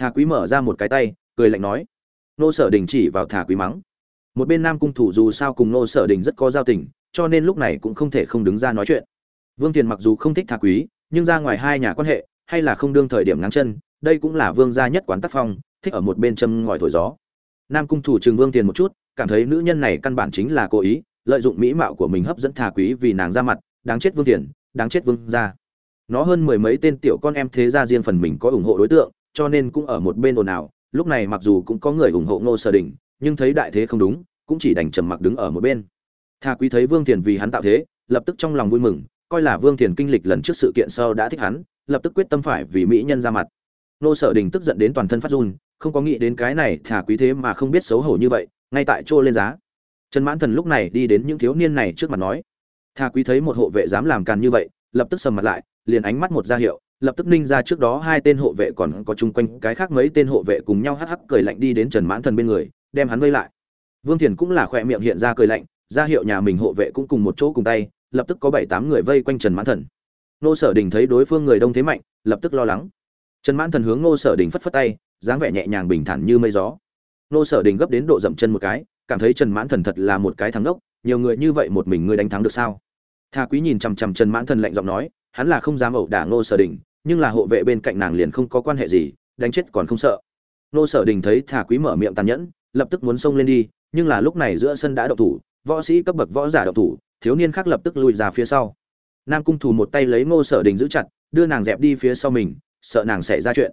thà quý mở ra một cái tay, cười lạnh nói. Nô sở đình chỉ vào thà quý mắng. Một bên nam cung thủ dù sao cùng nô sở đình rất có giao tình, cho nên lúc này cũng không thể không đứng ra nói chuyện. Vương tiền mặc dù không thích thà quý, nhưng ra ngoài hai nhà quan hệ, hay là không đương thời điểm ngáng chân, đây cũng là vương gia nhất quán tác phong, thích ở một bên châm ngòi thổi gió. Nam cung thủ trừng vương tiền một chút, cảm thấy nữ nhân này căn bản chính là cố ý, lợi dụng mỹ mạo của mình hấp dẫn thà quý vì nàng ra mặt, đáng chết vương tiền, đáng chết vương gia. Nó hơn mười mấy tên tiểu con em thế gia riêng phần mình có ủng hộ đối tượng cho nên cũng ở một bên ồn ào. Lúc này mặc dù cũng có người ủng hộ ngô sở đình nhưng thấy đại thế không đúng, cũng chỉ đành trầm mặc đứng ở một bên. Thà quý thấy vương Thiền vì hắn tạo thế, lập tức trong lòng vui mừng, coi là vương Thiền kinh lịch lần trước sự kiện sau đã thích hắn, lập tức quyết tâm phải vì mỹ nhân ra mặt. Ngô sở đình tức giận đến toàn thân phát run, không có nghĩ đến cái này thà quý thế mà không biết xấu hổ như vậy, ngay tại chỗ lên giá. Trần mãn thần lúc này đi đến những thiếu niên này trước mặt nói thà quý thấy một hộ vệ dám làm càn như vậy, lập tức sầm mặt lại, liền ánh mắt một ra hiệu lập tức ninh ra trước đó hai tên hộ vệ còn có chung quanh cái khác mấy tên hộ vệ cùng nhau hắc hắc cười lạnh đi đến trần mãn thần bên người, đem hắn vây lại. Vương thiền cũng là khỏe miệng hiện ra cười lạnh, ra hiệu nhà mình hộ vệ cũng cùng một chỗ cùng tay, lập tức có bảy tám người vây quanh trần mãn thần. Nô sở đình thấy đối phương người đông thế mạnh, lập tức lo lắng. Trần mãn thần hướng nô sở đình phất phất tay, dáng vẻ nhẹ nhàng bình thản như mây gió. Nô sở đình gấp đến độ dậm chân một cái, cảm thấy trần mãn thần thật là một cái thắng đốc nhiều người như vậy một mình ngươi đánh thắng được sao? Tha quý nhìn chằm chằm trần mãn thần lạnh giọng nói, hắn là không dám ẩu đả ngô sở đình nhưng là hộ vệ bên cạnh nàng liền không có quan hệ gì, đánh chết còn không sợ. Ngô sở đình thấy Thả quý mở miệng tàn nhẫn, lập tức muốn xông lên đi, nhưng là lúc này giữa sân đã động thủ, võ sĩ cấp bậc võ giả động thủ, thiếu niên khác lập tức lùi ra phía sau. Nam cung thủ một tay lấy ngô sở đình giữ chặt, đưa nàng dẹp đi phía sau mình, sợ nàng xảy ra chuyện.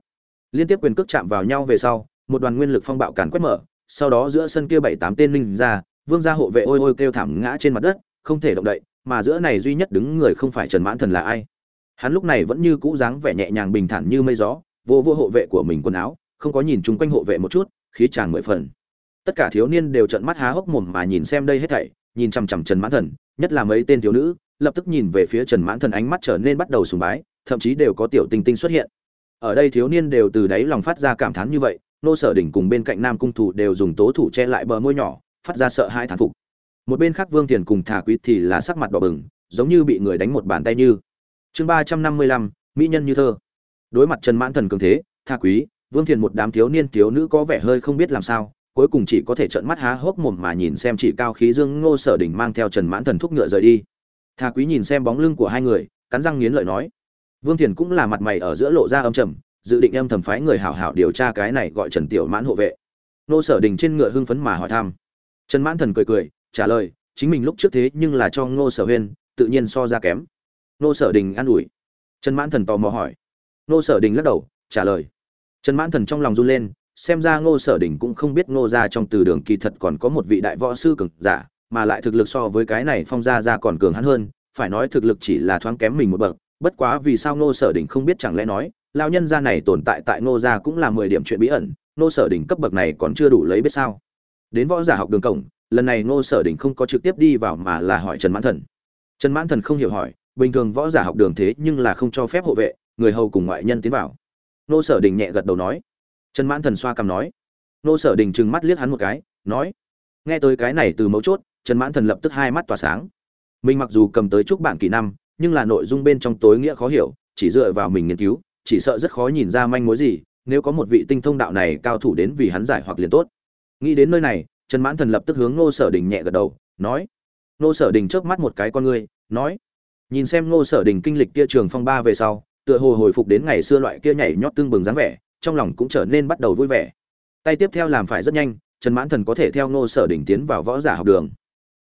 Liên tiếp quyền cước chạm vào nhau về sau, một đoàn nguyên lực phong bạo càn quét mở, sau đó giữa sân kia bảy tám tên linh ra, vương gia hộ vệ ôi ôi kêu thảm ngã trên mặt đất, không thể động đậy, mà giữa này duy nhất đứng người không phải trần mãn thần là ai? Hắn lúc này vẫn như cũ dáng vẻ nhẹ nhàng bình thản như mây gió, vô vô hộ vệ của mình quần áo, không có nhìn chung quanh hộ vệ một chút, khí tràn mười phần. Tất cả thiếu niên đều trợn mắt há hốc mồm mà nhìn xem đây hết thảy, nhìn chằm chằm trần mãn thần, nhất là mấy tên thiếu nữ, lập tức nhìn về phía trần mãn thần ánh mắt trở nên bắt đầu sùng bái, thậm chí đều có tiểu tinh tinh xuất hiện. Ở đây thiếu niên đều từ đáy lòng phát ra cảm thán như vậy, nô sở đỉnh cùng bên cạnh nam cung thủ đều dùng tố thủ che lại bờ môi nhỏ, phát ra sợ hai thán phục. Một bên khác vương tiền cùng thả quý thì là sắc mặt đỏ bừng, giống như bị người đánh một bàn tay như chương ba trăm năm mươi lăm, mỹ nhân như thơ. Đối mặt trần mãn thần cường thế, tha quý, vương thiền một đám thiếu niên thiếu nữ có vẻ hơi không biết làm sao, cuối cùng chỉ có thể trợn mắt há hốc mồm mà nhìn xem chỉ cao khí dương ngô sở Đình mang theo trần mãn thần thúc ngựa rời đi. Tha quý nhìn xem bóng lưng của hai người, cắn răng nghiến lợi nói. Vương thiền cũng là mặt mày ở giữa lộ ra âm trầm, dự định âm thầm phái người hảo hảo điều tra cái này gọi trần tiểu mãn hộ vệ. Nô sở đình trên ngựa hưng phấn mà hỏi thăm. Trần mãn thần cười cười, trả lời, chính mình lúc trước thế nhưng là cho ngô sở huyên, tự nhiên so ra kém nô sở đình an ủi. Trần mãn thần tò mò hỏi. Nô sở đình lắc đầu, trả lời. Trần mãn thần trong lòng run lên, xem ra ngô sở đình cũng không biết ngô ra trong từ đường kỳ thật còn có một vị đại võ sư cường giả, mà lại thực lực so với cái này phong gia ra còn cường hắn hơn, phải nói thực lực chỉ là thoáng kém mình một bậc, bất quá vì sao ngô sở đình không biết chẳng lẽ nói lao nhân gia này tồn tại tại ngô gia cũng là mười điểm chuyện bí ẩn, ngô sở đình cấp bậc này còn chưa đủ lấy biết sao? Đến võ giả học đường cổng, lần này ngô sở đình không có trực tiếp đi vào mà là hỏi trần mãn thần. Trần mãn thần không hiểu hỏi bình thường võ giả học đường thế nhưng là không cho phép hộ vệ, người hầu cùng ngoại nhân tiến vào. Nô sở đình nhẹ gật đầu nói. Trần mãn thần xoa cằm nói. Nô sở đình trừng mắt liếc hắn một cái, nói. Nghe tới cái này từ mấu chốt, trần mãn thần lập tức hai mắt tỏa sáng. Mình mặc dù cầm tới chúc bản kỳ năm, nhưng là nội dung bên trong tối nghĩa khó hiểu, chỉ dựa vào mình nghiên cứu, chỉ sợ rất khó nhìn ra manh mối gì, nếu có một vị tinh thông đạo này cao thủ đến vì hắn giải hoặc liền tốt. Nghĩ đến nơi này, trần mãn thần lập tức hướng Nô sở đình nhẹ gật đầu, nói. Nô sở đình chớp mắt một cái con ngươi nói nhìn xem ngô sở đình kinh lịch kia trường phong ba về sau, tựa hồ hồi phục đến ngày xưa loại kia nhảy nhót tương bừng dáng vẻ, trong lòng cũng trở nên bắt đầu vui vẻ. Tay tiếp theo làm phải rất nhanh, trần mãn thần có thể theo ngô sở đình tiến vào võ giả học đường.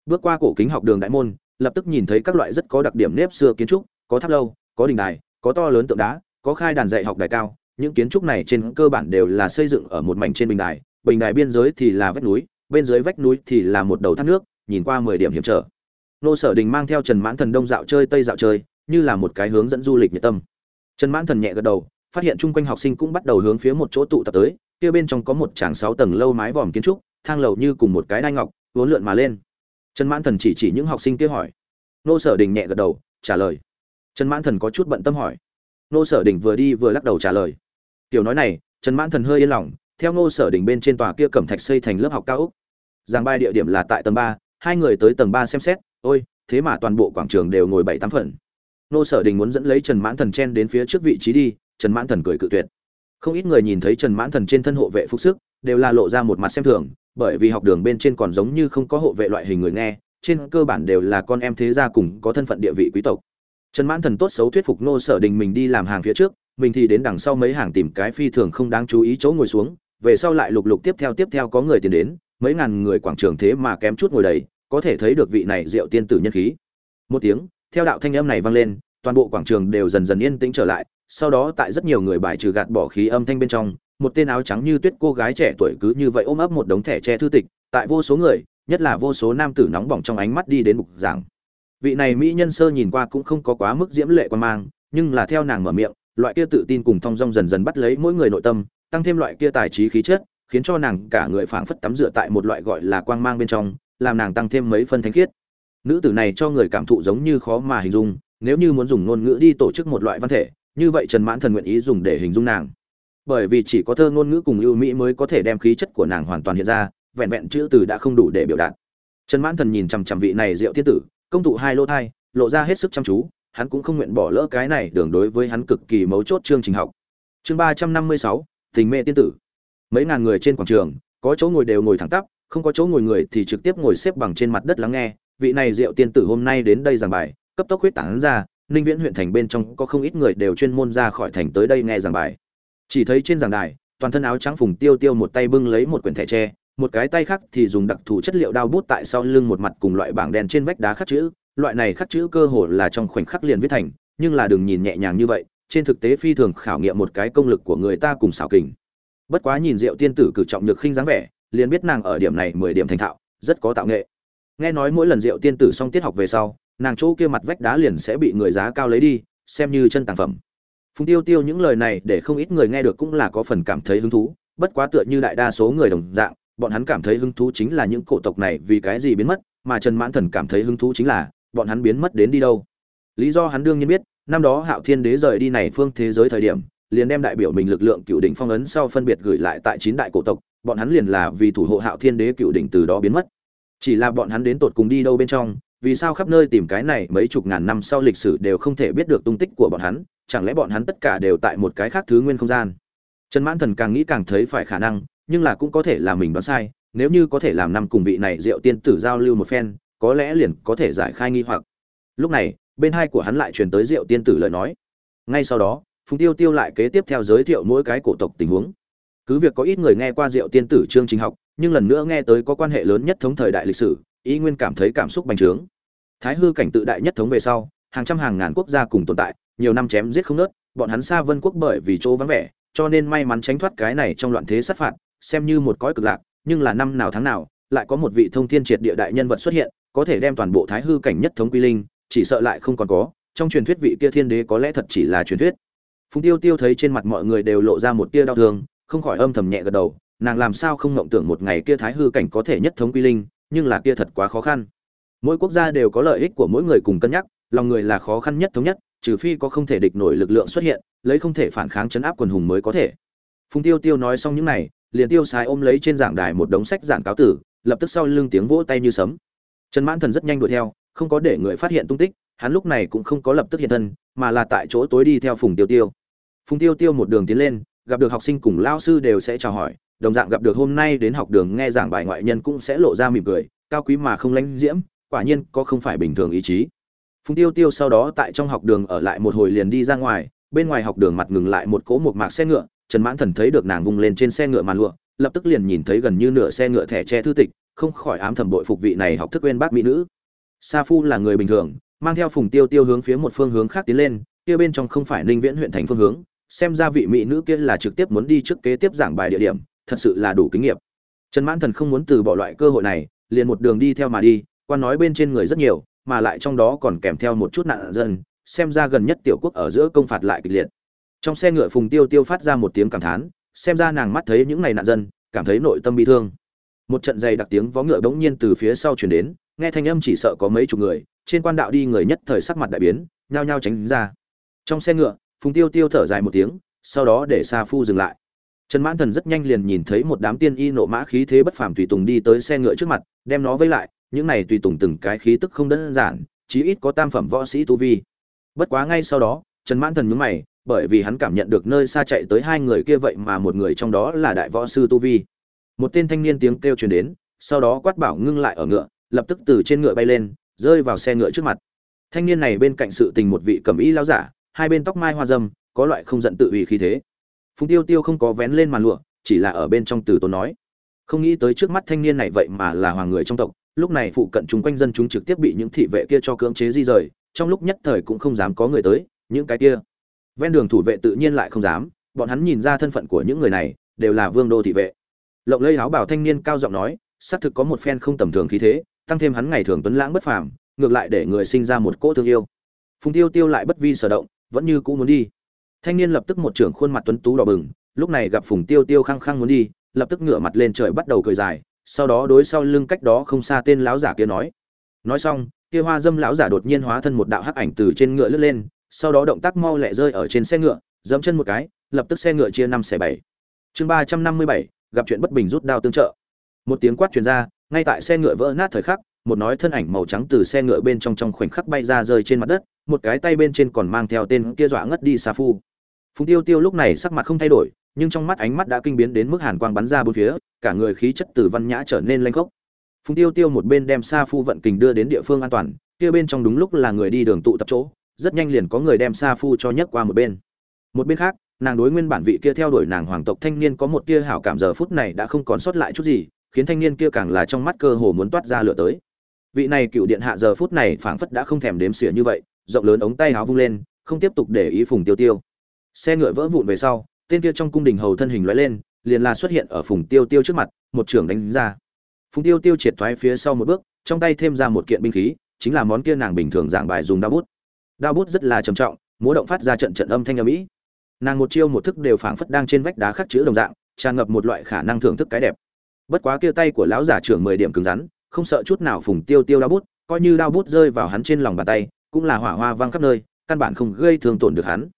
Bước qua cổ kính học đường đại môn, lập tức nhìn thấy các loại rất có đặc điểm nếp xưa kiến trúc, có tháp lâu, có đình đài, có to lớn tượng đá, có khai đàn dạy học đài cao. Những kiến trúc này trên cơ bản đều là xây dựng ở một mảnh trên bình đài bình đài biên giới thì là vách núi, bên dưới vách núi thì là một đầu thác nước, nhìn qua mười điểm hiểm trở nô sở đình mang theo trần mãn thần đông dạo chơi tây dạo chơi, như là một cái hướng dẫn du lịch nhiệt tâm. Trần mãn thần nhẹ gật đầu, phát hiện chung quanh học sinh cũng bắt đầu hướng phía một chỗ tụ tập tới, kia bên trong có một tràng sáu tầng lâu mái vòm kiến trúc, thang lầu như cùng một cái đai ngọc, vốn lượn mà lên. Trần mãn thần chỉ chỉ những học sinh kia hỏi. Nô sở đình nhẹ gật đầu, trả lời. Trần mãn thần có chút bận tâm hỏi. Nô sở đình vừa đi vừa lắc đầu trả lời. Tiểu nói này, trần mãn thần hơi yên lòng, theo nô sở đình bên trên tòa kia cẩm thạch xây thành lớp học cao úc giảng bài địa điểm là tại tầng ba, hai người tới tầng ba xem xét ôi, thế mà toàn bộ quảng trường đều ngồi bảy tám phần. Nô sở đình muốn dẫn lấy trần mãn thần chen đến phía trước vị trí đi, trần mãn thần cười cự tuyệt. Không ít người nhìn thấy trần mãn thần trên thân hộ vệ phục sức, đều là lộ ra một mặt xem thường, bởi vì học đường bên trên còn giống như không có hộ vệ loại hình người nghe, trên cơ bản đều là con em thế gia cùng có thân phận địa vị quý tộc. Trần mãn thần tốt xấu thuyết phục nô sở đình mình đi làm hàng phía trước, mình thì đến đằng sau mấy hàng tìm cái phi thường không đáng chú ý chỗ ngồi xuống, về sau lại lục lục tiếp theo tiếp theo có người tìm đến, mấy ngàn người quảng trường thế mà kém chút ngồi đầy có thể thấy được vị này diệu tiên tử nhân khí. Một tiếng, theo đạo thanh âm này vang lên, toàn bộ quảng trường đều dần dần yên tĩnh trở lại, sau đó tại rất nhiều người bài trừ gạt bỏ khí âm thanh bên trong, một tên áo trắng như tuyết cô gái trẻ tuổi cứ như vậy ôm ấp một đống thẻ tre thư tịch, tại vô số người, nhất là vô số nam tử nóng bỏng trong ánh mắt đi đến mục giảng. Vị này mỹ nhân sơ nhìn qua cũng không có quá mức diễm lệ quan mang, nhưng là theo nàng mở miệng, loại kia tự tin cùng thong dong dần dần bắt lấy mỗi người nội tâm, tăng thêm loại kia tài trí khí chất, khiến cho nàng cả người phảng phất tắm rửa tại một loại gọi là quang mang bên trong làm nàng tăng thêm mấy phân thánh khiết. Nữ tử này cho người cảm thụ giống như khó mà hình dung, nếu như muốn dùng ngôn ngữ đi tổ chức một loại văn thể, như vậy trần mãn thần nguyện ý dùng để hình dung nàng. Bởi vì chỉ có thơ ngôn ngữ cùng ưu mỹ mới có thể đem khí chất của nàng hoàn toàn hiện ra, vẹn vẹn chữ từ đã không đủ để biểu đạt. Trần mãn thần nhìn chằm chằm vị này diệu thiên tử, công tụ hai lô thai, lộ ra hết sức chăm chú, hắn cũng không nguyện bỏ lỡ cái này đường đối với hắn cực kỳ mấu chốt chương trình học. Chương ba trăm năm mươi sáu, tình mê tiên tử. Mấy ngàn người trên quảng trường, có chỗ ngồi đều ngồi thẳng tắp không có chỗ ngồi người thì trực tiếp ngồi xếp bằng trên mặt đất lắng nghe, vị này diệu tiên tử hôm nay đến đây giảng bài, cấp tốc huyết tảng ra, ninh viễn huyện thành bên trong có không ít người đều chuyên môn ra khỏi thành tới đây nghe giảng bài. Chỉ thấy trên giảng đài, toàn thân áo trắng phùng tiêu tiêu một tay bưng lấy một quyển thẻ tre, một cái tay khác thì dùng đặc thù chất liệu đao bút tại sau lưng một mặt cùng loại bảng đèn trên vách đá khắc chữ, loại này khắc chữ cơ hồ là trong khoảnh khắc liền viết thành, nhưng là đừng nhìn nhẹ nhàng như vậy, trên thực tế phi thường khảo nghiệm một cái công lực của người ta cùng xảo kình. Bất quá nhìn diệu tiên tử cử trọng nhược khinh dáng vẻ liền biết nàng ở điểm này mười điểm thành thạo, rất có tạo nghệ. Nghe nói mỗi lần diệu tiên tử xong tiết học về sau, nàng chỗ kia mặt vách đá liền sẽ bị người giá cao lấy đi, xem như chân tàng phẩm. Phùng tiêu tiêu những lời này để không ít người nghe được cũng là có phần cảm thấy hứng thú, bất quá tựa như đại đa số người đồng dạng, bọn hắn cảm thấy hứng thú chính là những cổ tộc này vì cái gì biến mất, mà trần mãn thần cảm thấy hứng thú chính là, bọn hắn biến mất đến đi đâu. Lý do hắn đương nhiên biết, năm đó hạo thiên đế rời đi này phương thế giới thời điểm, liền đem đại biểu mình lực lượng cựu đỉnh phong ấn sau phân biệt gửi lại tại chín đại cổ tộc bọn hắn liền là vì thủ hộ hạo thiên đế cựu đỉnh từ đó biến mất. Chỉ là bọn hắn đến tột cùng đi đâu bên trong, vì sao khắp nơi tìm cái này mấy chục ngàn năm sau lịch sử đều không thể biết được tung tích của bọn hắn, chẳng lẽ bọn hắn tất cả đều tại một cái khác thứ nguyên không gian? Trần mãn thần càng nghĩ càng thấy phải khả năng, nhưng là cũng có thể là mình đoán sai, nếu như có thể làm năm cùng vị này diệu tiên tử giao lưu một phen, có lẽ liền có thể giải khai nghi hoặc. Lúc này, bên hai của hắn lại truyền tới diệu tiên tử lời nói. Ngay sau đó, phùng tiêu tiêu lại kế tiếp theo giới thiệu mỗi cái cổ tộc tình huống cứ việc có ít người nghe qua diệu tiên tử chương trình học, nhưng lần nữa nghe tới có quan hệ lớn nhất thống thời đại lịch sử ý nguyên cảm thấy cảm xúc bành trướng. Thái hư cảnh tự đại nhất thống về sau, hàng trăm hàng ngàn quốc gia cùng tồn tại, nhiều năm chém giết không nớt bọn hắn xa vân quốc bởi vì chỗ vắng vẻ, cho nên may mắn tránh thoát cái này trong loạn thế sát phạt, xem như một cõi cực lạc, nhưng là năm nào tháng nào, lại có một vị thông thiên triệt địa đại nhân vật xuất hiện, có thể đem toàn bộ thái hư cảnh nhất thống quy linh, chỉ sợ lại không còn có, trong truyền thuyết vị kia thiên đế có lẽ thật chỉ là truyền thuyết. Phùng tiêu tiêu thấy trên mặt mọi người đều lộ ra một tia đau thương không khỏi âm thầm nhẹ gật đầu, nàng làm sao không ngộng tưởng một ngày kia thái hư cảnh có thể nhất thống quy linh, nhưng là kia thật quá khó khăn. Mỗi quốc gia đều có lợi ích của mỗi người cùng cân nhắc, lòng người là khó khăn nhất thống nhất, trừ phi có không thể địch nổi lực lượng xuất hiện, lấy không thể phản kháng chấn áp quần hùng mới có thể. Phùng tiêu tiêu nói xong những này, liền tiêu sái ôm lấy trên giảng đài một đống sách giảng cáo tử, lập tức sau lưng tiếng vỗ tay như sấm. Trần mãn thần rất nhanh đuổi theo, không có để người phát hiện tung tích, hắn lúc này cũng không có lập tức hiện thân, mà là tại chỗ tối đi theo phùng tiêu tiêu. Phùng tiêu tiêu một đường tiến lên gặp được học sinh cùng lao sư đều sẽ chào hỏi, đồng dạng gặp được hôm nay đến học đường nghe giảng bài ngoại nhân cũng sẽ lộ ra mỉm cười, cao quý mà không lãnh diễm, quả nhiên có không phải bình thường ý chí. Phùng tiêu tiêu sau đó tại trong học đường ở lại một hồi liền đi ra ngoài, bên ngoài học đường mặt ngừng lại một cỗ một mạc xe ngựa, trần mãn thần thấy được nàng vung lên trên xe ngựa màn lụa, lập tức liền nhìn thấy gần như nửa xe ngựa thẻ che thư tịch, không khỏi ám thầm bội phục vị này học thức quên bác mỹ nữ. Sa phu là người bình thường, mang theo phùng tiêu tiêu hướng phía một phương hướng khác tiến lên, kia bên trong không phải ninh viễn huyện thành phương hướng xem ra vị mỹ nữ kia là trực tiếp muốn đi trước kế tiếp giảng bài địa điểm, thật sự là đủ kinh nghiệm. Trần mãn thần không muốn từ bỏ loại cơ hội này, liền một đường đi theo mà đi, quan nói bên trên người rất nhiều, mà lại trong đó còn kèm theo một chút nạn dân, xem ra gần nhất tiểu quốc ở giữa công phạt lại kịch liệt. Trong xe ngựa phùng tiêu tiêu phát ra một tiếng cảm thán, xem ra nàng mắt thấy những ngày nạn dân, cảm thấy nội tâm bi thương. Một trận dày đặc tiếng vó ngựa bỗng nhiên từ phía sau chuyển đến, nghe thanh âm chỉ sợ có mấy chục người, trên quan đạo đi người nhất thời sắc mặt đại biến, nhao nhao tránh ra. Trong xe ngựa phùng tiêu tiêu thở dài một tiếng, sau đó để Sa phu dừng lại. Trần mãn thần rất nhanh liền nhìn thấy một đám tiên y nộ mã khí thế bất phàm tùy tùng đi tới xe ngựa trước mặt, đem nó vây lại, những này tùy tùng từng cái khí tức không đơn giản, chí ít có tam phẩm võ sĩ tu vi. Bất quá ngay sau đó, trần mãn thần nhướng mày, bởi vì hắn cảm nhận được nơi xa chạy tới hai người kia vậy mà một người trong đó là đại võ sư tu vi. Một tên thanh niên tiếng kêu truyền đến, sau đó quát bảo ngưng lại ở ngựa, lập tức từ trên ngựa bay lên, rơi vào xe ngựa trước mặt. Thanh niên này bên cạnh sự tình một vị cầm y lao giả hai bên tóc mai hoa dâm, có loại không giận tự ủy khí thế. Phùng tiêu tiêu không có vén lên màn lụa, chỉ là ở bên trong từ tốn nói. Không nghĩ tới trước mắt thanh niên này vậy mà là hoàng người trong tộc, lúc này phụ cận chúng quanh dân chúng trực tiếp bị những thị vệ kia cho cưỡng chế di rời, trong lúc nhất thời cũng không dám có người tới, những cái kia. Ven đường thủ vệ tự nhiên lại không dám, bọn hắn nhìn ra thân phận của những người này, đều là vương đô thị vệ. Lộng lây áo bảo thanh niên cao giọng nói, xác thực có một phen không tầm thường khí thế, tăng thêm hắn ngày thường tuấn lãng bất phàm, ngược lại để người sinh ra một cỗ thương yêu. Phùng tiêu tiêu lại bất vi sở động vẫn như cũ muốn đi. Thanh niên lập tức một trưởng khuôn mặt tuấn tú đỏ bừng, lúc này gặp phùng tiêu tiêu khăng khăng muốn đi, lập tức ngửa mặt lên trời bắt đầu cười dài, sau đó đối sau lưng cách đó không xa tên lão giả kia nói. Nói xong, kia hoa dâm lão giả đột nhiên hóa thân một đạo hắc ảnh từ trên ngựa lướt lên, sau đó động tác mau lẹ rơi ở trên xe ngựa, dẫm chân một cái, lập tức xe ngựa chia năm xẻ bảy. Chương ba trăm năm mươi bảy, gặp chuyện bất bình rút đao tương trợ. Một tiếng quát truyền ra, ngay tại xe ngựa vỡ nát thời khắc, một nói thân ảnh màu trắng từ xe ngựa bên trong trong khoảnh khắc bay ra rơi trên mặt đất một cái tay bên trên còn mang theo tên kia dọa ngất đi xa phu. Phùng tiêu tiêu lúc này sắc mặt không thay đổi, nhưng trong mắt ánh mắt đã kinh biến đến mức hàn quang bắn ra bốn phía, cả người khí chất từ văn nhã trở nên lanh khốc. Phùng tiêu tiêu một bên đem xa phu vận kình đưa đến địa phương an toàn, kia bên trong đúng lúc là người đi đường tụ tập chỗ, rất nhanh liền có người đem xa phu cho nhấc qua một bên. Một bên khác, nàng đối nguyên bản vị kia theo đuổi nàng hoàng tộc thanh niên có một tia hảo cảm giờ phút này đã không còn sót lại chút gì, khiến thanh niên kia càng là trong mắt cơ hồ muốn toát ra lửa tới. Vị này cựu điện hạ giờ phút này phảng phất đã không thèm đếm xỉa như vậy rộng lớn ống tay áo vung lên, không tiếp tục để ý phùng tiêu tiêu. Xe ngựa vỡ vụn về sau, tên kia trong cung đình hầu thân hình lóe lên, liền là xuất hiện ở phùng tiêu tiêu trước mặt, một trường đánh ra. Phùng tiêu tiêu triệt thoái phía sau một bước, trong tay thêm ra một kiện binh khí, chính là món kia nàng bình thường dạng bài dùng đao bút. Đao bút rất là trầm trọng, múa động phát ra trận trận âm thanh âm ĩ. Nàng một chiêu một thức đều phảng phất đang trên vách đá khắc chữ đồng dạng, tràn ngập một loại khả năng thưởng thức cái đẹp. Bất quá kia tay của lão giả trưởng mười điểm cứng rắn, không sợ chút nào phùng tiêu tiêu đao bút, coi như đao bút rơi vào hắn trên lòng bàn tay cũng là hỏa hoa vang khắp nơi, căn bản không gây thương tổn được hắn.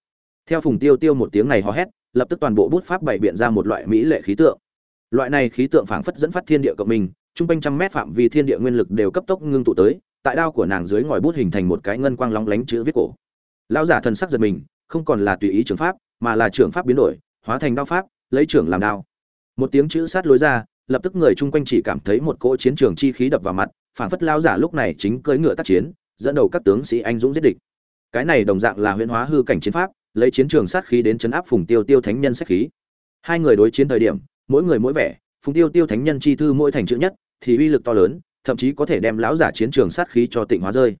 Theo phùng tiêu tiêu một tiếng này hò hét, lập tức toàn bộ bút pháp bày biện ra một loại mỹ lệ khí tượng. Loại này khí tượng phảng phất dẫn phát thiên địa cộng mình, trung quanh trăm mét phạm vi thiên địa nguyên lực đều cấp tốc ngưng tụ tới, tại đao của nàng dưới ngòi bút hình thành một cái ngân quang lóng lánh chữ viết cổ. Lão giả thần sắc giật mình, không còn là tùy ý trường pháp, mà là trường pháp biến đổi, hóa thành đao pháp, lấy trưởng làm đao. Một tiếng chữ sát lối ra, lập tức người chung quanh chỉ cảm thấy một cỗ chiến trường chi khí đập vào mặt, phảng phất lão giả lúc này chính cưỡi ngựa tác chiến dẫn đầu các tướng sĩ anh dũng giết địch. Cái này đồng dạng là huyễn hóa hư cảnh chiến pháp, lấy chiến trường sát khí đến chấn áp phùng tiêu tiêu thánh nhân sát khí. Hai người đối chiến thời điểm, mỗi người mỗi vẻ, phùng tiêu tiêu thánh nhân chi thư mỗi thành chữ nhất, thì uy lực to lớn, thậm chí có thể đem lão giả chiến trường sát khí cho tịnh hóa rơi.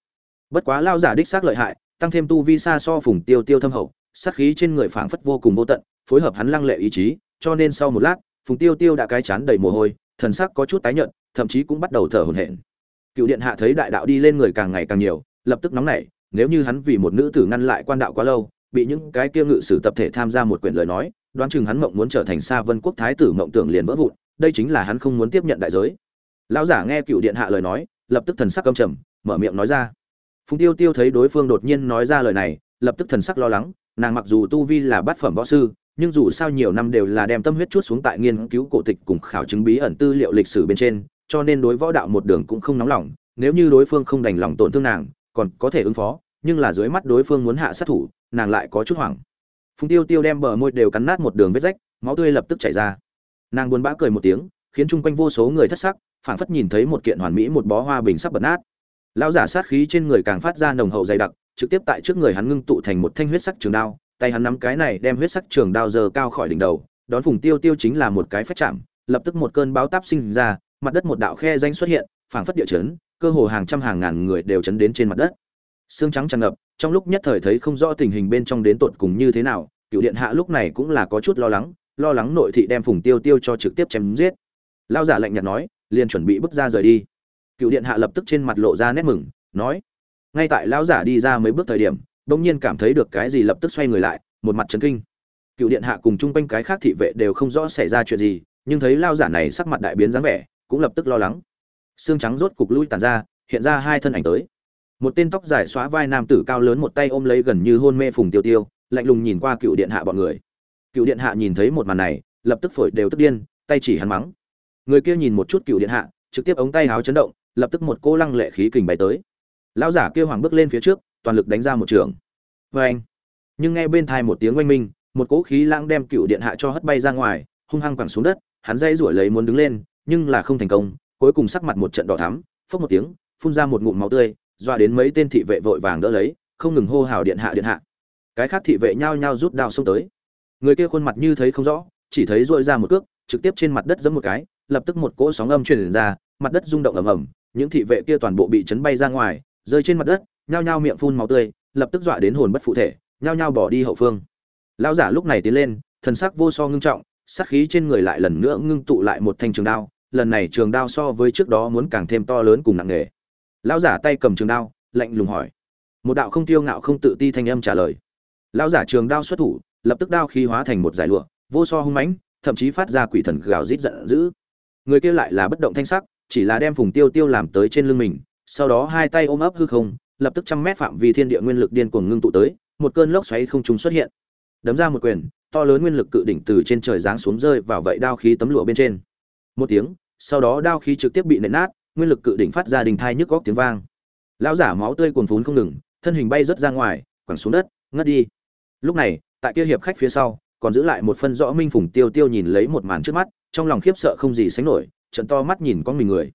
Bất quá lão giả đích xác lợi hại, tăng thêm tu vi xa so phùng tiêu tiêu thâm hậu, sát khí trên người phảng phất vô cùng vô tận, phối hợp hắn lăng lệ ý chí, cho nên sau một lát, phùng tiêu tiêu đã cái chán đầy mồ hôi, thần sắc có chút tái nhợt, thậm chí cũng bắt đầu thở hổn hển cựu điện hạ thấy đại đạo đi lên người càng ngày càng nhiều, lập tức nóng nảy, nếu như hắn vì một nữ tử ngăn lại quan đạo quá lâu, bị những cái kia ngự sử tập thể tham gia một quyển lời nói, đoán chừng hắn mộng muốn trở thành xa vân quốc thái tử mộng tưởng liền vỡ vụn, đây chính là hắn không muốn tiếp nhận đại giới. Lão giả nghe cựu điện hạ lời nói, lập tức thần sắc căm trầm, mở miệng nói ra. Phùng tiêu tiêu thấy đối phương đột nhiên nói ra lời này, lập tức thần sắc lo lắng, nàng mặc dù tu vi là bát phẩm võ sư, nhưng dù sao nhiều năm đều là đem tâm huyết chút xuống tại nghiên cứu cổ tịch cùng khảo chứng bí ẩn tư liệu lịch sử bên trên cho nên đối võ đạo một đường cũng không nóng lòng, nếu như đối phương không đành lòng tổn thương nàng, còn có thể ứng phó, nhưng là dưới mắt đối phương muốn hạ sát thủ, nàng lại có chút hoảng. Phùng tiêu tiêu đem bờ môi đều cắn nát một đường vết rách, máu tươi lập tức chảy ra. Nàng buồn bã cười một tiếng, khiến chung quanh vô số người thất sắc, phảng phất nhìn thấy một kiện hoàn mỹ một bó hoa bình sắp bật nát. Lão giả sát khí trên người càng phát ra nồng hậu dày đặc, trực tiếp tại trước người hắn ngưng tụ thành một thanh huyết sắc trường đao, tay hắn nắm cái này đem huyết sắc trường đao giờ cao khỏi đỉnh đầu, đón phùng tiêu tiêu chính là một cái phách chạm, lập tức một cơn báo táp sinh ra mặt đất một đạo khe danh xuất hiện, phảng phất địa chấn, cơ hồ hàng trăm hàng ngàn người đều chấn đến trên mặt đất. Xương trắng tràn ngập, trong lúc nhất thời thấy không rõ tình hình bên trong đến tột cùng như thế nào, cựu điện hạ lúc này cũng là có chút lo lắng lo lắng nội thị đem phùng tiêu tiêu cho trực tiếp chém giết. Lao giả lạnh nhạt nói, liền chuẩn bị bước ra rời đi. Cựu điện hạ lập tức trên mặt lộ ra nét mừng, nói, ngay tại lão giả đi ra mấy bước thời điểm, bỗng nhiên cảm thấy được cái gì lập tức xoay người lại, một mặt chấn kinh. Cựu điện hạ cùng chung quanh cái khác thị vệ đều không rõ xảy ra chuyện gì, nhưng thấy lao giả này sắc mặt đại biến dáng vẻ cũng lập tức lo lắng. Xương trắng rốt cục lui tàn ra, hiện ra hai thân ảnh tới. Một tên tóc dài xóa vai nam tử cao lớn một tay ôm lấy gần như hôn mê phùng tiêu tiêu, lạnh lùng nhìn qua cựu điện hạ bọn người. Cựu điện hạ nhìn thấy một màn này, lập tức phổi đều tức điên, tay chỉ hắn mắng. Người kia nhìn một chút cựu điện hạ, trực tiếp ống tay háo chấn động, lập tức một cô lăng lệ khí kình bay tới. Lão giả kia hoàng bước lên phía trước, toàn lực đánh ra một trường. Vê anh nhưng nghe bên thai một tiếng oanh minh, một cỗ khí lãng đem cựu điện hạ cho hất bay ra ngoài, hung hăng quẳng xuống đất, hắn dây rủi lấy muốn đứng lên nhưng là không thành công, cuối cùng sắc mặt một trận đỏ thắm, phốc một tiếng, phun ra một ngụm máu tươi doa đến mấy tên thị vệ vội vàng đỡ lấy, không ngừng hô hào điện hạ điện hạ. Cái khác thị vệ nhao nhao rút đao xông tới. Người kia khuôn mặt như thấy không rõ, chỉ thấy dội ra một cước, trực tiếp trên mặt đất giẫm một cái, lập tức một cỗ sóng âm truyền ra, mặt đất rung động ầm ầm, những thị vệ kia toàn bộ bị chấn bay ra ngoài, rơi trên mặt đất, nhao nhao miệng phun máu tươi, lập tức dọa đến hồn bất phụ thể, nhao nhao bỏ đi hậu phương. Lão giả lúc này tiến lên, thần sắc vô so ngưng trọng, sát khí trên người lại lần nữa ngưng tụ lại một thanh trường đao lần này trường đao so với trước đó muốn càng thêm to lớn cùng nặng nề. Lão giả tay cầm trường đao, lạnh lùng hỏi. Một đạo không tiêu ngạo không tự ti thanh âm trả lời. Lão giả trường đao xuất thủ, lập tức đao khí hóa thành một giải lụa, vô so hung mãnh, thậm chí phát ra quỷ thần gào rít giận dữ. Người kia lại là bất động thanh sắc, chỉ là đem phùng tiêu tiêu làm tới trên lưng mình, sau đó hai tay ôm ấp hư không, lập tức trăm mét phạm vi thiên địa nguyên lực điên cuồng ngưng tụ tới, một cơn lốc xoáy không trung xuất hiện. Đấm ra một quyền, to lớn nguyên lực cự đỉnh từ trên trời giáng xuống rơi vào vậy đao khí tấm lụa bên trên. Một tiếng sau đó đao khí trực tiếp bị nện nát, nguyên lực cự đỉnh phát ra đình thai nhức góc tiếng vang. Lão giả máu tươi cuồn phún không ngừng, thân hình bay rớt ra ngoài, quẳng xuống đất, ngất đi. Lúc này, tại kia hiệp khách phía sau, còn giữ lại một phân rõ minh phùng tiêu tiêu nhìn lấy một màn trước mắt, trong lòng khiếp sợ không gì sánh nổi, trận to mắt nhìn con mình người.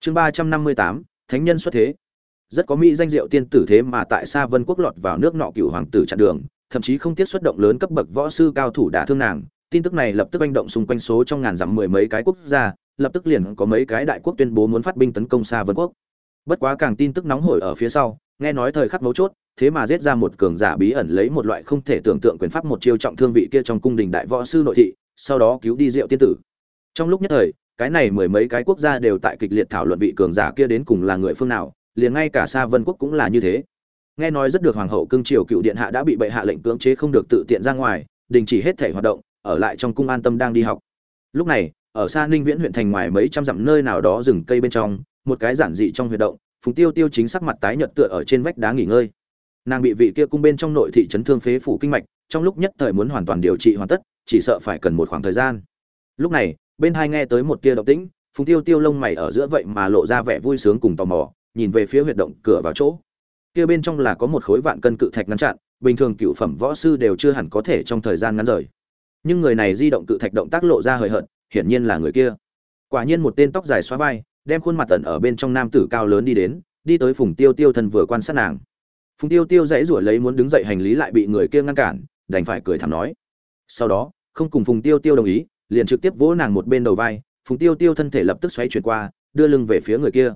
Chương ba trăm năm mươi tám, thánh nhân xuất thế. Rất có mỹ danh diệu tiên tử thế mà tại xa vân quốc lọt vào nước nọ cựu hoàng tử chặn đường, thậm chí không tiếc xuất động lớn cấp bậc võ sư cao thủ đả thương nàng. Tin tức này lập tức manh động xung quanh số trong ngàn dặm mười mấy cái quốc gia lập tức liền có mấy cái đại quốc tuyên bố muốn phát binh tấn công xa vân quốc. Bất quá càng tin tức nóng hổi ở phía sau, nghe nói thời khắc mấu chốt, thế mà giết ra một cường giả bí ẩn lấy một loại không thể tưởng tượng quyền pháp một chiêu trọng thương vị kia trong cung đình đại võ sư nội thị, sau đó cứu đi diệu tiên tử. Trong lúc nhất thời, cái này mười mấy cái quốc gia đều tại kịch liệt thảo luận vị cường giả kia đến cùng là người phương nào, liền ngay cả xa vân quốc cũng là như thế. Nghe nói rất được hoàng hậu cương triều cựu điện hạ đã bị bệ hạ lệnh cưỡng chế không được tự tiện ra ngoài, đình chỉ hết thể hoạt động, ở lại trong cung an tâm đang đi học. Lúc này ở xa ninh viễn huyện thành ngoài mấy trăm dặm nơi nào đó rừng cây bên trong, một cái giản dị trong huyệt động, phùng tiêu tiêu chính sắc mặt tái nhợt tựa ở trên vách đá nghỉ ngơi. Nàng bị vị kia cung bên trong nội thị trấn thương phế phủ kinh mạch, trong lúc nhất thời muốn hoàn toàn điều trị hoàn tất, chỉ sợ phải cần một khoảng thời gian. Lúc này, bên hai nghe tới một tia động tĩnh, phùng tiêu tiêu lông mày ở giữa vậy mà lộ ra vẻ vui sướng cùng tò mò, nhìn về phía huyệt động cửa vào chỗ. Kia bên trong là có một khối vạn cân cự thạch ngăn chặn, bình thường cựu phẩm võ sư đều chưa hẳn có thể trong thời gian ngắn rời. Nhưng người này di động cự thạch động tác lộ ra hời hợt hiển nhiên là người kia. Quả nhiên một tên tóc dài xóa vai, đem khuôn mặt tận ở bên trong nam tử cao lớn đi đến, đi tới phùng tiêu tiêu thân vừa quan sát nàng. Phùng tiêu tiêu dãy rủa lấy muốn đứng dậy hành lý lại bị người kia ngăn cản, đành phải cười thảm nói. Sau đó, không cùng phùng tiêu tiêu đồng ý, liền trực tiếp vỗ nàng một bên đầu vai, phùng tiêu tiêu thân thể lập tức xoay chuyển qua, đưa lưng về phía người kia.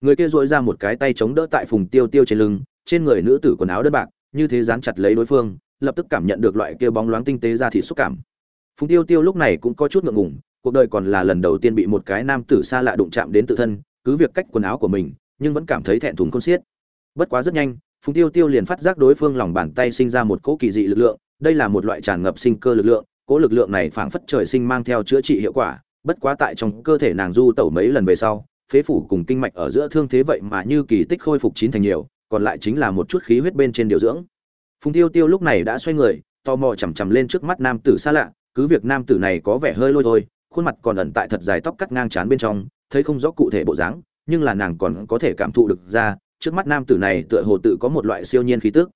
Người kia dội ra một cái tay chống đỡ tại phùng tiêu tiêu trên lưng, trên người nữ tử quần áo đơn bạc, như thế dán chặt lấy đối phương, lập tức cảm nhận được loại kia bóng loáng tinh tế ra thị xúc cảm. Phùng tiêu tiêu lúc này cũng có chút ngượng ngùng cuộc đời còn là lần đầu tiên bị một cái nam tử xa lạ đụng chạm đến tự thân, cứ việc cách quần áo của mình, nhưng vẫn cảm thấy thẹn thùng khôn xiết. Bất quá rất nhanh, phùng tiêu tiêu liền phát giác đối phương lòng bàn tay sinh ra một cỗ kỳ dị lực lượng, đây là một loại tràn ngập sinh cơ lực lượng, cỗ lực lượng này phảng phất trời sinh mang theo chữa trị hiệu quả, bất quá tại trong cơ thể nàng du tẩu mấy lần về sau, phế phủ cùng kinh mạch ở giữa thương thế vậy mà như kỳ tích khôi phục chín thành nhiều, còn lại chính là một chút khí huyết bên trên điều dưỡng. Phùng tiêu tiêu lúc này đã xoay người, tò mò chằm chằm lên trước mắt nam tử xa lạ, cứ việc nam tử này có vẻ hơi lôi thôi khuôn mặt còn ẩn tại thật dài tóc cắt ngang trán bên trong, thấy không rõ cụ thể bộ dáng, nhưng là nàng còn có thể cảm thụ được ra, trước mắt nam tử này tựa hồ tự có một loại siêu nhiên khí tức.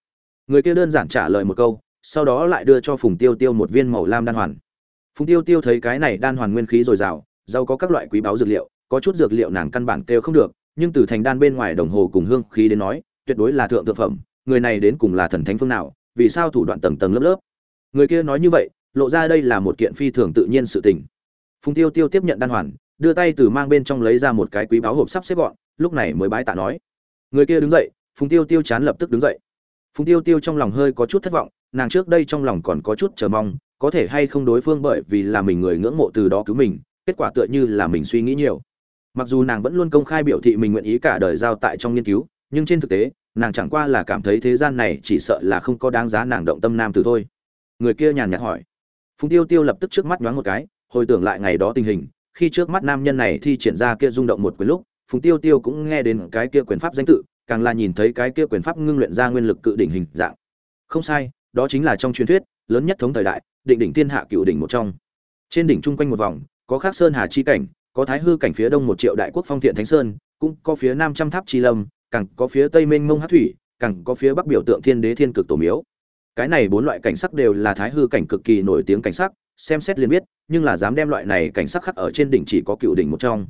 Người kia đơn giản trả lời một câu, sau đó lại đưa cho phùng tiêu tiêu một viên màu lam đan hoàn. Phùng tiêu tiêu thấy cái này đan hoàn nguyên khí dồi dào, giàu có các loại quý báu dược liệu, có chút dược liệu nàng căn bản kêu không được, nhưng từ thành đan bên ngoài đồng hồ cùng hương khí đến nói, tuyệt đối là thượng thượng phẩm, người này đến cùng là thần thánh phương nào, vì sao thủ đoạn tầng tầng lớp lớp? Người kia nói như vậy, lộ ra đây là một kiện phi thường tự nhiên sự tình phùng tiêu tiêu tiếp nhận đan hoàn, đưa tay từ mang bên trong lấy ra một cái quý báo hộp sắp xếp gọn, lúc này mới bái tạ nói. Người kia đứng dậy, phùng tiêu tiêu chán lập tức đứng dậy. Phùng tiêu tiêu trong lòng hơi có chút thất vọng, nàng trước đây trong lòng còn có chút chờ mong, có thể hay không đối phương bởi vì là mình người ngưỡng mộ từ đó cứu mình, kết quả tựa như là mình suy nghĩ nhiều. Mặc dù nàng vẫn luôn công khai biểu thị mình nguyện ý cả đời giao tại trong nghiên cứu, nhưng trên thực tế, nàng chẳng qua là cảm thấy thế gian này chỉ sợ là không có đáng giá nàng động tâm nam từ thôi. Người kia nhàn nhạt hỏi. Phùng tiêu tiêu lập tức trước mắt nhoáng một cái hồi tưởng lại ngày đó tình hình, khi trước mắt nam nhân này thi triển ra kia rung động một quyền lúc, phùng tiêu tiêu cũng nghe đến cái kia quyền pháp danh tự, càng là nhìn thấy cái kia quyền pháp ngưng luyện ra nguyên lực cự đỉnh hình dạng. Không sai, đó chính là trong truyền thuyết, lớn nhất thống thời đại, định đỉnh thiên hạ cựu đỉnh một trong. Trên đỉnh chung quanh một vòng, có khắc sơn hà chi cảnh, có thái hư cảnh phía đông một triệu đại quốc phong thiện thánh sơn, cũng có phía nam trăm tháp chi lâm, càng có phía tây mênh mông hát thủy, càng có phía bắc biểu tượng thiên đế thiên cực tổ miếu. Cái này bốn loại cảnh sắc đều là thái hư cảnh cực kỳ nổi tiếng cảnh sắc xem xét liền biết, nhưng là dám đem loại này cảnh sắc khắc ở trên đỉnh chỉ có cựu đỉnh một trong.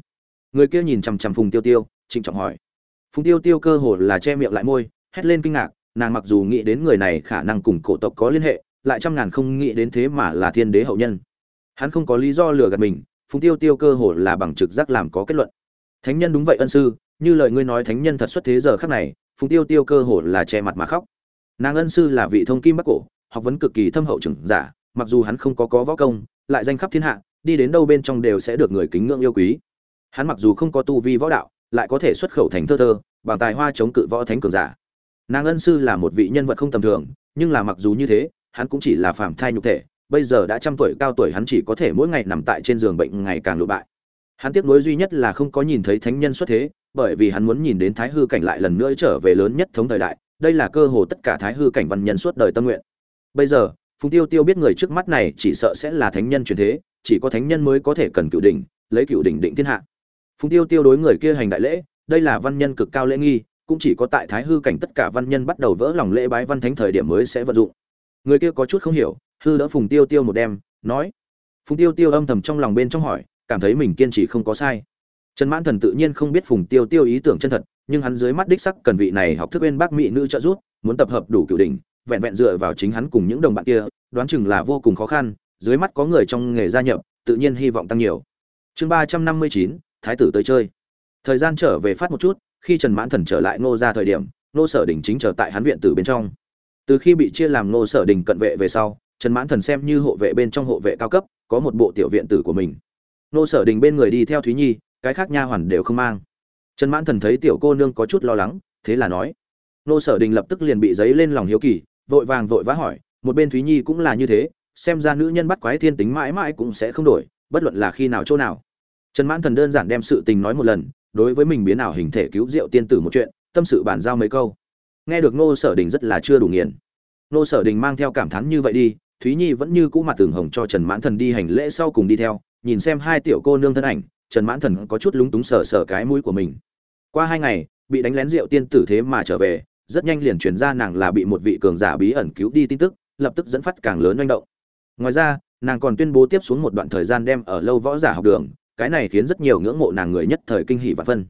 Người kia nhìn chằm chằm phùng tiêu tiêu, trịnh trọng hỏi. Phùng tiêu tiêu cơ hồ là che miệng lại môi, hét lên kinh ngạc, nàng mặc dù nghĩ đến người này khả năng cùng cổ tộc có liên hệ, lại trăm ngàn không nghĩ đến thế mà là thiên đế hậu nhân. Hắn không có lý do lừa gạt mình, phùng tiêu tiêu cơ hồ là bằng trực giác làm có kết luận. Thánh nhân đúng vậy ân sư, như lời ngươi nói thánh nhân thật xuất thế giờ khắc này, phùng tiêu tiêu cơ hồ là che mặt mà khóc. Nàng ân sư là vị thông kim bắc cổ, học vấn cực kỳ thâm hậu trưởng giả mặc dù hắn không có có võ công, lại danh khắp thiên hạ, đi đến đâu bên trong đều sẽ được người kính ngưỡng yêu quý. Hắn mặc dù không có tu vi võ đạo, lại có thể xuất khẩu thành thơ thơ, bằng tài hoa chống cự võ thánh cường giả. Nàng ân sư là một vị nhân vật không tầm thường, nhưng là mặc dù như thế, hắn cũng chỉ là phàm thai nhục thể, bây giờ đã trăm tuổi cao tuổi hắn chỉ có thể mỗi ngày nằm tại trên giường bệnh ngày càng lụ bại. Hắn tiếc nuối duy nhất là không có nhìn thấy thánh nhân xuất thế, bởi vì hắn muốn nhìn đến thái hư cảnh lại lần nữa trở về lớn nhất thống thời đại, đây là cơ hồ tất cả thái hư cảnh văn nhân suốt đời tâm nguyện. Bây giờ phùng tiêu tiêu biết người trước mắt này chỉ sợ sẽ là thánh nhân truyền thế, chỉ có thánh nhân mới có thể cần cựu đỉnh, lấy cựu đỉnh định thiên hạ. Phùng tiêu tiêu đối người kia hành đại lễ, đây là văn nhân cực cao lễ nghi, cũng chỉ có tại thái hư cảnh tất cả văn nhân bắt đầu vỡ lòng lễ bái văn thánh thời điểm mới sẽ vận dụng. Người kia có chút không hiểu, hư đỡ phùng tiêu tiêu một đêm, nói. Phùng tiêu tiêu âm thầm trong lòng bên trong hỏi, cảm thấy mình kiên trì không có sai. Trần mãn thần tự nhiên không biết phùng tiêu tiêu ý tưởng chân thật, nhưng hắn dưới mắt đích sắc cần vị này học thức bên bác mỹ nữ trợ giúp, muốn tập hợp đủ cựu đỉnh vẹn vẹn dựa vào chính hắn cùng những đồng bạn kia, đoán chừng là vô cùng khó khăn, dưới mắt có người trong nghề gia nhập, tự nhiên hy vọng tăng nhiều. Chương ba trăm năm mươi chín, thái tử tới chơi. Thời gian trở về phát một chút, khi trần mãn thần trở lại ngô gia thời điểm, ngô sở đình chính trở tại hắn viện tử bên trong. Từ khi bị chia làm ngô sở đình cận vệ về sau, trần mãn thần xem như hộ vệ bên trong hộ vệ cao cấp, có một bộ tiểu viện tử của mình. Ngô sở đình bên người đi theo thúy nhi, cái khác nha hoàn đều không mang. Trần mãn thần thấy tiểu cô nương có chút lo lắng, thế là nói. Ngô sở đình lập tức liền bị giấy lên lòng hiếu kỳ vội vàng vội vã hỏi, một bên thúy nhi cũng là như thế, xem ra nữ nhân bắt quái thiên tính mãi mãi cũng sẽ không đổi, bất luận là khi nào chỗ nào. Trần mãn thần đơn giản đem sự tình nói một lần, đối với mình biến ảo hình thể cứu rượu tiên tử một chuyện, tâm sự bàn giao mấy câu. Nghe được ngô sở đình rất là chưa đủ nghiền. Ngô sở đình mang theo cảm thán như vậy đi, thúy nhi vẫn như cũ mặt tường hồng cho trần mãn thần đi hành lễ sau cùng đi theo, nhìn xem hai tiểu cô nương thân ảnh, trần mãn thần có chút lúng túng sờ sờ cái mũi của mình. Qua hai ngày, bị đánh lén rượu tiên tử thế mà trở về rất nhanh liền truyền ra nàng là bị một vị cường giả bí ẩn cứu đi tin tức, lập tức dẫn phát càng lớn manh động. Ngoài ra, nàng còn tuyên bố tiếp xuống một đoạn thời gian đem ở lâu võ giả học đường, cái này khiến rất nhiều ngưỡng mộ nàng người nhất thời kinh hỉ và phân.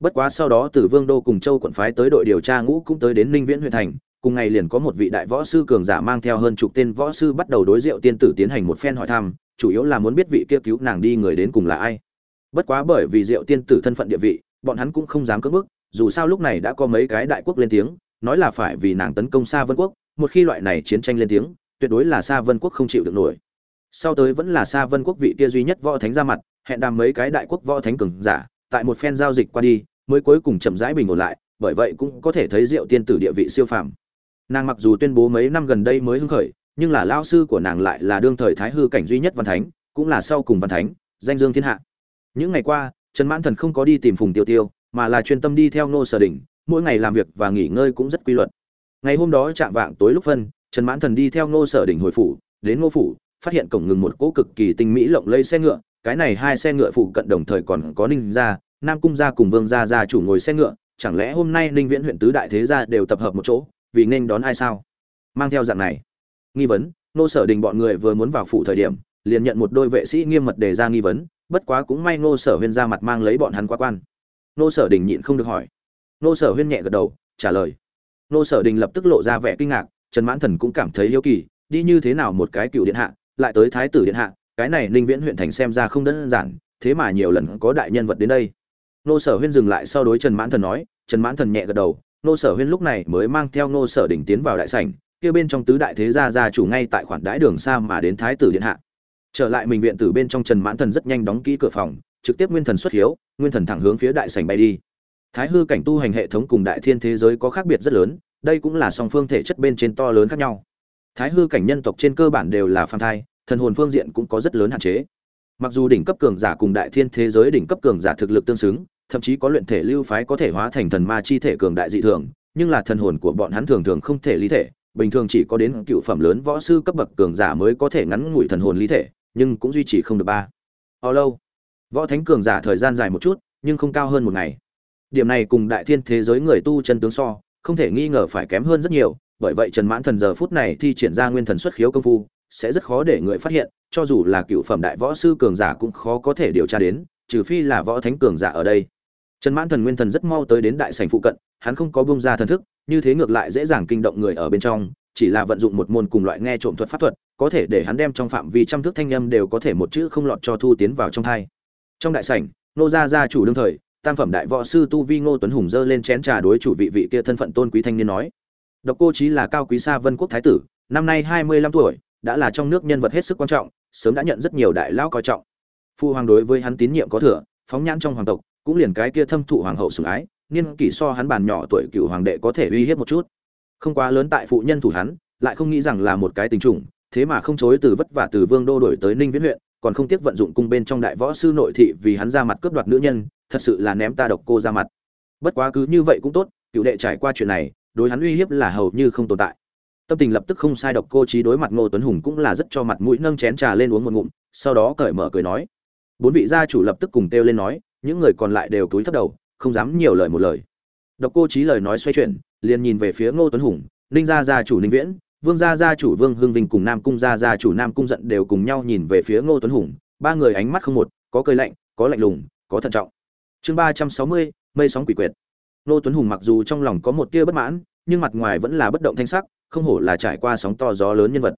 Bất quá sau đó từ vương đô cùng châu quận phái tới đội điều tra ngũ cũng tới đến ninh viễn huyện thành, cùng ngày liền có một vị đại võ sư cường giả mang theo hơn chục tên võ sư bắt đầu đối diệu tiên tử tiến hành một phen hỏi thăm, chủ yếu là muốn biết vị kia cứu nàng đi người đến cùng là ai. Bất quá bởi vì diệu tiên tử thân phận địa vị, bọn hắn cũng không dám cưỡng bức dù sao lúc này đã có mấy cái đại quốc lên tiếng, nói là phải vì nàng tấn công xa vân quốc, một khi loại này chiến tranh lên tiếng, tuyệt đối là xa vân quốc không chịu được nổi. Sau tới vẫn là xa vân quốc vị kia duy nhất võ thánh ra mặt, hẹn đàm mấy cái đại quốc võ thánh cường giả, tại một phen giao dịch qua đi, mới cuối cùng chậm rãi bình ổn lại, bởi vậy cũng có thể thấy diệu tiên tử địa vị siêu phàm. Nàng mặc dù tuyên bố mấy năm gần đây mới hưng khởi, nhưng là lao sư của nàng lại là đương thời thái hư cảnh duy nhất văn thánh, cũng là sau cùng văn thánh, danh dương thiên hạ. Những ngày qua, trần mãn thần không có đi tìm phùng tiêu tiêu mà là chuyên tâm đi theo nô sở đỉnh mỗi ngày làm việc và nghỉ ngơi cũng rất quy luật. Ngày hôm đó chạm vạng tối lúc phân, trần mãn thần đi theo nô sở đỉnh hồi phủ, đến ngô phủ, phát hiện cổng ngừng một cỗ cực kỳ tinh mỹ lộng lây xe ngựa, cái này hai xe ngựa phụ cận đồng thời còn có ninh gia, nam cung gia cùng vương gia gia chủ ngồi xe ngựa, chẳng lẽ hôm nay ninh viễn huyện tứ đại thế gia đều tập hợp một chỗ, vì nên đón ai sao? Mang theo dạng này. Nghi vấn nô sở đình bọn người vừa muốn vào phủ thời điểm, liền nhận một đôi vệ sĩ nghiêm mật đề ra nghi vấn, bất quá cũng may nô sở huyên ra mặt mang lấy bọn hắn qua quan nô sở đình nhịn không được hỏi. Nô sở huyên nhẹ gật đầu, trả lời. Nô sở đình lập tức lộ ra vẻ kinh ngạc, trần mãn thần cũng cảm thấy hiếu kỳ, đi như thế nào một cái cựu điện hạ, lại tới thái tử điện hạ, cái này ninh viễn huyện thành xem ra không đơn giản, thế mà nhiều lần có đại nhân vật đến đây. Nô sở huyên dừng lại sau đối trần mãn thần nói, trần mãn thần nhẹ gật đầu, nô sở huyên lúc này mới mang theo nô sở đỉnh tiến vào đại sảnh, kia bên trong tứ đại thế gia gia chủ ngay tại khoản đãi đường xa mà đến thái tử điện hạ. Trở lại mình viện tử bên trong trần mãn thần rất nhanh đóng kỹ cửa phòng trực tiếp nguyên thần xuất hiếu, nguyên thần thẳng hướng phía đại sảnh bay đi. Thái hư cảnh tu hành hệ thống cùng đại thiên thế giới có khác biệt rất lớn, đây cũng là song phương thể chất bên trên to lớn khác nhau. Thái hư cảnh nhân tộc trên cơ bản đều là phàm thai, thần hồn phương diện cũng có rất lớn hạn chế. Mặc dù đỉnh cấp cường giả cùng đại thiên thế giới đỉnh cấp cường giả thực lực tương xứng, thậm chí có luyện thể lưu phái có thể hóa thành thần ma chi thể cường đại dị thường, nhưng là thần hồn của bọn hắn thường thường không thể lý thể, bình thường chỉ có đến cựu phẩm lớn võ sư cấp bậc cường giả mới có thể ngắn ngủi thần hồn lý thể, nhưng cũng duy trì không được ba. Bao lâu? Võ thánh cường giả thời gian dài một chút, nhưng không cao hơn một ngày. Điểm này cùng đại thiên thế giới người tu chân tướng so, không thể nghi ngờ phải kém hơn rất nhiều, bởi vậy trần mãn thần giờ phút này thi triển ra nguyên thần xuất khiếu công phu, sẽ rất khó để người phát hiện, cho dù là cựu phẩm đại võ sư cường giả cũng khó có thể điều tra đến, trừ phi là võ thánh cường giả ở đây. Trần mãn thần nguyên thần rất mau tới đến đại sảnh phụ cận, hắn không có bung ra thần thức, như thế ngược lại dễ dàng kinh động người ở bên trong, chỉ là vận dụng một môn cùng loại nghe trộm thuật pháp thuật, có thể để hắn đem trong phạm vi trăm thước thanh âm đều có thể một chữ không lọt cho thu tiến vào trong thai trong đại sảnh nô gia gia chủ đương thời, tam phẩm đại võ sư tu vi ngô tuấn hùng dơ lên chén trà đối chủ vị vị kia thân phận tôn quý thanh niên nói. Độc cô chí là cao quý sa vân quốc thái tử, năm nay hai mươi lăm tuổi, đã là trong nước nhân vật hết sức quan trọng, sớm đã nhận rất nhiều đại lão coi trọng. Phu hoàng đối với hắn tín nhiệm có thừa, phóng nhãn trong hoàng tộc, cũng liền cái kia thâm thụ hoàng hậu sủng ái, niên kỷ so hắn bàn nhỏ tuổi cựu hoàng đệ có thể uy hiếp một chút. Không quá lớn tại phụ nhân thủ hắn, lại không nghĩ rằng là một cái tình trùng, thế mà không chối từ vất vả từ vương đô đổi tới ninh viễn huyện còn không tiếc vận dụng cung bên trong đại võ sư nội thị vì hắn ra mặt cướp đoạt nữ nhân, thật sự là ném ta độc cô ra mặt. Bất quá cứ như vậy cũng tốt, cựu đệ trải qua chuyện này, đối hắn uy hiếp là hầu như không tồn tại. Tâm tình lập tức không sai độc cô trí đối mặt ngô tuấn hùng cũng là rất cho mặt mũi nâng chén trà lên uống một ngụm, sau đó cởi mở cười nói. Bốn vị gia chủ lập tức cùng kêu lên nói, những người còn lại đều cúi thấp đầu, không dám nhiều lời một lời. Độc cô trí lời nói xoay chuyển, liền nhìn về phía ngô tuấn hùng, ninh gia gia chủ ninh viễn vương gia gia chủ vương hưng vinh cùng nam cung gia gia chủ nam cung giận đều cùng nhau nhìn về phía ngô tuấn hùng, ba người ánh mắt không một, có cười lạnh, có lạnh lùng, có thận trọng. Chương ba trăm sáu mươi, mây sóng quỷ quyệt. Ngô tuấn hùng mặc dù trong lòng có một tia bất mãn, nhưng mặt ngoài vẫn là bất động thanh sắc, không hổ là trải qua sóng to gió lớn nhân vật.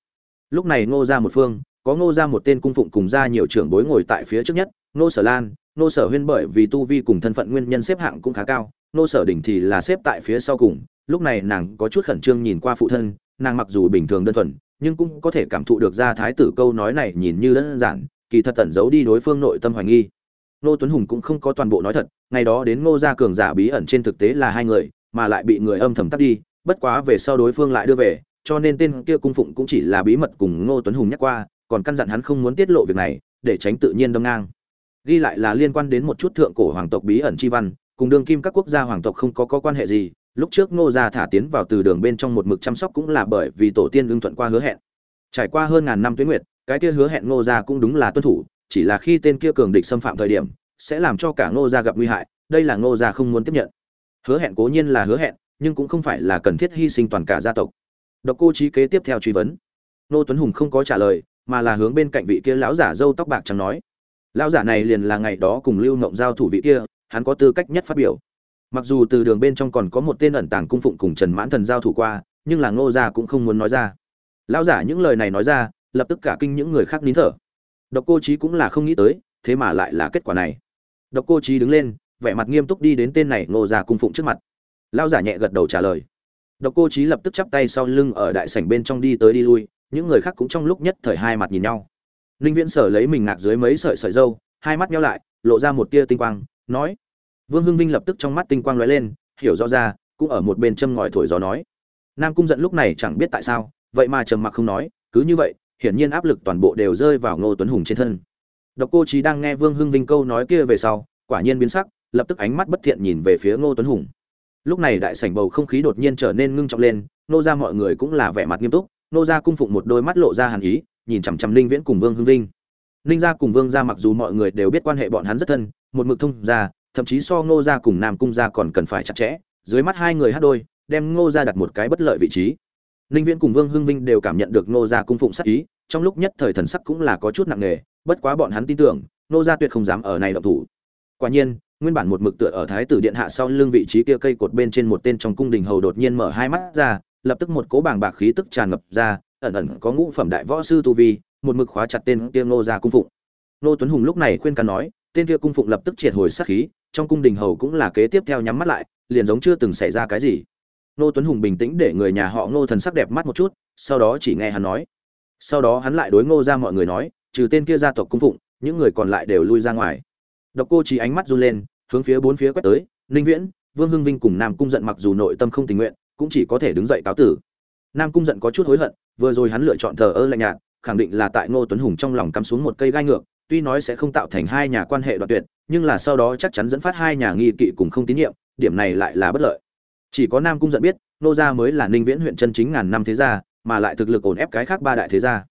Lúc này ngô ra một phương, có ngô ra một tên cung phụng cùng ra nhiều trưởng bối ngồi tại phía trước nhất, ngô sở lan, ngô sở huyên bởi vì tu vi cùng thân phận nguyên nhân xếp hạng cũng khá cao, ngô sở đỉnh thì là xếp tại phía sau cùng, lúc này nàng có chút khẩn trương nhìn qua phụ thân nàng mặc dù bình thường đơn thuần nhưng cũng có thể cảm thụ được ra thái tử câu nói này nhìn như đơn giản kỳ thật tẩn giấu đi đối phương nội tâm hoài nghi. Ngô tuấn hùng cũng không có toàn bộ nói thật ngày đó đến ngô gia cường giả bí ẩn trên thực tế là hai người mà lại bị người âm thầm tắt đi bất quá về sau đối phương lại đưa về cho nên tên kia cung phụng cũng chỉ là bí mật cùng ngô tuấn hùng nhắc qua còn căn dặn hắn không muốn tiết lộ việc này để tránh tự nhiên đâm ngang. Ghi lại là liên quan đến một chút thượng cổ hoàng tộc bí ẩn chi văn cùng đường kim các quốc gia hoàng tộc không có, có quan hệ gì lúc trước ngô gia thả tiến vào từ đường bên trong một mực chăm sóc cũng là bởi vì tổ tiên ưng thuận qua hứa hẹn. Trải qua hơn ngàn năm tuyến nguyệt, cái kia hứa hẹn ngô gia cũng đúng là tuân thủ, chỉ là khi tên kia cường địch xâm phạm thời điểm, sẽ làm cho cả ngô gia gặp nguy hại, đây là ngô gia không muốn tiếp nhận. Hứa hẹn cố nhiên là hứa hẹn, nhưng cũng không phải là cần thiết hy sinh toàn cả gia tộc. Độc cô trí kế tiếp theo truy vấn. Ngô tuấn hùng không có trả lời, mà là hướng bên cạnh vị kia lão giả râu tóc bạc trắng nói. Lão giả này liền là ngày đó cùng lưu ngộng giao thủ vị kia, hắn có tư cách nhất phát biểu mặc dù từ đường bên trong còn có một tên ẩn tàng cung phụng cùng trần mãn thần giao thủ qua, nhưng là ngô gia cũng không muốn nói ra. Lão giả những lời này nói ra, lập tức cả kinh những người khác nín thở. Độc cô trí cũng là không nghĩ tới, thế mà lại là kết quả này. Độc cô trí đứng lên, vẻ mặt nghiêm túc đi đến tên này ngô gia cung phụng trước mặt. Lão giả nhẹ gật đầu trả lời. Độc cô trí lập tức chắp tay sau lưng ở đại sảnh bên trong đi tới đi lui, những người khác cũng trong lúc nhất thời hai mặt nhìn nhau. Ninh viễn sở lấy mình ngạc dưới mấy sợi sợi dâu, hai mắt nhau lại, lộ ra một tia tinh quang, nói vương hưng vinh lập tức trong mắt tinh quang lóe lên, hiểu rõ ra, cũng ở một bên châm ngòi thổi gió nói. Nam cung giận lúc này chẳng biết tại sao, vậy mà trầm mặc không nói, cứ như vậy, hiển nhiên áp lực toàn bộ đều rơi vào ngô tuấn hùng trên thân. Độc cô Chí đang nghe vương hưng vinh câu nói kia về sau, quả nhiên biến sắc, lập tức ánh mắt bất thiện nhìn về phía ngô tuấn hùng. Lúc này đại sảnh bầu không khí đột nhiên trở nên ngưng trọng lên, nô Gia mọi người cũng là vẻ mặt nghiêm túc, nô Gia cung phụng một đôi mắt lộ ra hàn ý, nhìn chằm chằm ninh viễn cùng vương hưng vinh. Ninh gia cùng vương gia mặc dù mọi người đều biết quan hệ bọn hắn rất thân, một mực thông gia thậm chí so ngô gia cùng nam cung gia còn cần phải chặt chẽ, dưới mắt hai người hát đôi, đem ngô gia đặt một cái bất lợi vị trí. Ninh viễn cùng vương hưng vinh đều cảm nhận được ngô gia cung phụng sát ý, trong lúc nhất thời thần sắc cũng là có chút nặng nề, bất quá bọn hắn tin tưởng, ngô gia tuyệt không dám ở này động thủ. Quả nhiên, nguyên bản một mực tựa ở thái tử điện hạ sau lưng vị trí kia cây cột bên trên một tên trong cung đình hầu đột nhiên mở hai mắt ra, lập tức một cỗ bàng bạc khí tức tràn ngập ra, ẩn ẩn có ngũ phẩm đại võ sư tu vi, một mực khóa chặt tên kia ngô gia cung phụng. Ngô tuấn hùng lúc này khuyên can nói, tên kia cung phụng lập tức triệt hồi sát khí trong cung đình hầu cũng là kế tiếp theo nhắm mắt lại liền giống chưa từng xảy ra cái gì. Nô tuấn hùng bình tĩnh để người nhà họ ngô thần sắc đẹp mắt một chút sau đó chỉ nghe hắn nói. Sau đó hắn lại đối ngô ra mọi người nói trừ tên kia gia tộc cung phụng những người còn lại đều lui ra ngoài. Độc Cô Chỉ ánh mắt run lên, hướng phía bốn phía quét tới, Ninh Viễn, Vương Hưng Vinh cùng Nam Cung giận mặc dù nội tâm không tình nguyện, cũng chỉ có thể đứng dậy cáo tử. Nam Cung giận có chút hối hận, vừa rồi hắn lựa chọn thờ ơ lạnh nhạt, khẳng định là tại Ngô Tuấn Hùng trong lòng cắm xuống một cây gai ngược, tuy nói sẽ không tạo thành hai nhà quan hệ đoạn tuyệt, nhưng là sau đó chắc chắn dẫn phát hai nhà nghi kỵ cùng không tín nhiệm, điểm này lại là bất lợi. Chỉ có Nam Cung giận biết, nô gia mới là Ninh Viễn huyện chân chính ngàn năm thế gia, mà lại thực lực ổn ép cái khác ba đại thế gia.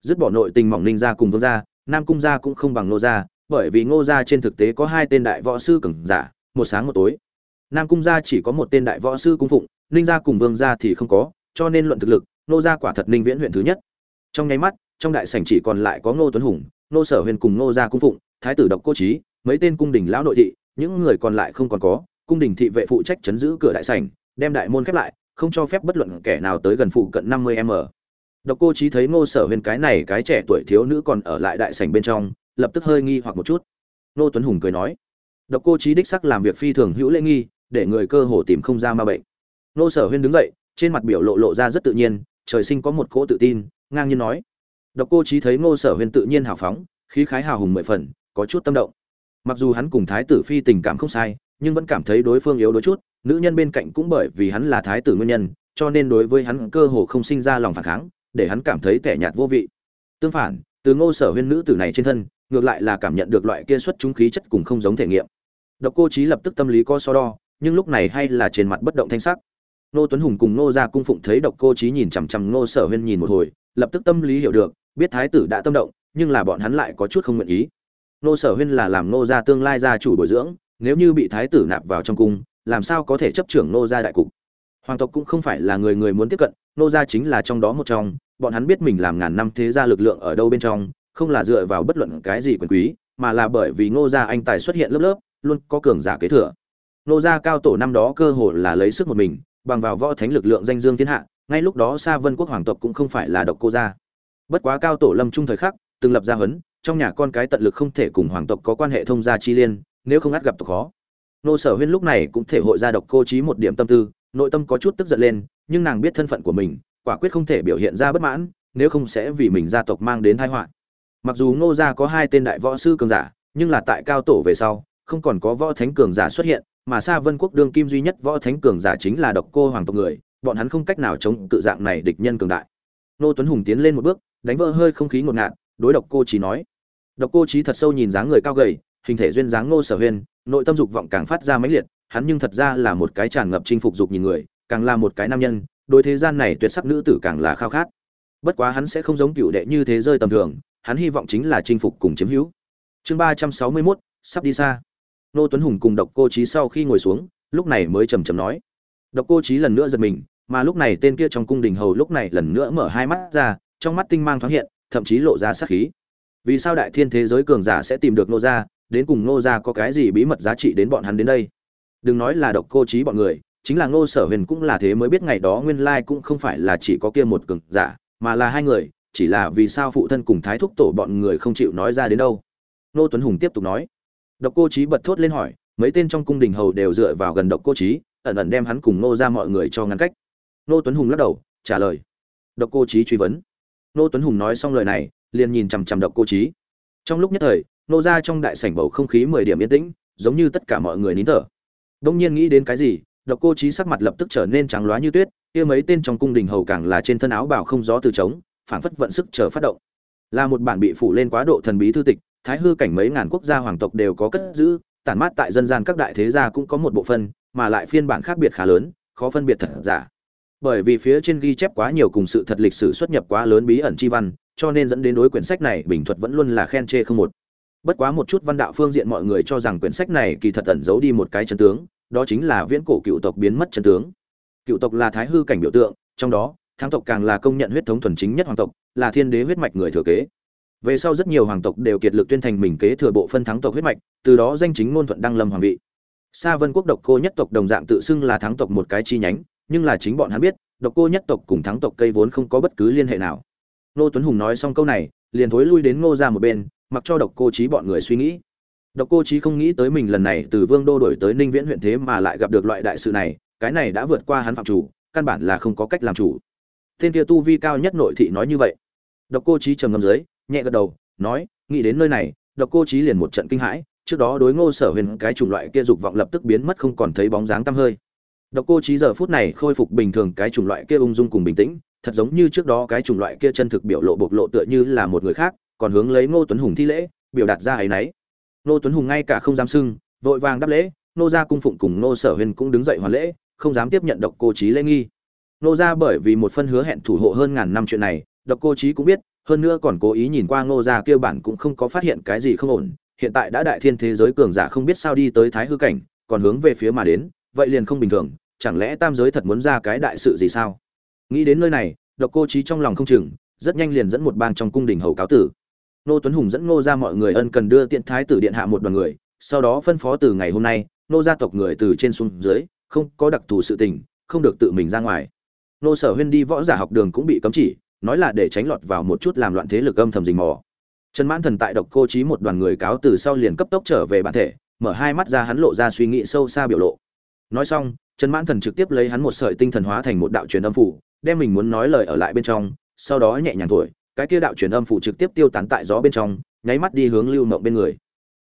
Dứt bỏ nội tình mỏng Ninh gia cùng Vương gia, Nam Cung gia cũng không bằng nô gia, bởi vì Ngô gia trên thực tế có hai tên đại võ sư cường giả, một sáng một tối. Nam cung gia chỉ có một tên đại võ sư cung phụng, Ninh gia cùng Vương gia thì không có, cho nên luận thực lực nô gia quả thật ninh viễn huyện thứ nhất trong nháy mắt trong đại sảnh chỉ còn lại có ngô tuấn hùng nô sở huyền cùng nô gia cung phụng, thái tử độc cô trí mấy tên cung đình lão nội thị, những người còn lại không còn có, cung đình thị vệ phụ trách chấn giữ cửa đại sảnh, đem đại môn khép lại, không cho phép bất luận kẻ nào tới gần phụ cận năm mươi m. Độc cô trí thấy nô sở huyền cái này cái trẻ tuổi thiếu nữ còn ở lại đại sảnh bên trong, lập tức hơi nghi hoặc một chút. Nô tuấn hùng cười nói, độc cô trí đích sắc làm việc phi thường hữu lễ nghi, để người cơ hồ tìm không ra ma bệnh. Nô sở huyên đứng dậy, trên mặt biểu lộ lộ ra rất tự nhiên, trời sinh có một cỗ tự tin, ngang nhiên nói độc cô chí thấy ngô sở huyên tự nhiên hào phóng, khí khái hào hùng mười phần, có chút tâm động. Mặc dù hắn cùng thái tử phi tình cảm không sai, nhưng vẫn cảm thấy đối phương yếu đuối chút, nữ nhân bên cạnh cũng bởi vì hắn là thái tử nguyên nhân, cho nên đối với hắn cơ hồ không sinh ra lòng phản kháng, để hắn cảm thấy tẻ nhạt vô vị. Tương phản, từ ngô sở huyên nữ tử này trên thân, ngược lại là cảm nhận được loại kia xuất chúng khí chất cùng không giống thể nghiệm. Độc cô chí lập tức tâm lý co so đo, nhưng lúc này hay là trên mặt bất động thanh sắc. Nô tuấn hùng cùng nô gia cung phụng thấy độc cô chí nhìn chằm chằm nô sở huyên nhìn một hồi lập tức tâm lý hiểu được, biết thái tử đã tâm động, nhưng là bọn hắn lại có chút không nguyện ý. Nô sở huyên là làm nô gia tương lai gia chủ bồi dưỡng, nếu như bị thái tử nạp vào trong cung, làm sao có thể chấp trưởng nô gia đại cục? Hoàng tộc cũng không phải là người người muốn tiếp cận, nô gia chính là trong đó một trong, bọn hắn biết mình làm ngàn năm thế gia lực lượng ở đâu bên trong, không là dựa vào bất luận cái gì quyền quý, mà là bởi vì nô gia anh tài xuất hiện lớp lớp, luôn có cường giả kế thừa. Nô gia cao tổ năm đó cơ hồ là lấy sức một mình, bằng vào võ thánh lực lượng danh dương thiên hạ ngay lúc đó xa vân quốc hoàng tộc cũng không phải là độc cô gia. Bất quá cao tổ lâm trung thời khắc, từng lập gia huấn, trong nhà con cái tận lực không thể cùng hoàng tộc có quan hệ thông gia chi liên, nếu không ắt gặp tộc khó. Nô sở huyên lúc này cũng thể hội ra độc cô trí một điểm tâm tư, nội tâm có chút tức giận lên, nhưng nàng biết thân phận của mình, quả quyết không thể biểu hiện ra bất mãn, nếu không sẽ vì mình gia tộc mang đến tai họa. Mặc dù ngô gia có hai tên đại võ sư cường giả, nhưng là tại cao tổ về sau, không còn có võ thánh cường giả xuất hiện, mà xa vân quốc đương kim duy nhất võ thánh cường giả chính là độc cô hoàng tộc người bọn hắn không cách nào chống cự dạng này địch nhân cường đại. Nô tuấn hùng tiến lên một bước, đánh vỡ hơi không khí ngột ngạt, đối độc cô trí nói. Độc cô trí thật sâu nhìn dáng người cao gầy, hình thể duyên dáng ngô sở huyên nội tâm dục vọng càng phát ra mãnh liệt, hắn nhưng thật ra là một cái tràn ngập chinh phục dục nhìn người, càng là một cái nam nhân, đối thế gian này tuyệt sắc nữ tử càng là khao khát. Bất quá hắn sẽ không giống cựu đệ như thế rơi tầm thường, hắn hy vọng chính là chinh phục cùng chiếm hữu. Chương ba trăm sáu mươi mốt, sắp đi xa. Nô tuấn hùng cùng độc cô trí sau khi ngồi xuống, lúc này mới trầm trầm nói độc cô Chí lần nữa giật mình mà lúc này tên kia trong cung đình hầu lúc này lần nữa mở hai mắt ra trong mắt tinh mang thoáng hiện thậm chí lộ ra sát khí. Vì sao đại thiên thế giới cường giả sẽ tìm được nô gia đến cùng nô gia có cái gì bí mật giá trị đến bọn hắn đến đây? Đừng nói là độc cô Chí bọn người chính là ngô sở huyền cũng là thế mới biết ngày đó nguyên lai cũng không phải là chỉ có kia một cường giả mà là hai người chỉ là vì sao phụ thân cùng thái thúc tổ bọn người không chịu nói ra đến đâu? Nô tuấn hùng tiếp tục nói. Độc cô Chí bật thốt lên hỏi mấy tên trong cung đình hầu đều dựa vào gần độc cô Chí, ẩn ẩn đem hắn cùng nô ra mọi người cho ngăn cách. Nô tuấn hùng lắc đầu, trả lời. Độc cô trí truy vấn. Nô tuấn hùng nói xong lời này, liền nhìn chằm chằm độc cô trí trong lúc nhất thời nô ra trong đại sảnh bầu không khí mười điểm yên tĩnh, giống như tất cả mọi người nín thở. Đông nhiên nghĩ đến cái gì, độc cô trí sắc mặt lập tức trở nên trắng loá như tuyết, kia mấy tên trong cung đình hầu càng là trên thân áo bào không gió từ trống, phảng phất vận sức chờ phát động. Là một bản bị phủ lên quá độ thần bí thư tịch, thái hư cảnh mấy ngàn quốc gia hoàng tộc đều có cất giữ, tản mát tại dân gian các đại thế gia cũng có một bộ phân mà lại phiên bản khác biệt khá lớn, khó phân biệt thật giả. Bởi vì phía trên ghi chép quá nhiều cùng sự thật lịch sử xuất nhập quá lớn bí ẩn chi văn, cho nên dẫn đến đối quyển sách này bình thuật vẫn luôn là khen chê không một. Bất quá một chút văn đạo phương diện mọi người cho rằng quyển sách này kỳ thật ẩn giấu đi một cái chân tướng, đó chính là viễn cổ cựu tộc biến mất chân tướng. Cựu tộc là thái hư cảnh biểu tượng, trong đó, thắng tộc càng là công nhận huyết thống thuần chính nhất hoàng tộc, là thiên đế huyết mạch người thừa kế. Về sau rất nhiều hoàng tộc đều kiệt lực tuyên thành mình kế thừa bộ phân thắng tộc huyết mạch, từ đó danh chính ngôn thuận đăng lâm hoàng vị. Sa Vân quốc độc cô nhất tộc đồng dạng tự xưng là thắng tộc một cái chi nhánh, nhưng là chính bọn hắn biết, độc cô nhất tộc cùng thắng tộc cây vốn không có bất cứ liên hệ nào. Nô Tuấn Hùng nói xong câu này, liền thối lui đến Ngô ra một bên, mặc cho độc cô chí bọn người suy nghĩ. Độc cô chí không nghĩ tới mình lần này từ Vương đô đổi tới Ninh Viễn huyện thế mà lại gặp được loại đại sự này, cái này đã vượt qua hắn phạm chủ, căn bản là không có cách làm chủ. Tên kia tu vi cao nhất nội thị nói như vậy. Độc cô chí trầm ngâm dưới, nhẹ gật đầu, nói, nghĩ đến nơi này, Độc Cô Chí liền một trận kinh hãi, trước đó đối Ngô Sở Huyền cái chủng loại kia dục vọng lập tức biến mất không còn thấy bóng dáng tăm hơi. Độc Cô Chí giờ phút này khôi phục bình thường cái chủng loại kia ung dung cùng bình tĩnh, thật giống như trước đó cái chủng loại kia chân thực biểu lộ bộc lộ tựa như là một người khác, còn hướng lấy Ngô Tuấn Hùng thi lễ, biểu đạt ra ấy nấy. Ngô Tuấn Hùng ngay cả không dám sưng, vội vàng đáp lễ, Ngô gia cung phụng cùng Ngô Sở Huyền cũng đứng dậy hoàn lễ, không dám tiếp nhận Độc Cô Chí lễ nghi. Ngô gia bởi vì một phân hứa hẹn thủ hộ hơn ngàn năm chuyện này, Độc Cô Chí cũng biết, hơn nữa còn cố ý nhìn qua ngô gia kia bản cũng không có phát hiện cái gì không ổn hiện tại đã đại thiên thế giới cường giả không biết sao đi tới thái hư cảnh, còn hướng về phía mà đến, vậy liền không bình thường, chẳng lẽ tam giới thật muốn ra cái đại sự gì sao? Nghĩ đến nơi này, độc cô trí trong lòng không chừng, rất nhanh liền dẫn một bang trong cung đình hầu cáo tử. Nô tuấn hùng dẫn ngô ra mọi người ân cần đưa tiện thái tử điện hạ một đoàn người, sau đó phân phó từ ngày hôm nay nô gia tộc người từ trên xuống dưới, không có đặc thù sự tình, không được tự mình ra ngoài. Nô sở huyên đi võ giả học đường cũng bị cấm chỉ, nói là để tránh lọt vào một chút làm loạn thế lực âm thầm rình mò trần mãn thần tại độc cô trí một đoàn người cáo từ sau liền cấp tốc trở về bản thể, mở hai mắt ra hắn lộ ra suy nghĩ sâu xa biểu lộ. Nói xong, trần mãn thần trực tiếp lấy hắn một sợi tinh thần hóa thành một đạo truyền âm phủ, đem mình muốn nói lời ở lại bên trong, sau đó nhẹ nhàng thổi, cái kia đạo truyền âm phủ trực tiếp tiêu tán tại gió bên trong, nháy mắt đi hướng lưu Ngộng bên người.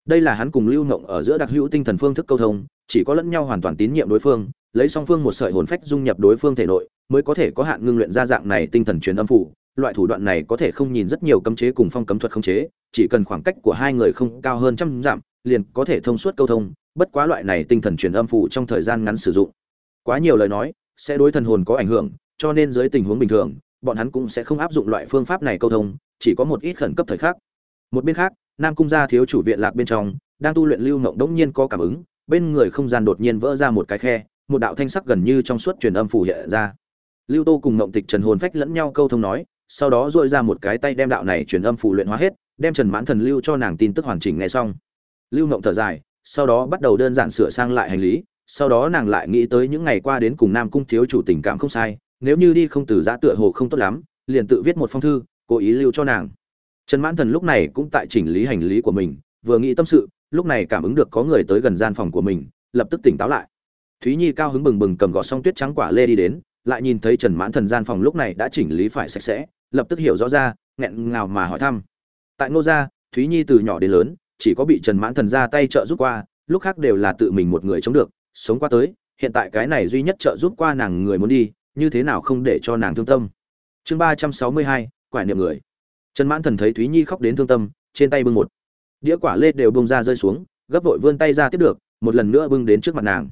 Đây là hắn cùng lưu Ngộng ở giữa đặc hữu tinh thần phương thức câu thông, chỉ có lẫn nhau hoàn toàn tín nhiệm đối phương, lấy song phương một sợi hồn phách dung nhập đối phương thể nội, mới có thể có hạn ngưng luyện ra dạng này tinh thần truyền âm phủ loại thủ đoạn này có thể không nhìn rất nhiều cấm chế cùng phong cấm thuật khống chế, chỉ cần khoảng cách của hai người không cao hơn trăm dặm, liền có thể thông suốt câu thông, bất quá loại này tinh thần truyền âm phủ trong thời gian ngắn sử dụng. Quá nhiều lời nói, sẽ đối thần hồn có ảnh hưởng, cho nên dưới tình huống bình thường, bọn hắn cũng sẽ không áp dụng loại phương pháp này câu thông, chỉ có một ít khẩn cấp thời khắc. Một bên khác, nam cung gia thiếu chủ viện lạc bên trong, đang tu luyện lưu ngộng đống nhiên có cảm ứng, bên người không gian đột nhiên vỡ ra một cái khe, một đạo thanh sắc gần như trong suốt truyền âm phủ hiện ra. Lưu tô cùng ngộng tịch trần hồn phách lẫn nhau câu thông nói sau đó dội ra một cái tay đem đạo này truyền âm phụ luyện hóa hết, đem trần mãn thần lưu cho nàng tin tức hoàn chỉnh nghe xong. Lưu ngộng thở dài, sau đó bắt đầu đơn giản sửa sang lại hành lý, sau đó nàng lại nghĩ tới những ngày qua đến cùng nam cung thiếu chủ tình cảm không sai, nếu như đi không từ giã tựa hồ không tốt lắm, liền tự viết một phong thư, cố ý lưu cho nàng. Trần mãn thần lúc này cũng tại chỉnh lý hành lý của mình, vừa nghĩ tâm sự, lúc này cảm ứng được có người tới gần gian phòng của mình, lập tức tỉnh táo lại. Thúy nhi cao hứng bừng bừng cầm gọt xong tuyết trắng quả lê đi đến lại nhìn thấy trần mãn thần gian phòng lúc này đã chỉnh lý phải sạch sẽ, lập tức hiểu rõ ra, nghẹn ngào mà hỏi thăm. Tại ngô gia, thúy nhi từ nhỏ đến lớn, chỉ có bị trần mãn thần ra tay trợ giúp qua, lúc khác đều là tự mình một người chống được, sống qua tới, hiện tại cái này duy nhất trợ giúp qua nàng người muốn đi, như thế nào không để cho nàng thương tâm. Chương ba trăm sáu mươi hai quả niệm người. Trần mãn thần thấy thúy nhi khóc đến thương tâm, trên tay bưng một đĩa quả lê đều bông ra rơi xuống, gấp vội vươn tay ra tiếp được, một lần nữa bưng đến trước mặt nàng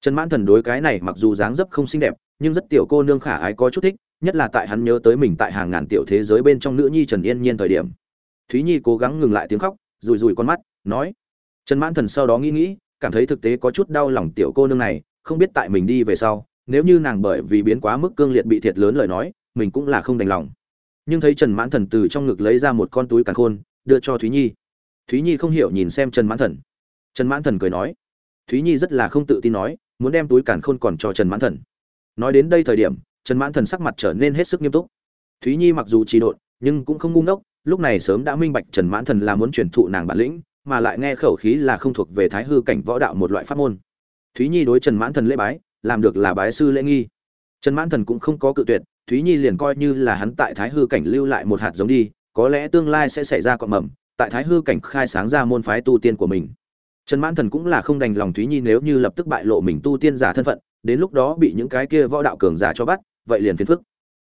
trần mãn thần đối cái này mặc dù dáng dấp không xinh đẹp, nhưng rất tiểu cô nương khả ái có chút thích, nhất là tại hắn nhớ tới mình tại hàng ngàn tiểu thế giới bên trong nữ nhi trần yên nhiên thời điểm. Thúy nhi cố gắng ngừng lại tiếng khóc, rủi rủi con mắt, nói, trần mãn thần sau đó nghĩ nghĩ, cảm thấy thực tế có chút đau lòng tiểu cô nương này, không biết tại mình đi về sau, nếu như nàng bởi vì biến quá mức cương liệt bị thiệt lớn lời nói, mình cũng là không đành lòng. Nhưng thấy trần mãn thần từ trong ngực lấy ra một con túi càn khôn, đưa cho thúy nhi. Thúy nhi không hiểu nhìn xem trần mãn thần. Trần mãn thần cười nói, thúy nhi rất là không tự tin nói muốn đem túi càn khôn còn cho trần mãn thần. Nói đến đây thời điểm, trần mãn thần sắc mặt trở nên hết sức nghiêm túc. Thúy nhi mặc dù trì độn, nhưng cũng không ngu ngốc, lúc này sớm đã minh bạch trần mãn thần là muốn truyền thụ nàng bản lĩnh, mà lại nghe khẩu khí là không thuộc về thái hư cảnh võ đạo một loại pháp môn. Thúy nhi đối trần mãn thần lễ bái, làm được là bái sư lễ nghi. Trần mãn thần cũng không có cự tuyệt, thúy nhi liền coi như là hắn tại thái hư cảnh lưu lại một hạt giống đi, có lẽ tương lai sẽ xảy ra cọn mầm, tại thái hư cảnh khai sáng ra môn phái tu tiên của mình trần mãn thần cũng là không đành lòng thúy nhi nếu như lập tức bại lộ mình tu tiên giả thân phận, đến lúc đó bị những cái kia võ đạo cường giả cho bắt, vậy liền phiền phức.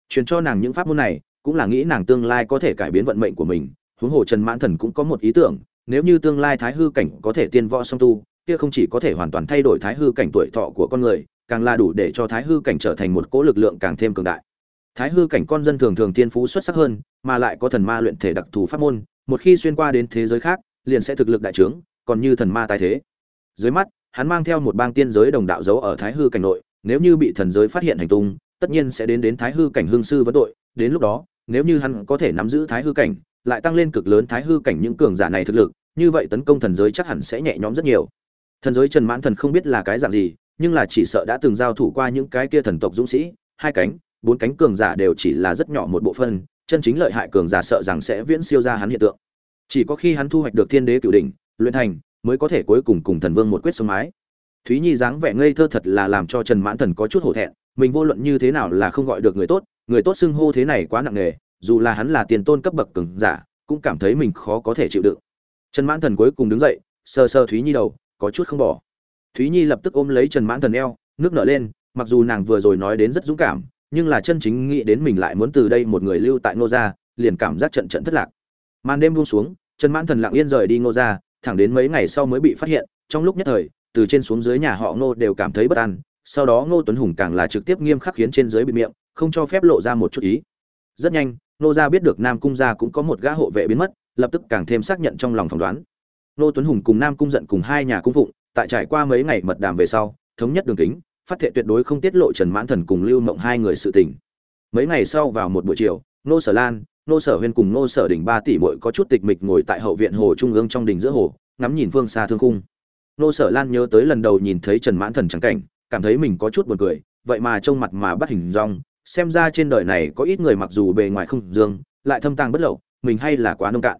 Truyền cho nàng những pháp môn này, cũng là nghĩ nàng tương lai có thể cải biến vận mệnh của mình, huống hồ trần mãn thần cũng có một ý tưởng, nếu như tương lai thái hư cảnh có thể tiên võ song tu, kia không chỉ có thể hoàn toàn thay đổi thái hư cảnh tuổi thọ của con người, càng là đủ để cho thái hư cảnh trở thành một cỗ lực lượng càng thêm cường đại. Thái hư cảnh con dân thường thường tiên phú xuất sắc hơn, mà lại có thần ma luyện thể đặc thù pháp môn, một khi xuyên qua đến thế giới khác, liền sẽ thực lực đại trướng còn như thần ma tái thế. Dưới mắt, hắn mang theo một bang tiên giới đồng đạo giấu ở thái hư cảnh nội, nếu như bị thần giới phát hiện hành tung, tất nhiên sẽ đến đến thái hư cảnh hương sư vấn tội. Đến lúc đó, nếu như hắn có thể nắm giữ thái hư cảnh, lại tăng lên cực lớn thái hư cảnh những cường giả này thực lực, như vậy tấn công thần giới chắc hẳn sẽ nhẹ nhõm rất nhiều. Thần giới trần mãn thần không biết là cái dạng gì, nhưng là chỉ sợ đã từng giao thủ qua những cái kia thần tộc dũng sĩ, hai cánh, bốn cánh cường giả đều chỉ là rất nhỏ một bộ phân chân chính lợi hại cường giả sợ rằng sẽ viễn siêu ra hắn hiện tượng. Chỉ có khi hắn thu hoạch được thiên đế cửu đỉnh luyện thành, mới có thể cuối cùng cùng thần vương một quyết sống mái. Thúy nhi dáng vẻ ngây thơ thật là làm cho trần mãn thần có chút hổ thẹn, mình vô luận như thế nào là không gọi được người tốt người tốt xưng hô thế này quá nặng nề, dù là hắn là tiền tôn cấp bậc cường giả, cũng cảm thấy mình khó có thể chịu đựng. Trần mãn thần cuối cùng đứng dậy, sờ sờ thúy nhi đầu, có chút không bỏ. Thúy nhi lập tức ôm lấy trần mãn thần eo, nước nở lên, mặc dù nàng vừa rồi nói đến rất dũng cảm, nhưng là chân chính nghĩ đến mình lại muốn từ đây một người lưu tại ngô gia, liền cảm giác trận trận thất lạc. Màn đêm buông xuống, trần mãn thần lặng yên rời đi ngô gia thẳng đến mấy ngày sau mới bị phát hiện, trong lúc nhất thời, từ trên xuống dưới nhà họ ngô đều cảm thấy bất an, sau đó ngô tuấn hùng càng là trực tiếp nghiêm khắc khiến trên dưới bị miệng, không cho phép lộ ra một chút ý. Rất nhanh, ngô gia biết được nam cung gia cũng có một gã hộ vệ biến mất, lập tức càng thêm xác nhận trong lòng phỏng đoán. Ngô tuấn hùng cùng nam cung giận cùng hai nhà cung phụng, tại trải qua mấy ngày mật đàm về sau, thống nhất đường kính, phát thệ tuyệt đối không tiết lộ trần mãn thần cùng lưu mộng hai người sự tình. Mấy ngày sau vào một buổi chiều nô sở lan nô sở huyên cùng nô sở đỉnh ba tỷ muội có chút tịch mịch ngồi tại hậu viện hồ trung ương trong đình giữa hồ, ngắm nhìn phương xa thương khung. Nô sở lan nhớ tới lần đầu nhìn thấy trần mãn thần trắng cảnh, cảm thấy mình có chút buồn cười, vậy mà trông mặt mà bắt hình rong xem ra trên đời này có ít người mặc dù bề ngoài không dương, lại thâm tàng bất lậu, mình hay là quá nông cạn.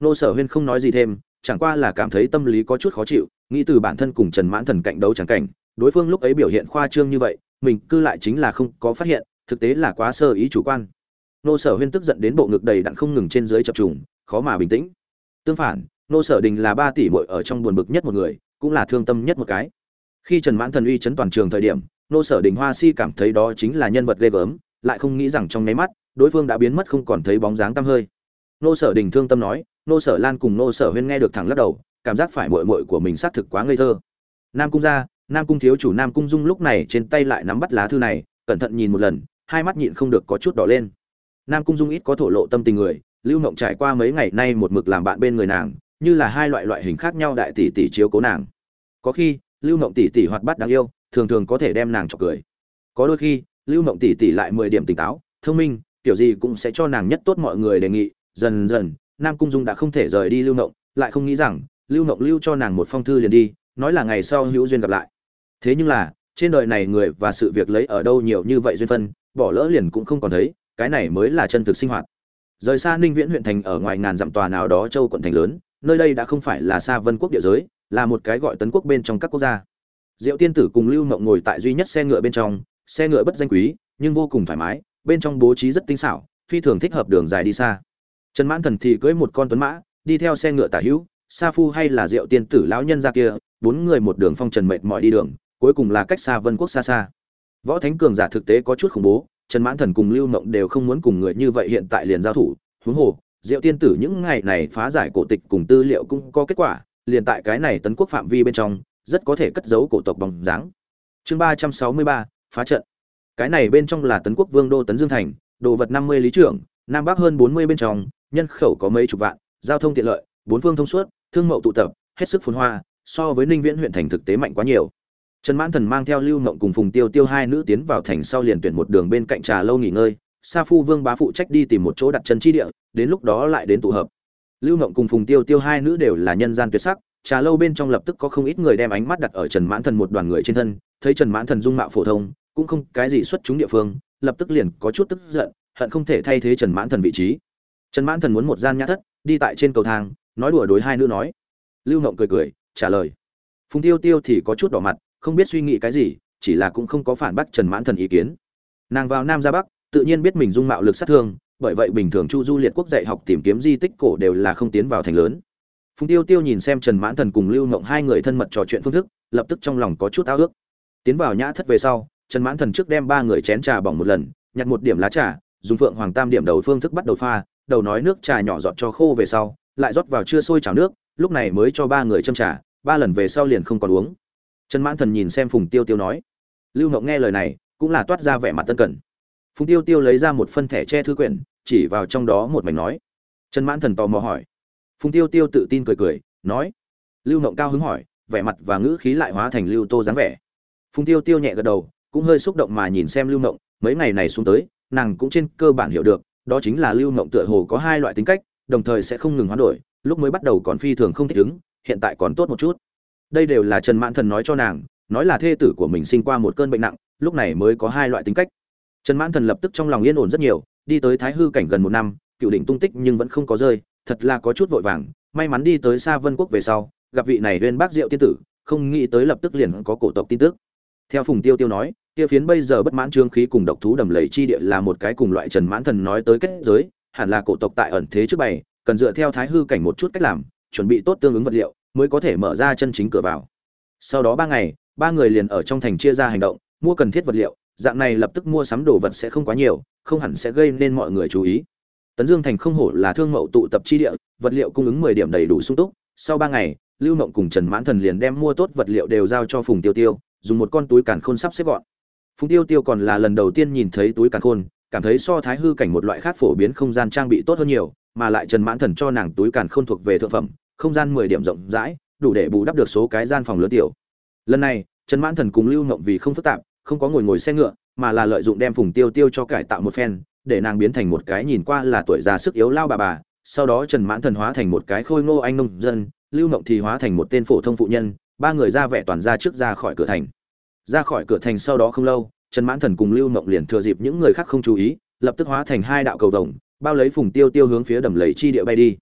Nô sở huyên không nói gì thêm, chẳng qua là cảm thấy tâm lý có chút khó chịu, nghĩ từ bản thân cùng trần mãn thần cạnh đấu trắng cảnh, đối phương lúc ấy biểu hiện khoa trương như vậy, mình cư lại chính là không có phát hiện, thực tế là quá sơ ý chủ quan nô sở huyên tức giận đến bộ ngực đầy đặn không ngừng trên dưới chập trùng, khó mà bình tĩnh. Tương phản, nô sở đình là ba tỷ muội ở trong buồn bực nhất một người, cũng là thương tâm nhất một cái. Khi trần mãn thần uy chấn toàn trường thời điểm, nô sở đình hoa si cảm thấy đó chính là nhân vật ghê gớm, lại không nghĩ rằng trong nháy mắt, đối phương đã biến mất không còn thấy bóng dáng tăm hơi. Nô sở đình thương tâm nói, nô sở lan cùng nô sở huyên nghe được thẳng lắc đầu, cảm giác phải mội mội của mình xác thực quá ngây thơ. Nam cung ra, nam cung thiếu chủ nam cung dung lúc này trên tay lại nắm bắt lá thư này, cẩn thận nhìn một lần, hai mắt nhịn không được có chút đỏ lên nam cung dung ít có thổ lộ tâm tình người, lưu mộng trải qua mấy ngày nay một mực làm bạn bên người nàng, như là hai loại loại hình khác nhau đại tỷ tỷ chiếu cố nàng. Có khi, lưu mộng tỷ tỷ hoạt bát đáng yêu, thường thường có thể đem nàng chọc cười. Có đôi khi, lưu mộng tỷ tỷ lại mười điểm tỉnh táo, thông minh, kiểu gì cũng sẽ cho nàng nhất tốt mọi người đề nghị. Dần dần, nam cung dung đã không thể rời đi lưu mộng, lại không nghĩ rằng, lưu mộng lưu cho nàng một phong thư liền đi, nói là ngày sau hữu duyên gặp lại. Thế nhưng là, trên đời này người và sự việc lấy ở đâu nhiều như vậy duyên phân, bỏ lỡ liền cũng không còn thấy cái này mới là chân thực sinh hoạt. Rời xa ninh viễn huyện thành ở ngoài ngàn dặm tòa nào đó châu quận thành lớn, nơi đây đã không phải là xa vân quốc địa giới, là một cái gọi tấn quốc bên trong các quốc gia. Diệu tiên tử cùng lưu mộng ngồi tại duy nhất xe ngựa bên trong, xe ngựa bất danh quý, nhưng vô cùng thoải mái, bên trong bố trí rất tinh xảo, phi thường thích hợp đường dài đi xa. Trần mãn thần thì cưỡi một con tuấn mã, đi theo xe ngựa tả hữu, sa phu hay là diệu tiên tử lão nhân ra kia, bốn người một đường phong trần mệt mỏi đi đường, cuối cùng là cách xa vân quốc xa xa. Võ thánh cường giả thực tế có chút khủng bố trần mãn thần cùng lưu mộng đều không muốn cùng người như vậy hiện tại liền giao thủ. Huống hồ, diệu tiên tử những ngày này phá giải cổ tịch cùng tư liệu cũng có kết quả, liền tại cái này tấn quốc phạm vi bên trong, rất có thể cất giấu cổ tộc bằng dáng. Chương ba trăm sáu mươi ba, phá trận. Cái này bên trong là tấn quốc vương đô tấn dương thành, đồ vật năm mươi lý trưởng, nam bắc hơn bốn mươi bên trong, nhân khẩu có mấy chục vạn, giao thông tiện lợi, bốn phương thông suốt, thương mậu tụ tập, hết sức phồn hoa, so với ninh viễn huyện thành thực tế mạnh quá nhiều trần mãn thần mang theo lưu mộng cùng phùng tiêu tiêu hai nữ tiến vào thành sau liền tuyển một đường bên cạnh trà lâu nghỉ ngơi, sa phu vương bá phụ trách đi tìm một chỗ đặt chân chi địa, đến lúc đó lại đến tụ hợp. Lưu mộng cùng phùng tiêu tiêu hai nữ đều là nhân gian tuyệt sắc, trà lâu bên trong lập tức có không ít người đem ánh mắt đặt ở trần mãn thần một đoàn người trên thân, thấy trần mãn thần dung mạo phổ thông, cũng không cái gì xuất chúng địa phương, lập tức liền có chút tức giận, hận không thể thay thế trần mãn thần vị trí. Trần mãn thần muốn một gian nhã thất, đi tại trên cầu thang, nói đùa đối hai nữ nói. Lưu ngộng cười cười, trả lời. Phùng tiêu tiêu thì có chút đỏ mặt không biết suy nghĩ cái gì, chỉ là cũng không có phản bác trần mãn thần ý kiến. Nàng vào nam ra bắc, tự nhiên biết mình dung mạo lực sát thương, bởi vậy bình thường chu du liệt quốc dạy học tìm kiếm di tích cổ đều là không tiến vào thành lớn. Phùng tiêu tiêu nhìn xem trần mãn thần cùng lưu ngộng hai người thân mật trò chuyện phương thức, lập tức trong lòng có chút ao ước. Tiến vào nhã thất về sau, trần mãn thần trước đem ba người chén trà bỏng một lần, nhặt một điểm lá trà, dùng phượng hoàng tam điểm đầu phương thức bắt đầu pha, đầu nói nước trà nhỏ giọt cho khô về sau, lại rót vào chưa sôi chảo nước, lúc này mới cho ba người châm trà, ba lần về sau liền không còn uống trần mãn thần nhìn xem phùng tiêu tiêu nói, lưu ngộng nghe lời này, cũng là toát ra vẻ mặt tân cẩn phùng tiêu tiêu lấy ra một phân thẻ che thư quyển, chỉ vào trong đó một mảnh nói. Trần mãn thần tò mò hỏi. Phùng tiêu tiêu tự tin cười cười, nói, lưu ngộng cao hứng hỏi, vẻ mặt và ngữ khí lại hóa thành lưu tô dáng vẻ. Phùng tiêu tiêu nhẹ gật đầu, cũng hơi xúc động mà nhìn xem lưu ngộng mấy ngày này xuống tới, nàng cũng trên cơ bản hiểu được, đó chính là lưu ngộng tựa hồ có hai loại tính cách, đồng thời sẽ không ngừng hoán đổi, lúc mới bắt đầu còn phi thường không thích ứng, hiện tại còn tốt một chút đây đều là trần mãn thần nói cho nàng, nói là thê tử của mình sinh qua một cơn bệnh nặng, lúc này mới có hai loại tính cách. Trần mãn thần lập tức trong lòng yên ổn rất nhiều, đi tới thái hư cảnh gần một năm, cựu đỉnh tung tích nhưng vẫn không có rơi, thật là có chút vội vàng, may mắn đi tới xa vân quốc về sau, gặp vị này huyên bác diệu tiên tử, không nghĩ tới lập tức liền có cổ tộc tin tức. Theo phùng tiêu tiêu nói Tiêu phiến bây giờ bất mãn trương khí cùng độc thú đầm lầy chi địa là một cái cùng loại trần mãn thần nói tới kết giới, hẳn là cổ tộc tại ẩn thế trước bày, cần dựa theo thái hư cảnh một chút cách làm, chuẩn bị tốt tương ứng vật liệu mới có thể mở ra chân chính cửa vào. Sau đó ba ngày, ba người liền ở trong thành chia ra hành động, mua cần thiết vật liệu, dạng này lập tức mua sắm đồ vật sẽ không quá nhiều, không hẳn sẽ gây nên mọi người chú ý. Tấn dương thành không hổ là thương mậu tụ tập chi địa, vật liệu cung ứng mười điểm đầy đủ sung túc. Sau ba ngày, lưu mộng cùng trần mãn thần liền đem mua tốt vật liệu đều giao cho phùng tiêu tiêu, dùng một con túi càn khôn sắp xếp gọn. Phùng tiêu tiêu còn là lần đầu tiên nhìn thấy túi càn khôn, cảm thấy so thái hư cảnh một loại khác phổ biến không gian trang bị tốt hơn nhiều, mà lại trần mãn thần cho nàng túi càn khôn thuộc về thượng phẩm không gian mười điểm rộng rãi, đủ để bù đắp được số cái gian phòng lớn tiểu. Lần này, trần mãn thần cùng lưu ngộng vì không phức tạp, không có ngồi ngồi xe ngựa, mà là lợi dụng đem phùng tiêu tiêu cho cải tạo một phen, để nàng biến thành một cái nhìn qua là tuổi già sức yếu lao bà bà. Sau đó trần mãn thần hóa thành một cái khôi ngô anh nông dân, lưu Ngộng thì hóa thành một tên phổ thông phụ nhân, ba người ra vẻ toàn ra trước ra khỏi cửa thành. Ra khỏi cửa thành sau đó không lâu, trần mãn thần cùng lưu Ngộng liền thừa dịp những người khác không chú ý, lập tức hóa thành hai đạo cầu vồng, bao lấy phùng tiêu tiêu hướng phía đầm lầy chi địa bay đi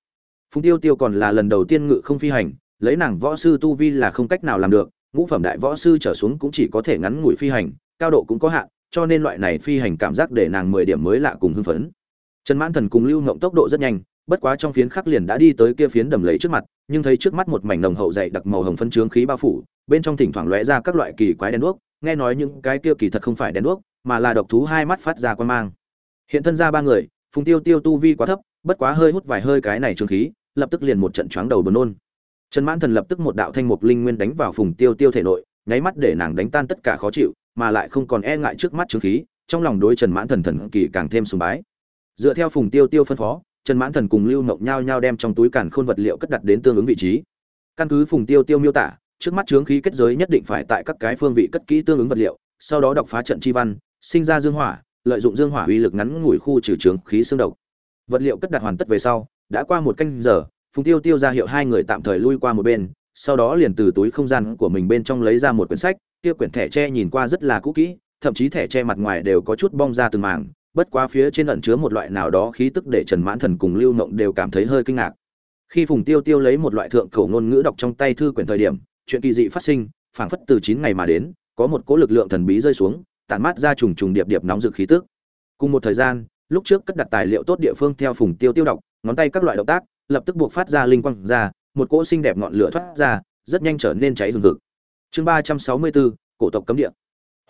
phùng tiêu tiêu còn là lần đầu tiên ngự không phi hành, lấy nàng võ sư tu vi là không cách nào làm được, ngũ phẩm đại võ sư trở xuống cũng chỉ có thể ngắn ngủi phi hành, cao độ cũng có hạn, cho nên loại này phi hành cảm giác để nàng mười điểm mới lạ cùng hưng phấn. Trần mãn thần cùng lưu ngộng tốc độ rất nhanh, bất quá trong phiến khắc liền đã đi tới kia phiến đầm lầy trước mặt, nhưng thấy trước mắt một mảnh nồng hậu dày đặc màu hồng phân trướng khí bao phủ, bên trong thỉnh thoảng lóe ra các loại kỳ quái đèn đuốc, nghe nói những cái kia kỳ thật không phải đèn đuốc, mà là độc thú hai mắt phát ra quan mang. Hiện thân ra ba người, phùng tiêu tiêu tu vi quá thấp bất quá hơi hút vài hơi cái này trường khí, lập tức liền một trận choáng đầu buồn nôn. Trần mãn thần lập tức một đạo thanh mục linh nguyên đánh vào phùng tiêu tiêu thể nội, nháy mắt để nàng đánh tan tất cả khó chịu, mà lại không còn e ngại trước mắt trường khí, trong lòng đối trần mãn thần thần kỳ càng thêm sùng bái. Dựa theo phùng tiêu tiêu phân phó, trần mãn thần cùng lưu ngộng nhau nhau đem trong túi càn khôn vật liệu cất đặt đến tương ứng vị trí. Căn cứ phùng tiêu tiêu miêu tả, trước mắt trướng khí kết giới nhất định phải tại các cái phương vị cất kỹ tương ứng vật liệu, sau đó đọc phá trận chi văn, sinh ra dương hỏa, lợi dụng dương hỏa uy lực ngắn ngủi khu trừ trướng khí xương độc vật liệu cất đặt hoàn tất về sau đã qua một canh giờ phùng tiêu tiêu ra hiệu hai người tạm thời lui qua một bên sau đó liền từ túi không gian của mình bên trong lấy ra một quyển sách kia quyển thẻ tre nhìn qua rất là cũ kỹ thậm chí thẻ tre mặt ngoài đều có chút bong ra từng mảng bất quá phía trên ẩn chứa một loại nào đó khí tức để Trần Mãn Thần cùng Lưu Ngộng đều cảm thấy hơi kinh ngạc. Khi Phùng Tiêu Tiêu lấy một loại thượng cổ ngôn ngữ đọc trong tay thư quyển thời điểm, chuyện kỳ dị phát sinh, phảng phất từ chín ngày mà đến, có một cỗ lực lượng thần bí rơi xuống, tản mát ra trùng trùng điệp điệp nóng rực khí tức. Cùng một thời gian, lúc trước cất đặt tài liệu tốt địa phương theo Phùng Tiêu Tiêu độc ngón tay các loại động tác, lập tức buộc phát ra linh quang ra, một cỗ xinh đẹp ngọn lửa thoát ra, rất nhanh trở nên cháy hừng hực. Chương ba trăm sáu mươi bốn cổ tộc cấm địa.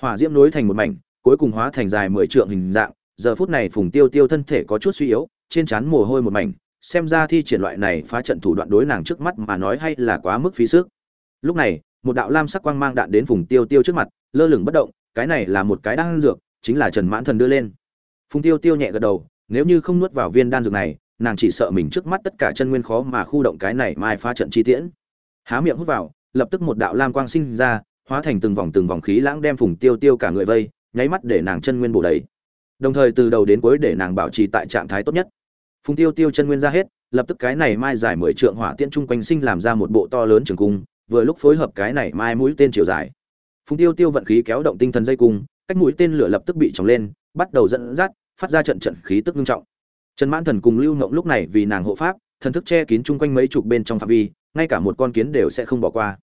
Hỏa diễm nối thành một mảnh, cuối cùng hóa thành dài mười trượng hình dạng, giờ phút này phùng tiêu tiêu thân thể có chút suy yếu trên trán mồ hôi một mảnh xem ra thi triển loại này phá trận thủ đoạn đối nàng trước mắt mà nói hay là quá mức phí sức lúc này một đạo lam sắc quang mang đạn đến phùng tiêu tiêu trước mặt lơ lửng bất động cái này là một cái đan dược chính là trần mãn thần đưa lên phùng tiêu tiêu nhẹ gật đầu, nếu như không nuốt vào viên đan dược này, nàng chỉ sợ mình trước mắt tất cả chân nguyên khó mà khu động cái này mai phá trận chi tiễn. Há miệng hút vào, lập tức một đạo lam quang sinh ra, hóa thành từng vòng từng vòng khí lãng đem phùng tiêu tiêu cả người vây, nháy mắt để nàng chân nguyên bổ đầy. Đồng thời từ đầu đến cuối để nàng bảo trì tại trạng thái tốt nhất. Phùng tiêu tiêu chân nguyên ra hết, lập tức cái này mai dài mười trượng hỏa tiễn trung quanh sinh làm ra một bộ to lớn trường cung, vừa lúc phối hợp cái này mai mũi tên chiều dài. Phùng tiêu tiêu vận khí kéo động tinh thần dây cung, cách mũi tên lửa lập tức bị tròng lên bắt đầu dẫn dắt, phát ra trận trận khí tức nghiêm trọng. Trần mãn thần cùng lưu ngộng lúc này vì nàng hộ pháp, thần thức che kín chung quanh mấy chục bên trong phạm vi, ngay cả một con kiến đều sẽ không bỏ qua.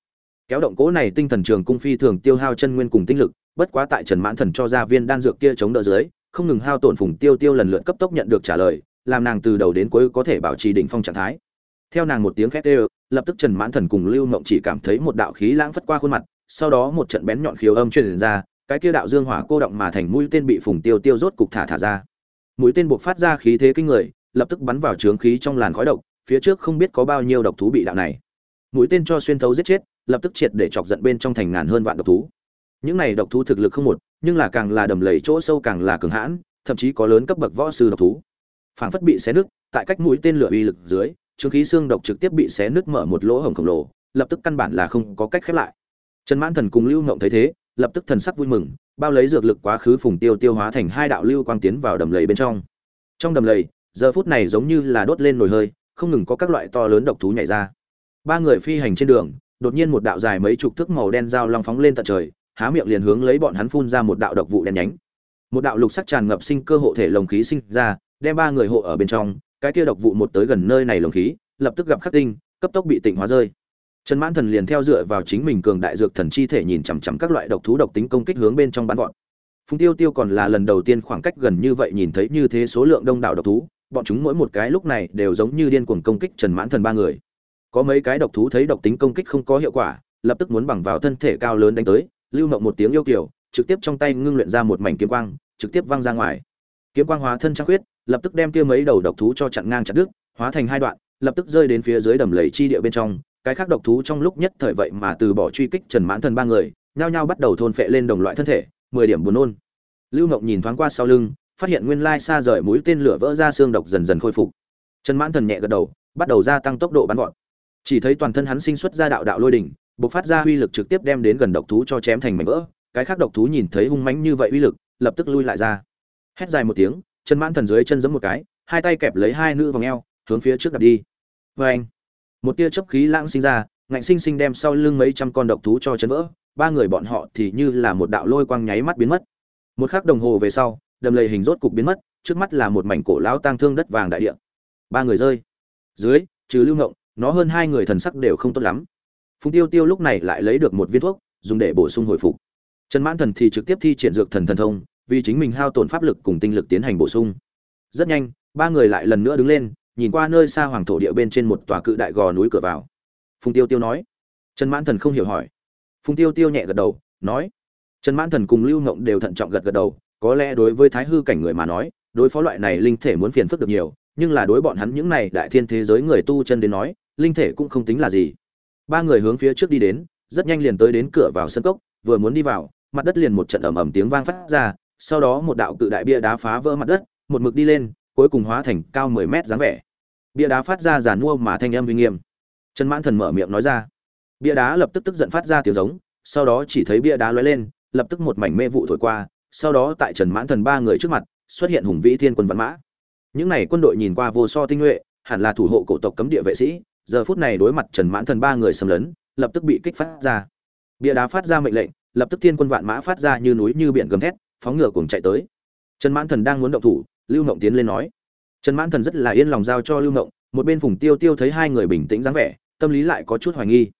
Kéo động cố này tinh thần trường cung phi thường tiêu hao chân nguyên cùng tinh lực, bất quá tại trần mãn thần cho ra viên đan dược kia chống đỡ dưới, không ngừng hao tổn phùng tiêu tiêu lần lượt cấp tốc nhận được trả lời, làm nàng từ đầu đến cuối có thể bảo trì đỉnh phong trạng thái. Theo nàng một tiếng khét ê lập tức trần mãn thần cùng lưu mộng chỉ cảm thấy một đạo khí lãng phất qua khuôn mặt, sau đó một trận bén nhọn khiếu âm truyền ra cái kia đạo dương hỏa cô động mà thành mũi tên bị phùng tiêu tiêu rốt cục thả thả ra. Mũi tên buộc phát ra khí thế kinh người, lập tức bắn vào trướng khí trong làn khói độc, phía trước không biết có bao nhiêu độc thú bị đạo này. Mũi tên cho xuyên thấu giết chết, lập tức triệt để chọc giận bên trong thành ngàn hơn vạn độc thú. Những này độc thú thực lực không một, nhưng là càng là đầm lầy chỗ sâu càng là cường hãn, thậm chí có lớn cấp bậc võ sư độc thú. Phảng phất bị xé nứt, tại cách mũi tên lửa uy lực dưới, trướng khí xương độc trực tiếp bị xé nứt mở một lỗ hổng khổng lồ, lập tức căn bản là không có cách khép lại. Trần mãn thần cùng lưu ngộng thấy thế lập tức thần sắc vui mừng, bao lấy dược lực quá khứ phùng tiêu tiêu hóa thành hai đạo lưu quang tiến vào đầm lầy bên trong. Trong đầm lầy, giờ phút này giống như là đốt lên nồi hơi, không ngừng có các loại to lớn độc thú nhảy ra. Ba người phi hành trên đường, đột nhiên một đạo dài mấy chục thước màu đen dao long phóng lên tận trời, há miệng liền hướng lấy bọn hắn phun ra một đạo độc vụ đen nhánh. Một đạo lục sắc tràn ngập sinh cơ hộ thể lồng khí sinh ra, đem ba người hộ ở bên trong, cái kia độc vụ một tới gần nơi này lồng khí, lập tức gặp khắc tinh, cấp tốc bị tịnh hóa rơi trần mãn thần liền theo dựa vào chính mình cường đại dược thần chi thể nhìn chằm chằm các loại độc thú độc tính công kích hướng bên trong bắn gọn phùng tiêu tiêu còn là lần đầu tiên khoảng cách gần như vậy nhìn thấy như thế số lượng đông đảo độc thú, bọn chúng mỗi một cái lúc này đều giống như điên cuồng công kích trần mãn thần ba người. Có mấy cái độc thú thấy độc tính công kích không có hiệu quả, lập tức muốn bằng vào thân thể cao lớn đánh tới, lưu mộng một tiếng yêu kiều, trực tiếp trong tay ngưng luyện ra một mảnh kiếm quang, trực tiếp văng ra ngoài. Kiếm quang hóa thân trăng huyết lập tức đem kia mấy đầu độc thú cho chặn ngang chặt đứt, hóa thành hai đoạn, lập tức rơi đến phía dưới đầm lầy chi địa bên trong cái khác độc thú trong lúc nhất thời vậy mà từ bỏ truy kích trần mãn thần ba người, nhao nhao bắt đầu thôn phệ lên đồng loại thân thể, mười điểm buồn nôn. Lưu ngọc nhìn thoáng qua sau lưng, phát hiện nguyên lai xa rời mũi tên lửa vỡ ra xương độc dần dần khôi phục. Trần mãn thần nhẹ gật đầu, bắt đầu gia tăng tốc độ bắn gọn chỉ thấy toàn thân hắn sinh xuất ra đạo đạo lôi đỉnh, bộc phát ra uy lực trực tiếp đem đến gần độc thú cho chém thành mảnh vỡ, cái khác độc thú nhìn thấy hung mãnh như vậy uy lực, lập tức lui lại ra. Hét dài một tiếng, trần mãn thần dưới chân giẫm một cái, hai tay kẹp lấy hai nữ vòng eo, hướng phía trước đặt đi. Vê anh một tia chớp khí lãng sinh ra, ngạnh sinh sinh đem sau lưng mấy trăm con độc thú cho chấn vỡ, ba người bọn họ thì như là một đạo lôi quang nháy mắt biến mất. Một khắc đồng hồ về sau, đầm lầy hình rốt cục biến mất, trước mắt là một mảnh cổ lão tang thương đất vàng đại địa. Ba người rơi. Dưới, trừ lưu ngộng, nó hơn hai người thần sắc đều không tốt lắm. Phùng tiêu tiêu lúc này lại lấy được một viên thuốc, dùng để bổ sung hồi phục. Trần mãn thần thì trực tiếp thi triển dược thần thần thông, vì chính mình hao tổn pháp lực cùng tinh lực tiến hành bổ sung. Rất nhanh, ba người lại lần nữa đứng lên nhìn qua nơi xa hoàng thổ địa bên trên một tòa cự đại gò núi cửa vào. Phùng tiêu tiêu nói. Trần mãn thần không hiểu hỏi. Phùng tiêu tiêu nhẹ gật đầu, nói. Trần mãn thần cùng lưu ngộng đều thận trọng gật gật đầu, có lẽ đối với thái hư cảnh người mà nói, đối phó loại này linh thể muốn phiền phức được nhiều, nhưng là đối bọn hắn những này đại thiên thế giới người tu chân đến nói, linh thể cũng không tính là gì. Ba người hướng phía trước đi đến, rất nhanh liền tới đến cửa vào sân cốc, vừa muốn đi vào, mặt đất liền một trận ầm ầm tiếng vang phát ra, sau đó một đạo cự đại bia đá phá vỡ mặt đất, một mực đi lên, cuối cùng hóa thành cao mười mét dáng vẻ bia đá phát ra giàn mua mà thanh âm uy nghiêm. Trần mãn thần mở miệng nói ra. Bia đá lập tức tức giận phát ra tiếng giống, sau đó chỉ thấy bia đá lóe lên, lập tức một mảnh mê vụ thổi qua, sau đó tại trần mãn thần ba người trước mặt, xuất hiện hùng vĩ thiên quân văn mã. Những này quân đội nhìn qua vô so tinh nhuệ, hẳn là thủ hộ cổ tộc cấm địa vệ sĩ, giờ phút này đối mặt trần mãn thần ba người xâm lấn, lập tức bị kích phát ra. Bia đá phát ra mệnh lệnh, lập tức thiên quân vạn mã phát ra như núi như biển gầm thét, phóng ngựa cùng chạy tới. Trần mãn thần đang muốn động thủ, lưu ngộng tiến lên nói trần mãn thần rất là yên lòng giao cho lưu ngộng một bên phùng tiêu tiêu thấy hai người bình tĩnh dáng vẻ, tâm lý lại có chút hoài nghi.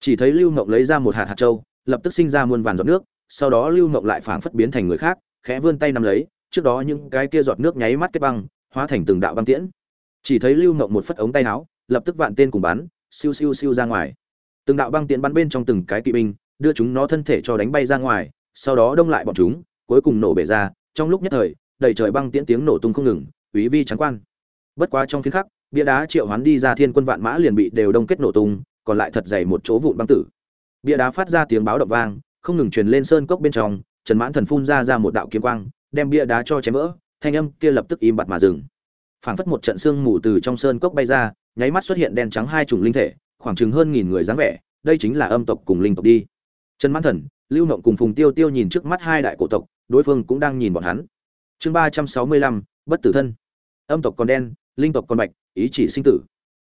Chỉ thấy lưu ngộng lấy ra một hạt hạt trâu lập tức sinh ra muôn vàn giọt nước, sau đó lưu ngộng lại phảng phất biến thành người khác, khẽ vươn tay nắm lấy, trước đó những cái kia giọt nước nháy mắt kết băng, hóa thành từng đạo băng tiễn. Chỉ thấy lưu ngộng một phất ống tay áo, lập tức vạn tên cùng bắn, siêu siêu siêu ra ngoài. Từng đạo băng tiễn bắn bên trong từng cái kỵ binh, đưa chúng nó thân thể cho đánh bay ra ngoài, sau đó đông lại bọn chúng, cuối cùng nổ bể ra, trong lúc nhất thời, đầy trời băng tiễn tiếng nổ tung không ngừng quý vi trắng quan. Bất quá trong phiến khắc, bia đá triệu hoán đi ra thiên quân vạn mã liền bị đều đông kết nổ tung, còn lại thật dày một chỗ vụn băng tử. Bia đá phát ra tiếng báo động vang, không ngừng truyền lên sơn cốc bên trong, trần mãn thần phun ra ra một đạo kiếm quang, đem bia đá cho chém vỡ, thanh âm kia lập tức im bặt mà dừng. Phảng phất một trận sương mù từ trong sơn cốc bay ra, nháy mắt xuất hiện đen trắng hai chủng linh thể, khoảng chừng hơn nghìn người dáng vẻ, đây chính là âm tộc cùng linh tộc đi. Trần mãn thần, lưu ngộng cùng phùng tiêu tiêu nhìn trước mắt hai đại cổ tộc, đối phương cũng đang nhìn bọn hắn. Chương ba trăm sáu mươi lăm, bất tử thân âm tộc còn đen, linh tộc còn bạch, ý chỉ sinh tử.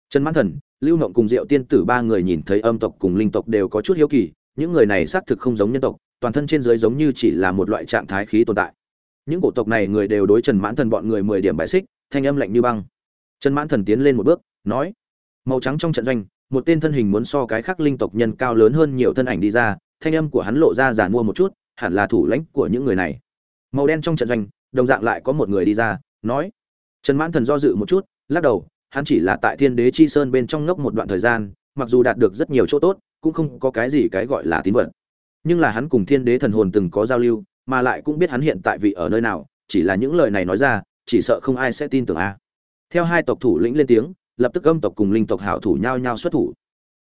Trần mãn thần, lưu ngộng cùng diệu tiên tử ba người nhìn thấy âm tộc cùng linh tộc đều có chút hiếu kỳ, những người này xác thực không giống nhân tộc, toàn thân trên dưới giống như chỉ là một loại trạng thái khí tồn tại. Những cổ tộc này người đều đối trần mãn thần bọn người mười điểm bài xích, thanh âm lạnh như băng. Trần mãn thần tiến lên một bước, nói, màu trắng trong trận doanh, một tên thân hình muốn so cái khác linh tộc nhân cao lớn hơn nhiều thân ảnh đi ra, thanh âm của hắn lộ ra giả mua một chút, hẳn là thủ lãnh của những người này. Màu đen trong trận doanh, đồng dạng lại có một người đi ra, nói trần mãn thần do dự một chút, lắc đầu, hắn chỉ là tại thiên đế chi sơn bên trong ngốc một đoạn thời gian, mặc dù đạt được rất nhiều chỗ tốt, cũng không có cái gì cái gọi là tín vật. Nhưng là hắn cùng thiên đế thần hồn từng có giao lưu, mà lại cũng biết hắn hiện tại vị ở nơi nào, chỉ là những lời này nói ra, chỉ sợ không ai sẽ tin tưởng a. Theo hai tộc thủ lĩnh lên tiếng, lập tức âm tộc cùng linh tộc hảo thủ nhau nhau xuất thủ.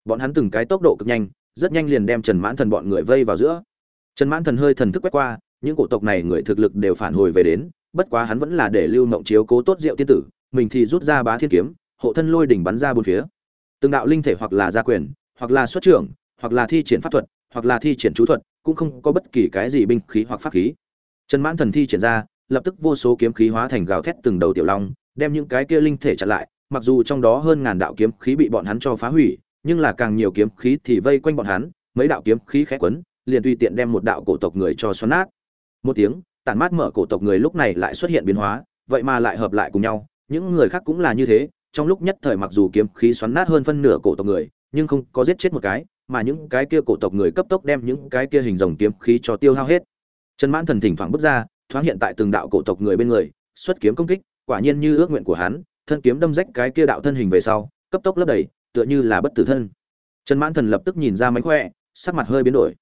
Bọn hắn từng cái tốc độ cực nhanh, rất nhanh liền đem trần mãn thần bọn người vây vào giữa. Trần mãn thần hơi thần thức quét qua, những cổ tộc này người thực lực đều phản hồi về đến bất quá hắn vẫn là để lưu mộng chiếu cố tốt diệu tiên tử, mình thì rút ra bá thiên kiếm, hộ thân lôi đỉnh bắn ra bốn phía. Từng đạo linh thể hoặc là gia quyền, hoặc là xuất trưởng, hoặc là thi triển pháp thuật, hoặc là thi triển chú thuật, cũng không có bất kỳ cái gì binh khí hoặc pháp khí. Trần mãn thần thi triển ra, lập tức vô số kiếm khí hóa thành gào thét từng đầu tiểu long, đem những cái kia linh thể chặn lại, mặc dù trong đó hơn ngàn đạo kiếm khí bị bọn hắn cho phá hủy, nhưng là càng nhiều kiếm khí thì vây quanh bọn hắn, mấy đạo kiếm khí khẽ quấn, liền tùy tiện đem một đạo cổ tộc người cho xoắn nát. Một tiếng tản mát mở cổ tộc người lúc này lại xuất hiện biến hóa, vậy mà lại hợp lại cùng nhau, những người khác cũng là như thế, trong lúc nhất thời mặc dù kiếm khí xoắn nát hơn phân nửa cổ tộc người, nhưng không có giết chết một cái, mà những cái kia cổ tộc người cấp tốc đem những cái kia hình rồng kiếm khí cho tiêu hao hết. Trần mãn thần thỉnh thoảng bước ra, thoáng hiện tại từng đạo cổ tộc người bên người, xuất kiếm công kích, quả nhiên như ước nguyện của hắn, thân kiếm đâm rách cái kia đạo thân hình về sau, cấp tốc lấp đầy, tựa như là bất tử thân. Trần mãn thần lập tức nhìn ra mánh khỏe, sắc mặt hơi biến đổi.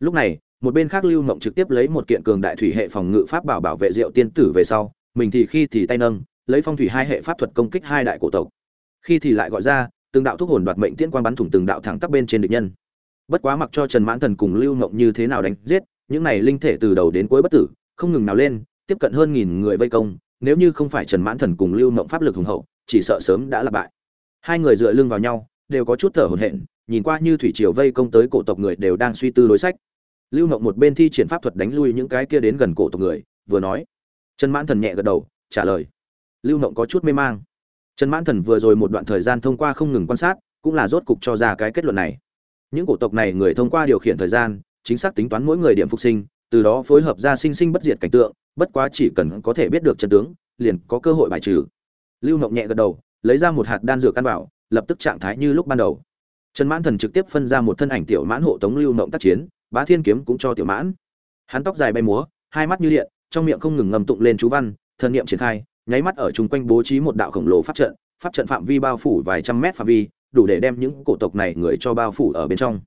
Lúc này một bên khác lưu mộng trực tiếp lấy một kiện cường đại thủy hệ phòng ngự pháp bảo bảo vệ diệu tiên tử về sau, mình thì khi thì tay nâng, lấy phong thủy hai hệ pháp thuật công kích hai đại cổ tộc. Khi thì lại gọi ra, từng đạo thuốc hồn đoạt mệnh tiễn quan bắn thủng từng đạo thẳng tắp bên trên địch nhân. Bất quá mặc cho trần mãn thần cùng lưu mộng như thế nào đánh giết, những này linh thể từ đầu đến cuối bất tử, không ngừng nào lên, tiếp cận hơn nghìn người vây công, nếu như không phải trần mãn thần cùng lưu mộng pháp lực hùng hậu, chỉ sợ sớm đã là bại. Hai người dựa lưng vào nhau, đều có chút thở hổn hển, nhìn qua như thủy triều vây công tới cổ tộc người đều đang suy tư đối sách lưu ngộng một bên thi triển pháp thuật đánh lui những cái kia đến gần cổ tộc người, vừa nói. Trần mãn thần nhẹ gật đầu, trả lời. Lưu ngộng có chút mê mang. Trần mãn thần vừa rồi một đoạn thời gian thông qua không ngừng quan sát, cũng là rốt cục cho ra cái kết luận này. Những cổ tộc này người thông qua điều khiển thời gian, chính xác tính toán mỗi người điểm phục sinh, từ đó phối hợp ra sinh sinh bất diệt cảnh tượng, bất quá chỉ cần có thể biết được chân tướng, liền có cơ hội bài trừ. Lưu ngộng nhẹ gật đầu, lấy ra một hạt đan dược căn bảo, lập tức trạng thái như lúc ban đầu. Trần mãn thần trực tiếp phân ra một thân ảnh tiểu mãn hộ tống lưu ngộng tác chiến bá thiên kiếm cũng cho tiểu mãn. Hắn tóc dài bay múa, hai mắt như điện, trong miệng không ngừng ngầm tụng lên chú văn, thần niệm triển khai, nháy mắt ở chung quanh bố trí một đạo khổng lồ pháp trận pháp trận phạm vi bao phủ vài trăm mét phạm vi, đủ để đem những cổ tộc này người cho bao phủ ở bên trong.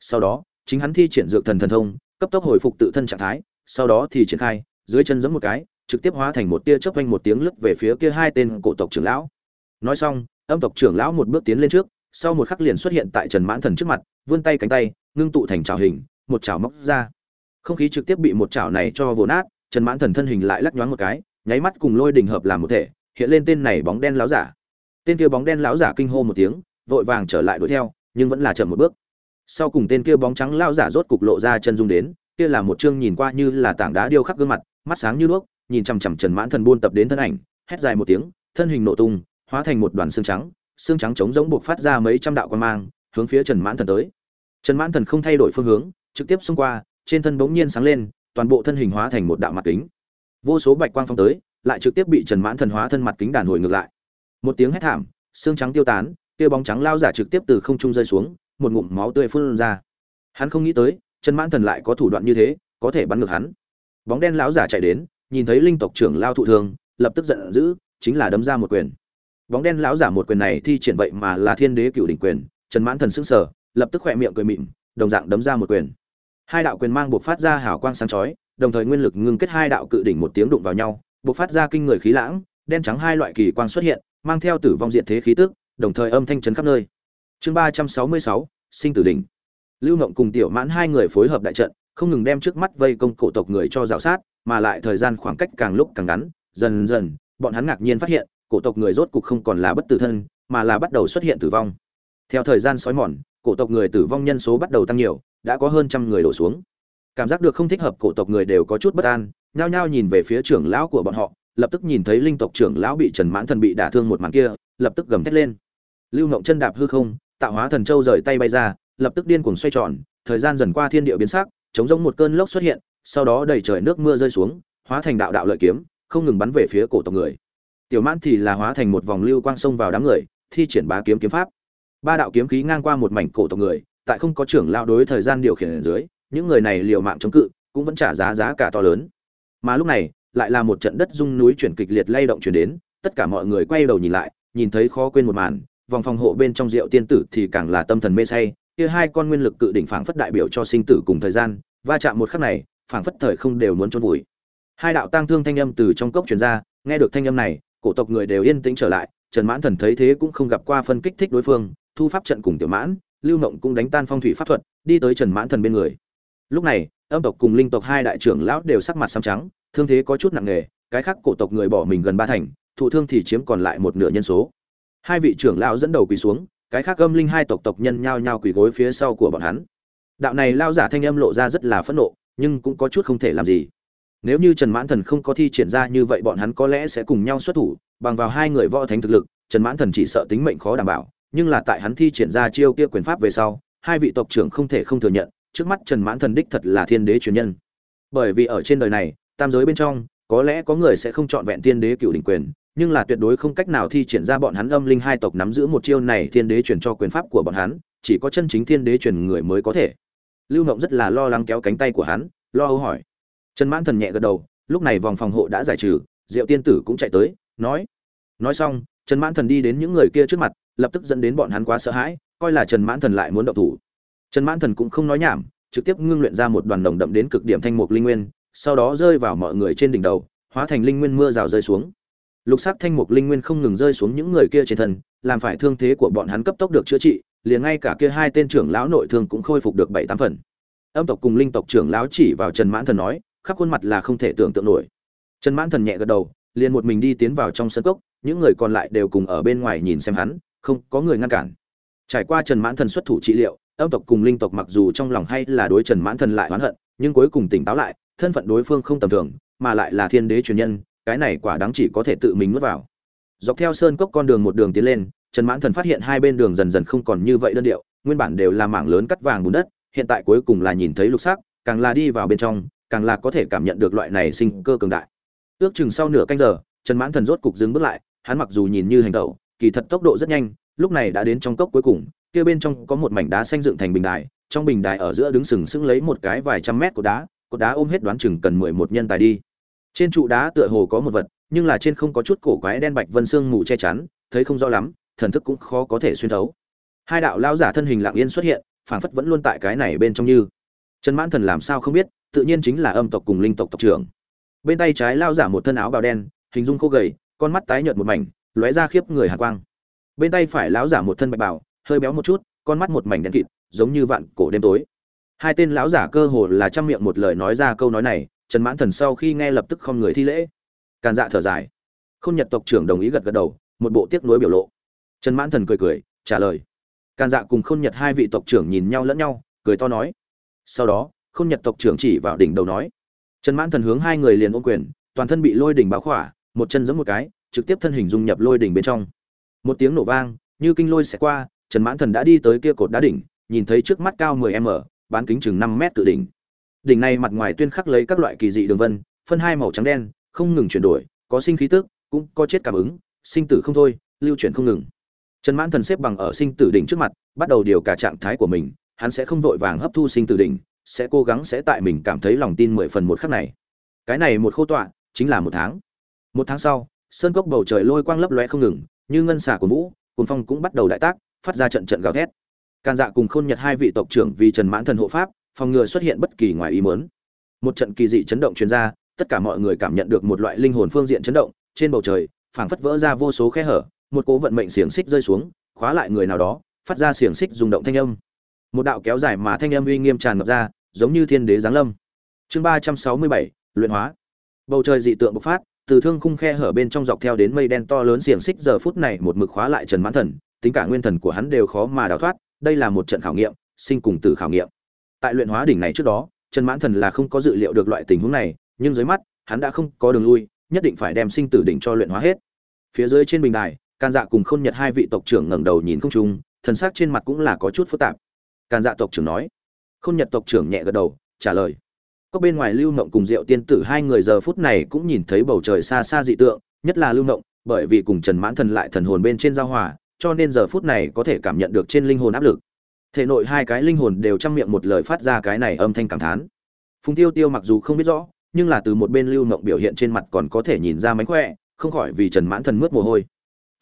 Sau đó, chính hắn thi triển dược thần thần thông, cấp tốc hồi phục tự thân trạng thái, sau đó thì triển khai, dưới chân giẫm một cái, trực tiếp hóa thành một tia chớp quanh một tiếng lướt về phía kia hai tên cổ tộc trưởng lão. Nói xong, âm tộc trưởng lão một bước tiến lên trước, sau một khắc liền xuất hiện tại trần mãn thần trước mặt, vươn tay cánh tay, ngưng tụ thành trào hình một chảo móc ra. Không khí trực tiếp bị một chảo này cho vồ nát, trần mãn thần thân hình lại lắc nhoáng một cái, nháy mắt cùng lôi đình hợp làm một thể, hiện lên tên này bóng đen láo giả. Tên kia bóng đen láo giả kinh hô một tiếng, vội vàng trở lại đuổi theo, nhưng vẫn là chậm một bước. Sau cùng tên kia bóng trắng lao giả rốt cục lộ ra chân dung đến, kia là một chương nhìn qua như là tảng đá điêu khắc gương mặt, mắt sáng như đuốc, nhìn chằm chằm trần mãn thần buôn tập đến thân ảnh, hét dài một tiếng, thân hình nổ tung, hóa thành một đoàn xương trắng xương trắng trống rỗng buộc phát ra mấy trăm đạo quan mang, hướng phía trần mãn thần tới. Trần mãn thần không thay đổi phương hướng trực tiếp xông qua, trên thân bỗng nhiên sáng lên, toàn bộ thân hình hóa thành một đạo mặt kính. Vô số bạch quang phong tới, lại trực tiếp bị trần mãn thần hóa thân mặt kính đàn hồi ngược lại. Một tiếng hét thảm, xương trắng tiêu tán kia bóng trắng lao giả trực tiếp từ không trung rơi xuống, một ngụm máu tươi phun ra. Hắn không nghĩ tới, trần mãn thần lại có thủ đoạn như thế, có thể bắn ngược hắn. Bóng đen lão giả chạy đến, nhìn thấy linh tộc trưởng lao thụ thương, lập tức giận dữ, chính là đấm ra một quyền. Bóng đen lão giả một quyền này thi triển vậy mà là thiên đế cựu đỉnh quyền, trần mãn thần sững sờ, lập tức khỏe miệng cười mỉm đồng dạng đấm ra một quyền hai đạo quyền mang buộc phát ra hào quang sáng chói, đồng thời nguyên lực ngưng kết hai đạo cự đỉnh một tiếng đụng vào nhau, buộc phát ra kinh người khí lãng, đen trắng hai loại kỳ quang xuất hiện, mang theo tử vong diện thế khí tức, đồng thời âm thanh chấn khắp nơi. Chương ba trăm sáu mươi sáu, sinh tử đỉnh. Lưu ngộng cùng tiểu mãn hai người phối hợp đại trận, không ngừng đem trước mắt vây công cổ tộc người cho rào sát, mà lại thời gian khoảng cách càng lúc càng ngắn, dần dần, bọn hắn ngạc nhiên phát hiện, cổ tộc người rốt cục không còn là bất tử thân, mà là bắt đầu xuất hiện tử vong. Theo thời gian sói mòn, cổ tộc người tử vong nhân số bắt đầu tăng nhiều đã có hơn trăm người đổ xuống. Cảm giác được không thích hợp cổ tộc người đều có chút bất an, nhao nhao nhìn về phía trưởng lão của bọn họ, lập tức nhìn thấy linh tộc trưởng lão bị trần mãn thần bị đả thương một màn kia, lập tức gầm thét lên. Lưu ngộng chân đạp hư không, tạo hóa thần châu rời tay bay ra, lập tức điên cuồng xoay tròn, thời gian dần qua thiên địa biến sắc, chống giống một cơn lốc xuất hiện, sau đó đầy trời nước mưa rơi xuống, hóa thành đạo đạo lợi kiếm, không ngừng bắn về phía cổ tộc người. Tiểu mãn thì là hóa thành một vòng lưu quang sông vào đám người, thi triển bá kiếm kiếm pháp. Ba đạo kiếm khí ngang qua một mảnh cổ tộc người tại không có trưởng lao đối thời gian điều khiển ở dưới, những người này liều mạng chống cự, cũng vẫn trả giá giá cả to lớn. Mà lúc này, lại là một trận đất rung núi chuyển kịch liệt lay động chuyển đến, tất cả mọi người quay đầu nhìn lại, nhìn thấy khó quên một màn, vòng phòng hộ bên trong rượu tiên tử thì càng là tâm thần mê say, kia hai con nguyên lực cự đỉnh phảng phất đại biểu cho sinh tử cùng thời gian, va chạm một khắc này, phảng phất thời không đều muốn trôn vùi. Hai đạo tang thương thanh âm từ trong cốc truyền ra, nghe được thanh âm này, cổ tộc người đều yên tĩnh trở lại, trần mãn thần thấy thế cũng không gặp qua phân kích thích đối phương, thu pháp trận cùng tiểu mãn lưu mộng cũng đánh tan phong thủy pháp thuật, đi tới trần mãn thần bên người. Lúc này, âm tộc cùng linh tộc hai đại trưởng lão đều sắc mặt xám trắng, thương thế có chút nặng nề, cái khác cổ tộc người bỏ mình gần ba thành, thụ thương thì chiếm còn lại một nửa nhân số. Hai vị trưởng lão dẫn đầu quỳ xuống, cái khác âm linh hai tộc tộc nhân nhao nhao quỳ gối phía sau của bọn hắn. Đạo này lao giả thanh âm lộ ra rất là phẫn nộ, nhưng cũng có chút không thể làm gì. Nếu như trần mãn thần không có thi triển ra như vậy, bọn hắn có lẽ sẽ cùng nhau xuất thủ, bằng vào hai người võ thánh thực lực, trần mãn thần chỉ sợ tính mệnh khó đảm bảo nhưng là tại hắn thi triển ra chiêu kia quyền pháp về sau, hai vị tộc trưởng không thể không thừa nhận, trước mắt trần mãn thần đích thật là thiên đế truyền nhân. Bởi vì ở trên đời này, tam giới bên trong, có lẽ có người sẽ không chọn vẹn thiên đế cựu đỉnh quyền, nhưng là tuyệt đối không cách nào thi triển ra bọn hắn âm linh hai tộc nắm giữ một chiêu này thiên đế truyền cho quyền pháp của bọn hắn, chỉ có chân chính thiên đế truyền người mới có thể. Lưu ngộng rất là lo lắng kéo cánh tay của hắn, lo âu hỏi. Trần mãn thần nhẹ gật đầu, lúc này vòng phòng hộ đã giải trừ, diệu tiên tử cũng chạy tới, nói. Nói xong, trần mãn thần đi đến những người kia trước mặt lập tức dẫn đến bọn hắn quá sợ hãi, coi là trần mãn thần lại muốn động thủ. Trần mãn thần cũng không nói nhảm, trực tiếp ngưng luyện ra một đoàn đồng đậm đến cực điểm thanh mục linh nguyên, sau đó rơi vào mọi người trên đỉnh đầu, hóa thành linh nguyên mưa rào rơi xuống. Lục sắc thanh mục linh nguyên không ngừng rơi xuống những người kia trên thân, làm phải thương thế của bọn hắn cấp tốc được chữa trị, liền ngay cả kia hai tên trưởng lão nội thương cũng khôi phục được bảy tám phần. Âm tộc cùng linh tộc trưởng lão chỉ vào trần mãn thần nói, khắp khuôn mặt là không thể tưởng tượng nổi. Trần mãn thần nhẹ gật đầu, liền một mình đi tiến vào trong sân cốc, những người còn lại đều cùng ở bên ngoài nhìn xem hắn không có người ngăn cản. Trải qua trần mãn thần xuất thủ trị liệu, âm tộc cùng linh tộc mặc dù trong lòng hay là đối trần mãn thần lại oán hận, nhưng cuối cùng tỉnh táo lại, thân phận đối phương không tầm thường, mà lại là thiên đế truyền nhân, cái này quả đáng chỉ có thể tự mình nuốt vào. Dọc theo sơn cốc con đường một đường tiến lên, trần mãn thần phát hiện hai bên đường dần dần không còn như vậy đơn điệu, nguyên bản đều là mảng lớn cắt vàng bùn đất, hiện tại cuối cùng là nhìn thấy lục sắc, càng là đi vào bên trong, càng là có thể cảm nhận được loại này sinh cơ cường đại. Ước chừng sau nửa canh giờ, trần mãn thần rốt cục dừng bước lại, hắn mặc dù nhìn như hành tẩu kỳ thật tốc độ rất nhanh, lúc này đã đến trong cốc cuối cùng, kia bên trong có một mảnh đá xanh dựng thành bình đài, trong bình đài ở giữa đứng sừng sững lấy một cái vài trăm mét của đá, cột đá ôm hết đoán chừng cần mười một nhân tài đi. Trên trụ đá tựa hồ có một vật, nhưng là trên không có chút cổ quái đen bạch vân xương mù che chắn, thấy không rõ lắm, thần thức cũng khó có thể xuyên thấu. Hai đạo lao giả thân hình lặng yên xuất hiện, phảng phất vẫn luôn tại cái này bên trong như. Trần mãn thần làm sao không biết, tự nhiên chính là âm tộc cùng linh tộc tộc trưởng. Bên tay trái lao giả một thân áo bào đen, hình dung khô gầy, con mắt tái nhợt một mảnh lóe ra khiếp người hạ quang. Bên tay phải lão giả một thân bạch bào, hơi béo một chút, con mắt một mảnh đen kịt, giống như vạn cổ đêm tối. Hai tên lão giả cơ hồ là trăm miệng một lời nói ra câu nói này, trần mãn thần sau khi nghe lập tức không người thi lễ. Càn dạ thở dài. Khôn nhật tộc trưởng đồng ý gật gật đầu, một bộ tiếc nuối biểu lộ. Trần mãn thần cười cười, trả lời. Càn dạ cùng khôn nhật hai vị tộc trưởng nhìn nhau lẫn nhau, cười to nói. Sau đó, khôn nhật tộc trưởng chỉ vào đỉnh đầu nói. Trần mãn thần hướng hai người liền ôm quyền, toàn thân bị lôi đỉnh báo khỏa, một chân giẫm một cái trực tiếp thân hình dung nhập lôi đỉnh bên trong. Một tiếng nổ vang, như kinh lôi sẽ qua, trần mãn thần đã đi tới kia cột đá đỉnh, nhìn thấy trước mắt cao 10 m, bán kính chừng 5m tự đỉnh. Đỉnh này mặt ngoài tuyên khắc lấy các loại kỳ dị đường vân, phân hai màu trắng đen, không ngừng chuyển đổi, có sinh khí tức, cũng có chết cảm ứng, sinh tử không thôi, lưu chuyển không ngừng. Trần mãn thần xếp bằng ở sinh tử đỉnh trước mặt, bắt đầu điều cả trạng thái của mình, hắn sẽ không vội vàng hấp thu sinh tử đỉnh, sẽ cố gắng sẽ tại mình cảm thấy lòng tin mười phần một khắc này. Cái này một khô tọa, chính là một tháng. Một tháng sau sơn cốc bầu trời lôi quang lấp lóe không ngừng, như ngân xà của vũ cùng phong cũng bắt đầu đại tác, phát ra trận trận gào thét. Can dạ cùng khôn nhật hai vị tộc trưởng vì trần mãn thần hộ pháp, phòng ngừa xuất hiện bất kỳ ngoài ý muốn. Một trận kỳ dị chấn động truyền ra, tất cả mọi người cảm nhận được một loại linh hồn phương diện chấn động, trên bầu trời, phảng phất vỡ ra vô số khe hở, một cố vận mệnh xiềng xích rơi xuống, khóa lại người nào đó, phát ra xiềng xích rung động thanh âm. Một đạo kéo dài mà thanh âm uy nghiêm tràn ngập ra, giống như thiên đế giáng lâm. Chương ba trăm sáu mươi bảy, luyện hóa. Bầu trời dị tượng bộc phát từ thương khung khe hở bên trong dọc theo đến mây đen to lớn xiềng xích giờ phút này một mực khóa lại trần mãn thần, tính cả nguyên thần của hắn đều khó mà đào thoát, đây là một trận khảo nghiệm, sinh cùng tử khảo nghiệm. Tại luyện hóa đỉnh này trước đó, trần mãn thần là không có dự liệu được loại tình huống này, nhưng dưới mắt, hắn đã không có đường lui, nhất định phải đem sinh tử đỉnh cho luyện hóa hết. Phía dưới trên bình đài, can dạ cùng khôn nhật hai vị tộc trưởng ngẩng đầu nhìn không trung, thần sắc trên mặt cũng là có chút phức tạp. Can dạ tộc trưởng nói. Khôn nhật tộc trưởng nhẹ gật đầu, trả lời có bên ngoài lưu mộng cùng diệu tiên tử hai người giờ phút này cũng nhìn thấy bầu trời xa xa dị tượng, nhất là lưu mộng bởi vì cùng trần mãn thần lại thần hồn bên trên giao hòa, cho nên giờ phút này có thể cảm nhận được trên linh hồn áp lực. Thể nội hai cái linh hồn đều chăm miệng một lời phát ra cái này âm thanh cảm thán. Phùng tiêu tiêu mặc dù không biết rõ, nhưng là từ một bên lưu mộng biểu hiện trên mặt còn có thể nhìn ra mánh khỏe, không khỏi vì trần mãn thần mướt mồ hôi.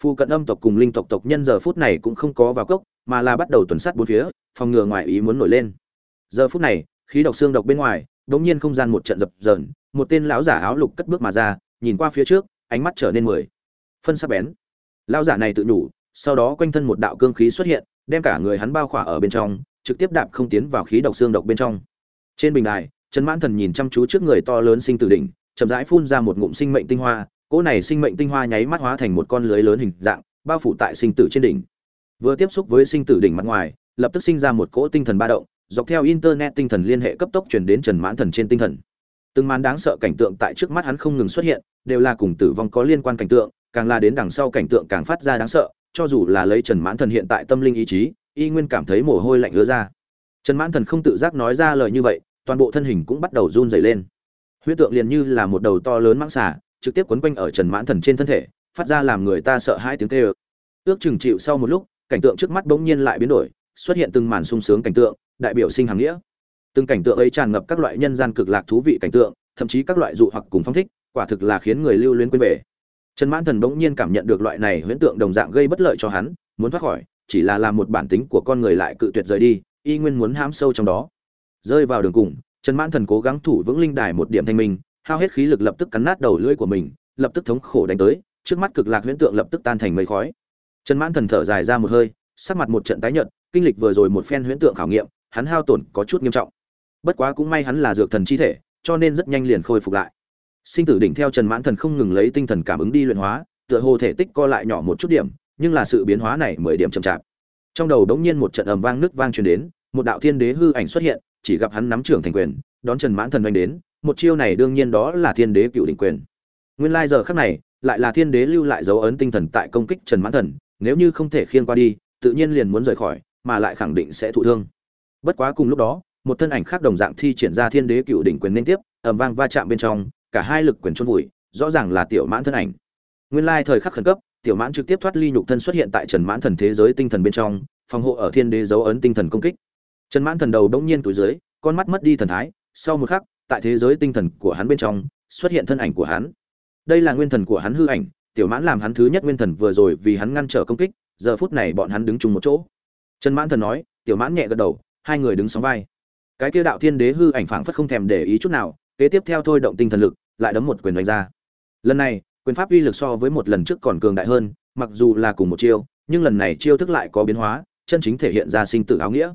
Phu cận âm tộc cùng linh tộc tộc nhân giờ phút này cũng không có vào cốc, mà là bắt đầu tuần sát bốn phía, phòng ngừa ngoài ý muốn nổi lên. Giờ phút này, khí độc xương độc bên ngoài đống nhiên không gian một trận dập dờn, một tên lão giả áo lục cất bước mà ra, nhìn qua phía trước, ánh mắt trở nên mười. Phân sắc bén. Lão giả này tự nhủ, sau đó quanh thân một đạo cương khí xuất hiện, đem cả người hắn bao khỏa ở bên trong, trực tiếp đạp không tiến vào khí độc xương độc bên trong. Trên bình đài, trần mãn thần nhìn chăm chú trước người to lớn sinh tử đỉnh, chậm rãi phun ra một ngụm sinh mệnh tinh hoa, cỗ này sinh mệnh tinh hoa nháy mắt hóa thành một con lưới lớn hình dạng, bao phủ tại sinh tử trên đỉnh. Vừa tiếp xúc với sinh tử đỉnh mặt ngoài, lập tức sinh ra một cỗ tinh thần ba động dọc theo internet tinh thần liên hệ cấp tốc truyền đến trần mãn thần trên tinh thần. Từng màn đáng sợ cảnh tượng tại trước mắt hắn không ngừng xuất hiện đều là cùng tử vong có liên quan cảnh tượng càng là đến đằng sau cảnh tượng càng phát ra đáng sợ cho dù là lấy trần mãn thần hiện tại tâm linh ý chí y nguyên cảm thấy mồ hôi lạnh ứa ra. Trần mãn thần không tự giác nói ra lời như vậy toàn bộ thân hình cũng bắt đầu run rẩy lên. Huyết tượng liền như là một đầu to lớn mãng xà, trực tiếp quấn quanh ở trần mãn thần trên thân thể phát ra làm người ta sợ hãi tiếng kêu. ước chừng chịu sau một lúc cảnh tượng trước mắt bỗng nhiên lại biến đổi xuất hiện từng màn sung sướng cảnh tượng, đại biểu sinh hàng nghĩa. Từng cảnh tượng ấy tràn ngập các loại nhân gian cực lạc thú vị cảnh tượng, thậm chí các loại dụ hoặc cùng phong thích, quả thực là khiến người lưu luyến quên về. Trần mãn thần bỗng nhiên cảm nhận được loại này huyễn tượng đồng dạng gây bất lợi cho hắn, muốn thoát khỏi, chỉ là làm một bản tính của con người lại cự tuyệt rời đi, y nguyên muốn hãm sâu trong đó. Rơi vào đường cùng, trần mãn thần cố gắng thủ vững linh đài một điểm thanh minh, hao hết khí lực lập tức cắn nát đầu lưỡi của mình, lập tức thống khổ đánh tới, trước mắt cực lạc huyễn tượng lập tức tan thành mây khói. Trần mãn thần thở dài ra một hơi, sắc mặt một trận tái nhợt kinh lịch vừa rồi một phen huyễn tượng khảo nghiệm, hắn hao tổn có chút nghiêm trọng. Bất quá cũng may hắn là dược thần chi thể, cho nên rất nhanh liền khôi phục lại. Sinh tử đỉnh theo trần mãn thần không ngừng lấy tinh thần cảm ứng đi luyện hóa, tựa hồ thể tích co lại nhỏ một chút điểm, nhưng là sự biến hóa này mười điểm chậm chạp. Trong đầu đống nhiên một trận ầm vang nước vang truyền đến, một đạo thiên đế hư ảnh xuất hiện, chỉ gặp hắn nắm trưởng thành quyền, đón trần mãn thần oanh đến, một chiêu này đương nhiên đó là thiên đế cựu đỉnh quyền. Nguyên lai giờ khắc này, lại là thiên đế lưu lại dấu ấn tinh thần tại công kích trần mãn thần, nếu như không thể khiêng qua đi, tự nhiên liền muốn rời khỏi mà lại khẳng định sẽ thụ thương. Bất quá cùng lúc đó, một thân ảnh khác đồng dạng thi triển ra thiên đế cựu đỉnh quyền liên tiếp, ầm vang va chạm bên trong, cả hai lực quyền chôn vùi, rõ ràng là tiểu mãn thân ảnh. Nguyên lai thời khắc khẩn cấp, tiểu mãn trực tiếp thoát ly nhục thân xuất hiện tại trần mãn thần thế giới tinh thần bên trong, phòng hộ ở thiên đế dấu ấn tinh thần công kích. Trần mãn thần đầu đống nhiên túi dưới, con mắt mất đi thần thái, sau một khắc, tại thế giới tinh thần của hắn bên trong, xuất hiện thân ảnh của hắn. Đây là nguyên thần của hắn hư ảnh, tiểu mãn làm hắn thứ nhất nguyên thần vừa rồi vì hắn ngăn trở công kích, giờ phút này bọn hắn đứng chung một chỗ trần mãn thần nói, tiểu mãn nhẹ gật đầu, hai người đứng sóng vai. Cái kia đạo thiên đế hư ảnh phảng phất không thèm để ý chút nào, kế tiếp theo thôi động tinh thần lực, lại đấm một quyền đánh ra. Lần này, quyền pháp uy lực so với một lần trước còn cường đại hơn, mặc dù là cùng một chiêu, nhưng lần này chiêu thức lại có biến hóa, chân chính thể hiện ra sinh tử áo nghĩa.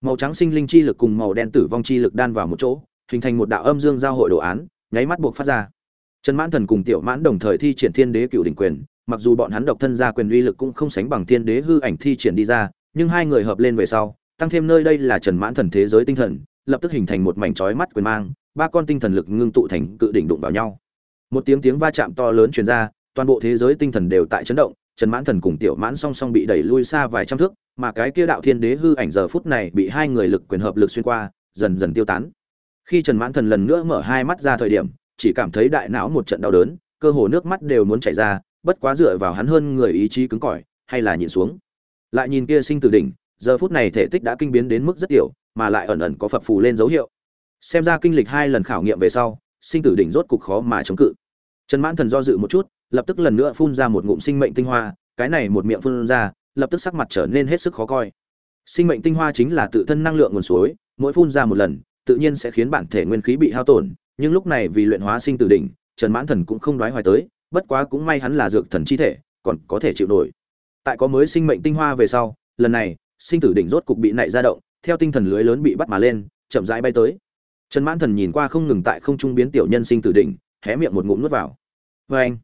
Màu trắng sinh linh chi lực cùng màu đen tử vong chi lực đan vào một chỗ, hình thành một đạo âm dương giao hội đồ án, nháy mắt buộc phát ra. Trần mãn thần cùng tiểu mãn đồng thời thi triển thiên đế cựu đỉnh quyền, mặc dù bọn hắn độc thân ra quyền uy lực cũng không sánh bằng thiên đế hư ảnh thi triển đi ra nhưng hai người hợp lên về sau, tăng thêm nơi đây là trần mãn thần thế giới tinh thần, lập tức hình thành một mảnh trói mắt quyền mang, ba con tinh thần lực ngưng tụ thành cự đỉnh đụng vào nhau. Một tiếng tiếng va chạm to lớn truyền ra, toàn bộ thế giới tinh thần đều tại chấn động, trần mãn thần cùng tiểu mãn song song bị đẩy lui xa vài trăm thước, mà cái kia đạo thiên đế hư ảnh giờ phút này bị hai người lực quyền hợp lực xuyên qua, dần dần tiêu tán. Khi trần mãn thần lần nữa mở hai mắt ra thời điểm, chỉ cảm thấy đại não một trận đau đớn, cơ hồ nước mắt đều muốn chảy ra, bất quá dựa vào hắn hơn người ý chí cứng cỏi, hay là nhìn xuống lại nhìn kia sinh tử đỉnh, giờ phút này thể tích đã kinh biến đến mức rất tiểu, mà lại ẩn ẩn có phập phù lên dấu hiệu. Xem ra kinh lịch hai lần khảo nghiệm về sau, sinh tử đỉnh rốt cục khó mà chống cự. Trần mãn thần do dự một chút, lập tức lần nữa phun ra một ngụm sinh mệnh tinh hoa, cái này một miệng phun ra, lập tức sắc mặt trở nên hết sức khó coi. Sinh mệnh tinh hoa chính là tự thân năng lượng nguồn suối, mỗi phun ra một lần, tự nhiên sẽ khiến bản thể nguyên khí bị hao tổn, nhưng lúc này vì luyện hóa sinh tử đỉnh, trần mãn thần cũng không đoái hoài tới, bất quá cũng may hắn là dược thần chi thể, còn có thể chịu nổi tại có mới sinh mệnh tinh hoa về sau, lần này, sinh tử đỉnh rốt cục bị nảy ra động, theo tinh thần lưới lớn bị bắt mà lên, chậm rãi bay tới. Trần mãn thần nhìn qua không ngừng tại không trung biến tiểu nhân sinh tử đỉnh, hé miệng một ngụm nuốt vào. Vê anh,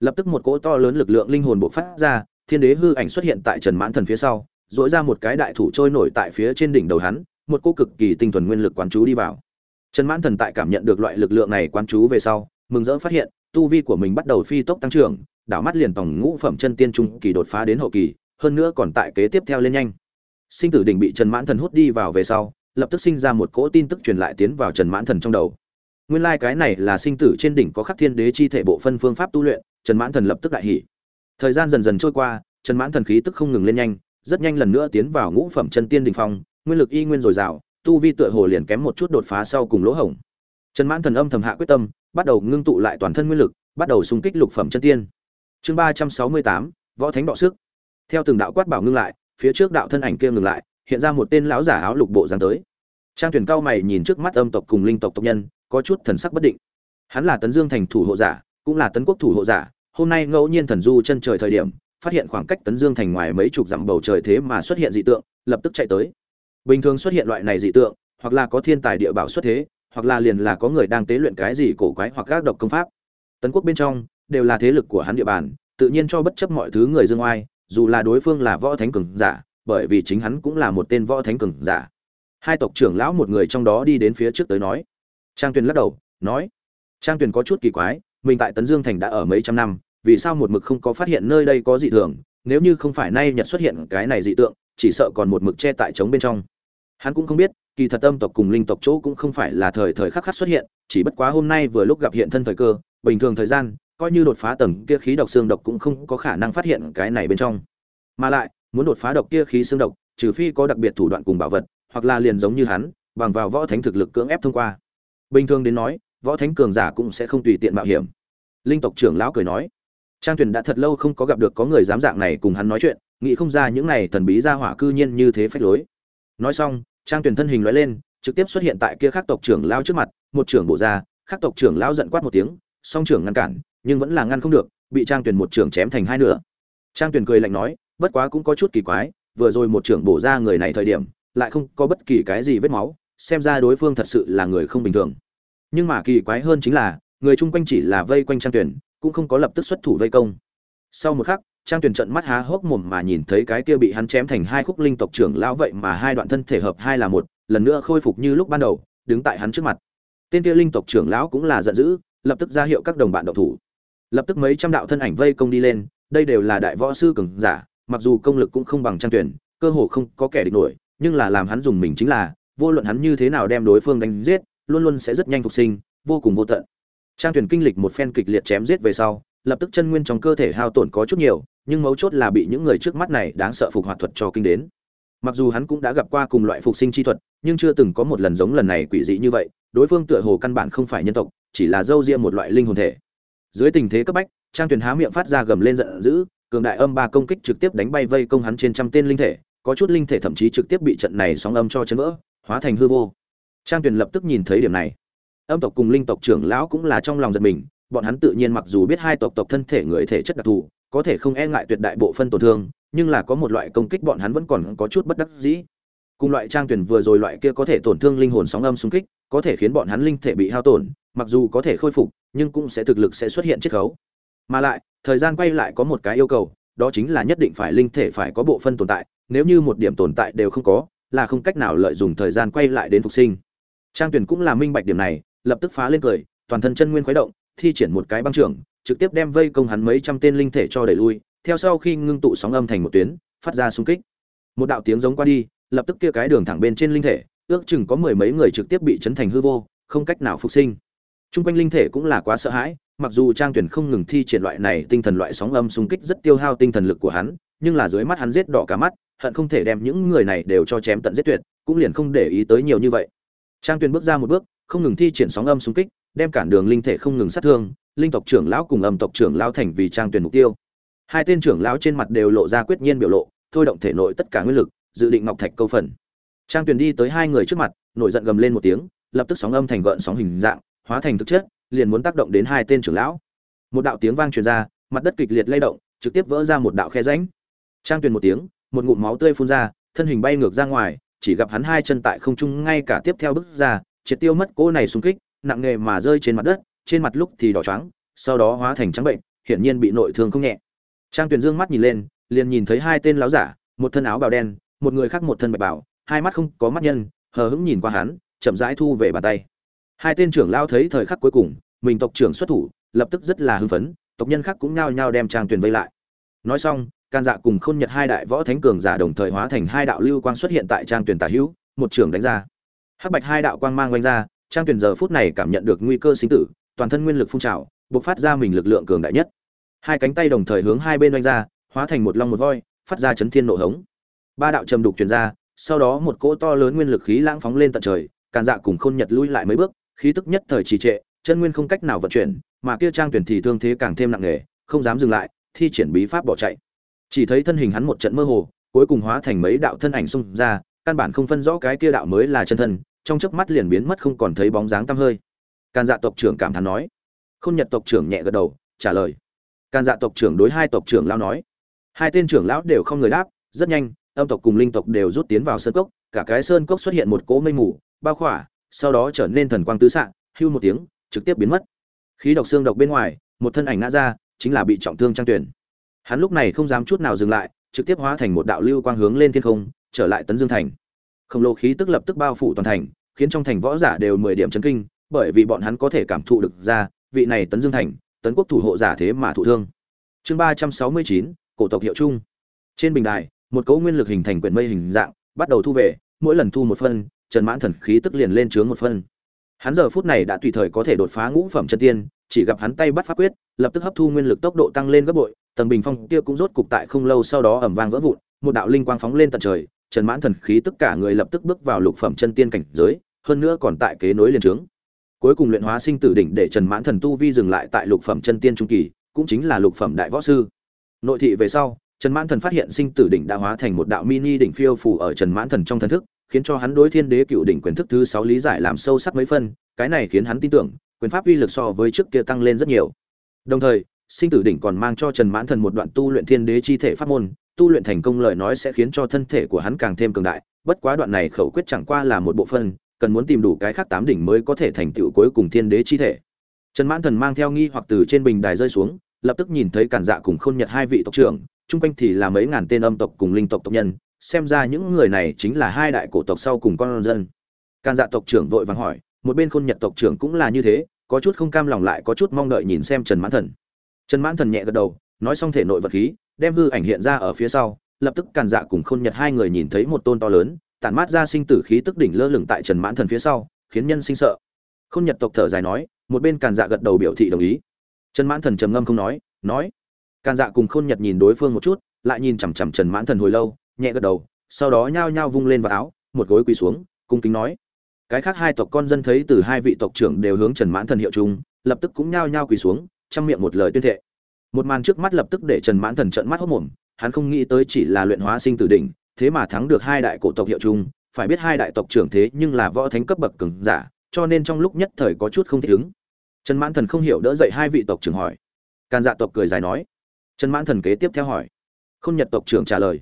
lập tức một cỗ to lớn lực lượng linh hồn bộc phát ra, thiên đế hư ảnh xuất hiện tại trần mãn thần phía sau dỗi ra một cái đại thủ trôi nổi tại phía trên đỉnh đầu hắn, một cô cực kỳ tinh thuần nguyên lực quán chú đi vào. Trần mãn thần tại cảm nhận được loại lực lượng này quán chú về sau, mừng rỡ phát hiện, tu vi của mình bắt đầu phi tốc tăng trưởng đảo mắt liền tổng ngũ phẩm chân tiên trung kỳ đột phá đến hậu kỳ, hơn nữa còn tại kế tiếp theo lên nhanh. Sinh tử đỉnh bị trần mãn thần hút đi vào về sau, lập tức sinh ra một cỗ tin tức truyền lại tiến vào trần mãn thần trong đầu. Nguyên lai cái này là sinh tử trên đỉnh có khắc thiên đế chi thể bộ phân phương pháp tu luyện, trần mãn thần lập tức đại hỉ. Thời gian dần dần trôi qua, trần mãn thần khí tức không ngừng lên nhanh, rất nhanh lần nữa tiến vào ngũ phẩm chân tiên đỉnh phong, nguyên lực y nguyên dồi dào, tu vi tựa hồ liền kém một chút đột phá sau cùng lỗ hổng. Trần mãn thần âm thầm hạ quyết tâm, bắt đầu ngưng tụ lại toàn thân nguyên lực, bắt đầu xung kích lục phẩm chân tiên chương ba trăm sáu mươi tám, võ thánh đọ sức. Theo từng đạo quát bảo ngưng lại, phía trước đạo thân ảnh kia ngừng lại, hiện ra một tên lão giả áo lục bộ dáng tới. Trang tuyển cao mày nhìn trước mắt âm tộc cùng linh tộc tộc nhân, có chút thần sắc bất định. Hắn là tấn dương thành thủ hộ giả, cũng là tấn quốc thủ hộ giả, hôm nay ngẫu nhiên thần du chân trời thời điểm, phát hiện khoảng cách tấn dương thành ngoài mấy chục dặm bầu trời thế mà xuất hiện dị tượng, lập tức chạy tới. Bình thường xuất hiện loại này dị tượng, hoặc là có thiên tài địa bảo xuất thế, hoặc là liền là có người đang tế luyện cái gì cổ quái hoặc các độc công pháp. Tấn quốc bên trong đều là thế lực của hắn địa bàn, tự nhiên cho bất chấp mọi thứ người dương oai, dù là đối phương là võ thánh cường giả, bởi vì chính hắn cũng là một tên võ thánh cường giả. Hai tộc trưởng lão một người trong đó đi đến phía trước tới nói. Trang tuyền lắc đầu, nói, trang tuyền có chút kỳ quái, mình tại tấn dương thành đã ở mấy trăm năm, vì sao một mực không có phát hiện nơi đây có dị thường? Nếu như không phải nay nhật xuất hiện cái này dị tượng, chỉ sợ còn một mực che tại trống bên trong. Hắn cũng không biết, kỳ thật âm tộc cùng linh tộc chỗ cũng không phải là thời thời khắc khắc xuất hiện, chỉ bất quá hôm nay vừa lúc gặp hiện thân thời cơ, bình thường thời gian coi như đột phá tầng kia khí độc xương độc cũng không có khả năng phát hiện cái này bên trong. Mà lại, muốn đột phá độc kia khí xương độc, trừ phi có đặc biệt thủ đoạn cùng bảo vật, hoặc là liền giống như hắn, bằng vào võ thánh thực lực cưỡng ép thông qua. Bình thường đến nói, võ thánh cường giả cũng sẽ không tùy tiện mạo hiểm. Linh tộc trưởng lão cười nói, trang tuyền đã thật lâu không có gặp được có người dám dạng này cùng hắn nói chuyện, nghĩ không ra những này thần bí ra hỏa cư nhiên như thế phách lối. Nói xong, trang tuyền thân hình lóe lên, trực tiếp xuất hiện tại kia khắc tộc trưởng lao trước mặt, một trưởng bộ ra, khắc tộc trưởng lao giận quát một tiếng, song trưởng ngăn cản nhưng vẫn là ngăn không được, bị trang tuyền một trưởng chém thành hai nửa. Trang tuyền cười lạnh nói, bất quá cũng có chút kỳ quái, vừa rồi một trưởng bổ ra người này thời điểm, lại không có bất kỳ cái gì vết máu, xem ra đối phương thật sự là người không bình thường. Nhưng mà kỳ quái hơn chính là, người chung quanh chỉ là vây quanh trang tuyển cũng không có lập tức xuất thủ vây công. Sau một khắc, trang tuyển trận mắt há hốc mồm mà nhìn thấy cái kia bị hắn chém thành hai khúc linh tộc trưởng lão vậy mà hai đoạn thân thể hợp hai là một, lần nữa khôi phục như lúc ban đầu, đứng tại hắn trước mặt. Tên kia linh tộc trưởng lão cũng là giận dữ, lập tức ra hiệu các đồng bạn độc thủ lập tức mấy trăm đạo thân ảnh vây công đi lên, đây đều là đại võ sư cường giả, mặc dù công lực cũng không bằng trang tuyển, cơ hồ không có kẻ địch nổi, nhưng là làm hắn dùng mình chính là, vô luận hắn như thế nào đem đối phương đánh giết, luôn luôn sẽ rất nhanh phục sinh, vô cùng vô tận. Trang tuyển kinh lịch một phen kịch liệt chém giết về sau, lập tức chân nguyên trong cơ thể hao tổn có chút nhiều, nhưng mấu chốt là bị những người trước mắt này đáng sợ phục hoạt thuật cho kinh đến. Mặc dù hắn cũng đã gặp qua cùng loại phục sinh chi thuật, nhưng chưa từng có một lần giống lần này quỷ dị như vậy, đối phương tựa hồ căn bản không phải nhân tộc, chỉ là dâu ria một loại linh hồn thể dưới tình thế cấp bách, trang tuyền há miệng phát ra gầm lên giận dữ, cường đại âm ba công kích trực tiếp đánh bay vây công hắn trên trăm tên linh thể, có chút linh thể thậm chí trực tiếp bị trận này sóng âm cho chấn vỡ, hóa thành hư vô. Trang tuyền lập tức nhìn thấy điểm này. Âm tộc cùng linh tộc trưởng lão cũng là trong lòng giật mình, bọn hắn tự nhiên mặc dù biết hai tộc tộc thân thể người thể chất đặc thù, có thể không e ngại tuyệt đại bộ phân tổn thương, nhưng là có một loại công kích bọn hắn vẫn còn có chút bất đắc dĩ. Cùng loại trang tuyển vừa rồi loại kia có thể tổn thương linh hồn sóng âm xung kích có thể khiến bọn hắn linh thể bị hao tổn, mặc dù có thể khôi phục, nhưng cũng sẽ thực lực sẽ xuất hiện chiết khấu. Mà lại, thời gian quay lại có một cái yêu cầu, đó chính là nhất định phải linh thể phải có bộ phân tồn tại, nếu như một điểm tồn tại đều không có, là không cách nào lợi dụng thời gian quay lại đến phục sinh. Trang tuyển cũng là minh bạch điểm này, lập tức phá lên cười, toàn thân chân nguyên khuấy động, thi triển một cái băng trưởng, trực tiếp đem vây công hắn mấy trăm tên linh thể cho đẩy lui, theo sau khi ngưng tụ sóng âm thành một tuyến, phát ra xung kích. Một đạo tiếng giống qua đi, lập tức kia cái đường thẳng bên trên linh thể ước chừng có mười mấy người trực tiếp bị chấn thành hư vô không cách nào phục sinh Trung quanh linh thể cũng là quá sợ hãi, mặc dù Trang Tuyển không ngừng thi triển loại này tinh thần loại sóng âm xung kích rất tiêu hao tinh thần lực của hắn, nhưng là dưới mắt hắn giết đỏ cả mắt, hận không thể đem những người này đều cho chém tận giết tuyệt, cũng liền không để ý tới nhiều như vậy. Trang Tuyển bước ra một bước, không ngừng thi triển sóng âm xung kích, đem cản đường linh thể không ngừng sát thương, linh tộc trưởng lão cùng âm tộc trưởng lão thành vì Trang Tuyển mục tiêu. Hai tên trưởng lão trên mặt đều lộ ra quyết nhiên biểu lộ, thôi động thể nội tất cả nguyên lực, dự định ngọc thạch câu phần. Trang Tuyển đi tới hai người trước mặt, nổi giận gầm lên một tiếng, lập tức sóng âm thành gợn sóng hình dạng, hóa thành thực chất, liền muốn tác động đến hai tên trưởng lão. Một đạo tiếng vang truyền ra, mặt đất kịch liệt lay động, trực tiếp vỡ ra một đạo khe rãnh. Trang Tuyền một tiếng, một ngụm máu tươi phun ra, thân hình bay ngược ra ngoài, chỉ gặp hắn hai chân tại không trung ngay cả tiếp theo bước ra, triệt tiêu mất cỗ này xung kích, nặng nề mà rơi trên mặt đất, trên mặt lúc thì đỏ trắng sau đó hóa thành trắng bệnh, hiển nhiên bị nội thương không nhẹ. Trang Tuyền dương mắt nhìn lên, liền nhìn thấy hai tên lão giả, một thân áo bào đen, một người khác một thân bạch bào, hai mắt không có mắt nhân, hờ hững nhìn qua hắn, chậm rãi thu về bàn tay. Hai tên trưởng lao thấy thời khắc cuối cùng mình tộc trưởng xuất thủ lập tức rất là hưng phấn tộc nhân khác cũng nhao nhao đem trang tuyền vây lại. Nói xong can dạ cùng khôn nhật hai đại võ thánh cường giả đồng thời hóa thành hai đạo lưu quang xuất hiện tại trang tuyền tả hữu một trưởng đánh ra. Hắc bạch hai đạo quang mang quanh ra trang tuyền giờ phút này cảm nhận được nguy cơ sinh tử toàn thân nguyên lực phun trào buộc phát ra mình lực lượng cường đại nhất. Hai cánh tay đồng thời hướng hai bên oanh ra hóa thành một long một voi phát ra chấn thiên nộ hống. Ba đạo trầm đục truyền ra sau đó một cỗ to lớn nguyên lực khí lãng phóng lên tận trời, càn dạ cùng khôn nhật lui lại mấy bước, khí tức nhất thời trì trệ, chân nguyên không cách nào vận chuyển, mà kia trang tuyển thì thương thế càng thêm nặng nề, không dám dừng lại, thi triển bí pháp bỏ chạy. Chỉ thấy thân hình hắn một trận mơ hồ, cuối cùng hóa thành mấy đạo thân ảnh xung ra, căn bản không phân rõ cái kia đạo mới là chân thân, trong chớp mắt liền biến mất không còn thấy bóng dáng tăm hơi. Can dạ tộc trưởng cảm thán nói. Khôn nhật tộc trưởng nhẹ gật đầu, trả lời. Can dạ tộc trưởng đối hai tộc trưởng lão nói. Hai tên trưởng lão đều không người đáp, rất nhanh âm tộc cùng linh tộc đều rút tiến vào sơn cốc, cả cái sơn cốc xuất hiện một cỗ mây mù, bao khỏa, sau đó trở nên thần quang tứ xạ hưu một tiếng, trực tiếp biến mất. Khí độc xương độc bên ngoài, một thân ảnh ngã ra, chính là bị trọng thương trang tuyển hắn lúc này không dám chút nào dừng lại, trực tiếp hóa thành một đạo lưu quang hướng lên thiên không, trở lại tấn dương thành. Khổng lồ khí tức lập tức bao phủ toàn thành, khiến trong thành võ giả đều mười điểm chấn kinh, bởi vì bọn hắn có thể cảm thụ được ra, vị này tấn dương thành, tấn quốc thủ hộ giả thế mà thụ thương. Chương ba trăm sáu mươi chín, cổ tộc hiệu trung trên bình đài một cấu nguyên lực hình thành quyển mây hình dạng bắt đầu thu về mỗi lần thu một phân Trần Mãn Thần khí tức liền lên trướng một phân. Hắn giờ phút này đã tùy thời có thể đột phá ngũ phẩm chân tiên, chỉ gặp hắn tay bắt pháp quyết, lập tức hấp thu nguyên lực tốc độ tăng lên gấp bội, tầng bình phong kia cũng rốt cục tại không lâu sau đó ầm vang vỡ vụn, một đạo linh quang phóng lên tận trời, Trần Mãn Thần khí tất cả người lập tức bước vào lục phẩm chân tiên cảnh giới, hơn nữa còn tại kế nối liền trướng. Cuối cùng luyện hóa sinh tử đỉnh để Trần Mãn Thần tu vi dừng lại tại lục phẩm chân tiên trung kỳ, cũng chính là lục phẩm đại võ sư. Nội thị về sau, Trần Mãn Thần phát hiện sinh tử đỉnh đã hóa thành một đạo mini đỉnh phiêu phù ở Trần Mãn Thần trong thần thức, khiến cho hắn đối thiên đế cựu đỉnh quyền thức thứ sáu lý giải làm sâu sắc mấy phân cái này khiến hắn tin tưởng quyền pháp uy lực so với trước kia tăng lên rất nhiều. Đồng thời sinh tử đỉnh còn mang cho trần mãn thần một đoạn tu luyện thiên đế chi thể pháp môn tu luyện thành công lời nói sẽ khiến cho thân thể của hắn càng thêm cường đại bất quá đoạn này khẩu quyết chẳng qua là một bộ phân cần muốn tìm đủ cái khác tám đỉnh mới có thể thành tựu cuối cùng thiên đế chi thể. Trần mãn thần mang theo nghi hoặc từ trên bình đài rơi xuống lập tức nhìn thấy cản dạ cùng khôn nhật hai vị tộc trưởng chung quanh thì là mấy ngàn tên âm tộc cùng linh tộc tộc nhân, xem ra những người này chính là hai đại cổ tộc sau cùng con dân. Can dạ tộc trưởng vội vàng hỏi, một bên khôn nhật tộc trưởng cũng là như thế, có chút không cam lòng lại có chút mong đợi nhìn xem trần mãn thần. Trần mãn thần nhẹ gật đầu, nói xong thể nội vật khí, đem hư ảnh hiện ra ở phía sau, lập tức càn dạ cùng khôn nhật hai người nhìn thấy một tôn to lớn, tản mát ra sinh tử khí tức đỉnh lơ lửng tại trần mãn thần phía sau, khiến nhân sinh sợ. Khôn nhật tộc thở dài nói, một bên càn dạ gật đầu biểu thị đồng ý. Trần mãn thần trầm ngâm không nói nói càn dạ cùng khôn nhật nhìn đối phương một chút, lại nhìn chằm chằm trần mãn thần hồi lâu, nhẹ gật đầu, sau đó nhao nhao vung lên vào áo, một gối quỳ xuống, cung kính nói. Cái khác hai tộc con dân thấy từ hai vị tộc trưởng đều hướng trần mãn thần hiệu chung, lập tức cũng nhao nhao quỳ xuống, trong miệng một lời tuyên thệ. Một màn trước mắt lập tức để trần mãn thần trợn mắt hốt mồm, hắn không nghĩ tới chỉ là luyện hóa sinh tử đỉnh, thế mà thắng được hai đại cổ tộc hiệu chung, phải biết hai đại tộc trưởng thế nhưng là võ thánh cấp bậc cường giả, cho nên trong lúc nhất thời có chút không thích ứng. Trần mãn thần không hiểu đỡ dậy hai vị tộc trưởng hỏi. Càn dạ tộc cười dài nói trần mãn thần kế tiếp theo hỏi. Không nhật tộc trưởng trả lời.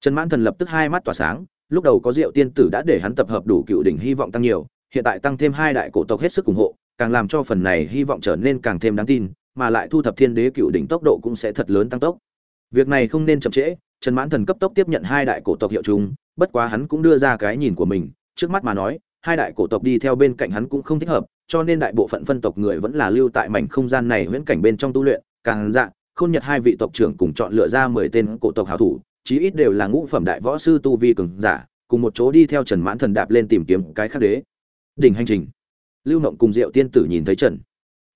Trần mãn thần lập tức hai mắt tỏa sáng lúc đầu có diệu tiên tử đã để hắn tập hợp đủ cựu đỉnh hy vọng tăng nhiều hiện tại tăng thêm hai đại cổ tộc hết sức ủng hộ càng làm cho phần này hy vọng trở nên càng thêm đáng tin mà lại thu thập thiên đế cựu đỉnh tốc độ cũng sẽ thật lớn tăng tốc. Việc này không nên chậm trễ trần mãn thần cấp tốc tiếp nhận hai đại cổ tộc hiệu trùng, bất quá hắn cũng đưa ra cái nhìn của mình trước mắt mà nói hai đại cổ tộc đi theo bên cạnh hắn cũng không thích hợp cho nên đại bộ phận phân tộc người vẫn là lưu tại mảnh không gian này huyễn cảnh bên trong tu luyện càng dạng khôn nhật hai vị tộc trưởng cùng chọn lựa ra mười tên cổ tộc hảo thủ, chí ít đều là ngũ phẩm đại võ sư tu vi cường giả, cùng một chỗ đi theo trần mãn thần đạp lên tìm kiếm cái khắc đế. Đỉnh hành trình. Lưu ngộng cùng diệu tiên tử nhìn thấy trần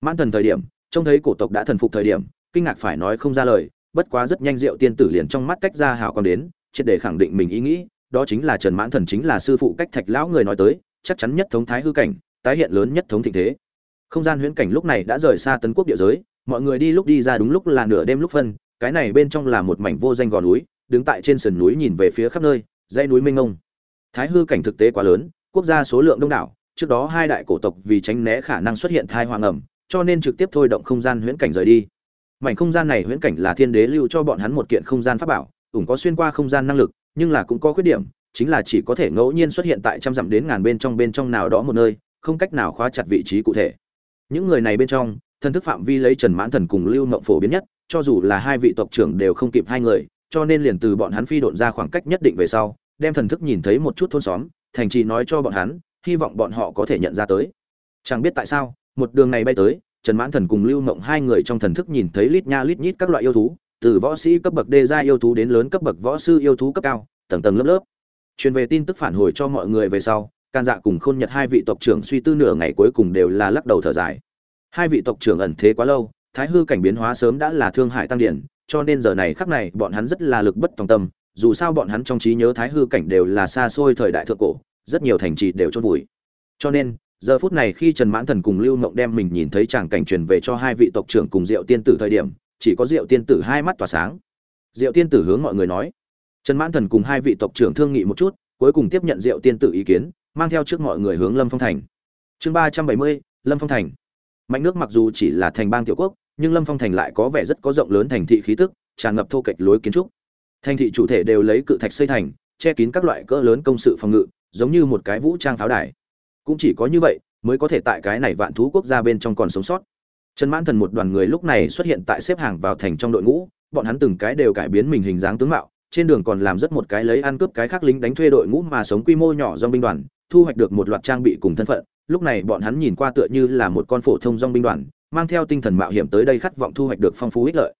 mãn thần thời điểm, trông thấy cổ tộc đã thần phục thời điểm, kinh ngạc phải nói không ra lời, bất quá rất nhanh diệu tiên tử liền trong mắt tách ra hảo còn đến, triệt để khẳng định mình ý nghĩ, đó chính là trần mãn thần chính là sư phụ cách thạch lão người nói tới, chắc chắn nhất thống thái hư cảnh, tái hiện lớn nhất thống thịnh thế. Không gian huyễn cảnh lúc này đã rời xa tấn quốc địa giới mọi người đi lúc đi ra đúng lúc là nửa đêm lúc phân, cái này bên trong là một mảnh vô danh gò núi, đứng tại trên sườn núi nhìn về phía khắp nơi, dãy núi mênh mông. Thái hư cảnh thực tế quá lớn, quốc gia số lượng đông đảo, trước đó hai đại cổ tộc vì tránh né khả năng xuất hiện thai hoang ẩm, cho nên trực tiếp thôi động không gian huyễn cảnh rời đi. Mảnh không gian này huyễn cảnh là thiên đế lưu cho bọn hắn một kiện không gian pháp bảo, ủng có xuyên qua không gian năng lực, nhưng là cũng có khuyết điểm, chính là chỉ có thể ngẫu nhiên xuất hiện tại trăm dặm đến ngàn bên trong bên trong nào đó một nơi, không cách nào khóa chặt vị trí cụ thể. Những người này bên trong thần thức phạm vi lấy trần mãn thần cùng lưu Ngộng phổ biến nhất, cho dù là hai vị tộc trưởng đều không kịp hai người, cho nên liền từ bọn hắn phi độn ra khoảng cách nhất định về sau, đem thần thức nhìn thấy một chút thôn xóm, thành trì nói cho bọn hắn, hy vọng bọn họ có thể nhận ra tới. Chẳng biết tại sao, một đường này bay tới, trần mãn thần cùng lưu Ngộng hai người trong thần thức nhìn thấy lít nha lít nhít các loại yêu thú, từ võ sĩ cấp bậc đê gia yêu thú đến lớn cấp bậc võ sư yêu thú cấp cao, tầng tầng lớp lớp. Truyền về tin tức phản hồi cho mọi người về sau, can dạ cùng khôn nhật hai vị tộc trưởng suy tư nửa ngày cuối cùng đều là lắc đầu thở dài hai vị tộc trưởng ẩn thế quá lâu, thái hư cảnh biến hóa sớm đã là thương hại tăng điển, cho nên giờ này khắc này bọn hắn rất là lực bất tòng tâm, dù sao bọn hắn trong trí nhớ thái hư cảnh đều là xa xôi thời đại thượng cổ, rất nhiều thành trì đều chôn vùi. Cho nên, giờ phút này khi trần mãn thần cùng lưu mộng đem mình nhìn thấy chàng cảnh truyền về cho hai vị tộc trưởng cùng diệu tiên tử thời điểm, chỉ có diệu tiên tử hai mắt tỏa sáng. Diệu tiên tử hướng mọi người nói, trần mãn thần cùng hai vị tộc trưởng thương nghị một chút, cuối cùng tiếp nhận diệu tiên tử ý kiến, mang theo trước mọi người hướng lâm phong thành. Chương ba trăm bảy mươi, lâm phong thành mạnh nước mặc dù chỉ là thành bang tiểu quốc, nhưng lâm phong thành lại có vẻ rất có rộng lớn thành thị khí tức, tràn ngập thô kệch lối kiến trúc. Thành thị chủ thể đều lấy cự thạch xây thành, che kín các loại cỡ lớn công sự phòng ngự, giống như một cái vũ trang pháo đài. Cũng chỉ có như vậy mới có thể tại cái này vạn thú quốc gia bên trong còn sống sót. Trần mãn thần một đoàn người lúc này xuất hiện tại xếp hàng vào thành trong đội ngũ, bọn hắn từng cái đều cải biến mình hình dáng tướng mạo, trên đường còn làm rất một cái lấy ăn cướp cái khác lính đánh thuê đội ngũ mà sống quy mô nhỏ do binh đoàn, thu hoạch được một loạt trang bị cùng thân phận lúc này bọn hắn nhìn qua tựa như là một con phổ thông dong binh đoàn, mang theo tinh thần mạo hiểm tới đây khát vọng thu hoạch được phong phú ích lợi.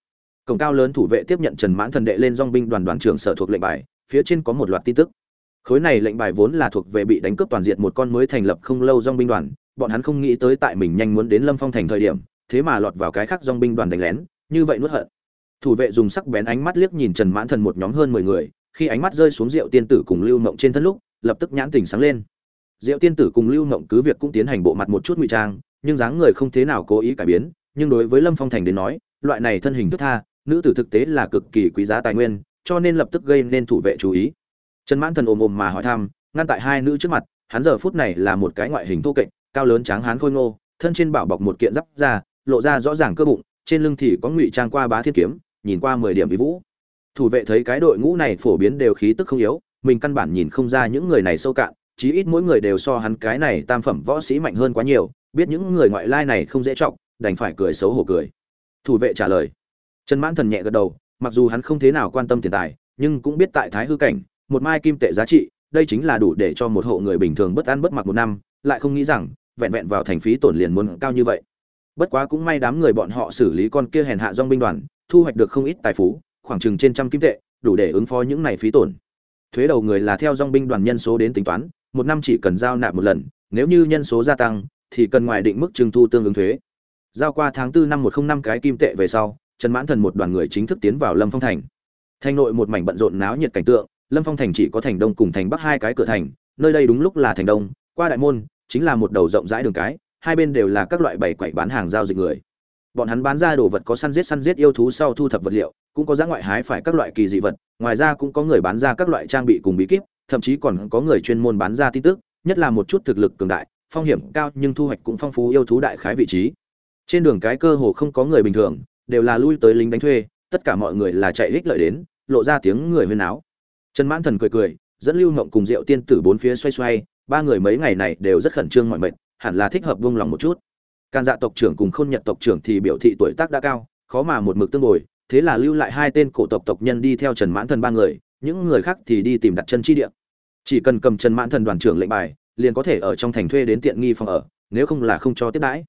Cổng cao lớn thủ vệ tiếp nhận trần mãn thần đệ lên dong binh đoàn đoàn trưởng sở thuộc lệnh bài, phía trên có một loạt tin tức. Khối này lệnh bài vốn là thuộc về bị đánh cướp toàn diện một con mới thành lập không lâu dong binh đoàn, bọn hắn không nghĩ tới tại mình nhanh muốn đến lâm phong thành thời điểm, thế mà lọt vào cái khác dong binh đoàn đánh lén, như vậy nuốt hận. Thủ vệ dùng sắc bén ánh mắt liếc nhìn trần mãn thần một nhóm hơn mười người, khi ánh mắt rơi xuống rượu tiên tử cùng lưu mộng trên thân lúc, lập tức nhãn tình sáng lên. Diệu Tiên tử cùng Lưu Ngộng cứ việc cũng tiến hành bộ mặt một chút ngụy trang, nhưng dáng người không thế nào cố ý cải biến, nhưng đối với Lâm Phong Thành đến nói, loại này thân hình thức tha, nữ tử thực tế là cực kỳ quý giá tài nguyên, cho nên lập tức gây nên thủ vệ chú ý. Trần Mãn Thần ồm ồm mà hỏi thăm, ngăn tại hai nữ trước mặt, hắn giờ phút này là một cái ngoại hình thô kệch, cao lớn tráng hán khôi ngô, thân trên bảo bọc một kiện giáp da, lộ ra rõ ràng cơ bụng, trên lưng thì có ngụy trang qua bá thiên kiếm, nhìn qua mười điểm bí vũ. Thủ vệ thấy cái đội ngũ này phổ biến đều khí tức không yếu, mình căn bản nhìn không ra những người này sâu cạn, chí ít mỗi người đều so hắn cái này tam phẩm võ sĩ mạnh hơn quá nhiều, biết những người ngoại lai này không dễ trọng, đành phải cười xấu hổ cười. Thủ vệ trả lời. Trần Mãn Thần nhẹ gật đầu, mặc dù hắn không thế nào quan tâm tiền tài, nhưng cũng biết tại Thái hư cảnh, một mai kim tệ giá trị, đây chính là đủ để cho một hộ người bình thường bất ăn bất mặc một năm, lại không nghĩ rằng, vẹn vẹn vào thành phí tổn liền muốn cao như vậy bất quá cũng may đám người bọn họ xử lý con kia hèn hạ dòng binh đoàn thu hoạch được không ít tài phú khoảng chừng trên trăm kim tệ đủ để ứng phó những này phí tổn thuế đầu người là theo dòng binh đoàn nhân số đến tính toán một năm chỉ cần giao nạp một lần, nếu như nhân số gia tăng, thì cần ngoài định mức trừng thu tương ứng thuế. Giao qua tháng 4 năm 105 cái kim tệ về sau, trần mãn thần một đoàn người chính thức tiến vào lâm phong thành. Thành nội một mảnh bận rộn náo nhiệt cảnh tượng, lâm phong thành chỉ có thành đông cùng thành bắc hai cái cửa thành, nơi đây đúng lúc là thành đông, qua đại môn, chính là một đầu rộng rãi đường cái, hai bên đều là các loại bày quẩy bán hàng giao dịch người. Bọn hắn bán ra đồ vật có săn giết săn giết yêu thú sau thu thập vật liệu, cũng có giá ngoại hái phải các loại kỳ dị vật, ngoài ra cũng có người bán ra các loại trang bị cùng bí kíp thậm chí còn có người chuyên môn bán ra tin tức, nhất là một chút thực lực cường đại, phong hiểm cao nhưng thu hoạch cũng phong phú yêu thú đại khái vị trí. Trên đường cái cơ hồ không có người bình thường, đều là lui tới lính đánh thuê, tất cả mọi người là chạy ích lợi đến, lộ ra tiếng người huyên áo trần mãn thần cười cười, dẫn lưu ngộng cùng Diệu tiên tử bốn phía xoay xoay, ba người mấy ngày này đều rất khẩn trương mọi mệnh hẳn là thích hợp buông lòng một chút. Can dạ tộc trưởng cùng khôn nhật tộc trưởng thì biểu thị tuổi tác đã cao, khó mà một mực tương bồi, thế là lưu lại hai tên cổ tộc tộc nhân đi theo trần mãn thần ba người những người khác thì đi tìm đặt chân chi địa. Chỉ cần cầm trần mãn thần đoàn trưởng lệnh bài, liền có thể ở trong thành thuê đến tiện nghi phòng ở, nếu không là không cho tiếp đãi.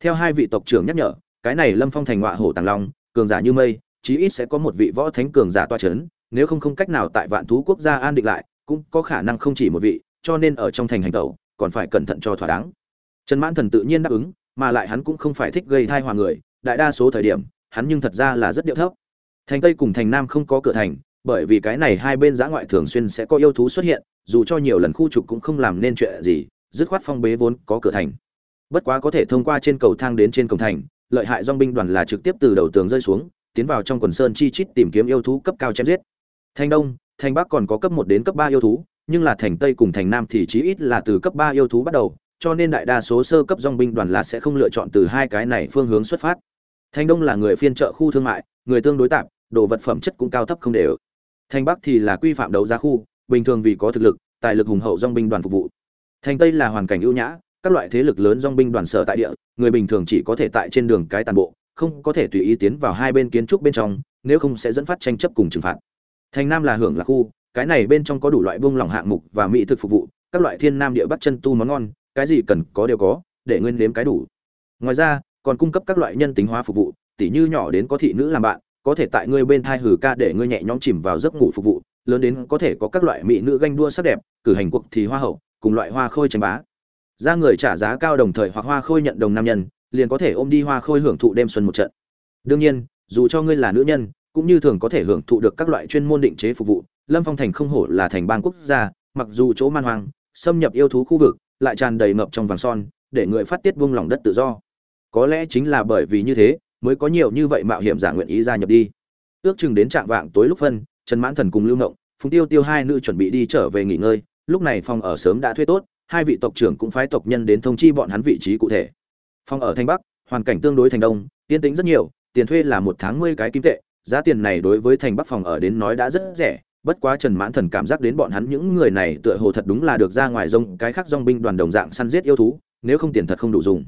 Theo hai vị tộc trưởng nhắc nhở, cái này lâm phong thành ngọa hổ tàng long, cường giả như mây, chí ít sẽ có một vị võ thánh cường giả toa c h ấ n nếu không không cách nào tại vạn thú quốc gia an định lại, cũng có khả năng không chỉ một vị, cho nên ở trong thành hành tẩu, còn phải cẩn thận cho thỏa đáng. Trần mãn thần tự nhiên đáp ứng, mà lại hắn cũng không phải thích gây thai hòa người, đại đa số thời điểm, hắn nhưng thật ra là rất điệu thấp. Thành tây cùng thành nam không có cửa thành bởi vì cái này hai bên giã ngoại thường xuyên sẽ có yêu thú xuất hiện, dù cho nhiều lần khu trục cũng không làm nên chuyện gì, dứt khoát phong bế vốn có cửa thành. Bất quá có thể thông qua trên cầu thang đến trên cổng thành, lợi hại dong binh đoàn là trực tiếp từ đầu tường rơi xuống, tiến vào trong quần sơn chi chít tìm kiếm yêu thú cấp cao chém giết. Thành đông, thành bắc còn có cấp một đến cấp ba yêu thú, nhưng là thành tây cùng thành nam thì chí ít là từ cấp ba yêu thú bắt đầu, cho nên đại đa số sơ cấp dong binh đoàn là sẽ không lựa chọn từ hai cái này phương hướng xuất phát. Thành đông là người phiên trợ khu thương mại, người tương đối tạp, đồ vật phẩm chất cũng cao thấp không đều thành bắc thì là quy phạm đấu giá khu, bình thường vì có thực lực, tài lực hùng hậu dong binh đoàn phục vụ. Thành tây là hoàn cảnh ưu nhã, các loại thế lực lớn dong binh đoàn sở tại địa, người bình thường chỉ có thể tại trên đường cái tàn bộ, không có thể tùy ý tiến vào hai bên kiến trúc bên trong, nếu không sẽ dẫn phát tranh chấp cùng trừng phạt. Thành nam là hưởng lạc khu, cái này bên trong có đủ loại buông lỏng hạng mục và mỹ thực phục vụ, các loại thiên nam địa bắc chân tu món ngon, cái gì cần có đều có, để nguyên nếm cái đủ. Ngoài ra, còn cung cấp các loại nhân tính hóa phục vụ, tỉ như nhỏ đến có thị nữ làm bạn có thể tại ngươi bên thai hử ca để ngươi nhẹ nhõm chìm vào giấc ngủ phục vụ, lớn đến có thể có các loại mỹ nữ ganh đua sắc đẹp, cử hành cuộc thì hoa hậu, cùng loại hoa khôi tranh bá. Ra người trả giá cao đồng thời hoặc hoa khôi nhận đồng nam nhân, liền có thể ôm đi hoa khôi hưởng thụ đêm xuân một trận. Đương nhiên, dù cho ngươi là nữ nhân, cũng như thường có thể hưởng thụ được các loại chuyên môn định chế phục vụ. Lâm phong thành không hổ là thành bang quốc gia, mặc dù chỗ man hoang, xâm nhập yêu thú khu vực, lại tràn đầy ngập trong vàng son, để người phát tiết vương lòng đất tự do. Có lẽ chính là bởi vì như thế mới có nhiều như vậy mạo hiểm giả nguyện ý gia nhập đi. Ước chừng đến trạng vạng tối lúc phân, trần mãn thần cùng lưu ngộng, phùng tiêu tiêu hai nữ chuẩn bị đi trở về nghỉ ngơi, lúc này phòng ở sớm đã thuê tốt, hai vị tộc trưởng cũng phái tộc nhân đến thông chi bọn hắn vị trí cụ thể. Phòng ở thanh bắc, hoàn cảnh tương đối thành đông, yên tĩnh rất nhiều, tiền thuê là một tháng mươi cái kim tệ, giá tiền này đối với thành bắc phòng ở đến nói đã rất rẻ, bất quá trần mãn thần cảm giác đến bọn hắn những người này tựa hồ thật đúng là được ra ngoài rông, cái khác dong binh đoàn đồng dạng săn giết yêu thú, nếu không tiền thật không đủ dùng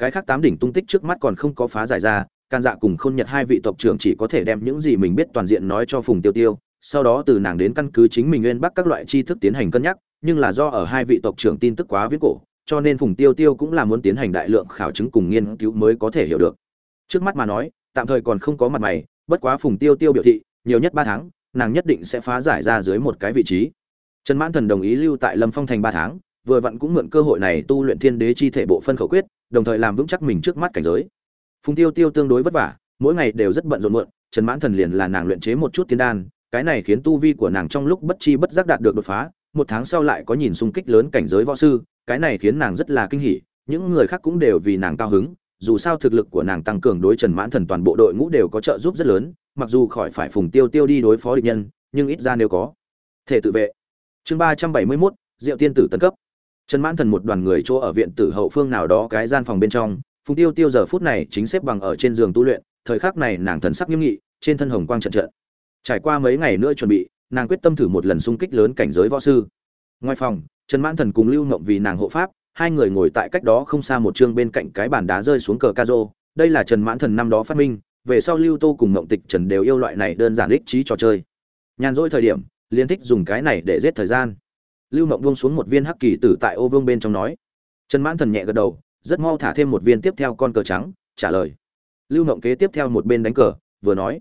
cái khác tám đỉnh tung tích trước mắt còn không có phá giải ra, can dạ cùng khôn nhật hai vị tộc trưởng chỉ có thể đem những gì mình biết toàn diện nói cho phùng tiêu tiêu, sau đó từ nàng đến căn cứ chính mình nguyên bắc các loại tri thức tiến hành cân nhắc, nhưng là do ở hai vị tộc trưởng tin tức quá viết cổ, cho nên phùng tiêu tiêu cũng là muốn tiến hành đại lượng khảo chứng cùng nghiên cứu mới có thể hiểu được. Trước mắt mà nói, tạm thời còn không có mặt mày, bất quá phùng tiêu tiêu biểu thị, nhiều nhất ba tháng, nàng nhất định sẽ phá giải ra dưới một cái vị trí. Trần mãn thần đồng ý lưu tại lâm phong thành ba tháng, vừa vặn cũng mượn cơ hội này tu luyện thiên đế chi thể bộ phân khẩu quyết đồng thời làm vững chắc mình trước mắt cảnh giới. Phùng tiêu tiêu tương đối vất vả, mỗi ngày đều rất bận rộn muộn, trần mãn thần liền là nàng luyện chế một chút tiên đan, cái này khiến tu vi của nàng trong lúc bất chi bất giác đạt được đột phá, một tháng sau lại có nhìn xung kích lớn cảnh giới võ sư, cái này khiến nàng rất là kinh hỉ, những người khác cũng đều vì nàng cao hứng, dù sao thực lực của nàng tăng cường đối trần mãn thần toàn bộ đội ngũ đều có trợ giúp rất lớn, mặc dù khỏi phải phùng tiêu tiêu đi đối phó địch nhân, nhưng ít ra nếu có thể tự vệ. Chương ba trăm bảy mươi mốt, diệu tiên tử tân cấp trần mãn thần một đoàn người chỗ ở viện tử hậu phương nào đó cái gian phòng bên trong, phùng tiêu tiêu giờ phút này chính xếp bằng ở trên giường tu luyện, thời khắc này nàng thần sắc nghiêm nghị, trên thân hồng quang trận trận. Trải qua mấy ngày nữa chuẩn bị, nàng quyết tâm thử một lần xung kích lớn cảnh giới võ sư. Ngoài phòng, trần mãn thần cùng lưu ngộng vì nàng hộ pháp, hai người ngồi tại cách đó không xa một chương bên cạnh cái bàn đá rơi xuống cờ ca rô đây là trần mãn thần năm đó phát minh, về sau lưu tô cùng ngộng tịch trần đều yêu loại này đơn giản ích trí trò chơi. Nhàn rỗi thời điểm liên thích dùng cái này để giết thời gian lưu ngộng buông xuống một viên hắc kỳ tử tại ô vương bên trong nói. Trần mãn thần nhẹ gật đầu, rất mau thả thêm một viên tiếp theo con cờ trắng, trả lời. Lưu mộng kế tiếp theo một bên đánh cờ, vừa nói.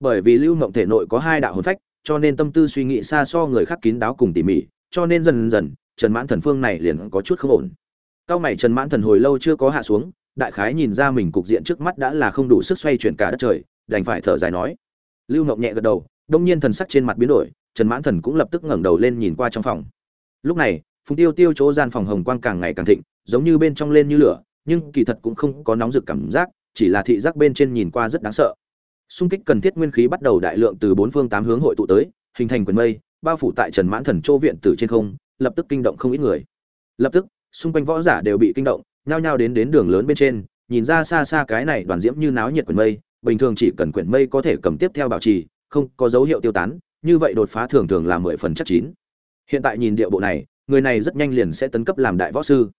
Bởi vì lưu mộng thể nội có hai đạo hồn phách, cho nên tâm tư suy nghĩ xa so người khác kín đáo cùng tỉ mỉ, cho nên dần dần, trần mãn thần phương này liền có chút không ổn. Cao mày trần mãn thần hồi lâu chưa có hạ xuống, đại khái nhìn ra mình cục diện trước mắt đã là không đủ sức xoay chuyển cả đất trời, đành phải thở dài nói. Lưu mộng nhẹ gật đầu, đông nhiên thần sắc trên mặt biến đổi, trần mãn thần cũng lập tức ngẩng đầu lên nhìn qua trong phòng lúc này, phùng tiêu tiêu chỗ gian phòng hồng quang càng ngày càng thịnh, giống như bên trong lên như lửa, nhưng kỳ thật cũng không có nóng rực cảm giác, chỉ là thị giác bên trên nhìn qua rất đáng sợ. Xung kích cần thiết nguyên khí bắt đầu đại lượng từ bốn phương tám hướng hội tụ tới, hình thành quyền mây, bao phủ tại trần mãn thần châu viện từ trên không, lập tức kinh động không ít người. Lập tức, xung quanh võ giả đều bị kinh động, nhao nhao đến đến đường lớn bên trên, nhìn ra xa xa cái này đoàn diễm như náo nhiệt quyển mây, bình thường chỉ cần quyển mây có thể cầm tiếp theo bảo trì, không có dấu hiệu tiêu tán, như vậy đột phá thường thường là mười phần chắc chín hiện tại nhìn địa bộ này, người này rất nhanh liền sẽ tấn cấp làm đại võ sư.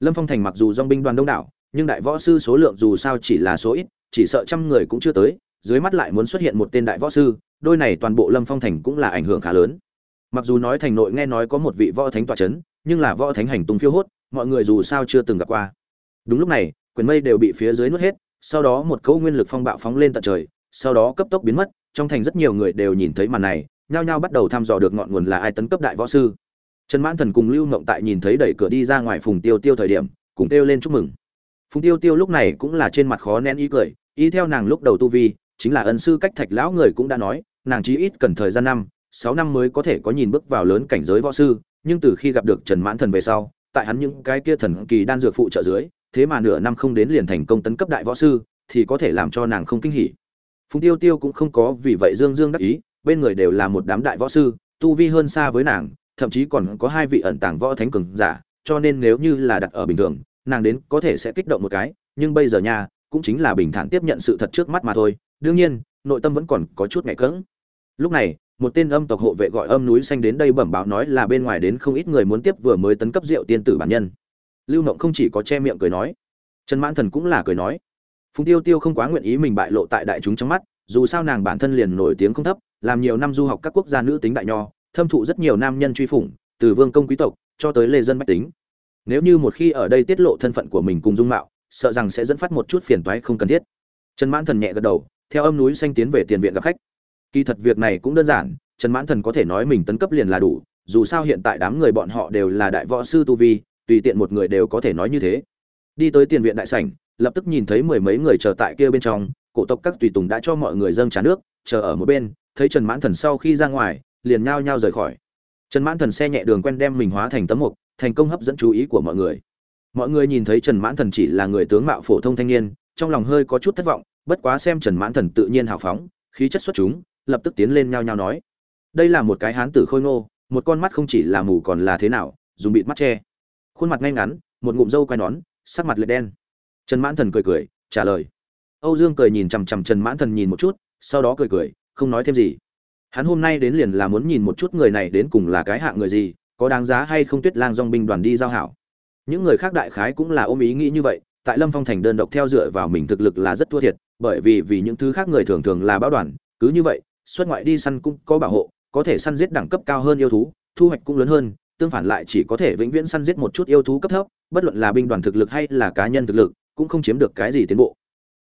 Lâm phong thành mặc dù dong binh đoàn đông đảo, nhưng đại võ sư số lượng dù sao chỉ là số ít, chỉ sợ trăm người cũng chưa tới, dưới mắt lại muốn xuất hiện một tên đại võ sư, đôi này toàn bộ lâm phong thành cũng là ảnh hưởng khá lớn. Mặc dù nói thành nội nghe nói có một vị võ thánh tọa c h ấ n nhưng là võ thánh hành tung phiêu hốt, mọi người dù sao chưa từng gặp qua. Đúng lúc này, quyền mây đều bị phía dưới nuốt hết, sau đó một cấu nguyên lực phong bạo phóng lên tận trời, sau đó cấp tốc biến mất, trong thành rất nhiều người đều nhìn thấy màn này nhao nhao bắt đầu thăm dò được ngọn nguồn là ai tấn cấp đại võ sư. Trần mãn thần cùng lưu ngộng tại nhìn thấy đẩy cửa đi ra ngoài phùng tiêu tiêu thời điểm, cùng kêu lên chúc mừng. Phùng tiêu tiêu lúc này cũng là trên mặt khó nén ý cười ý theo nàng lúc đầu tu vi, chính là ân sư cách thạch lão người cũng đã nói, nàng chí ít cần thời gian năm, sáu năm mới có thể có nhìn bước vào lớn cảnh giới võ sư, nhưng từ khi gặp được trần mãn thần về sau, tại hắn những cái kia thần kỳ đan dược phụ trợ dưới, thế mà nửa năm không đến liền thành công tấn cấp đại võ sư, thì có thể làm cho nàng không kinh hỉ. Phùng tiêu tiêu cũng không có vì vậy dương dương đắc ý bên người đều là một đám đại võ sư tu vi hơn xa với nàng thậm chí còn có hai vị ẩn tàng võ thánh cường giả, cho nên nếu như là đặt ở bình thường, nàng đến có thể sẽ kích động một cái, nhưng bây giờ nha, cũng chính là bình thản tiếp nhận sự thật trước mắt mà thôi. Đương nhiên, nội tâm vẫn còn có chút ngại cứng. Lúc này, một tên âm tộc hộ vệ gọi âm núi xanh đến đây bẩm báo nói là bên ngoài đến không ít người muốn tiếp vừa mới tấn cấp rượu tiên tử bản nhân. Lưu Mộng không chỉ có che miệng cười nói, Trần Mãn Thần cũng là cười nói. Phùng Tiêu Tiêu không quá nguyện ý mình bại lộ tại đại chúng trong mắt, dù sao nàng bản thân liền nổi tiếng không thấp, làm nhiều năm du học các quốc gia nữ tính đại nho, thâm thụ rất nhiều nam nhân truy phủng, từ vương công quý tộc cho tới lê dân bách tính. Nếu như một khi ở đây tiết lộ thân phận của mình cùng dung mạo, sợ rằng sẽ dẫn phát một chút phiền toái không cần thiết. Trần Mãn Thần nhẹ gật đầu, theo âm núi xanh tiến về tiền viện gặp khách. Kỳ thật việc này cũng đơn giản, Trần Mãn Thần có thể nói mình tấn cấp liền là đủ, dù sao hiện tại đám người bọn họ đều là đại võ sư tu vi, tùy tiện một người đều có thể nói như thế. Đi tới tiền viện đại sảnh, lập tức nhìn thấy mười mấy người chờ tại kia bên trong, cổ tộc các tùy tùng đã cho mọi người dâng trà nước, chờ ở một bên, thấy Trần Mãn Thần sau khi ra ngoài, liền nhao nhao rời khỏi. Trần mãn thần xe nhẹ đường quen đem mình hóa thành tấm mục thành công hấp dẫn chú ý của mọi người. Mọi người nhìn thấy trần mãn thần chỉ là người tướng mạo phổ thông thanh niên trong lòng hơi có chút thất vọng bất quá xem trần mãn thần tự nhiên hào phóng khí chất xuất chúng lập tức tiến lên nhao nhao nói đây là một cái hán tử khôi ngô một con mắt không chỉ là mù còn là thế nào dùng bịt mắt che. Khuôn mặt ngay ngắn một ngụm râu quai nón sắc mặt lệ đen. Trần mãn thần cười cười trả lời. Âu dương cười nhìn chằm chằm trần mãn thần nhìn một chút sau đó cười cười không nói thêm gì. Hắn hôm nay đến liền là muốn nhìn một chút người này đến cùng là cái hạng người gì, có đáng giá hay không tuyết lang dong binh đoàn đi giao hảo. Những người khác đại khái cũng là ôm ý nghĩ như vậy, tại lâm phong thành đơn độc theo dựa vào mình thực lực là rất thua thiệt, bởi vì vì những thứ khác người thường thường là báo đoàn, cứ như vậy, xuất ngoại đi săn cũng có bảo hộ, có thể săn giết đẳng cấp cao hơn yêu thú, thu hoạch cũng lớn hơn, tương phản lại chỉ có thể vĩnh viễn săn giết một chút yêu thú cấp thấp, bất luận là binh đoàn thực lực hay là cá nhân thực lực, cũng không chiếm được cái gì tiến bộ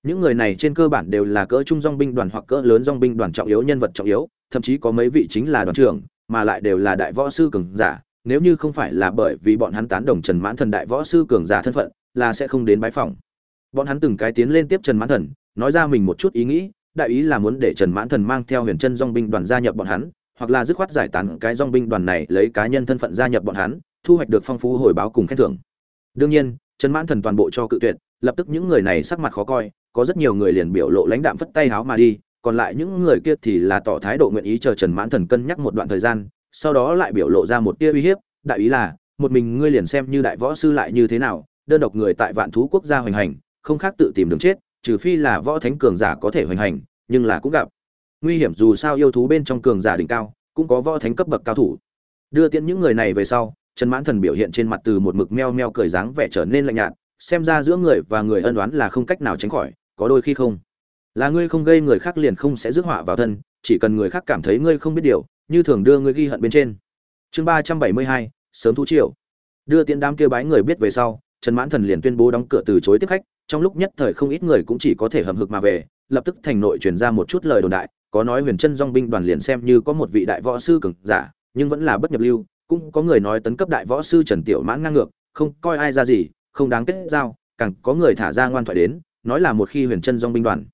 những người này trên cơ bản đều là cỡ trung dong binh đoàn hoặc cỡ lớn dong binh đoàn trọng yếu nhân vật trọng yếu thậm chí có mấy vị chính là đoàn trưởng, mà lại đều là đại võ sư cường giả, nếu như không phải là bởi vì bọn hắn tán đồng Trần Mãn Thần đại võ sư cường giả thân phận, là sẽ không đến bái phỏng. Bọn hắn từng cái tiến lên tiếp Trần Mãn Thần, nói ra mình một chút ý nghĩ, đại ý là muốn để Trần Mãn Thần mang theo Huyền Chân Dòng binh đoàn gia nhập bọn hắn, hoặc là dứt khoát giải tán cái dòng binh đoàn này lấy cá nhân thân phận gia nhập bọn hắn, thu hoạch được phong phú hồi báo cùng khen thưởng. Đương nhiên, Trần Mãn Thần toàn bộ cho cự tuyệt, lập tức những người này sắc mặt khó coi, có rất nhiều người liền biểu lộ lãnh đạm phất tay háo mà đi, còn lại những người kia thì là tỏ thái độ nguyện ý chờ Trần Mãn Thần cân nhắc một đoạn thời gian, sau đó lại biểu lộ ra một tia uy hiếp, đại ý là, một mình ngươi liền xem như đại võ sư lại như thế nào, đơn độc người tại vạn thú quốc gia hoành hành, không khác tự tìm đường chết, trừ phi là võ thánh cường giả có thể hoành hành, nhưng là cũng gặp nguy hiểm dù sao yêu thú bên trong cường giả đỉnh cao, cũng có võ thánh cấp bậc cao thủ. Đưa tiễn những người này về sau, Trần Mãn Thần biểu hiện trên mặt từ một mực meo meo cười dáng vẻ trở nên lạnh nhạt, xem ra giữa người và người ân oán là không cách nào tránh khỏi, có đôi khi không. Là ngươi không gây người khác liền không sẽ rước họa vào thân chỉ cần người khác cảm thấy ngươi không biết điều như thường đưa ngươi ghi hận bên trên. Chương ba trăm bảy mươi hai sớm thú triều. Đưa tiễn đám kia bái người biết về sau trần mãn thần liền tuyên bố đóng cửa từ chối tiếp khách trong lúc nhất thời không ít người cũng chỉ có thể hầm hực mà về lập tức thành nội truyền ra một chút lời đồn đại có nói huyền chân dong binh đoàn liền xem như có một vị đại võ sư cường giả nhưng vẫn là bất nhập lưu cũng có người nói tấn cấp đại võ sư trần tiểu mãn ngang ngược không coi ai ra gì không đáng kết giao, càng có người thả ra ngoan thoại đến, nói là một khi huyền chân dong binh đoàn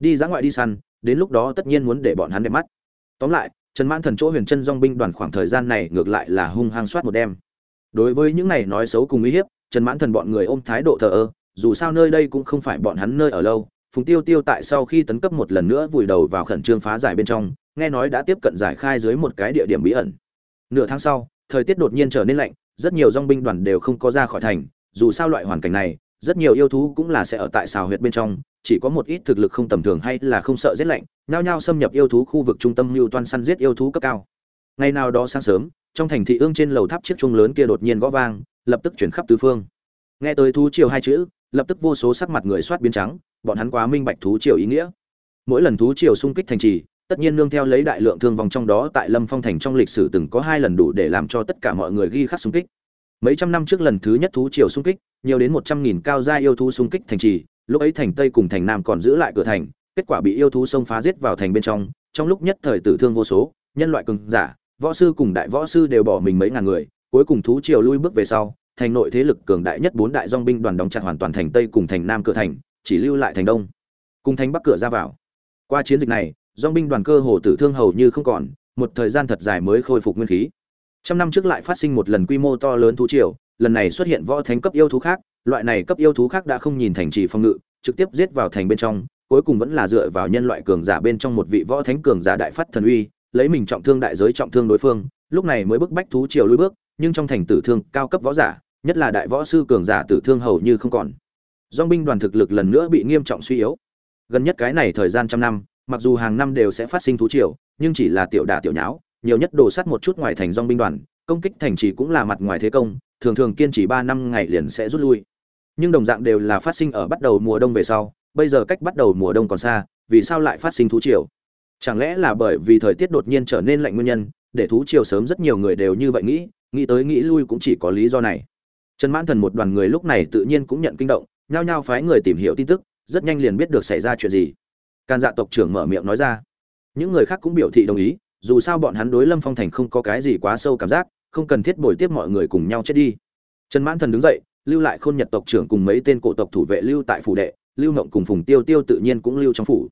đi ra ngoại đi săn, đến lúc đó tất nhiên muốn để bọn hắn đẹp mắt. Tóm lại, trần mãn thần chỗ huyền chân dong binh đoàn khoảng thời gian này ngược lại là hung hăng soát một đêm. Đối với những này nói xấu cùng uy hiếp, trần mãn thần bọn người ôm thái độ thờ ơ, dù sao nơi đây cũng không phải bọn hắn nơi ở lâu, phùng tiêu tiêu tại sau khi tấn cấp một lần nữa vùi đầu vào khẩn trương phá giải bên trong, nghe nói đã tiếp cận giải khai dưới một cái địa điểm bí ẩn. Nửa tháng sau, thời tiết đột nhiên trở nên lạnh, rất nhiều dong binh đoàn đều không có ra khỏi thành dù sao loại hoàn cảnh này, rất nhiều yêu thú cũng là sẽ ở tại xào huyệt bên trong, chỉ có một ít thực lực không tầm thường hay là không sợ rét lạnh, nhao nhao xâm nhập yêu thú khu vực trung tâm lưu toan săn giết yêu thú cấp cao. Ngày nào đó sáng sớm, trong thành thị ương trên lầu tháp chiếc chuông lớn kia đột nhiên gõ vang, lập tức chuyển khắp tứ phương. Nghe tới thú triều hai chữ, lập tức vô số sắc mặt người soát biến trắng, bọn hắn quá minh bạch thú triều ý nghĩa. Mỗi lần thú triều xung kích thành trì, tất nhiên nương theo lấy đại lượng thương vong trong đó tại lâm phong thành trong lịch sử từng có hai lần đủ để làm cho tất cả mọi người ghi khắc xung kích mấy trăm năm trước lần thứ nhất thú triều xung kích, nhiều đến một trăm nghìn cao gia yêu thú xung kích thành trì, lúc ấy thành tây cùng thành nam còn giữ lại cửa thành, kết quả bị yêu thú xông phá giết vào thành bên trong. Trong lúc nhất thời tử thương vô số, nhân loại cường giả, võ sư cùng đại võ sư đều bỏ mình mấy ngàn người, cuối cùng thú triều lui bước về sau, thành nội thế lực cường đại nhất bốn đại dong binh đoàn đóng chặt hoàn toàn thành tây cùng thành nam cửa thành, chỉ lưu lại thành đông. Cùng thành bắc cửa ra vào. Qua chiến dịch này dong binh đoàn cơ hồ tử thương hầu như không còn, một thời gian thật dài mới khôi phục nguyên khí trăm năm trước lại phát sinh một lần quy mô to lớn thú triều, lần này xuất hiện võ thánh cấp yêu thú khác, loại này cấp yêu thú khác đã không nhìn thành trì phòng ngự, trực tiếp giết vào thành bên trong, cuối cùng vẫn là dựa vào nhân loại cường giả bên trong một vị võ thánh cường giả đại phát thần uy, lấy mình trọng thương đại giới trọng thương đối phương, lúc này mới bức bách thú triều lui bước, nhưng trong thành tử thương cao cấp võ giả, nhất là đại võ sư cường giả tử thương hầu như không còn. Dong binh đoàn thực lực lần nữa bị nghiêm trọng suy yếu. Gần nhất cái này thời gian trăm năm, mặc dù hàng năm đều sẽ phát sinh thú triều, nhưng chỉ là tiểu đả tiểu nháo nhiều nhất đổ sắt một chút ngoài thành dòng binh đoàn, công kích thành trì cũng là mặt ngoài thế công, thường thường kiên trì ba năm ngày liền sẽ rút lui. Nhưng đồng dạng đều là phát sinh ở bắt đầu mùa đông về sau, bây giờ cách bắt đầu mùa đông còn xa, vì sao lại phát sinh thú triều? Chẳng lẽ là bởi vì thời tiết đột nhiên trở nên lạnh nguyên nhân, để thú triều sớm rất nhiều người đều như vậy nghĩ nghĩ tới nghĩ lui cũng chỉ có lý do này. Trần mãn thần một đoàn người lúc này tự nhiên cũng nhận kinh động, nhao nhao phái người tìm hiểu tin tức, rất nhanh liền biết được xảy ra chuyện gì. Can dạ tộc trưởng mở miệng nói ra. Những người khác cũng biểu thị đồng ý dù sao bọn hắn đối lâm phong thành không có cái gì quá sâu cảm giác, không cần thiết bồi tiếp mọi người cùng nhau chết đi. Trần mãn thần đứng dậy, lưu lại khôn nhật tộc trưởng cùng mấy tên cổ tộc thủ vệ lưu tại phủ đệ, lưu ngộng cùng phùng tiêu tiêu tự nhiên cũng lưu trong phủ.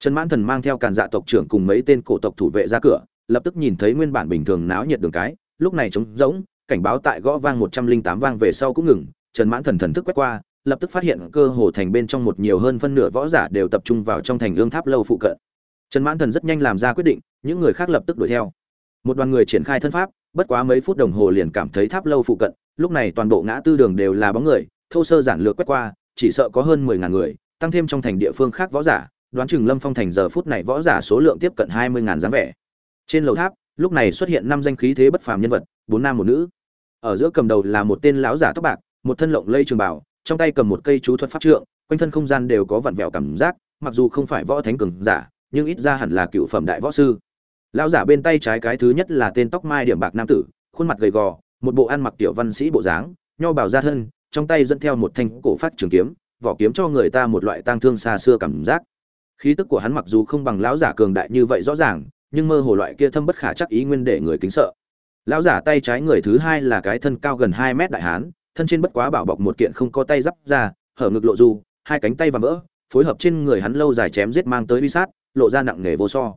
Trần mãn thần mang theo càn dạ tộc trưởng cùng mấy tên cổ tộc thủ vệ ra cửa, lập tức nhìn thấy nguyên bản bình thường náo nhiệt đường cái, lúc này trống rỗng, cảnh báo tại gõ vang một trăm linh tám vang về sau cũng ngừng. Trần mãn thần thần thức quét qua, lập tức phát hiện cơ hồ thành bên trong một nhiều hơn phân nửa võ giả đều tập trung vào trong thành ương tháp lâu phụ cận trần mãn thần rất nhanh làm ra quyết định, những người khác lập tức đuổi theo. Một đoàn người triển khai thân pháp, bất quá mấy phút đồng hồ liền cảm thấy tháp lâu phụ cận, lúc này toàn bộ ngã tư đường đều là bóng người, thô sơ giản lược quét qua, chỉ sợ có hơn mười ngàn người, tăng thêm trong thành địa phương khác võ giả, đoán chừng lâm phong thành giờ phút này võ giả số lượng tiếp cận hai mươi ngàn dáng vẻ. Trên lầu tháp, lúc này xuất hiện năm danh khí thế bất phàm nhân vật, bốn nam một nữ. Ở giữa cầm đầu là một tên lão giả tóc bạc, một thân lộng lây trường bảo trong tay cầm một cây chú thuật pháp trượng, quanh thân không gian đều có vặn vẹo cảm giác, mặc dù không phải võ thánh cường giả nhưng ít ra hẳn là cựu phẩm đại võ sư. Lão giả bên tay trái cái thứ nhất là tên tóc mai điểm bạc nam tử, khuôn mặt gầy gò, một bộ ăn mặc tiểu văn sĩ bộ dáng, nho bảo ra thân, trong tay dẫn theo một thanh cổ phát trường kiếm, vỏ kiếm cho người ta một loại tang thương xa xưa cảm giác. Khí tức của hắn mặc dù không bằng lão giả cường đại như vậy rõ ràng, nhưng mơ hồ loại kia thâm bất khả chắc ý nguyên để người kính sợ. Lão giả tay trái người thứ hai là cái thân cao gần hai mét đại hán, thân trên bất quá bảo bọc một kiện không có tay giáp ra, hở ngực lộ du hai cánh tay và vỡ, phối hợp trên người hắn lâu dài chém giết mang tới uy sát lộ ra nặng nề vô so.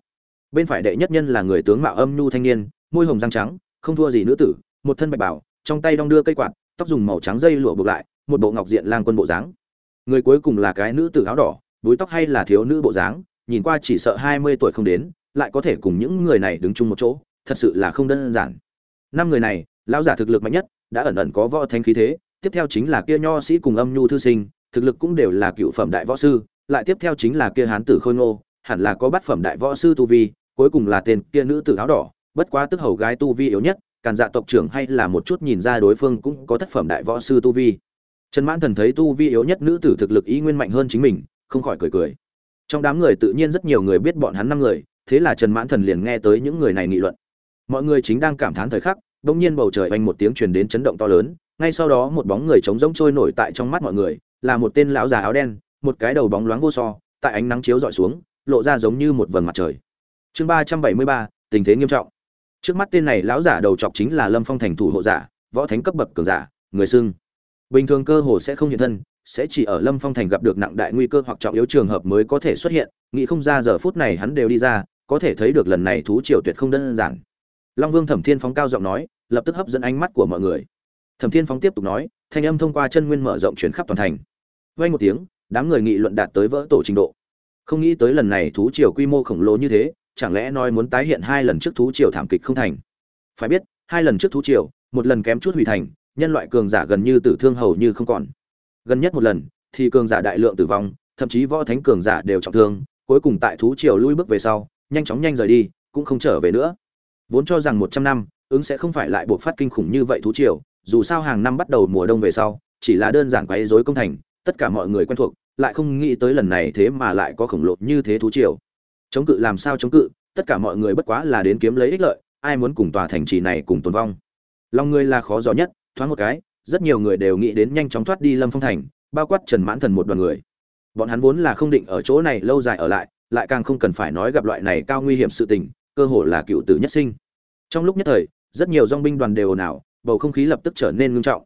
Bên phải đệ nhất nhân là người tướng mạo âm nhu thanh niên, môi hồng răng trắng, không thua gì nữ tử, một thân bạch bảo trong tay đong đưa cây quạt, tóc dùng màu trắng dây lụa buộc lại, một bộ ngọc diện lang quân bộ dáng. Người cuối cùng là cái nữ tử áo đỏ, búi tóc hay là thiếu nữ bộ dáng, nhìn qua chỉ sợ hai mươi tuổi không đến, lại có thể cùng những người này đứng chung một chỗ, thật sự là không đơn giản. Năm người này, lão giả thực lực mạnh nhất, đã ẩn ẩn có võ thánh khí thế, tiếp theo chính là kia nho sĩ cùng âm nhu thư sinh, thực lực cũng đều là cựu phẩm đại võ sư, lại tiếp theo chính là kia hán tử khôi ngô hẳn là có bát phẩm đại võ sư tu vi, cuối cùng là tên kia nữ tử áo đỏ, bất quá tức hầu gái tu vi yếu nhất, càn dạ tộc trưởng hay là một chút nhìn ra đối phương cũng có thất phẩm đại võ sư tu vi. Trần mãn thần thấy tu vi yếu nhất nữ tử thực lực ý nguyên mạnh hơn chính mình, không khỏi cười cười. Trong đám người tự nhiên rất nhiều người biết bọn hắn năm người, thế là trần mãn thần liền nghe tới những người này nghị luận. Mọi người chính đang cảm thán thời khắc, bỗng nhiên bầu trời vang một tiếng truyền đến chấn động to lớn, ngay sau đó một bóng người trống rỗng trôi nổi tại trong mắt mọi người, là một tên lão già áo đen, một cái đầu bóng loáng vô so, tại ánh nắng chiếu dọi xuống lộ ra giống như một vầng mặt trời. Chương ba trăm bảy mươi ba, tình thế nghiêm trọng. Trước mắt tên này lão giả đầu chọc chính là lâm phong thành thủ hộ giả, võ thánh cấp bậc cường giả, người xưng. Bình thường cơ hồ sẽ không hiện thân, sẽ chỉ ở lâm phong thành gặp được nặng đại nguy cơ hoặc trọng yếu trường hợp mới có thể xuất hiện, nghĩ không ra giờ phút này hắn đều đi ra, có thể thấy được lần này thú triều tuyệt không đơn giản. Long vương thẩm thiên phóng cao giọng nói, lập tức hấp dẫn ánh mắt của mọi người. Thẩm thiên phóng tiếp tục nói, thanh âm thông qua chân nguyên mở rộng chuyển khắp toàn thành. Vay một tiếng, đám người nghị luận đạt tới vỡ tổ trình độ không nghĩ tới lần này thú triều quy mô khổng lồ như thế, chẳng lẽ nói muốn tái hiện hai lần trước thú triều thảm kịch không thành? Phải biết, hai lần trước thú triều, một lần kém chút hủy thành, nhân loại cường giả gần như tử thương hầu như không còn. Gần nhất một lần, thì cường giả đại lượng tử vong, thậm chí võ thánh cường giả đều trọng thương, cuối cùng tại thú triều lui bước về sau, nhanh chóng nhanh rời đi, cũng không trở về nữa. Vốn cho rằng một trăm năm, ứng sẽ không phải lại buộc phát kinh khủng như vậy thú triều, dù sao hàng năm bắt đầu mùa đông về sau, chỉ là đơn giản quấy rối công thành, tất cả mọi người quen thuộc lại không nghĩ tới lần này thế mà lại có khổng lồ như thế thú triều. Chống cự làm sao chống cự, tất cả mọi người bất quá là đến kiếm lấy ích lợi, ai muốn cùng tòa thành trì này cùng tồn vong. Lòng người là khó gió nhất, thoáng một cái, rất nhiều người đều nghĩ đến nhanh chóng thoát đi lâm phong thành, bao quát trần mãn thần một đoàn người. Bọn hắn vốn là không định ở chỗ này lâu dài ở lại lại càng không cần phải nói gặp loại này cao nguy hiểm sự tình, cơ hội là cựu tử nhất sinh. Trong lúc nhất thời, rất nhiều dong binh đoàn đều ồn ào, bầu không khí lập tức trở nên ngưng trọng.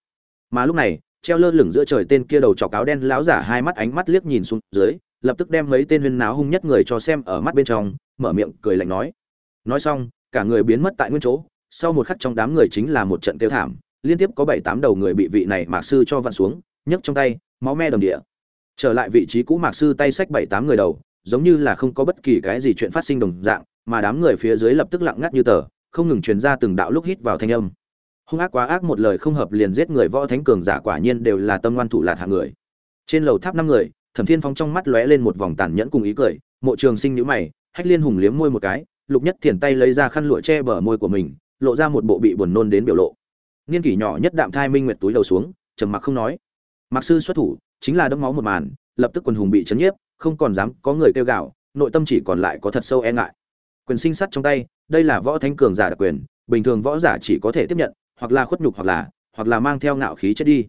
Mà lúc này treo lơ lửng giữa trời tên kia đầu trọc áo đen láo giả hai mắt ánh mắt liếc nhìn xuống dưới, lập tức đem mấy tên huyên náo hung nhất người cho xem ở mắt bên trong, mở miệng cười lạnh nói. Nói xong, cả người biến mất tại nguyên chỗ, sau một khắc trong đám người chính là một trận tiêu thảm, liên tiếp có bảy tám đầu người bị vị này mạc sư cho vặn xuống, nhấc trong tay, máu me đồng địa. Trở lại vị trí cũ mạc sư tay xách bảy tám người đầu, giống như là không có bất kỳ cái gì chuyện phát sinh đồng dạng, mà đám người phía dưới lập tức lặng ngắt như tờ, không ngừng truyền ra từng đạo lúc hít vào thanh âm hung ác quá ác một lời không hợp liền giết người võ thánh cường giả quả nhiên đều là tâm ngoan thủ lạt hạng người. Trên lầu tháp năm người, thẩm thiên phong trong mắt lóe lên một vòng tàn nhẫn cùng ý cười, mộ trường sinh nhíu mày, hách liên hùng liếm môi một cái, lục nhất thiền tay lấy ra khăn lụa che bờ môi của mình, lộ ra một bộ bị buồn nôn đến biểu lộ. Niên kỷ nhỏ nhất đạm thai minh nguyệt túi đầu xuống, trầm mặc không nói. Mặc sư xuất thủ, chính là đấm máu một màn, lập tức quần hùng bị chấn nhiếp, không còn dám có người kêu gào, nội tâm chỉ còn lại có thật sâu e ngại. Quyền sinh sắt trong tay, đây là võ thánh cường giả đặc quyền, bình thường võ giả chỉ có thể tiếp nhận hoặc là khuất nhục hoặc là hoặc là mang theo ngạo khí chết đi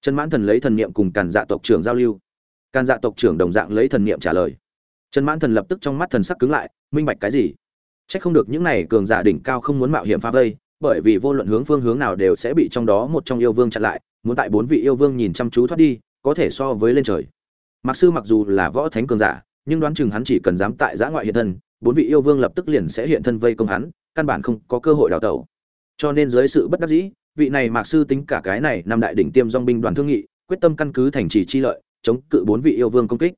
trần mãn thần lấy thần niệm cùng càn dạ tộc trưởng giao lưu càn dạ tộc trưởng đồng dạng lấy thần niệm trả lời trần mãn thần lập tức trong mắt thần sắc cứng lại minh bạch cái gì Chắc không được những này cường giả đỉnh cao không muốn mạo hiểm phá vây, bởi vì vô luận hướng phương hướng nào đều sẽ bị trong đó một trong yêu vương chặn lại, muốn tại bốn vị yêu vương nhìn chăm chú thoát đi, có thể so với lên trời. Mặc sư mặc dù là võ thánh cường giả, nhưng đoán chừng hắn chỉ cần dám tại giã ngoại hiện thân, bốn vị yêu vương lập tức liền sẽ hiện thân vây công hắn, căn bản không có cơ hội đào tẩu. Cho nên dưới sự bất đắc dĩ, vị này Mạc sư tính cả cái này năm đại đỉnh tiêm dong binh đoàn thương nghị, quyết tâm căn cứ thành trì chi lợi, chống cự bốn vị yêu vương công kích.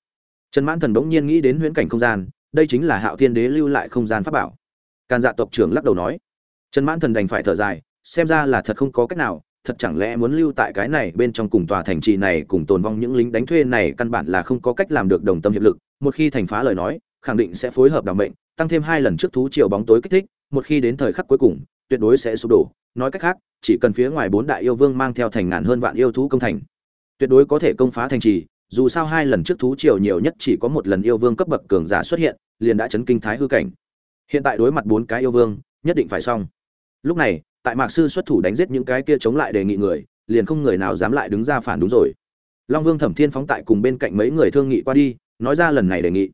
Trần Mãn Thần bỗng nhiên nghĩ đến huyễn cảnh không gian, đây chính là Hạo Thiên Đế lưu lại không gian pháp bảo. Càn Dạ tộc trưởng lắc đầu nói, Trần Mãn Thần đành phải thở dài, xem ra là thật không có cách nào, thật chẳng lẽ muốn lưu tại cái này bên trong cùng tòa thành trì này cùng tồn vong những lính đánh thuê này căn bản là không có cách làm được đồng tâm hiệp lực, một khi thành phá lời nói, khẳng định sẽ phối hợp đảm mệnh, tăng thêm hai lần trước thú chiều bóng tối kích thích, một khi đến thời khắc cuối cùng, tuyệt đối sẽ sụp đổ, nói cách khác, chỉ cần phía ngoài bốn đại yêu vương mang theo thành ngàn hơn vạn yêu thú công thành, tuyệt đối có thể công phá thành trì, dù sao hai lần trước thú triều nhiều nhất chỉ có một lần yêu vương cấp bậc cường giả xuất hiện, liền đã chấn kinh thái hư cảnh. Hiện tại đối mặt bốn cái yêu vương nhất định phải xong. Lúc này tại mạc sư xuất thủ đánh giết những cái kia chống lại đề nghị người liền không người nào dám lại đứng ra phản đúng rồi. Long vương thẩm thiên phóng tại cùng bên cạnh mấy người thương nghị qua đi nói ra lần này đề nghị.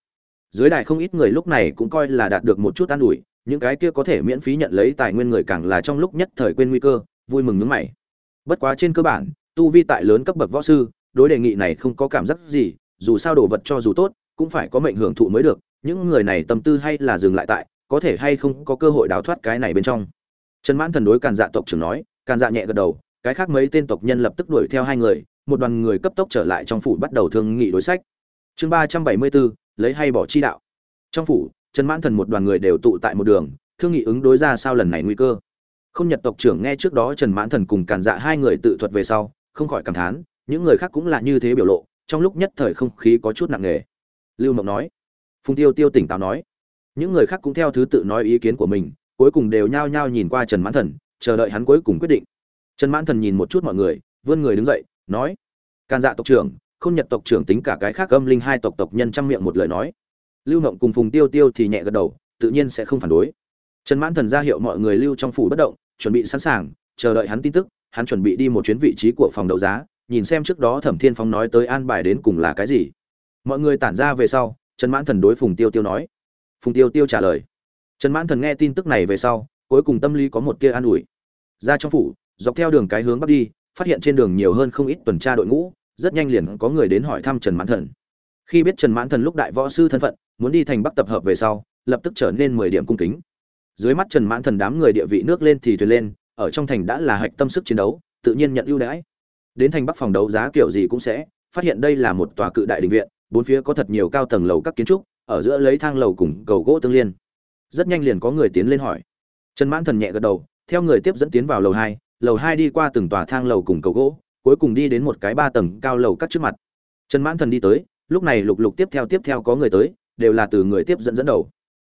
Dưới đài không ít người lúc này cũng coi là đạt được một chút an ủi những cái kia có thể miễn phí nhận lấy tài nguyên người càng là trong lúc nhất thời quên nguy cơ, vui mừng nước mày. Bất quá trên cơ bản, tu vi tại lớn cấp bậc võ sư, đối đề nghị này không có cảm giác gì, dù sao đồ vật cho dù tốt, cũng phải có mệnh hưởng thụ mới được, những người này tâm tư hay là dừng lại tại, có thể hay không có cơ hội đào thoát cái này bên trong. Trần mãn thần đối càn dạ tộc trưởng nói, càn dạ nhẹ gật đầu, cái khác mấy tên tộc nhân lập tức đuổi theo hai người, một đoàn người cấp tốc trở lại trong phủ bắt đầu thương nghị đối sách. Chương ba trăm bảy mươi bốn lấy hay bỏ chi đạo. Trong phủ trần mãn thần một đoàn người đều tụ tại một đường, thương nghị ứng đối ra sao lần này nguy cơ. Không nhật tộc trưởng nghe trước đó trần mãn thần cùng càn dạ hai người tự thuật về sau, không khỏi cảm thán, những người khác cũng là như thế biểu lộ, trong lúc nhất thời không khí có chút nặng nề. Lưu mộng nói, phùng tiêu tiêu tỉnh táo nói, những người khác cũng theo thứ tự nói ý kiến của mình, cuối cùng đều nhao nhao nhìn qua trần mãn thần, chờ đợi hắn cuối cùng quyết định. Trần mãn thần nhìn một chút mọi người, vươn người đứng dậy, nói, Càn dạ tộc trưởng, không nhật tộc trưởng tính cả cái khác âm linh hai tộc tộc nhân chăm miệng một lời nói lưu ngộng cùng phùng tiêu tiêu thì nhẹ gật đầu, tự nhiên sẽ không phản đối. Trần mãn thần ra hiệu mọi người lưu trong phủ bất động, chuẩn bị sẵn sàng, chờ đợi hắn tin tức, hắn chuẩn bị đi một chuyến vị trí của phòng đấu giá, nhìn xem trước đó thẩm thiên phong nói tới an bài đến cùng là cái gì. Mọi người tản ra về sau, trần mãn thần đối phùng tiêu tiêu nói. Phùng tiêu tiêu trả lời. Trần mãn thần nghe tin tức này về sau, cuối cùng tâm lý có một kia an ủi. Ra trong phủ, dọc theo đường cái hướng bắc đi, phát hiện trên đường nhiều hơn không ít tuần tra đội ngũ, rất nhanh liền có người đến hỏi thăm trần mãn thần. Khi biết trần mãn thần lúc đại võ sư thân phận muốn đi thành bắc tập hợp về sau, lập tức trở nên mười điểm cung kính. Dưới mắt trần mãn thần đám người địa vị nước lên thì thuyền lên, ở trong thành đã là hạch tâm sức chiến đấu, tự nhiên nhận ưu đãi. Đến thành bắc phòng đấu giá kiểu gì cũng sẽ, phát hiện đây là một tòa cự đại đình viện, bốn phía có thật nhiều cao tầng lầu các kiến trúc, ở giữa lấy thang lầu cùng cầu gỗ tương liên. Rất nhanh liền có người tiến lên hỏi. Trần mãn thần nhẹ gật đầu, theo người tiếp dẫn tiến vào lầu hai lầu hai đi qua từng tòa thang lầu cùng cầu gỗ, cuối cùng đi đến một cái ba tầng cao lầu các trước mặt. Trần mãn thần đi tới, lúc này lục lục tiếp theo tiếp theo có người tới đều là từ người tiếp dẫn dẫn đầu.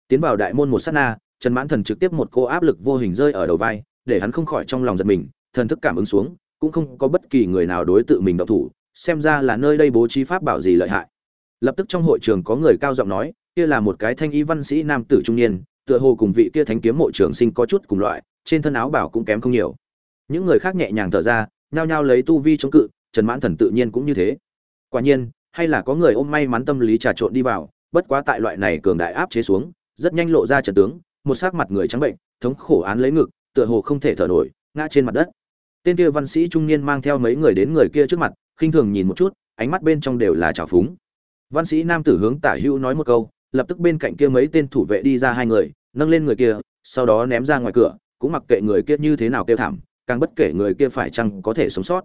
Tiến vào đại môn một sát na, trần mãn thần trực tiếp một cô áp lực vô hình rơi ở đầu vai, để hắn không khỏi trong lòng giật mình, thần thức cảm ứng xuống, cũng không có bất kỳ người nào đối tự mình động thủ, xem ra là nơi đây bố trí pháp bảo gì lợi hại. Lập tức trong hội trường có người cao giọng nói, kia là một cái thanh y văn sĩ nam tử trung niên, tựa hồ cùng vị kia thánh kiếm mộ trường sinh có chút cùng loại, trên thân áo bảo cũng kém không nhiều. Những người khác nhẹ nhàng thở ra, nhao nhao lấy tu vi chống cự, trần mãn thần tự nhiên cũng như thế. Quả nhiên, hay là có người ôm may mắn tâm lý trà trộn đi vào bất quá tại loại này cường đại áp chế xuống, rất nhanh lộ ra trận tướng, một sắc mặt người trắng bệnh, thống khổ án lấy ngực, tựa hồ không thể thở nổi, ngã trên mặt đất. Tên kia văn sĩ trung niên mang theo mấy người đến người kia trước mặt, khinh thường nhìn một chút, ánh mắt bên trong đều là trào phúng. Văn sĩ nam tử hướng tả hữu nói một câu, lập tức bên cạnh kia mấy tên thủ vệ đi ra hai người, nâng lên người kia, sau đó ném ra ngoài cửa, cũng mặc kệ người kia như thế nào kêu thảm, càng bất kể người kia phải chăng có thể sống sót.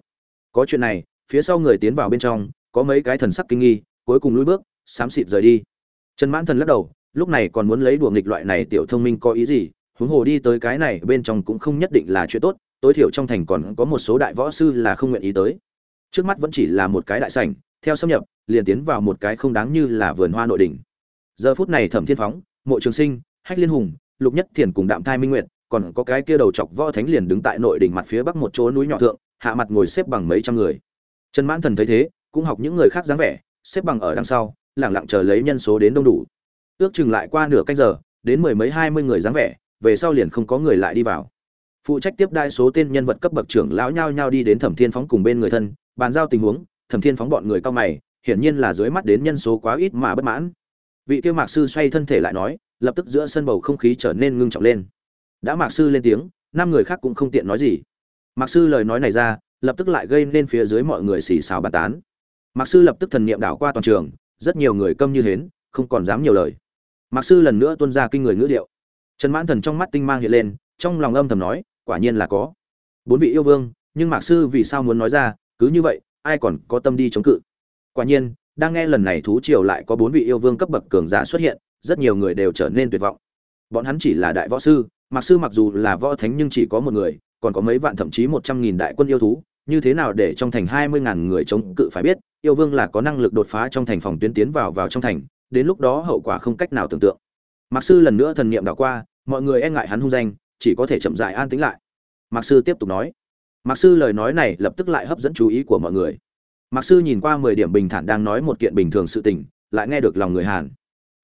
Có chuyện này, phía sau người tiến vào bên trong, có mấy cái thần sắc kinh nghi, cuối cùng lùi bước, xám xịt rời đi trần mãn thần lắc đầu, lúc này còn muốn lấy đùa nghịch loại này tiểu thông minh có ý gì, huống hồ đi tới cái này bên trong cũng không nhất định là chuyện tốt, tối thiểu trong thành còn có một số đại võ sư là không nguyện ý tới. Trước mắt vẫn chỉ là một cái đại sảnh, theo xâm nhập, liền tiến vào một cái không đáng như là vườn hoa nội đỉnh. Giờ phút này thẩm thiên phóng, mộ trường sinh, hách liên hùng, lục nhất thiền cùng đạm thai minh nguyệt, còn có cái kia đầu chọc võ thánh liền đứng tại nội đỉnh mặt phía bắc một chỗ núi nhỏ thượng, hạ mặt ngồi xếp bằng mấy trăm người. Trần mãn thần thấy thế, cũng học những người khác dáng vẻ, xếp bằng ở đằng sau lẳng lặng chờ lấy nhân số đến đông đủ. Ước chừng lại qua nửa canh giờ, đến mười mấy hai mươi người dáng vẻ, về sau liền không có người lại đi vào. Phụ trách tiếp đai số tên nhân vật cấp bậc trưởng lão nhao nhao đi đến thẩm thiên phóng cùng bên người thân, bàn giao tình huống, thẩm thiên phóng bọn người cao mày, hiển nhiên là dưới mắt đến nhân số quá ít mà bất mãn. Vị kia mạc sư xoay thân thể lại nói, lập tức giữa sân bầu không khí trở nên ngưng trọng lên. Đã mạc sư lên tiếng, năm người khác cũng không tiện nói gì. Mạc sư lời nói này ra, lập tức lại gây nên phía dưới mọi người xì xào bàn tán. Mạc sư lập tức thần niệm đảo qua toàn trường rất nhiều người câm như hến, không còn dám nhiều lời. Mạc sư lần nữa tuân ra kinh người ngữ điệu. Trần mãn thần trong mắt tinh mang hiện lên, trong lòng âm thầm nói, quả nhiên là có. Bốn vị yêu vương, nhưng mạc sư vì sao muốn nói ra, cứ như vậy, ai còn có tâm đi chống cự? Quả nhiên, đang nghe lần này thú triều lại có bốn vị yêu vương cấp bậc cường giả xuất hiện, rất nhiều người đều trở nên tuyệt vọng. Bọn hắn chỉ là đại võ sư, mạc sư mặc dù là võ thánh nhưng chỉ có một người, còn có mấy vạn thậm chí một trăm nghìn đại quân yêu thú, như thế nào để trong thành hai mươi ngàn người chống cự phải biết yêu vương là có năng lực đột phá trong thành phòng tuyến tiến vào vào trong thành, đến lúc đó hậu quả không cách nào tưởng tượng. Mạc sư lần nữa thần niệm đảo qua, mọi người e ngại hắn hung danh, chỉ có thể chậm dại an tĩnh lại. Mạc sư tiếp tục nói. Mạc sư lời nói này lập tức lại hấp dẫn chú ý của mọi người. Mạc sư nhìn qua mười điểm bình thản đang nói một kiện bình thường sự tình, lại nghe được lòng người hàn.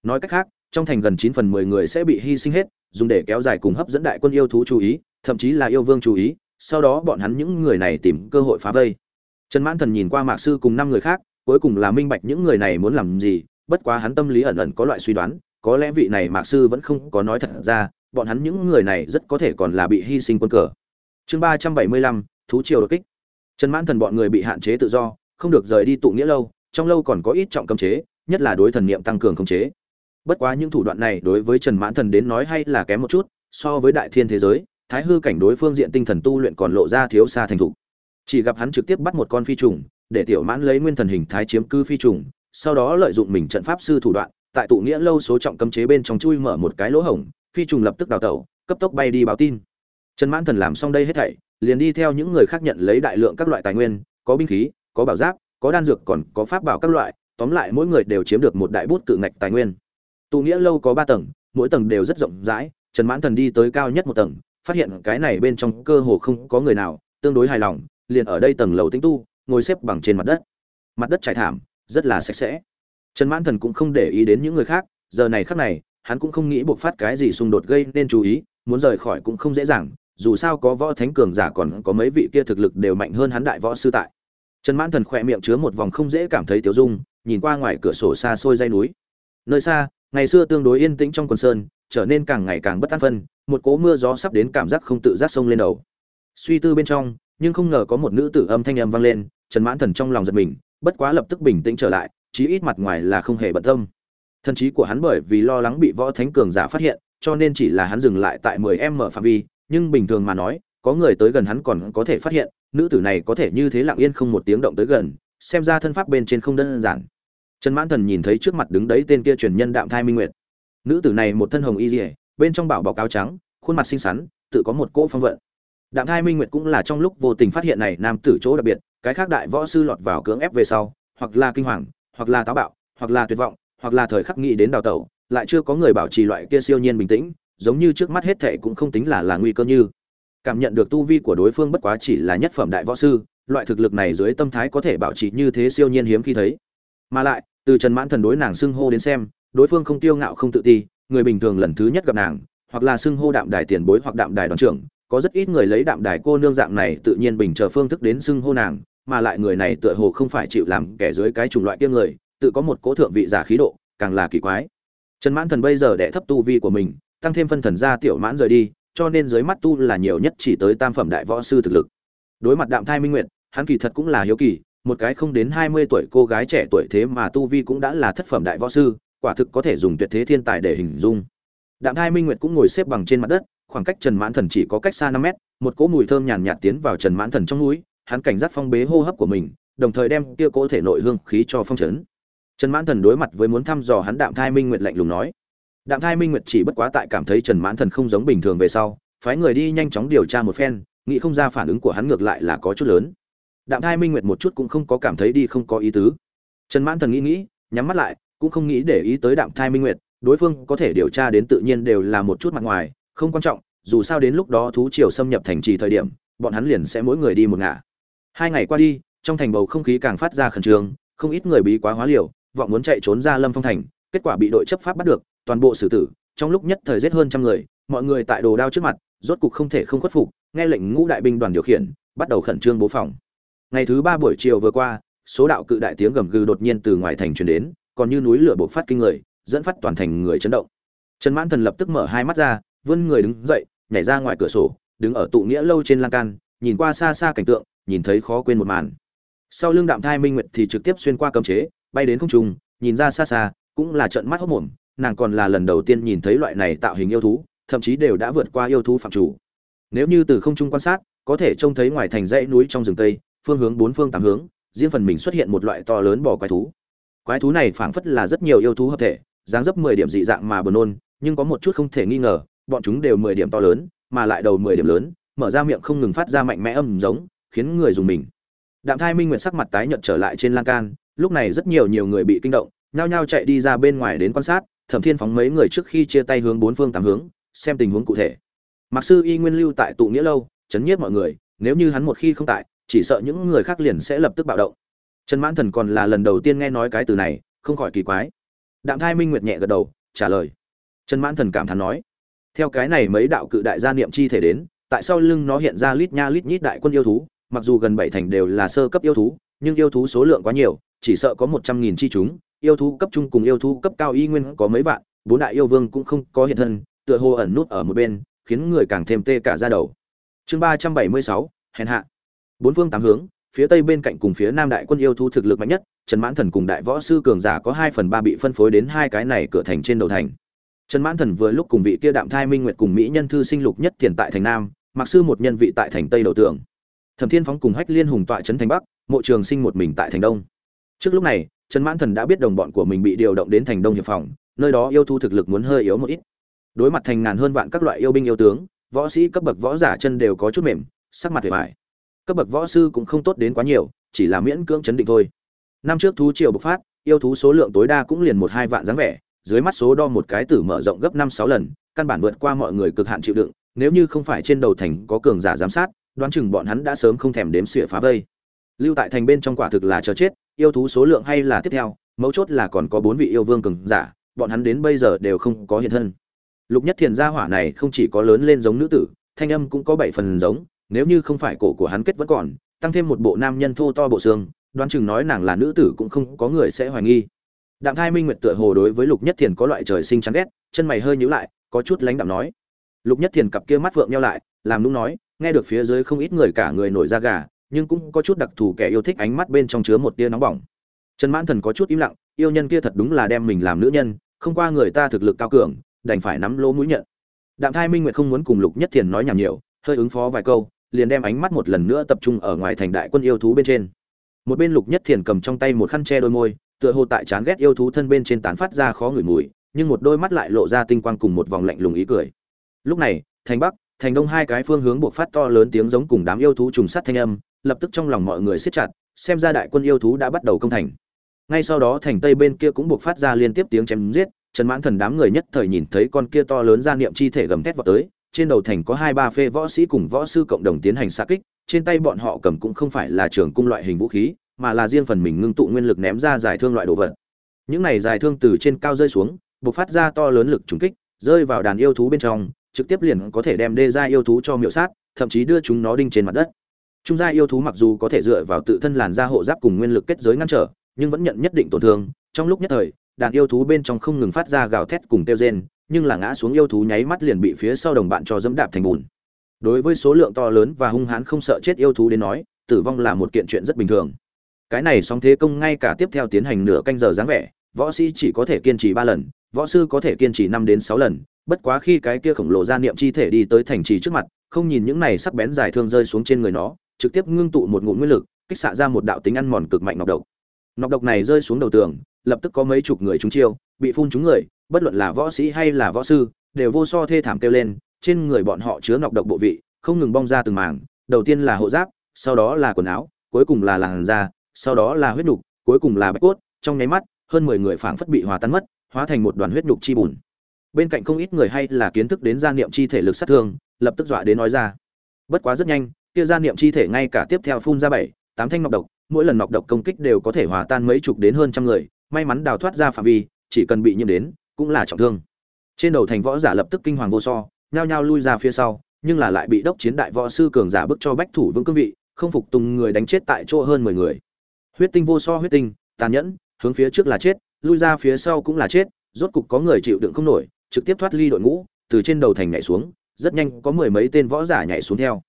Nói cách khác, trong thành gần chín phần mười người sẽ bị hy sinh hết, dùng để kéo dài cùng hấp dẫn đại quân yêu thú chú ý, thậm chí là yêu vương chú ý, sau đó bọn hắn những người này tìm cơ hội phá vây trần mãn thần nhìn qua mạc sư cùng năm người khác, cuối cùng là minh bạch những người này muốn làm gì, bất quá hắn tâm lý ẩn ẩn có loại suy đoán, có lẽ vị này mạc sư vẫn không có nói thật ra, bọn hắn những người này rất có thể còn là bị hy sinh quân cờ. Chương ba trăm bảy mươi lăm, thú triều đột kích. Trần mãn thần bọn người bị hạn chế tự do, không được rời đi tụ nghĩa lâu, trong lâu còn có ít trọng cấm chế, nhất là đối thần niệm tăng cường khống chế. Bất quá những thủ đoạn này đối với trần mãn thần đến nói hay là kém một chút, so với đại thiên thế giới, thái hư cảnh đối phương diện tinh thần tu luyện còn lộ ra thiếu xa thành thục chỉ gặp hắn trực tiếp bắt một con phi trùng, để tiểu mãn lấy nguyên thần hình thái chiếm cư phi trùng, sau đó lợi dụng mình trận pháp sư thủ đoạn, tại tụ nghĩa lâu số trọng cấm chế bên trong chui mở một cái lỗ hổng, phi trùng lập tức đào tẩu, cấp tốc bay đi báo tin. Trần mãn thần làm xong đây hết thảy, liền đi theo những người khác nhận lấy đại lượng các loại tài nguyên, có binh khí, có bảo giáp, có đan dược còn có pháp bảo các loại, tóm lại mỗi người đều chiếm được một đại bút cự ngạch tài nguyên. Tụ nghĩa lâu có ba tầng, mỗi tầng đều rất rộng rãi, trần mãn thần đi tới cao nhất một tầng, phát hiện cái này bên trong cơ hồ không có người nào, tương đối hài lòng liền ở đây tầng lầu tinh tu, ngồi xếp bằng trên mặt đất. Mặt đất trải thảm, rất là sạch sẽ. Trần mãn thần cũng không để ý đến những người khác, giờ này khác này, hắn cũng không nghĩ buộc phát cái gì xung đột gây nên chú ý, muốn rời khỏi cũng không dễ dàng, dù sao có võ thánh cường giả còn có mấy vị kia thực lực đều mạnh hơn hắn đại võ sư tại. Trần mãn thần khỏe miệng chứa một vòng không dễ cảm thấy tiểu dung, nhìn qua ngoài cửa sổ xa xôi dây núi. Nơi xa, ngày xưa tương đối yên tĩnh trong quần sơn, trở nên càng ngày càng bất an phân, một cỗ mưa gió sắp đến cảm giác không tự giác sông lên đầu. Suy tư bên trong nhưng không ngờ có một nữ tử âm thanh âm vang lên trần mãn thần trong lòng giật mình bất quá lập tức bình tĩnh trở lại chí ít mặt ngoài là không hề bận tâm. Thần trí của hắn bởi vì lo lắng bị võ thánh cường giả phát hiện cho nên chỉ là hắn dừng lại tại 10 m phạm vi nhưng bình thường mà nói có người tới gần hắn còn có thể phát hiện nữ tử này có thể như thế lặng yên không một tiếng động tới gần xem ra thân pháp bên trên không đơn giản. Trần mãn thần nhìn thấy trước mặt đứng đấy tên kia truyền nhân đạm thai minh nguyệt. Nữ tử này một thân hồng y liễu, bên trong bảo bọc áo trắng khuôn mặt xinh xắn tự có một cỗ phong vận đạm thai minh nguyệt cũng là trong lúc vô tình phát hiện này nam tử chỗ đặc biệt, cái khác đại võ sư lọt vào cưỡng ép về sau, hoặc là kinh hoàng, hoặc là táo bạo, hoặc là tuyệt vọng, hoặc là thời khắc nghĩ đến đào tẩu, lại chưa có người bảo trì loại kia siêu nhiên bình tĩnh, giống như trước mắt hết thệ cũng không tính là là nguy cơ như. Cảm nhận được tu vi của đối phương bất quá chỉ là nhất phẩm đại võ sư, loại thực lực này dưới tâm thái có thể bảo trì như thế siêu nhiên hiếm khi thấy. Mà lại, từ trần mãn thần đối nàng xưng hô đến xem, đối phương không tiêu ngạo không tự ti, người bình thường lần thứ nhất gặp nàng, hoặc là xưng hô đạm đài tiền bối hoặc đạm đài đoàn trưởng có rất ít người lấy đạm đài cô nương dạng này tự nhiên bình chờ phương thức đến xưng hô nàng, mà lại người này tựa hồ không phải chịu làm kẻ dưới cái chủng loại kia người, tự có một cố thượng vị giả khí độ, càng là kỳ quái. Trần mãn thần bây giờ đệ thấp tu vi của mình, tăng thêm phân thần ra tiểu mãn rời đi, cho nên dưới mắt tu là nhiều nhất chỉ tới tam phẩm đại võ sư thực lực. Đối mặt đạm thai minh nguyện hắn kỳ thật cũng là hiếu kỳ, một cái không đến hai mươi tuổi cô gái trẻ tuổi thế mà tu vi cũng đã là thất phẩm đại võ sư, quả thực có thể dùng tuyệt thế thiên tài để hình dung. Đạm thai minh nguyệt cũng ngồi xếp bằng trên mặt đất khoảng cách trần mãn thần chỉ có cách xa năm mét, một cỗ mùi thơm nhàn nhạt tiến vào trần mãn thần trong mũi. hắn cảnh giác phong bế hô hấp của mình, đồng thời đem kia cỗ thể nội hương khí cho phong trấn trần mãn thần đối mặt với muốn thăm dò hắn đạm thai minh nguyệt lạnh lùng nói, đạm thai minh nguyệt chỉ bất quá tại cảm thấy trần mãn thần không giống bình thường về sau, phái người đi nhanh chóng điều tra một phen, nghĩ không ra phản ứng của hắn ngược lại là có chút lớn đạm thai minh nguyệt một chút cũng không có cảm thấy đi không có ý tứ trần mãn thần nghĩ nghĩ, nhắm mắt lại, cũng không nghĩ để ý tới đạm thai minh nguyệt, đối phương có thể điều tra đến tự nhiên đều là một chút mặt ngoài không quan trọng, dù sao đến lúc đó thú triều xâm nhập thành trì thời điểm, bọn hắn liền sẽ mỗi người đi một ngả. Hai ngày qua đi, trong thành bầu không khí càng phát ra khẩn trương, không ít người bí quá hóa liều, vọng muốn chạy trốn ra lâm phong thành, kết quả bị đội chấp pháp bắt được, toàn bộ xử tử, trong lúc nhất thời giết hơn trăm người, mọi người tại đồ đao trước mặt, rốt cục không thể không khuất phục, nghe lệnh ngũ đại binh đoàn điều khiển, bắt đầu khẩn trương bố phòng. Ngày thứ ba buổi chiều vừa qua, số đạo cự đại tiếng gầm gừ đột nhiên từ ngoài thành truyền đến, còn như núi lửa bộc phát kinh người, dẫn phát toàn thành người chấn động. Trần mãn thần lập tức mở hai mắt ra vươn người đứng dậy, nhảy ra ngoài cửa sổ, đứng ở tụ nghĩa lâu trên lan can, nhìn qua xa xa cảnh tượng, nhìn thấy khó quên một màn. Sau lưng đạm thai minh nguyệt thì trực tiếp xuyên qua cấm chế, bay đến không trung, nhìn ra xa xa, cũng là trận mắt hốc mồm, nàng còn là lần đầu tiên nhìn thấy loại này tạo hình yêu thú, thậm chí đều đã vượt qua yêu thú phạm chủ. Nếu như từ không trung quan sát, có thể trông thấy ngoài thành dãy núi trong rừng tây, phương hướng bốn phương tám hướng, riêng phần mình xuất hiện một loại to lớn bò quái thú. Quái thú này phảng phất là rất nhiều yêu thú hợp thể, dáng dấp mười điểm dị dạng mà buồn nôn, nhưng có một chút không thể nghi ngờ bọn chúng đều mười điểm to lớn, mà lại đầu mười điểm lớn, mở ra miệng không ngừng phát ra mạnh mẽ âm giống, khiến người dùng mình. Đạm thai minh nguyệt sắc mặt tái nhợt trở lại trên lan can, lúc này rất nhiều nhiều người bị kinh động, nhao nhao chạy đi ra bên ngoài đến quan sát, thẩm thiên phóng mấy người trước khi chia tay hướng bốn phương tám hướng, xem tình huống cụ thể. Mặc sư y nguyên lưu tại tụ nghĩa lâu, chấn nhiếp mọi người, nếu như hắn một khi không tại, chỉ sợ những người khác liền sẽ lập tức bạo động. Trần mãn thần còn là lần đầu tiên nghe nói cái từ này, không khỏi kỳ quái. Đạm thai minh nguyệt nhẹ gật đầu, trả lời. Trần mãn thần cảm thán nói theo cái này mấy đạo cự đại gia niệm chi thể đến, tại sao lưng nó hiện ra lít nha lít nhít đại quân yêu thú, mặc dù gần bảy thành đều là sơ cấp yêu thú, nhưng yêu thú số lượng quá nhiều, chỉ sợ có một trăm nghìn chi chúng, yêu thú cấp trung cùng yêu thú cấp cao y nguyên có mấy vạn, bốn đại yêu vương cũng không có hiện thân, tựa hồ ẩn nút ở một bên, khiến người càng thêm tê cả ra đầu. Chương ba trăm bảy mươi sáu, hèn hạ. Bốn phương tám hướng, phía tây bên cạnh cùng phía nam đại quân yêu thú thực lực mạnh nhất, trần mãn thần cùng đại võ sư cường giả có hai phần ba bị phân phối đến hai cái này cửa thành trên đầu thành trần mãn thần vừa lúc cùng vị kia đạm thai minh nguyệt cùng mỹ nhân thư sinh lục nhất tiền tại thành nam, mặc sư một nhân vị tại thành tây đầu tượng. thẩm thiên phóng cùng hách liên hùng tọa trấn thành bắc, mộ trường sinh một mình tại thành đông. Trước lúc này, trần mãn thần đã biết đồng bọn của mình bị điều động đến thành đông hiệp phòng, nơi đó yêu thú thực lực muốn hơi yếu một ít. Đối mặt thành ngàn hơn vạn các loại yêu binh yêu tướng, võ sĩ, cấp bậc võ giả chân đều có chút mềm, sắc mặt vẻ vải cấp bậc võ sư cũng không tốt đến quá nhiều, chỉ là miễn cưỡng chấn định thôi. Năm trước thú triều bộc phát, yêu thú số lượng tối đa cũng liền một hai vạn dáng vẻ dưới mắt số đo một cái tử mở rộng gấp năm sáu lần, căn bản vượt qua mọi người cực hạn chịu đựng, nếu như không phải trên đầu thành có cường giả giám sát, đoán chừng bọn hắn đã sớm không thèm đếm xỉa phá vây. Lưu tại thành bên trong quả thực là chờ chết, yêu thú số lượng hay là tiếp theo, mấu chốt là còn có bốn vị yêu vương cường giả, bọn hắn đến bây giờ đều không có hiện thân. Lục nhất thiền gia hỏa này không chỉ có lớn lên giống nữ tử, thanh âm cũng có bảy phần giống, nếu như không phải cổ của hắn kết vẫn còn, tăng thêm một bộ nam nhân thô to bộ xương, đoán chừng nói nàng là nữ tử cũng không có người sẽ hoài nghi đạm thai minh nguyệt tựa hồ đối với lục nhất thiền có loại trời sinh chán ghét, chân mày hơi nhíu lại, có chút lánh đạm nói. Lục nhất thiền cặp kia mắt vượng nhau lại, làm nũng nói, nghe được phía dưới không ít người cả người nổi da gà, nhưng cũng có chút đặc thù kẻ yêu thích ánh mắt bên trong chứa một tia nóng bỏng. Trần mãn thần có chút im lặng, yêu nhân kia thật đúng là đem mình làm nữ nhân, không qua người ta thực lực cao cường, đành phải nắm lỗ mũi nhận. Đạm thai minh nguyệt không muốn cùng lục nhất thiền nói nhảm nhiều, hơi ứng phó vài câu, liền đem ánh mắt một lần nữa tập trung ở ngoài thành đại quân yêu thú bên trên. Một bên lục nhất thiền cầm trong tay một khăn che đôi môi tựa hồ tại chán ghét yêu thú thân bên trên tán phát ra khó ngửi mùi, nhưng một đôi mắt lại lộ ra tinh quang cùng một vòng lạnh lùng ý cười. Lúc này, thành bắc, thành đông hai cái phương hướng buộc phát to lớn tiếng giống cùng đám yêu thú trùng sát thanh âm, lập tức trong lòng mọi người siết chặt, xem ra đại quân yêu thú đã bắt đầu công thành. Ngay sau đó thành tây bên kia cũng buộc phát ra liên tiếp tiếng chém giết, trần mãn thần đám người nhất thời nhìn thấy con kia to lớn ra niệm chi thể gầm thét vào tới, trên đầu thành có hai ba phê võ sĩ cùng võ sư cộng đồng tiến hành xa kích, trên tay bọn họ cầm cũng không phải là trường cung loại hình vũ khí mà là riêng phần mình ngưng tụ nguyên lực ném ra giải thương loại đồ vật. Những này giải thương từ trên cao rơi xuống buộc phát ra to lớn lực trúng kích, rơi vào đàn yêu thú bên trong, trực tiếp liền có thể đem đê gia yêu thú cho miệu sát, thậm chí đưa chúng nó đinh trên mặt đất. Trung gia yêu thú mặc dù có thể dựa vào tự thân làn da hộ giáp cùng nguyên lực kết giới ngăn trở, nhưng vẫn nhận nhất định tổn thương. Trong lúc nhất thời, đàn yêu thú bên trong không ngừng phát ra gào thét cùng tiêu rên, nhưng là ngã xuống yêu thú nháy mắt liền bị phía sau đồng bạn cho dẫm đạp thành bùn. Đối với số lượng to lớn và hung hãn không sợ chết yêu thú đến nói, tử vong là một kiện chuyện rất bình thường cái này song thế công ngay cả tiếp theo tiến hành nửa canh giờ dáng vẻ, võ sĩ chỉ có thể kiên trì ba lần, võ sư có thể kiên trì năm đến sáu lần, bất quá khi cái kia khổng lồ gia niệm chi thể đi tới thành trì trước mặt, không nhìn những này sắc bén dài thương rơi xuống trên người nó, trực tiếp ngưng tụ một ngụm nguyên lực, kích xạ ra một đạo tính ăn mòn cực mạnh nọc độc. Nọc độc này rơi xuống đầu tường, lập tức có mấy chục người trúng chiêu, bị phun trúng người, bất luận là võ sĩ hay là võ sư, đều vô so thê thảm kêu lên, trên người bọn họ chứa nọc độc bộ vị, không ngừng bong ra từng mảng, đầu tiên là hộ giáp, sau đó là quần áo, cuối cùng là làn da sau đó là huyết nhục, cuối cùng là bạch cốt, trong nháy mắt, hơn mười người phảng phất bị hòa tan mất, hóa thành một đoàn huyết nhục chi bùn. Bên cạnh không ít người hay là kiến thức đến gia niệm chi thể lực sát thương, lập tức dọa đến nói ra. Bất quá rất nhanh, kia gia niệm chi thể ngay cả tiếp theo phun ra bảy, tám thanh nọc độc, mỗi lần nọc độc công kích đều có thể hòa tan mấy chục đến hơn trăm người, may mắn đào thoát ra phạm vi, chỉ cần bị nhiễm đến, cũng là trọng thương. Trên đầu thành võ giả lập tức kinh hoàng vô so, nhao nhao lui ra phía sau, nhưng là lại bị đốc chiến đại võ sư cường giả bức cho bách thủ vững cương vị, không phục tùng người đánh chết tại chỗ hơn mười người huyết tinh vô so huyết tinh, tàn nhẫn, hướng phía trước là chết, lui ra phía sau cũng là chết, rốt cục có người chịu đựng không nổi, trực tiếp thoát ly đội ngũ, từ trên đầu thành nhảy xuống, rất nhanh có mười mấy tên võ giả nhảy xuống theo.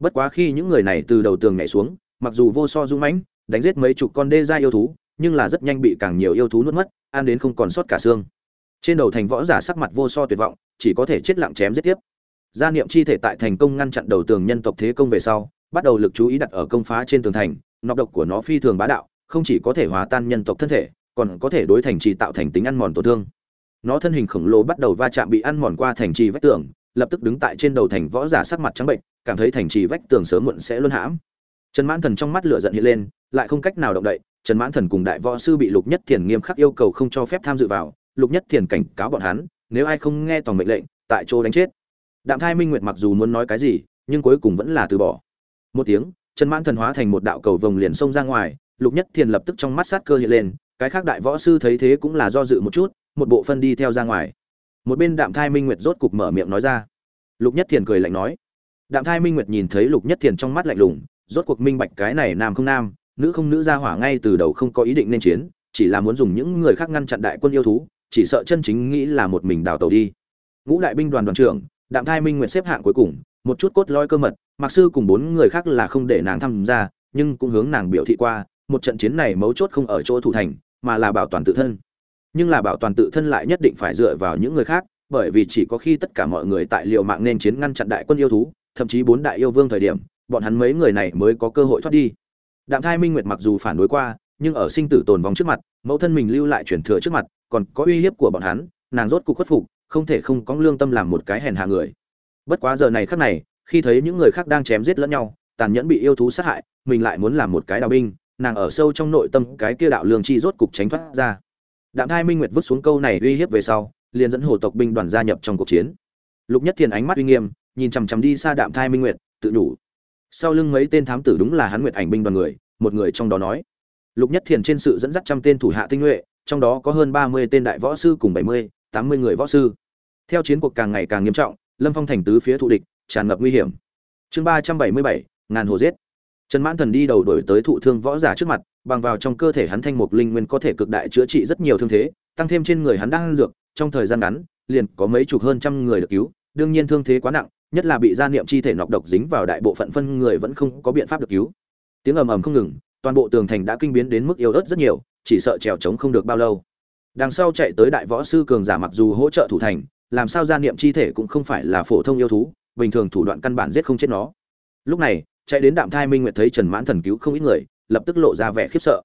Bất quá khi những người này từ đầu tường nhảy xuống, mặc dù vô so dũng mãnh, đánh giết mấy chục con đê gia yêu thú, nhưng là rất nhanh bị càng nhiều yêu thú nuốt mất, ăn đến không còn sót cả xương. Trên đầu thành võ giả sắc mặt vô so tuyệt vọng, chỉ có thể chết lặng chém giết tiếp. Gia niệm chi thể tại thành công ngăn chặn đầu tường nhân tộc thế công về sau, bắt đầu lực chú ý đặt ở công phá trên tường thành nọc độc của nó phi thường bá đạo, không chỉ có thể hòa tan nhân tộc thân thể, còn có thể đối thành trì tạo thành tính ăn mòn tổn thương. Nó thân hình khổng lồ bắt đầu va chạm bị ăn mòn qua thành trì vách tường, lập tức đứng tại trên đầu thành võ giả sắc mặt trắng bệnh, cảm thấy thành trì vách tường sớm muộn sẽ luôn hãm. Trần mãn thần trong mắt lửa giận hiện lên, lại không cách nào động đậy, trần mãn thần cùng đại võ sư bị lục nhất thiền nghiêm khắc yêu cầu không cho phép tham dự vào, lục nhất thiền cảnh cáo bọn hắn, nếu ai không nghe toàn mệnh lệnh, tại chỗ đánh chết. Đạm thai minh nguyệt mặc dù muốn nói cái gì, nhưng cuối cùng vẫn là từ bỏ. Một tiếng trần mãn thần hóa thành một đạo cầu vồng liền xông ra ngoài, lục nhất thiền lập tức trong mắt sát cơ hiện lên, cái khác đại võ sư thấy thế cũng là do dự một chút, một bộ phân đi theo ra ngoài. Một bên đạm thai minh nguyệt rốt cục mở miệng nói ra. Lục nhất thiền cười lạnh nói. Đạm thai minh nguyệt nhìn thấy lục nhất thiền trong mắt lạnh lùng, rốt cuộc minh bạch cái này nam không nam, nữ không nữ ra hỏa ngay từ đầu không có ý định nên chiến, chỉ là muốn dùng những người khác ngăn chặn đại quân yêu thú, chỉ sợ chân chính nghĩ là một mình đào tàu đi. Ngũ đại binh đoàn đoàn trưởng, đạm thai minh nguyệt xếp hạng cuối cùng, một chút cốt lõi cơ mật mặc sư cùng bốn người khác là không để nàng tham gia, nhưng cũng hướng nàng biểu thị qua, một trận chiến này mấu chốt không ở chỗ thủ thành, mà là bảo toàn tự thân. Nhưng là bảo toàn tự thân lại nhất định phải dựa vào những người khác, bởi vì chỉ có khi tất cả mọi người tại liệu mạng nên chiến ngăn chặn đại quân yêu thú, thậm chí bốn đại yêu vương thời điểm, bọn hắn mấy người này mới có cơ hội thoát đi. Đạm thai minh nguyệt mặc dù phản đối qua, nhưng ở sinh tử tồn vong trước mặt, mẫu thân mình lưu lại truyền thừa trước mặt, còn có uy hiếp của bọn hắn, nàng rốt cuộc khuất phục, không thể không có lương tâm làm một cái hèn hạ người. Bất quá giờ này khắc này khi thấy những người khác đang chém giết lẫn nhau, tàn nhẫn bị yêu thú sát hại, mình lại muốn làm một cái đào binh, nàng ở sâu trong nội tâm cái kia đạo lương chi rốt cục tránh thoát ra. Đạm thai minh nguyệt vứt xuống câu này uy hiếp về sau, liền dẫn hồ tộc binh đoàn gia nhập trong cuộc chiến. Lục nhất thiền ánh mắt uy nghiêm, nhìn chằm chằm đi xa đạm thai minh nguyệt, tự nhủ. Sau lưng mấy tên thám tử đúng là hắn nguyệt ảnh binh đoàn người, một người trong đó nói. Lục nhất thiền trên sự dẫn dắt trăm tên thủ hạ tinh nhuệ, trong đó có hơn ba mươi tên đại võ sư cùng bảy mươi, tám mươi người võ sư. Theo chiến cuộc càng ngày càng nghiêm trọng, lâm phong thành tứ phía thụ địch tràn ngập nguy hiểm. Chương ba trăm bảy mươi bảy, ngàn hồ giết. Trần mãn thần đi đầu đổi tới thụ thương võ giả trước mặt, bằng vào trong cơ thể hắn thanh mục linh nguyên có thể cực đại chữa trị rất nhiều thương thế, tăng thêm trên người hắn đang ăn dược, trong thời gian ngắn, liền có mấy chục hơn trăm người được cứu, đương nhiên thương thế quá nặng, nhất là bị gia niệm chi thể nọc độc dính vào đại bộ phận phân người vẫn không có biện pháp được cứu. Tiếng ầm ầm không ngừng, toàn bộ tường thành đã kinh biến đến mức yếu ớt rất nhiều, chỉ sợ trèo trống không được bao lâu. Đằng sau chạy tới đại võ sư cường giả mặc dù hỗ trợ thủ thành, làm sao gia niệm chi thể cũng không phải là phổ thông yêu thú bình thường thủ đoạn căn bản giết không chết nó. Lúc này, chạy đến đạm thai minh nguyệt thấy trần mãn thần cứu không ít người, lập tức lộ ra vẻ khiếp sợ.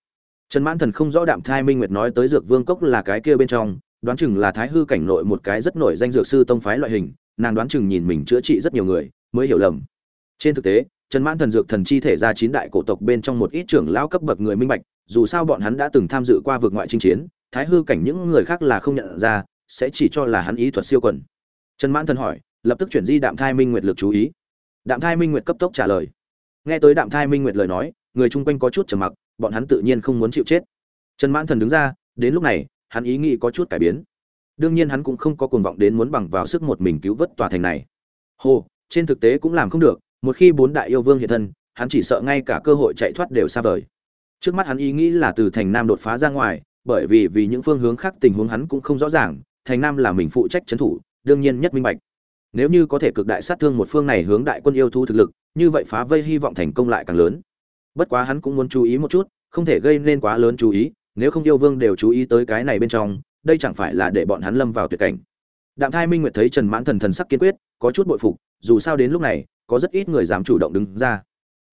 Trần mãn thần không rõ đạm thai minh nguyệt nói tới dược vương cốc là cái kia bên trong, đoán chừng là thái hư cảnh nội một cái rất nổi danh dược sư tông phái loại hình, nàng đoán chừng nhìn mình chữa trị rất nhiều người, mới hiểu lầm. Trên thực tế, trần mãn thần dược thần chi thể ra chín đại cổ tộc bên trong một ít trưởng lão cấp bậc người minh bạch, dù sao bọn hắn đã từng tham dự qua vượt ngoại chinh chiến, thái hư cảnh những người khác là không nhận ra, sẽ chỉ cho là hắn ý thuật siêu quần. Trần mãn thần hỏi lập tức chuyển di đạm thai minh nguyệt lực chú ý. Đạm thai minh nguyệt cấp tốc trả lời. Nghe tới đạm thai minh nguyệt lời nói, người chung quanh có chút trầm mặc, bọn hắn tự nhiên không muốn chịu chết. Trần mãn thần đứng ra, đến lúc này, hắn ý nghĩ có chút cải biến. Đương nhiên hắn cũng không có cuồng vọng đến muốn bằng vào sức một mình cứu vớt tòa thành này. Hồ, trên thực tế cũng làm không được, một khi bốn đại yêu vương hiện thân, hắn chỉ sợ ngay cả cơ hội chạy thoát đều xa vời. Trước mắt hắn ý nghĩ là từ thành nam đột phá ra ngoài, bởi vì vì những phương hướng khác tình huống hắn cũng không rõ ràng, thành nam là mình phụ trách trấn thủ, đương nhiên nhất minh bạch nếu như có thể cực đại sát thương một phương này hướng đại quân yêu thú thực lực, như vậy phá vây hy vọng thành công lại càng lớn. Bất quá hắn cũng muốn chú ý một chút, không thể gây nên quá lớn chú ý, nếu không yêu vương đều chú ý tới cái này bên trong, đây chẳng phải là để bọn hắn lâm vào tuyệt cảnh. Đạm thai minh nguyệt thấy trần mãn thần thần sắc kiên quyết, có chút bội phục, dù sao đến lúc này, có rất ít người dám chủ động đứng ra.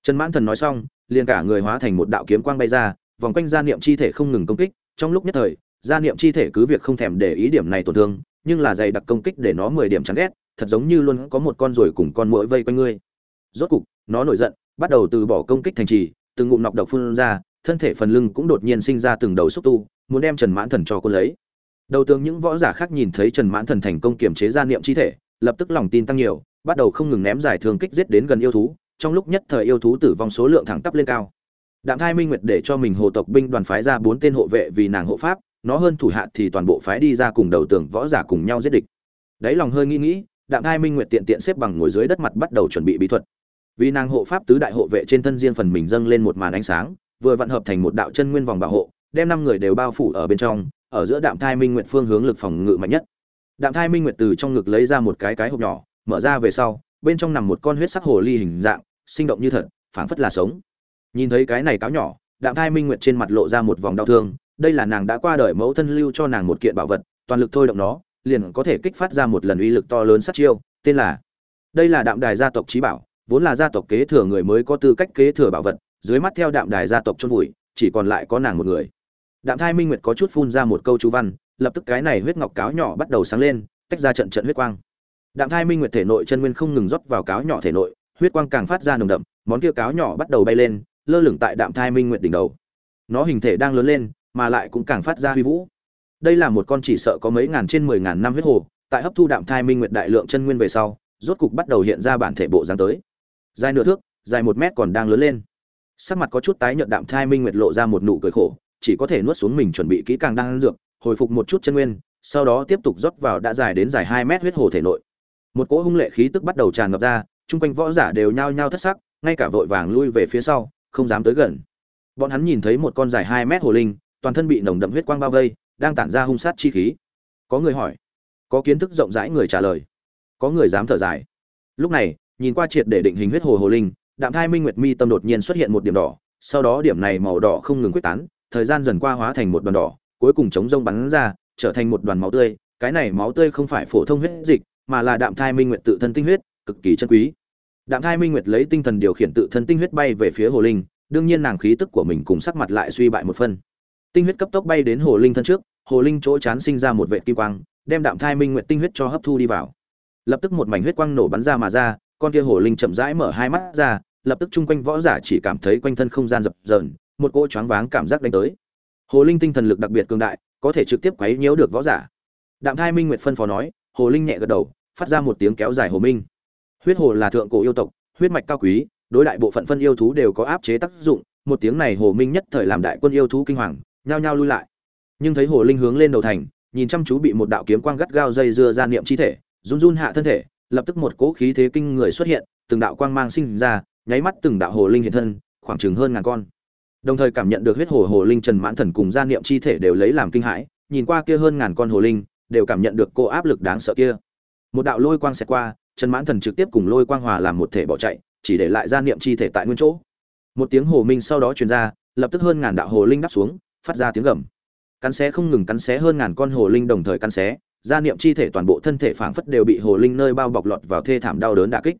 Trần mãn thần nói xong, liền cả người hóa thành một đạo kiếm quang bay ra, vòng quanh gia niệm chi thể không ngừng công kích, trong lúc nhất thời, gia niệm chi thể cứ việc không thèm để ý điểm này tổn thương, nhưng là dày đặc công kích để nó mười điểm chán ghét thật giống như luôn có một con ruồi cùng con muỗi vây quanh ngươi. Rốt cục, nó nổi giận, bắt đầu từ bỏ công kích thành trì từng ngụm nọc độc phun ra, thân thể phần lưng cũng đột nhiên sinh ra từng đầu xúc tu, muốn đem trần mãn thần cho cô lấy. Đầu tướng những võ giả khác nhìn thấy trần mãn thần thành công kiểm chế ra niệm chi thể, lập tức lòng tin tăng nhiều, bắt đầu không ngừng ném giải thương kích giết đến gần yêu thú, trong lúc nhất thời yêu thú tử vong số lượng thẳng tắp lên cao. Đạm thai minh nguyệt để cho mình hộ tộc binh đoàn phái ra bốn tên hộ vệ vì nàng hộ pháp, nó hơn thủ hạ thì toàn bộ phái đi ra cùng đầu tường võ giả cùng nhau giết địch. Đáy lòng hơi nghĩ nghĩ đạm thai minh nguyệt tiện tiện xếp bằng ngồi dưới đất mặt bắt đầu chuẩn bị bí thuật. Vì nàng hộ pháp tứ đại hộ vệ trên thân riêng phần mình dâng lên một màn ánh sáng, vừa vặn hợp thành một đạo chân nguyên vòng bảo hộ, đem năm người đều bao phủ ở bên trong, ở giữa đạm thai minh nguyệt phương hướng lực phòng ngự mạnh nhất. Đạm thai minh nguyệt từ trong ngực lấy ra một cái cái hộp nhỏ, mở ra về sau, bên trong nằm một con huyết sắc hồ ly hình dạng, sinh động như thật, phảng phất là sống. Nhìn thấy cái này cáo nhỏ đạm thai minh nguyệt trên mặt lộ ra một vòng đau thương, đây là nàng đã qua đời mẫu thân lưu cho nàng một kiện bảo vật, toàn lực thôi động nó liền có thể kích phát ra một lần uy lực to lớn sát chiêu, tên là, đây là đạm đài gia tộc trí bảo, vốn là gia tộc kế thừa người mới có tư cách kế thừa bảo vật, dưới mắt theo đạm đài gia tộc chôn vùi, chỉ còn lại có nàng một người. Đạm thai minh nguyệt có chút phun ra một câu chú văn, lập tức cái này huyết ngọc cáo nhỏ bắt đầu sáng lên, tách ra trận trận huyết quang. Đạm thai minh nguyệt thể nội chân nguyên không ngừng rót vào cáo nhỏ thể nội, huyết quang càng phát ra nồng đậm, món kia cáo nhỏ bắt đầu bay lên, lơ lửng tại đạm thai minh nguyệt đỉnh đầu. Nó hình thể đang lớn lên, mà lại cũng càng phát ra huy vũ đây là một con chỉ sợ có mấy ngàn trên mười ngàn năm huyết hồ, tại hấp thu đạm thai minh nguyệt đại lượng chân nguyên về sau, rốt cục bắt đầu hiện ra bản thể bộ dáng tới. Dài nửa thước, dài một mét còn đang lớn lên. Sắc mặt có chút tái nhợt đạm thai minh nguyệt lộ ra một nụ cười khổ, chỉ có thể nuốt xuống mình chuẩn bị kỹ càng đang ăn dược, hồi phục một chút chân nguyên, sau đó tiếp tục rót vào đã dài đến dài hai mét huyết hồ thể nội. Một cỗ hung lệ khí tức bắt đầu tràn ngập ra, chung quanh võ giả đều nhao nhao thất sắc, ngay cả vội vàng lui về phía sau, không dám tới gần. Bọn hắn nhìn thấy một con dài hai mét hồ linh, toàn thân bị nồng đậm huyết quang bao vây đang tản ra hung sát chi khí. Có người hỏi, có kiến thức rộng rãi người trả lời, có người dám thở dài. Lúc này, nhìn qua triệt để định hình huyết hồ hồ linh, đạm thai minh nguyệt mi tâm đột nhiên xuất hiện một điểm đỏ, sau đó điểm này màu đỏ không ngừng quyết tán, thời gian dần qua hóa thành một đoàn đỏ, cuối cùng chống rông bắn ra, trở thành một đoàn máu tươi. Cái này máu tươi không phải phổ thông huyết dịch, mà là đạm thai minh nguyệt tự thân tinh huyết, cực kỳ chân quý. Đạm thai minh nguyệt lấy tinh thần điều khiển tự thân tinh huyết bay về phía hồ linh, đương nhiên nàng khí tức của mình cùng sắc mặt lại suy bại một phân tinh huyết cấp tốc bay đến hồ linh thân trước, hồ linh chỗ chán sinh ra một vệ kim quang, đem đạm thai minh nguyệt tinh huyết cho hấp thu đi vào. Lập tức một mảnh huyết quang nổ bắn ra mà ra, con kia hồ linh chậm rãi mở hai mắt ra, lập tức chung quanh võ giả chỉ cảm thấy quanh thân không gian dập dờn, một cỗ choáng váng cảm giác đánh tới. Hồ linh tinh thần lực đặc biệt cường đại, có thể trực tiếp quấy nhiễu được võ giả. Đạm thai minh nguyệt phân phó nói, hồ linh nhẹ gật đầu, phát ra một tiếng kéo dài hồ minh. Huyết hồ là thượng cổ yêu tộc, huyết mạch cao quý, đối đại bộ phận phân yêu thú đều có áp chế tác dụng, một tiếng này hồ minh nhất thời làm đại quân yêu thú kinh hoàng nhao nhao lui lại. Nhưng thấy hồ linh hướng lên đầu thành, nhìn chăm chú bị một đạo kiếm quang gắt gao dây dưa ra niệm chi thể, run run hạ thân thể, lập tức một cỗ khí thế kinh người xuất hiện, từng đạo quang mang sinh ra, nháy mắt từng đạo hồ linh hiện thân, khoảng chừng hơn ngàn con. Đồng thời cảm nhận được huyết hồ hồ linh trần mãn thần cùng gia niệm chi thể đều lấy làm kinh hãi, nhìn qua kia hơn ngàn con hồ linh, đều cảm nhận được cô áp lực đáng sợ kia. Một đạo lôi quang xẹt qua, trần mãn thần trực tiếp cùng lôi quang hòa làm một thể bỏ chạy, chỉ để lại gia niệm chi thể tại nguyên chỗ. Một tiếng hồ minh sau đó truyền ra, lập tức hơn ngàn đạo hồ linh đáp xuống phát ra tiếng gầm. Cắn xé không ngừng cắn xé hơn ngàn con hồ linh đồng thời cắn xé gia niệm chi thể toàn bộ thân thể phảng phất đều bị hồ linh nơi bao bọc lọt vào thê thảm đau đớn đả kích.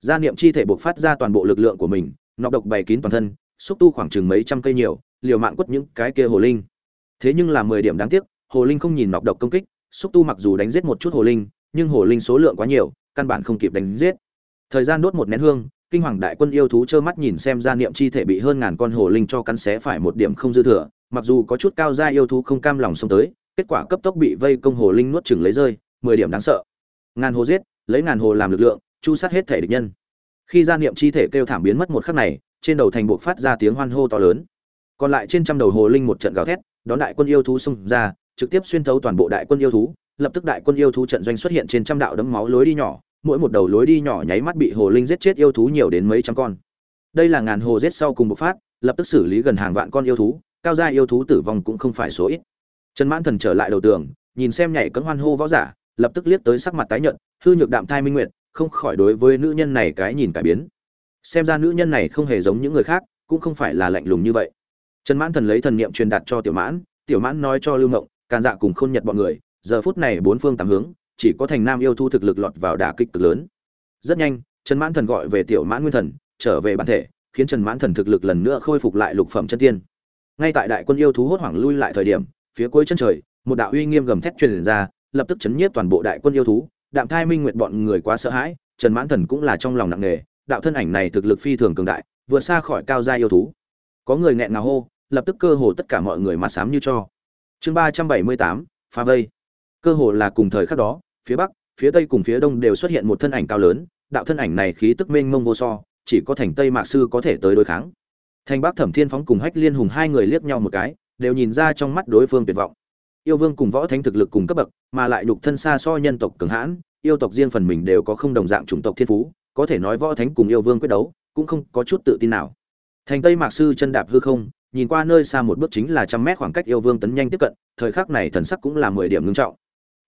Gia niệm chi thể buộc phát ra toàn bộ lực lượng của mình, nọc độc bày kín toàn thân, xúc tu khoảng chừng mấy trăm cây nhiều, liều mạng quất những cái kia hồ linh. Thế nhưng là mười điểm đáng tiếc, hồ linh không nhìn nọc độc công kích, xúc tu mặc dù đánh giết một chút hồ linh, nhưng hồ linh số lượng quá nhiều, căn bản không kịp đánh giết. Thời gian đốt một nén hương, kinh hoàng đại quân yêu thú trơ mắt nhìn xem gia niệm chi thể bị hơn ngàn con hồ linh cho cắn xé phải một điểm không dư thừa mặc dù có chút cao gia yêu thú không cam lòng xông tới, kết quả cấp tốc bị vây công hồ linh nuốt chừng lấy rơi, mười điểm đáng sợ. Ngàn hồ giết, lấy ngàn hồ làm lực lượng, chu sát hết thể địch nhân. Khi gia niệm chi thể kêu thảm biến mất một khắc này, trên đầu thành buộc phát ra tiếng hoan hô to lớn. Còn lại trên trăm đầu hồ linh một trận gào thét, đón đại quân yêu thú xông ra, trực tiếp xuyên thấu toàn bộ đại quân yêu thú, lập tức đại quân yêu thú trận doanh xuất hiện trên trăm đạo đấm máu lối đi nhỏ, mỗi một đầu lối đi nhỏ nháy mắt bị hồ linh giết chết yêu thú nhiều đến mấy trăm con. Đây là ngàn hồ giết sau cùng bộc phát, lập tức xử lý gần hàng vạn con yêu thú cao gia yêu thú tử vong cũng không phải số ít. Trần mãn thần trở lại đầu tường, nhìn xem nhảy cấm hoan hô võ giả, lập tức liếc tới sắc mặt tái nhợt, hư nhược đạm thai minh nguyệt, không khỏi đối với nữ nhân này cái nhìn cải biến. Xem ra nữ nhân này không hề giống những người khác, cũng không phải là lạnh lùng như vậy. Trần mãn thần lấy thần niệm truyền đạt cho tiểu mãn tiểu mãn nói cho lưu ngộng, càn dạ cùng khôn nhật bọn người, giờ phút này bốn phương tám hướng, chỉ có thành nam yêu thu thực lực lọt vào đả kích cực lớn. Rất nhanh, trần mãn thần gọi về tiểu mãn nguyên thần, trở về bản thể, khiến trần mãn thần thực lực lần nữa khôi phục lại lục phẩm chân tiên ngay tại đại quân yêu thú hốt hoảng lui lại thời điểm, phía cuối chân trời, một đạo uy nghiêm gầm thét truyền ra, lập tức chấn nhiếp toàn bộ đại quân yêu thú. Đạm thai minh nguyện bọn người quá sợ hãi, trần mãn thần cũng là trong lòng nặng nề, đạo thân ảnh này thực lực phi thường cường đại vượt xa khỏi cao gia yêu thú. Có người nghẹn ngào hô, lập tức cơ hồ tất cả mọi người mặt sám như cho. Chương ba trăm bảy mươi tám, phá vây. Cơ hồ là cùng thời khắc đó, phía bắc, phía tây cùng phía đông đều xuất hiện một thân ảnh cao lớn, đạo thân ảnh này khí tức mênh mông vô so, chỉ có thành tây mạc sư có thể tới đối kháng thành bắc thẩm thiên phóng cùng hách liên hùng hai người liếc nhau một cái, đều nhìn ra trong mắt đối phương tuyệt vọng. Yêu vương cùng võ thánh thực lực cùng cấp bậc, mà lại nhục thân xa so nhân tộc cường hãn, yêu tộc riêng phần mình đều có không đồng dạng chủng tộc thiên phú, có thể nói võ thánh cùng yêu vương quyết đấu, cũng không có chút tự tin nào. Thành tây mạc sư chân đạp hư không, nhìn qua nơi xa một bước chính là trăm mét khoảng cách yêu vương tấn nhanh tiếp cận, thời khắc này thần sắc cũng là mười điểm ngưng trọng.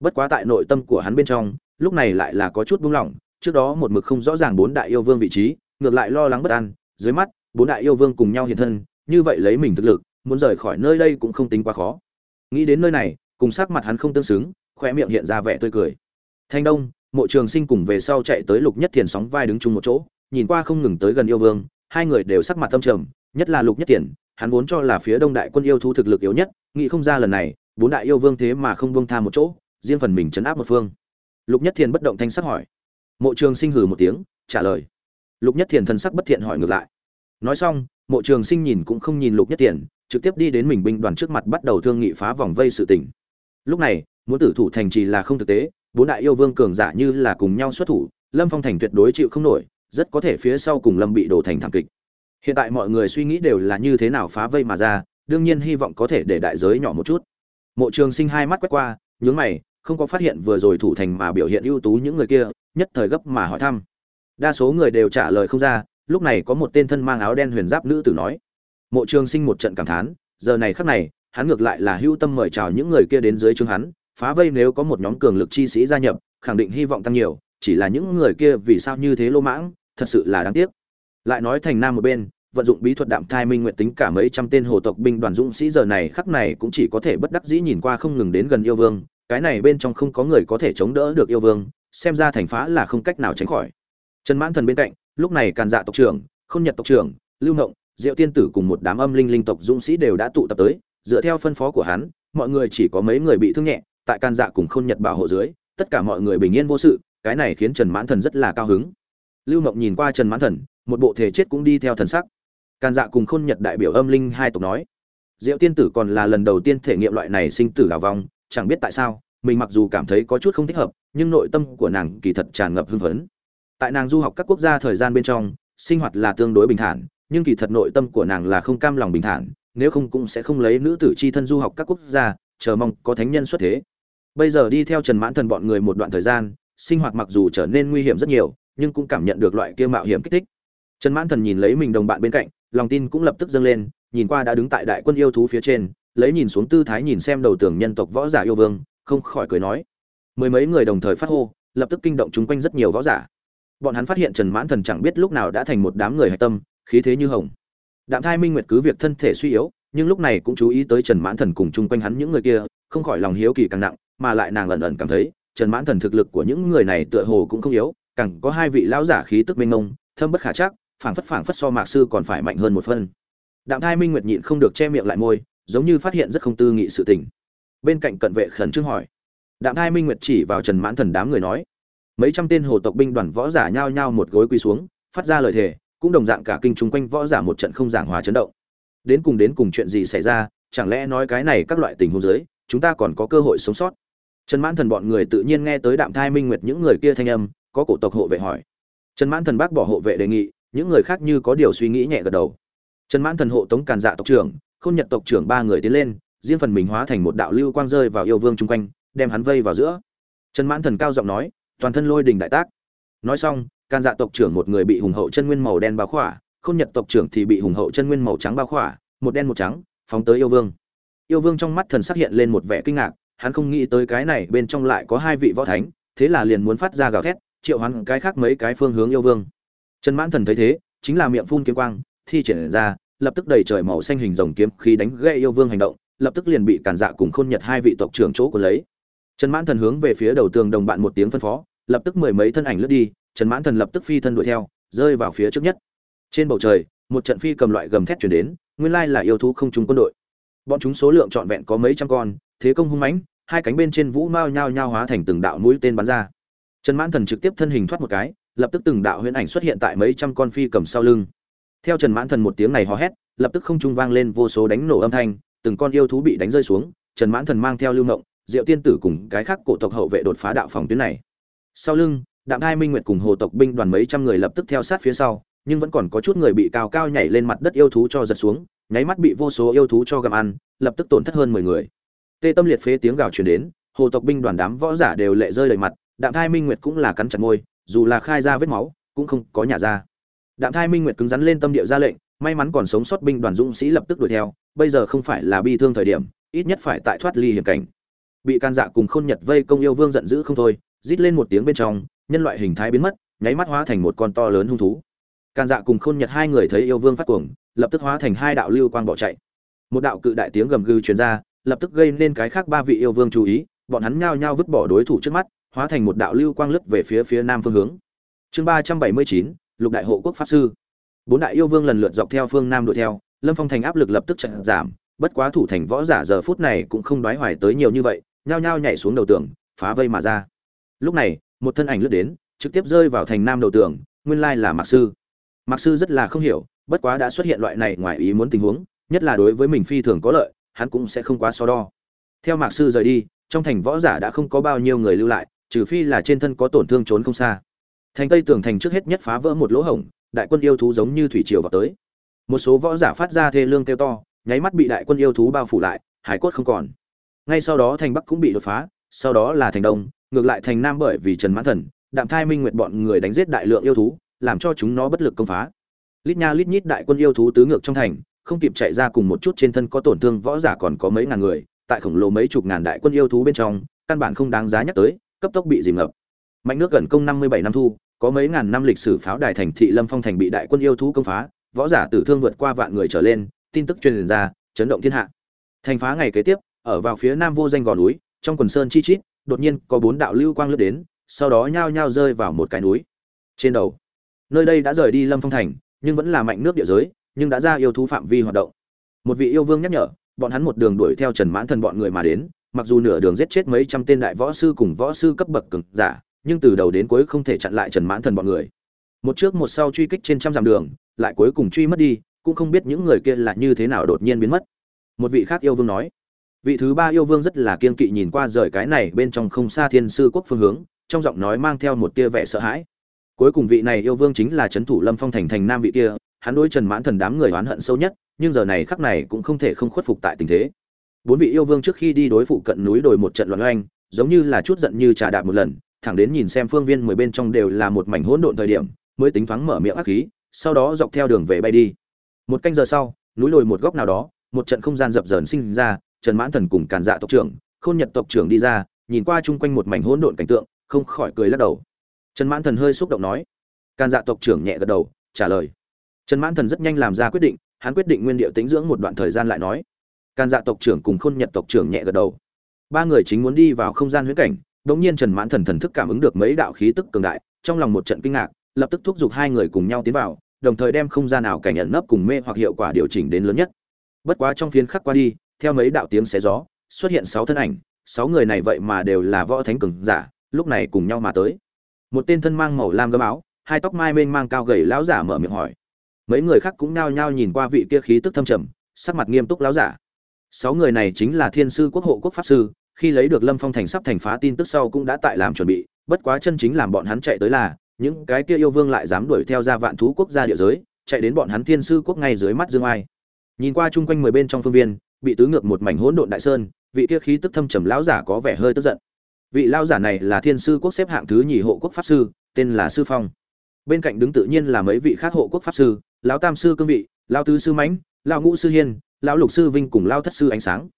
Bất quá tại nội tâm của hắn bên trong, lúc này lại là có chút buông lỏng, trước đó một mực không rõ ràng bốn đại yêu vương vị trí, ngược lại lo lắng bất an, dưới mắt bốn đại yêu vương cùng nhau hiện thân, như vậy lấy mình thực lực, muốn rời khỏi nơi đây cũng không tính quá khó. Nghĩ đến nơi này, cùng sắc mặt hắn không tương xứng khoe miệng hiện ra vẻ tươi cười. Thanh đông, mộ trường sinh cùng về sau chạy tới lục nhất thiền sóng vai đứng chung một chỗ, nhìn qua không ngừng tới gần yêu vương, hai người đều sắc mặt tâm trầm, nhất là lục nhất thiền hắn vốn cho là phía đông đại quân yêu thu thực lực yếu nhất, nghĩ không ra lần này, bốn đại yêu vương thế mà không buông tha một chỗ, riêng phần mình chấn áp một phương. Lục nhất thiền bất động thanh sắc hỏi. Mộ trường sinh hừ một tiếng, trả lời. Lục nhất thiền thần sắc bất thiện hỏi ngược lại nói xong mộ trường sinh nhìn cũng không nhìn lục nhất tiện, trực tiếp đi đến mình binh đoàn trước mặt bắt đầu thương nghị phá vòng vây sự tình. Lúc này muốn tử thủ thành trì là không thực tế bốn đại yêu vương cường giả như là cùng nhau xuất thủ lâm phong thành tuyệt đối chịu không nổi rất có thể phía sau cùng lâm bị đổ thành thảm kịch. Hiện tại mọi người suy nghĩ đều là như thế nào phá vây mà ra đương nhiên hy vọng có thể để đại giới nhỏ một chút. Mộ trường sinh hai mắt quét qua nhướng mày không có phát hiện vừa rồi thủ thành mà biểu hiện ưu tú những người kia nhất thời gấp mà hỏi thăm. Đa số người đều trả lời không ra lúc này có một tên thân mang áo đen huyền giáp nữ tử nói, mộ trường sinh một trận cảm thán, giờ này khắc này, hắn ngược lại là hưu tâm mời chào những người kia đến dưới chương hắn, phá vây nếu có một nhóm cường lực chi sĩ gia nhập, khẳng định hy vọng tăng nhiều, chỉ là những người kia vì sao như thế lô mãng, thật sự là đáng tiếc. Lại nói thành nam một bên, vận dụng bí thuật đạm thai minh nguyện tính cả mấy trăm tên hồ tộc binh đoàn dũng sĩ giờ này khắc này cũng chỉ có thể bất đắc dĩ nhìn qua không ngừng đến gần yêu vương, cái này bên trong không có người có thể chống đỡ được yêu vương, xem ra thành phá là không cách nào tránh khỏi. Trần mãn thần bên cạnh lúc này càn dạ tộc trưởng không nhật tộc trưởng, lưu ngộng, diệu tiên tử cùng một đám âm linh linh tộc dũng sĩ đều đã tụ tập tới. Dựa theo phân phó của hắn, mọi người chỉ có mấy người bị thương nhẹ, tại càn dạ cùng khôn nhật bảo hộ dưới, tất cả mọi người bình yên vô sự, cái này khiến trần mãn thần rất là cao hứng. Lưu ngộng nhìn qua trần mãn thần, một bộ thể chết cũng đi theo thần sắc. Càn dạ cùng khôn nhật đại biểu âm linh hai tộc nói, diệu tiên tử còn là lần đầu tiên thể nghiệm loại này sinh tử đào vong, chẳng biết tại sao, mình mặc dù cảm thấy có chút không thích hợp, nhưng nội tâm của nàng kỳ thật tràn ngập hưng phấn tại nàng du học các quốc gia thời gian bên trong, sinh hoạt là tương đối bình thản, nhưng kỳ thật nội tâm của nàng là không cam lòng bình thản, nếu không cũng sẽ không lấy nữ tử c h i thân du học các quốc gia, chờ mong có thánh nhân xuất thế. Bây giờ đi theo trần mãn thần bọn người một đoạn thời gian, sinh hoạt mặc dù trở nên nguy hiểm rất nhiều, nhưng cũng cảm nhận được loại kia mạo hiểm kích thích. Trần mãn thần nhìn lấy mình đồng bạn bên cạnh, lòng tin cũng lập tức dâng lên, nhìn qua đã đứng tại đại quân yêu thú phía trên, lấy nhìn xuống tư thái nhìn xem đầu tường nhân tộc võ giả yêu vương, không khỏi cười nói. Mười mấy người đồng thời phát hô, lập tức kinh động chung quanh rất nhiều võ giả bọn hắn phát hiện trần mãn thần chẳng biết lúc nào đã thành một đám người hạch tâm, khí thế như hồng. Đạm thai minh nguyệt cứ việc thân thể suy yếu, nhưng lúc này cũng chú ý tới trần mãn thần cùng chung quanh hắn những người kia, không khỏi lòng hiếu kỳ càng nặng, mà lại nàng ẩn ẩn cảm thấy, trần mãn thần thực lực của những người này tựa hồ cũng không yếu, càng có hai vị lão giả khí tức mênh mông, thâm bất khả chắc, phảng phất phảng phất so mạc sư còn phải mạnh hơn một phân đạm thai minh nguyệt nhịn không được che miệng lại môi, giống như phát hiện rất không tư nghị sự tình. Bên cạnh cận vệ khẩn trương hỏi. Đạm thai minh nguyệt chỉ vào trần mãn thần đám người nói mấy trăm tên hồ tộc binh đoàn võ giả nhao nhao một gối quỳ xuống, phát ra lời thề, cũng đồng dạng cả kinh chung quanh võ giả một trận không giảng hòa chấn động. Đến cùng đến cùng chuyện gì xảy ra, chẳng lẽ nói cái này các loại tình huống dưới, chúng ta còn có cơ hội sống sót? Trần mãn thần bọn người tự nhiên nghe tới đạm thai minh nguyệt những người kia thanh âm, có cổ tộc hộ vệ hỏi. Trần mãn thần bác bỏ hộ vệ đề nghị, những người khác như có điều suy nghĩ nhẹ gật đầu. Trần mãn thần hộ tống càn dạ tộc trưởng, khôn nhật tộc trưởng ba người tiến lên, riêng phần mình hóa thành một đạo lưu quang rơi vào yêu vương chung quanh, đem hắn vây vào giữa. Trần mãn thần cao giọng nói toàn thân lôi đình đại tác. Nói xong, can dạ tộc trưởng một người bị hùng hậu chân nguyên màu đen bao khỏa, khôn nhật tộc trưởng thì bị hùng hậu chân nguyên màu trắng bao khỏa, một đen một trắng, phóng tới yêu vương. Yêu vương trong mắt thần sắc hiện lên một vẻ kinh ngạc, hắn không nghĩ tới cái này bên trong lại có hai vị võ thánh, thế là liền muốn phát ra gào thét, triệu hắn cái khác mấy cái phương hướng yêu vương. Trần mãn thần thấy thế, chính là miệng phun kiếm quang, thi triển ra, lập tức đầy trời màu xanh hình rồng kiếm khí đánh gãy yêu vương hành động, lập tức liền bị cản dạ cùng khôn nhật hai vị tộc trưởng chỗ của lấy trần mãn thần hướng về phía đầu tường đồng bạn một tiếng phân phó, lập tức mười mấy thân ảnh lướt đi, trần mãn thần lập tức phi thân đuổi theo, rơi vào phía trước nhất. Trên bầu trời, một trận phi cầm loại gầm thét chuyển đến, nguyên lai là yêu thú không trúng quân đội. Bọn chúng số lượng trọn vẹn có mấy trăm con, thế công hung mãnh, hai cánh bên trên vũ mao nhao nhao hóa thành từng đạo mũi tên bắn ra. Trần mãn thần trực tiếp thân hình thoát một cái, lập tức từng đạo huyễn ảnh xuất hiện tại mấy trăm con phi cầm sau lưng. Theo trần mãn thần một tiếng này hò hét, lập tức không trung vang lên vô số đánh nổ âm thanh, từng con yêu thú bị đánh rơi xuống, trần mãn thần mang theo lưu ngộng diệu tiên tử cùng cái khác cổ tộc hậu vệ đột phá đạo phòng tuyến này. Sau lưng, đạm thai minh nguyệt cùng hồ tộc binh đoàn mấy trăm người lập tức theo sát phía sau, nhưng vẫn còn có chút người bị cao cao nhảy lên mặt đất yêu thú cho giật xuống, nháy mắt bị vô số yêu thú cho gặm ăn, lập tức tổn thất hơn mười người. Tê tâm liệt phế tiếng gào truyền đến, hồ tộc binh đoàn đám võ giả đều lệ rơi đầy mặt, đạm thai minh nguyệt cũng là cắn chặt môi, dù là khai ra vết máu, cũng không có nhả ra. Đạm thai minh nguyệt cứng rắn lên tâm địa ra lệnh, may mắn còn sống sót binh đoàn dũng sĩ lập tức đuổi theo, bây giờ không phải là bi thương thời điểm, ít nhất phải tại thoát ly hiểm cảnh bị can dạ cùng khôn nhật vây công yêu vương giận dữ không thôi, rít lên một tiếng bên trong, nhân loại hình thái biến mất, nháy mắt hóa thành một con to lớn hung thú. Can dạ cùng khôn nhật hai người thấy yêu vương phát cuồng, lập tức hóa thành hai đạo lưu quang bỏ chạy. Một đạo cự đại tiếng gầm gừ truyền ra, lập tức gây nên cái khác ba vị yêu vương chú ý, bọn hắn nhao nhao vứt bỏ đối thủ trước mắt, hóa thành một đạo lưu quang lướt về phía phía nam phương hướng. Chương ba trăm bảy mươi chín, lục đại hộ quốc pháp sư. Bốn đại yêu vương lần lượt dọc theo phương nam đuổi theo, lâm phong thành áp lực lập tức chậm giảm, bất quá thủ thành võ giả giờ phút này cũng không đoái hoài tới nhiều như vậy nhao nhao nhảy xuống đầu tường, phá vây mà ra. Lúc này, một thân ảnh lướt đến, trực tiếp rơi vào thành nam đầu tường, nguyên lai là mạc sư. Mạc sư rất là không hiểu, bất quá đã xuất hiện loại này ngoài ý muốn tình huống, nhất là đối với mình phi thường có lợi, hắn cũng sẽ không quá so đo. Theo mạc sư rời đi, trong thành võ giả đã không có bao nhiêu người lưu lại, trừ phi là trên thân có tổn thương trốn không xa. Thành tây tường thành trước hết nhất phá vỡ một lỗ hổng, đại quân yêu thú giống như thủy triều vào tới. Một số võ giả phát ra thê lương kêu to, nháy mắt bị đại quân yêu thú bao phủ lại, hải cốt không còn ngay sau đó thành bắc cũng bị đột phá, sau đó là thành đông, ngược lại thành nam bởi vì trần mãn thần, đạm thai minh nguyện bọn người đánh giết đại lượng yêu thú, làm cho chúng nó bất lực công phá. Lít nha lít nhít đại quân yêu thú tứ ngược trong thành, không kịp chạy ra cùng một chút trên thân có tổn thương võ giả còn có mấy ngàn người, tại khổng lồ mấy chục ngàn đại quân yêu thú bên trong, căn bản không đáng giá nhắc tới, cấp tốc bị dìm ngập. Mạnh nước gần công năm mươi bảy năm thu, có mấy ngàn năm lịch sử pháo đài thành thị lâm phong thành bị đại quân yêu thú công phá, võ giả tử thương vượt qua vạn người trở lên, tin tức truyền ra, chấn động thiên hạ. Thành phá ngày kế tiếp ở vào phía nam vô danh gò núi, trong quần sơn chi chít, đột nhiên có bốn đạo lưu quang lướt đến, sau đó nhao nhao rơi vào một cái núi. Trên đầu, nơi đây đã rời đi lâm phong thành, nhưng vẫn là mạnh nước địa giới, nhưng đã ra yêu thú phạm vi hoạt động. Một vị yêu vương nhắc nhở, bọn hắn một đường đuổi theo trần mãn thần bọn người mà đến, mặc dù nửa đường giết chết mấy trăm tên đại võ sư cùng võ sư cấp bậc cực giả, nhưng từ đầu đến cuối không thể chặn lại trần mãn thần bọn người. Một trước một sau truy kích trên trăm dặm đường, lại cuối cùng truy mất đi, cũng không biết những người kia là như thế nào đột nhiên biến mất. Một vị khác yêu vương nói vị thứ ba yêu vương rất là kiên kỵ nhìn qua rời cái này bên trong không xa thiên sư quốc phương hướng, trong giọng nói mang theo một tia vẻ sợ hãi. Cuối cùng vị này yêu vương chính là trấn thủ lâm phong thành thành nam vị kia, hắn đối trần mãn thần đám người oán hận sâu nhất, nhưng giờ này khắc này cũng không thể không khuất phục tại tình thế. Bốn vị yêu vương trước khi đi đối phụ cận núi đồi một trận loạn oanh, giống như là chút giận như trà đạp một lần, thẳng đến nhìn xem phương viên mười bên trong đều là một mảnh hỗn độn thời điểm, mới tính thoáng mở miệng ác khí, sau đó dọc theo đường về bay đi. Một canh giờ sau, núi đồi một góc nào đó, một trận không gian dập dờn sinh ra trần mãn thần cùng càn dạ tộc trưởng, khôn nhật tộc trưởng đi ra, nhìn qua chung quanh một mảnh hỗn độn cảnh tượng, không khỏi cười lắc đầu. Trần mãn thần hơi xúc động nói. Càn dạ tộc trưởng nhẹ gật đầu, trả lời. Trần mãn thần rất nhanh làm ra quyết định, hắn quyết định nguyên điệu tính dưỡng một đoạn thời gian lại nói. Càn dạ tộc trưởng cùng khôn nhật tộc trưởng nhẹ gật đầu. Ba người chính muốn đi vào không gian huyễn cảnh, đống nhiên trần mãn thần thần thức cảm ứng được mấy đạo khí tức cường đại, trong lòng một trận kinh ngạc, lập tức thúc giục hai người cùng nhau tiến vào, đồng thời đem không gian ảo cảnh ẩn nấp cùng mê hoặc hiệu quả điều chỉnh đến lớn nhất. Bất quá trong phiến khắc qua đi theo mấy đạo tiếng xé gió, xuất hiện sáu thân ảnh, sáu người này vậy mà đều là võ thánh cường giả, lúc này cùng nhau mà tới. Một tên thân mang màu lam gấm áo, hai tóc mai mênh mang cao gầy lão giả mở miệng hỏi. Mấy người khác cũng nao nhao nhìn qua vị kia khí tức thâm trầm, sắc mặt nghiêm túc lão giả. Sáu người này chính là thiên sư quốc hộ quốc pháp sư, khi lấy được lâm phong thành sắp thành phá tin tức sau cũng đã tại làm chuẩn bị, bất quá chân chính làm bọn hắn chạy tới là, những cái kia yêu vương lại dám đuổi theo ra vạn thú quốc gia địa giới, chạy đến bọn hắn thiên sư quốc ngay dưới mắt dương ai. Nhìn qua chung quanh mười bên trong phương viên bị tứ ngược một mảnh hỗn độn đại sơn, vị kia khí tức thâm trầm lão giả có vẻ hơi tức giận. Vị lão giả này là thiên sư quốc xếp hạng thứ nhì hộ quốc pháp sư, tên là sư phong. Bên cạnh đứng tự nhiên là mấy vị khác hộ quốc pháp sư, lão tam sư cương vị, lão tứ sư mãnh, lão ngũ sư hiên, lão lục sư vinh cùng lão thất sư ánh sáng.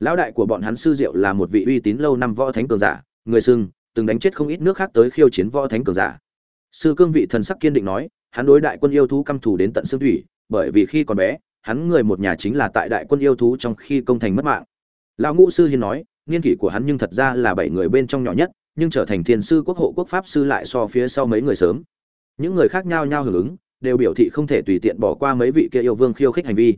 Lão đại của bọn hắn sư diệu là một vị uy tín lâu năm võ thánh cường giả, người sưng từng đánh chết không ít nước khác tới khiêu chiến võ thánh cường giả. Sư cương vị thần sắc kiên định nói, hắn đối đại quân yêu thú căm thù đến tận xương thủy, bởi vì khi còn bé hắn người một nhà chính là tại đại quân yêu thú trong khi công thành mất mạng. Lão ngũ sư hiên nói, niên kỷ của hắn nhưng thật ra là bảy người bên trong nhỏ nhất, nhưng trở thành thiên sư quốc hộ quốc pháp sư lại so phía sau mấy người sớm. Những người khác nhau nhau hưởng ứng, đều biểu thị không thể tùy tiện bỏ qua mấy vị kia yêu vương khiêu khích hành vi.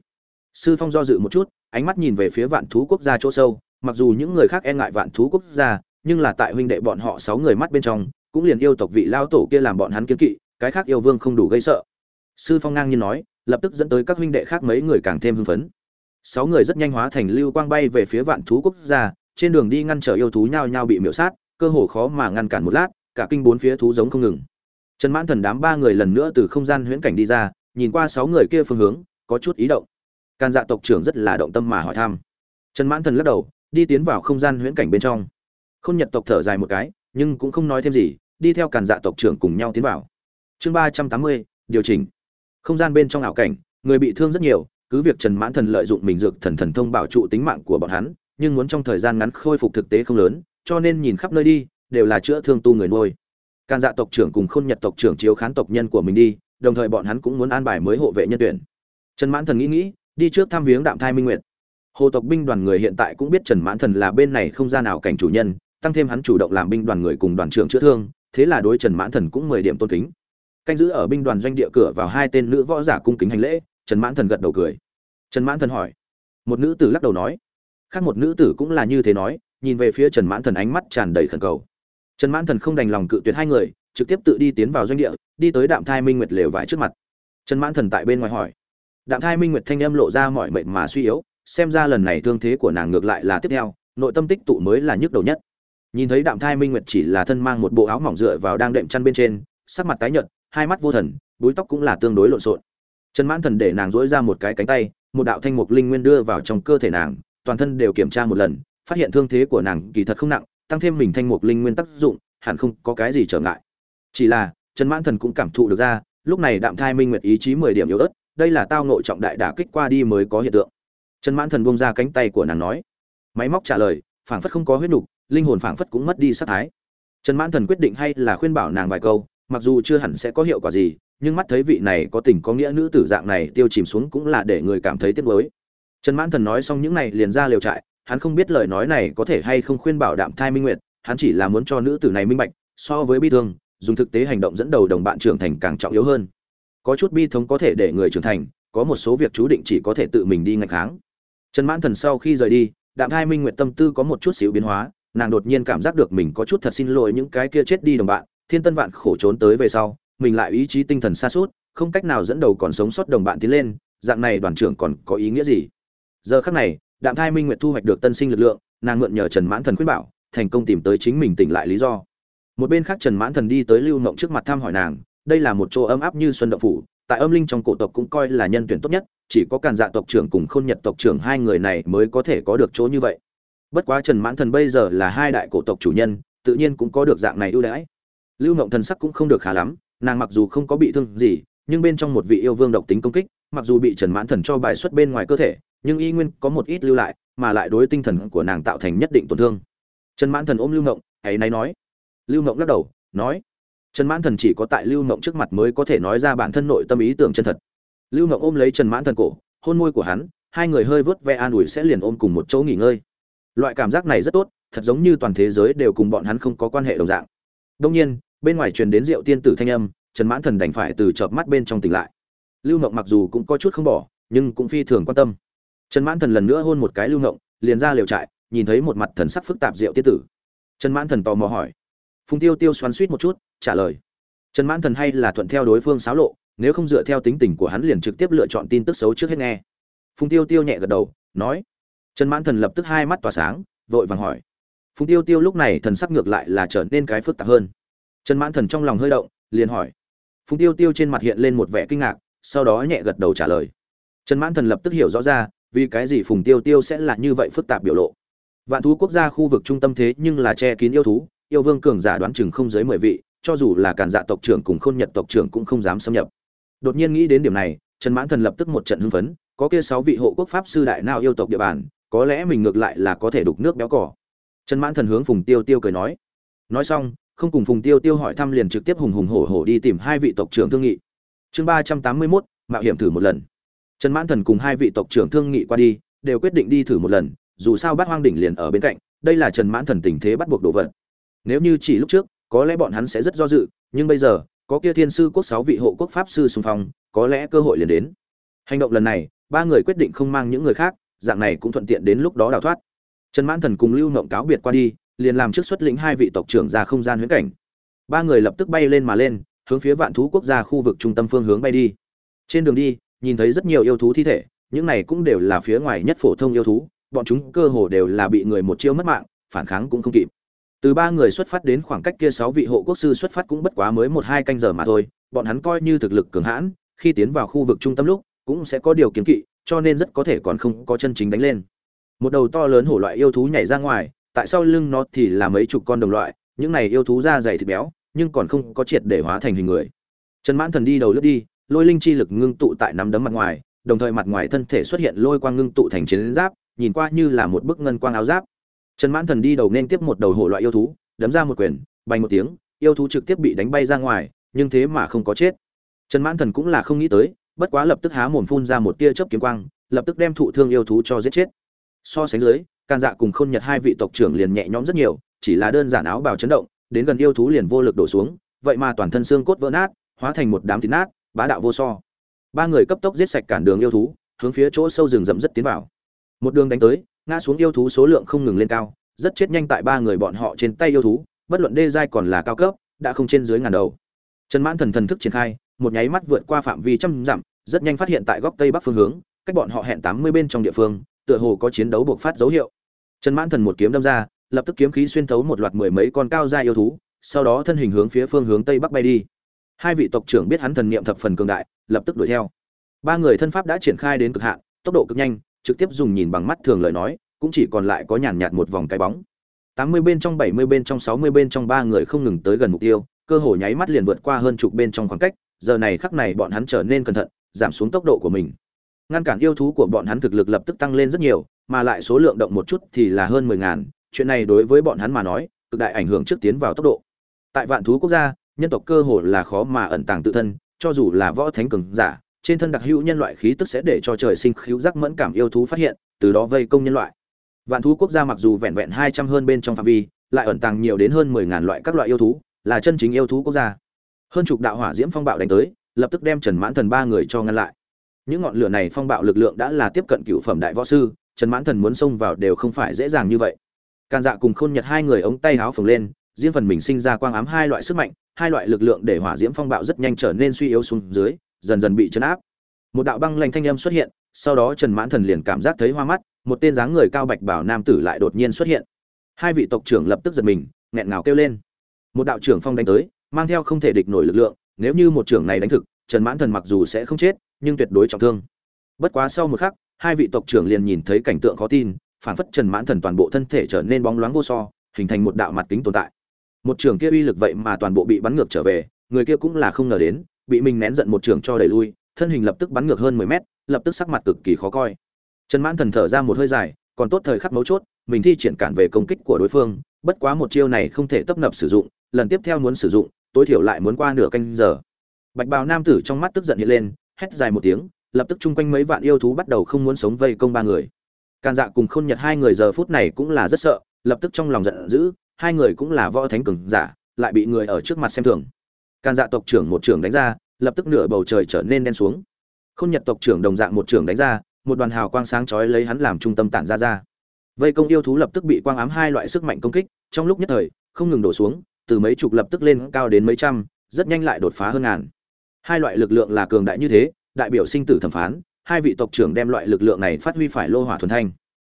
Sư phong do dự một chút, ánh mắt nhìn về phía vạn thú quốc gia chỗ sâu, mặc dù những người khác e ngại vạn thú quốc gia, nhưng là tại huynh đệ bọn họ sáu người mắt bên trong, cũng liền yêu tộc vị lao tổ kia làm bọn hắn kiến kỵ, cái khác yêu vương không đủ gây sợ. Sư phong ngang nhiên nói lập tức dẫn tới các huynh đệ khác mấy người càng thêm hưng phấn. Sáu người rất nhanh hóa thành lưu quang bay về phía vạn thú quốc gia, trên đường đi ngăn trở yêu thú nhao nhao bị miễu sát, cơ hồ khó mà ngăn cản một lát, cả kinh bốn phía thú giống không ngừng. Trần mãn thần đám ba người lần nữa từ không gian huyễn cảnh đi ra, nhìn qua sáu người kia phương hướng, có chút ý động. Can dạ tộc trưởng rất là động tâm mà hỏi thăm. Trần mãn thần lắc đầu, đi tiến vào không gian huyễn cảnh bên trong. Khôn nhật tộc thở dài một cái, nhưng cũng không nói thêm gì, đi theo càn dạ tộc trưởng cùng nhau tiến vào. Chương ba trăm tám mươi, điều chỉnh không gian bên trong ảo cảnh, người bị thương rất nhiều, cứ việc trần mãn thần lợi dụng mình dược thần thần thông bảo trụ tính mạng của bọn hắn, nhưng muốn trong thời gian ngắn khôi phục thực tế không lớn, cho nên nhìn khắp nơi đi, đều là chữa thương tu người nuôi. Can dạ tộc trưởng cùng khôn nhật tộc trưởng chiếu khán tộc nhân của mình đi, đồng thời bọn hắn cũng muốn an bài mới hộ vệ nhân tuyển. Trần mãn thần nghĩ nghĩ, đi trước thăm viếng đạm thai minh nguyệt. Hồ tộc binh đoàn người hiện tại cũng biết trần mãn thần là bên này không gian nào cảnh chủ nhân, tăng thêm hắn chủ động làm binh đoàn người cùng đoàn trưởng chữa thương, thế là đối trần mãn thần cũng mười điểm tôn kính canh giữ ở binh đoàn doanh địa cửa vào hai tên nữ võ giả cung kính hành lễ, trần mãn thần gật đầu cười. Trần mãn thần hỏi. Một nữ tử lắc đầu nói. Khác một nữ tử cũng là như thế nói, nhìn về phía trần mãn thần ánh mắt tràn đầy khẩn cầu. Trần mãn thần không đành lòng cự tuyệt hai người, trực tiếp tự đi tiến vào doanh địa, đi tới đạm thai minh nguyệt lều vải trước mặt. Trần mãn thần tại bên ngoài hỏi. Đạm thai minh nguyệt thanh âm lộ ra mọi mệnh mà suy yếu, xem ra lần này thương thế của nàng ngược lại là tiếp theo, nội tâm tích tụ mới là nhức đầu nhất. Nhìn thấy đạm thai minh nguyệt chỉ là thân mang một bộ áo mỏng dựa vào đang đệm chăn bên trên, sắc mặt tái nhợt hai mắt vô thần, búi tóc cũng là tương đối lộn xộn. Trần mãn thần để nàng dỗi ra một cái cánh tay, một đạo thanh mục linh nguyên đưa vào trong cơ thể nàng, toàn thân đều kiểm tra một lần, phát hiện thương thế của nàng kỳ thật không nặng, tăng thêm mình thanh mục linh nguyên tác dụng, hẳn không có cái gì trở ngại. Chỉ là, trần mãn thần cũng cảm thụ được ra, lúc này đạm thai minh nguyệt ý chí mười điểm yếu ớt, đây là tao nội trọng đại đả kích qua đi mới có hiện tượng. Trần mãn thần buông ra cánh tay của nàng nói. Máy móc trả lời, phảng phất không có huyết nục, linh hồn phảng phất cũng mất đi sát thái. Trần mãn thần quyết định hay là khuyên bảo nàng vài câu mặc dù chưa hẳn sẽ có hiệu quả gì, nhưng mắt thấy vị này có tình có nghĩa nữ tử dạng này tiêu chìm xuống cũng là để người cảm thấy tiếc mới trần mãn thần nói xong những này liền ra liều trại, hắn không biết lời nói này có thể hay không khuyên bảo đạm thai minh nguyệt, hắn chỉ là muốn cho nữ tử này minh bạch, so với bi thương, dùng thực tế hành động dẫn đầu đồng bạn trưởng thành càng trọng yếu hơn. Có chút bi thống có thể để người trưởng thành, có một số việc chú định chỉ có thể tự mình đi ngạch kháng. Trần mãn thần sau khi rời đi, đạm thai minh nguyệt tâm tư có một chút xíu biến hóa, nàng đột nhiên cảm giác được mình có chút thật xin lỗi những cái kia chết đi đồng bạn thiên tân vạn khổ trốn tới về sau, mình lại ý chí tinh thần xa suốt, không cách nào dẫn đầu còn sống sót đồng bạn tiến lên, dạng này đoàn trưởng còn có ý nghĩa gì? Giờ khắc này, đạm thai minh nguyện thu hoạch được tân sinh lực lượng, nàng mượn nhờ trần mãn thần khuyên bảo, thành công tìm tới chính mình tỉnh lại lý do. Một bên khác trần mãn thần đi tới lưu mộng trước mặt thăm hỏi nàng, đây là một chỗ ấm áp như xuân động phủ, tại âm linh trong cổ tộc cũng coi là nhân tuyển tốt nhất, chỉ có càn dạ tộc trưởng cùng khôn nhật tộc trưởng hai người này mới có thể có được chỗ như vậy. Bất quá trần mãn thần bây giờ là hai đại cổ tộc chủ nhân, tự nhiên cũng có được dạng này ưu đãi lưu mộng thần sắc cũng không được khá lắm, nàng mặc dù không có bị thương gì, nhưng bên trong một vị yêu vương độc tính công kích, mặc dù bị trần mãn thần cho bài xuất bên ngoài cơ thể, nhưng y nguyên có một ít lưu lại, mà lại đối tinh thần của nàng tạo thành nhất định tổn thương. Trần mãn thần ôm lưu mộng ấy nay nói. Lưu mộng lắc đầu, nói. Trần mãn thần chỉ có tại lưu mộng trước mặt mới có thể nói ra bản thân nội tâm ý tưởng chân thật. Lưu mộng ôm lấy trần mãn thần cổ, hôn môi của hắn, hai người hơi vớt ve an ủi sẽ liền ôm cùng một chỗ nghỉ ngơi. Loại cảm giác này rất tốt, thật giống như toàn thế giới đều cùng bọn hắn không có quan hệ đồng dạng. Đông nhiên bên ngoài truyền đến rượu tiên tử thanh âm, trần mãn thần đành phải từ chợp mắt bên trong tỉnh lại. Lưu ngộng mặc dù cũng có chút không bỏ, nhưng cũng phi thường quan tâm. Trần mãn thần lần nữa hôn một cái lưu ngộng, liền ra liều trại, nhìn thấy một mặt thần sắc phức tạp rượu tiên tử. Trần mãn thần tò mò hỏi. Phùng tiêu tiêu xoắn suýt một chút, trả lời. Trần mãn thần hay là thuận theo đối phương xáo lộ, nếu không dựa theo tính tình của hắn liền trực tiếp lựa chọn tin tức xấu trước hết nghe. Phùng tiêu tiêu nhẹ gật đầu, nói. Trần mãn thần lập tức hai mắt tỏa sáng, vội vàng hỏi. Phùng tiêu tiêu lúc này thần sắc ngược lại là trở nên cái phức tạp hơn trần mãn thần trong lòng hơi động, liền hỏi. Phùng tiêu tiêu trên mặt hiện lên một vẻ kinh ngạc, sau đó nhẹ gật đầu trả lời. Trần mãn thần lập tức hiểu rõ ra, vì cái gì phùng tiêu tiêu sẽ là như vậy phức tạp biểu lộ. Vạn thú quốc gia khu vực trung tâm thế nhưng là che kín yêu thú, yêu vương cường giả đoán chừng không dưới mười vị, cho dù là cản dạ tộc trưởng cùng khôn nhật tộc trưởng cũng không dám xâm nhập. Đột nhiên nghĩ đến điểm này, trần mãn thần lập tức một trận hưng phấn, có kia sáu vị hộ quốc pháp sư đại nào yêu tộc địa bàn, có lẽ mình ngược lại là có thể đục nước béo cỏ. Trần mãn thần hướng phùng tiêu tiêu cười nói. Nói xong không cùng phùng tiêu tiêu hỏi thăm liền trực tiếp hùng hùng hổ hổ đi tìm hai vị tộc trưởng thương nghị. Chương ba trăm tám mươi mốt, mạo hiểm thử một lần. Trần mãn thần cùng hai vị tộc trưởng thương nghị qua đi, đều quyết định đi thử một lần, dù sao bát hoang đỉnh liền ở bên cạnh, đây là trần mãn thần tình thế bắt buộc đồ vật. Nếu như chỉ lúc trước, có lẽ bọn hắn sẽ rất do dự, nhưng bây giờ, có kia thiên sư quốc sáu vị hộ quốc pháp sư xung phong, có lẽ cơ hội liền đến. Hành động lần này, ba người quyết định không mang những người khác, dạng này cũng thuận tiện đến lúc đó đào thoát. Trần mãn thần cùng lưu ngộng cáo biệt qua đi liền làm trước xuất lĩnh hai vị tộc trưởng ra không gian huyễn cảnh. Ba người lập tức bay lên mà lên, hướng phía vạn thú quốc gia khu vực trung tâm phương hướng bay đi. Trên đường đi, nhìn thấy rất nhiều yêu thú thi thể, những này cũng đều là phía ngoài nhất phổ thông yêu thú, bọn chúng cơ hồ đều là bị người một chiêu mất mạng, phản kháng cũng không kịp. Từ ba người xuất phát đến khoảng cách kia sáu vị hộ quốc sư xuất phát cũng bất quá mới một hai canh giờ mà thôi, bọn hắn coi như thực lực cường hãn, khi tiến vào khu vực trung tâm lúc, cũng sẽ có điều kiến kỵ, cho nên rất có thể còn không có chân chính đánh lên. Một đầu to lớn hổ loại yêu thú nhảy ra ngoài tại sau lưng nó thì là mấy chục con đồng loại, những này yêu thú da dày thịt béo, nhưng còn không có triệt để hóa thành hình người. Trần mãn thần đi đầu lướt đi, lôi linh chi lực ngưng tụ tại nắm đấm mặt ngoài, đồng thời mặt ngoài thân thể xuất hiện lôi quang ngưng tụ thành chiến giáp, nhìn qua như là một bức ngân quang áo giáp. Trần mãn thần đi đầu nên tiếp một đầu hổ loại yêu thú, đấm ra một quyền, bay một tiếng, yêu thú trực tiếp bị đánh bay ra ngoài, nhưng thế mà không có chết. Trần mãn thần cũng là không nghĩ tới, bất quá lập tức há mồm phun ra một tia chớp kiếm quang, lập tức đem thụ thương yêu thú cho giết chết. So sánh dưới can dạ cùng khôn nhật hai vị tộc trưởng liền nhẹ nhõm rất nhiều, chỉ là đơn giản áo bào chấn động, đến gần yêu thú liền vô lực đổ xuống, vậy mà toàn thân xương cốt vỡ nát, hóa thành một đám thịt nát, bá đạo vô so. Ba người cấp tốc giết sạch cản đường yêu thú, hướng phía chỗ sâu rừng rậm rất tiến vào. Một đường đánh tới, ngã xuống yêu thú số lượng không ngừng lên cao, rất chết nhanh tại ba người bọn họ trên tay yêu thú, bất luận đê giai còn là cao cấp, đã không trên dưới ngàn đầu. Trần mãn thần thần thức triển khai, một nháy mắt vượt qua phạm vi trăm dặm, rất nhanh phát hiện tại góc tây bắc phương hướng, cách bọn họ hẹn tám mươi bên trong địa phương, tựa hồ có chiến đấu buộc phát dấu hiệu trần mãn thần một kiếm đâm ra, lập tức kiếm khí xuyên thấu một loạt mười mấy con cao gia yêu thú, sau đó thân hình hướng phía phương hướng tây bắc bay đi. Hai vị tộc trưởng biết hắn thần niệm thập phần cường đại, lập tức đuổi theo. Ba người thân pháp đã triển khai đến cực hạn, tốc độ cực nhanh, trực tiếp dùng nhìn bằng mắt thường lời nói, cũng chỉ còn lại có nhàn nhạt một vòng cái bóng. Tám mươi bên trong, bảy mươi bên trong, sáu mươi bên trong ba người không ngừng tới gần mục tiêu, cơ hồ nháy mắt liền vượt qua hơn chục bên trong khoảng cách, giờ này khắc này bọn hắn trở nên cẩn thận, giảm xuống tốc độ của mình ngăn cản yêu thú của bọn hắn thực lực lập tức tăng lên rất nhiều, mà lại số lượng động một chút thì là hơn mười ngàn, chuyện này đối với bọn hắn mà nói, cực đại ảnh hưởng trước tiến vào tốc độ. Tại vạn thú quốc gia, nhân tộc cơ hồ là khó mà ẩn tàng tự thân, cho dù là võ thánh cường giả, trên thân đặc hữu nhân loại khí tức sẽ để cho trời sinh khíu giác mẫn cảm yêu thú phát hiện, từ đó vây công nhân loại. Vạn thú quốc gia mặc dù vẹn vẹn hai trăm hơn bên trong phạm vi, lại ẩn tàng nhiều đến hơn mười ngàn loại các loại yêu thú, là chân chính yêu thú quốc gia. Hơn chục đạo hỏa diễm phong bạo đánh tới, lập tức đem trần mãn thần ba người cho ngăn lại những ngọn lửa này phong bạo lực lượng đã là tiếp cận cựu phẩm đại võ sư, trần mãn thần muốn xông vào đều không phải dễ dàng như vậy. Càn dạ cùng khôn nhật hai người ống tay háo phồng lên, riêng phần mình sinh ra quang ám hai loại sức mạnh, hai loại lực lượng để hỏa diễm phong bạo rất nhanh trở nên suy yếu xuống dưới, dần dần bị chấn áp. Một đạo băng lanh thanh âm xuất hiện, sau đó trần mãn thần liền cảm giác thấy hoa mắt, một tên dáng người cao bạch bảo nam tử lại đột nhiên xuất hiện. Hai vị tộc trưởng lập tức giật mình, nghẹn ngào kêu lên. Một đạo trưởng phong đánh tới, mang theo không thể địch nổi lực lượng, nếu như một trưởng này đánh thực trần mãn thần mặc dù sẽ không chết, nhưng tuyệt đối trọng thương. Bất quá sau một khắc, hai vị tộc trưởng liền nhìn thấy cảnh tượng khó tin, phản phất trần mãn thần toàn bộ thân thể trở nên bóng loáng vô so, hình thành một đạo mặt kính tồn tại. Một trường kia uy lực vậy mà toàn bộ bị bắn ngược trở về, người kia cũng là không ngờ đến, bị mình nén giận một trường cho đẩy lui, thân hình lập tức bắn ngược hơn mười mét, lập tức sắc mặt cực kỳ khó coi. Trần mãn thần thở ra một hơi dài, còn tốt thời khắc mấu chốt, mình thi triển cản về công kích của đối phương, bất quá một chiêu này không thể tấp nập sử dụng, lần tiếp theo muốn sử dụng, tối thiểu lại muốn qua nửa canh giờ bạch bào nam tử trong mắt tức giận hiện lên, hét dài một tiếng, lập tức chung quanh mấy vạn yêu thú bắt đầu không muốn sống vây công ba người. Càn dạ cùng khôn nhật hai người giờ phút này cũng là rất sợ, lập tức trong lòng giận dữ, hai người cũng là võ thánh cường giả, lại bị người ở trước mặt xem thường. Càn dạ tộc trưởng một trưởng đánh ra, lập tức nửa bầu trời trở nên đen xuống. Khôn nhật tộc trưởng đồng dạng một trưởng đánh ra, một đoàn hào quang sáng chói lấy hắn làm trung tâm tản ra ra. Vây công yêu thú lập tức bị quang ám hai loại sức mạnh công kích, trong lúc nhất thời, không ngừng đổ xuống, từ mấy chục lập tức lên cao đến mấy trăm, rất nhanh lại đột phá hơn ngàn hai loại lực lượng là cường đại như thế, đại biểu sinh tử thẩm phán, hai vị tộc trưởng đem loại lực lượng này phát huy phải lô hỏa thuần thanh.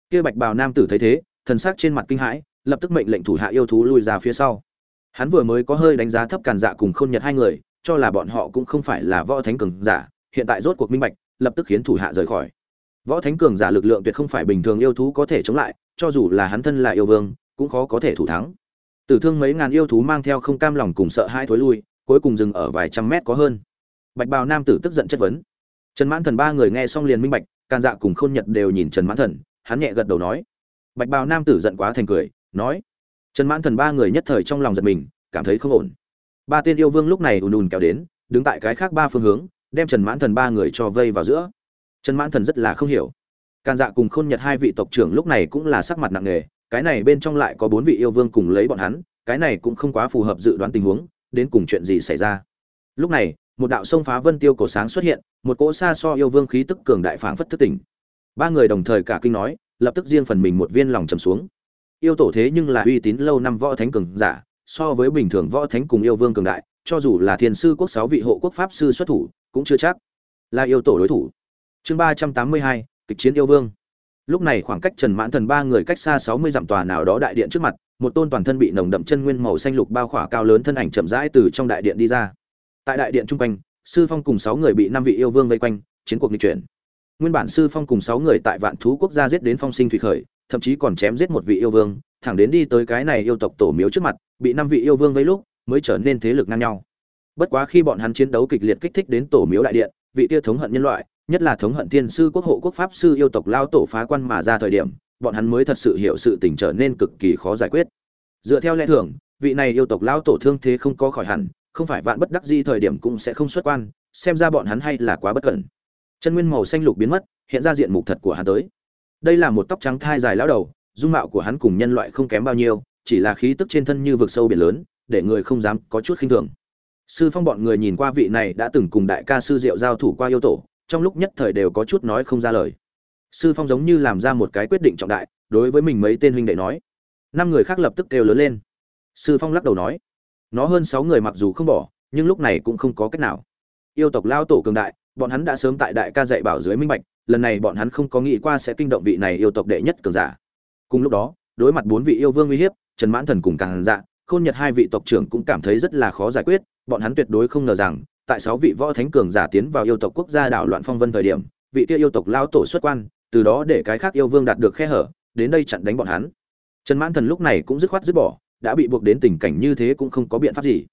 Kia bạch bào nam tử thấy thế, thần sắc trên mặt kinh hãi, lập tức mệnh lệnh thủ hạ yêu thú lui ra phía sau. Hắn vừa mới có hơi đánh giá thấp càn dạ cùng khôn nhật hai người, cho là bọn họ cũng không phải là võ thánh cường giả, hiện tại rốt cuộc minh bạch, lập tức khiến thủ hạ rời khỏi. Võ thánh cường giả lực lượng tuyệt không phải bình thường yêu thú có thể chống lại, cho dù là hắn thân là yêu vương, cũng khó có thể thủ thắng. Tử thương mấy ngàn yêu thú mang theo không cam lòng cùng sợ hai thối lui, cuối cùng dừng ở vài trăm mét có hơn bạch bào nam tử tức giận chất vấn. Trần mãn thần ba người nghe xong liền minh bạch can dạ cùng khôn nhật đều nhìn trần mãn thần, hắn nhẹ gật đầu nói. Bạch bào nam tử giận quá thành cười, nói. Trần mãn thần ba người nhất thời trong lòng giật mình, cảm thấy không ổn. Ba tên yêu vương lúc này ùn ùn kéo đến, đứng tại cái khác ba phương hướng, đem trần mãn thần ba người cho vây vào giữa. Trần mãn thần rất là không hiểu. Can dạ cùng khôn nhật hai vị tộc trưởng lúc này cũng là sắc mặt nặng nề, cái này bên trong lại có bốn vị yêu vương cùng lấy bọn hắn, cái này cũng không quá phù hợp dự đoán tình huống, đến cùng chuyện gì xảy ra. Lúc này một đạo sông phá vân tiêu cổ sáng xuất hiện, một cỗ xa so yêu vương khí tức cường đại phảng phất thức tỉnh. Ba người đồng thời cả kinh nói, lập tức riêng phần mình một viên lòng trầm xuống. Yêu tổ thế nhưng là uy tín lâu năm võ thánh cường giả, so với bình thường võ thánh cùng yêu vương cường đại, cho dù là thiên sư quốc sáu vị hộ quốc pháp sư xuất thủ, cũng chưa chắc là yêu tổ đối thủ. Chương ba trăm tám mươi hai, kịch chiến yêu vương. Lúc này khoảng cách trần mãn thần ba người cách xa sáu mươi dặm tòa nào đó đại điện trước mặt, một tôn toàn thân bị nồng đậm chân nguyên màu xanh lục bao khỏa cao lớn thân ảnh chậm rãi từ trong đại điện đi ra tại đại điện trung quanh, sư phong cùng sáu người bị năm vị yêu vương vây quanh, chiến cuộc nghịch chuyển. Nguyên bản sư phong cùng sáu người tại vạn thú quốc gia giết đến phong sinh thủy khởi, thậm chí còn chém giết một vị yêu vương, thẳng đến đi tới cái này yêu tộc tổ miếu trước mặt, bị năm vị yêu vương vây lúc, mới trở nên thế lực ngang nhau. Bất quá khi bọn hắn chiến đấu kịch liệt kích thích đến tổ miếu đại điện, vị tia thống hận nhân loại, nhất là thống hận thiên sư quốc hộ quốc pháp sư yêu tộc lao tổ phá quan mà ra thời điểm, bọn hắn mới thật sự hiểu sự tình trở nên cực kỳ khó giải quyết. Dựa theo lẽ thường, vị này yêu tộc lao tổ thương thế không có khỏi hẳn không phải vạn bất đắc di thời điểm cũng sẽ không xuất quan, xem ra bọn hắn hay là quá bất cẩn. Chân nguyên màu xanh lục biến mất, hiện ra diện mục thật của hắn tới. Đây là một tóc trắng thai dài lão đầu, dung mạo của hắn cùng nhân loại không kém bao nhiêu, chỉ là khí tức trên thân như vực sâu biển lớn, để người không dám có chút khinh thường. Sư phong bọn người nhìn qua vị này đã từng cùng đại ca sư diệu giao thủ qua yêu tổ, trong lúc nhất thời đều có chút nói không ra lời. Sư phong giống như làm ra một cái quyết định trọng đại, đối với mình mấy tên huynh đệ nói. Năm người khác lập tức kêu lớn lên. Sư phong lắc đầu nói nó hơn sáu người mặc dù không bỏ, nhưng lúc này cũng không có cách nào. Yêu tộc lao tổ cường đại, bọn hắn đã sớm tại đại ca dạy bảo dưới minh bạch, lần này bọn hắn không có nghĩ qua sẽ kinh động vị này yêu tộc đệ nhất cường giả. Cùng lúc đó, đối mặt bốn vị yêu vương uy hiếp, trần mãn thần cùng càng dạ khôn nhật hai vị tộc trưởng cũng cảm thấy rất là khó giải quyết, bọn hắn tuyệt đối không ngờ rằng, tại sáu vị võ thánh cường giả tiến vào yêu tộc quốc gia đảo loạn phong vân thời điểm, vị kia yêu tộc lao tổ xuất quan, từ đó để cái khác yêu vương đạt được khe hở, đến đây chặn đánh bọn hắn. Trần mãn thần lúc này cũng dứt khoát dứt bỏ đã bị buộc đến tình cảnh như thế cũng không có biện pháp gì.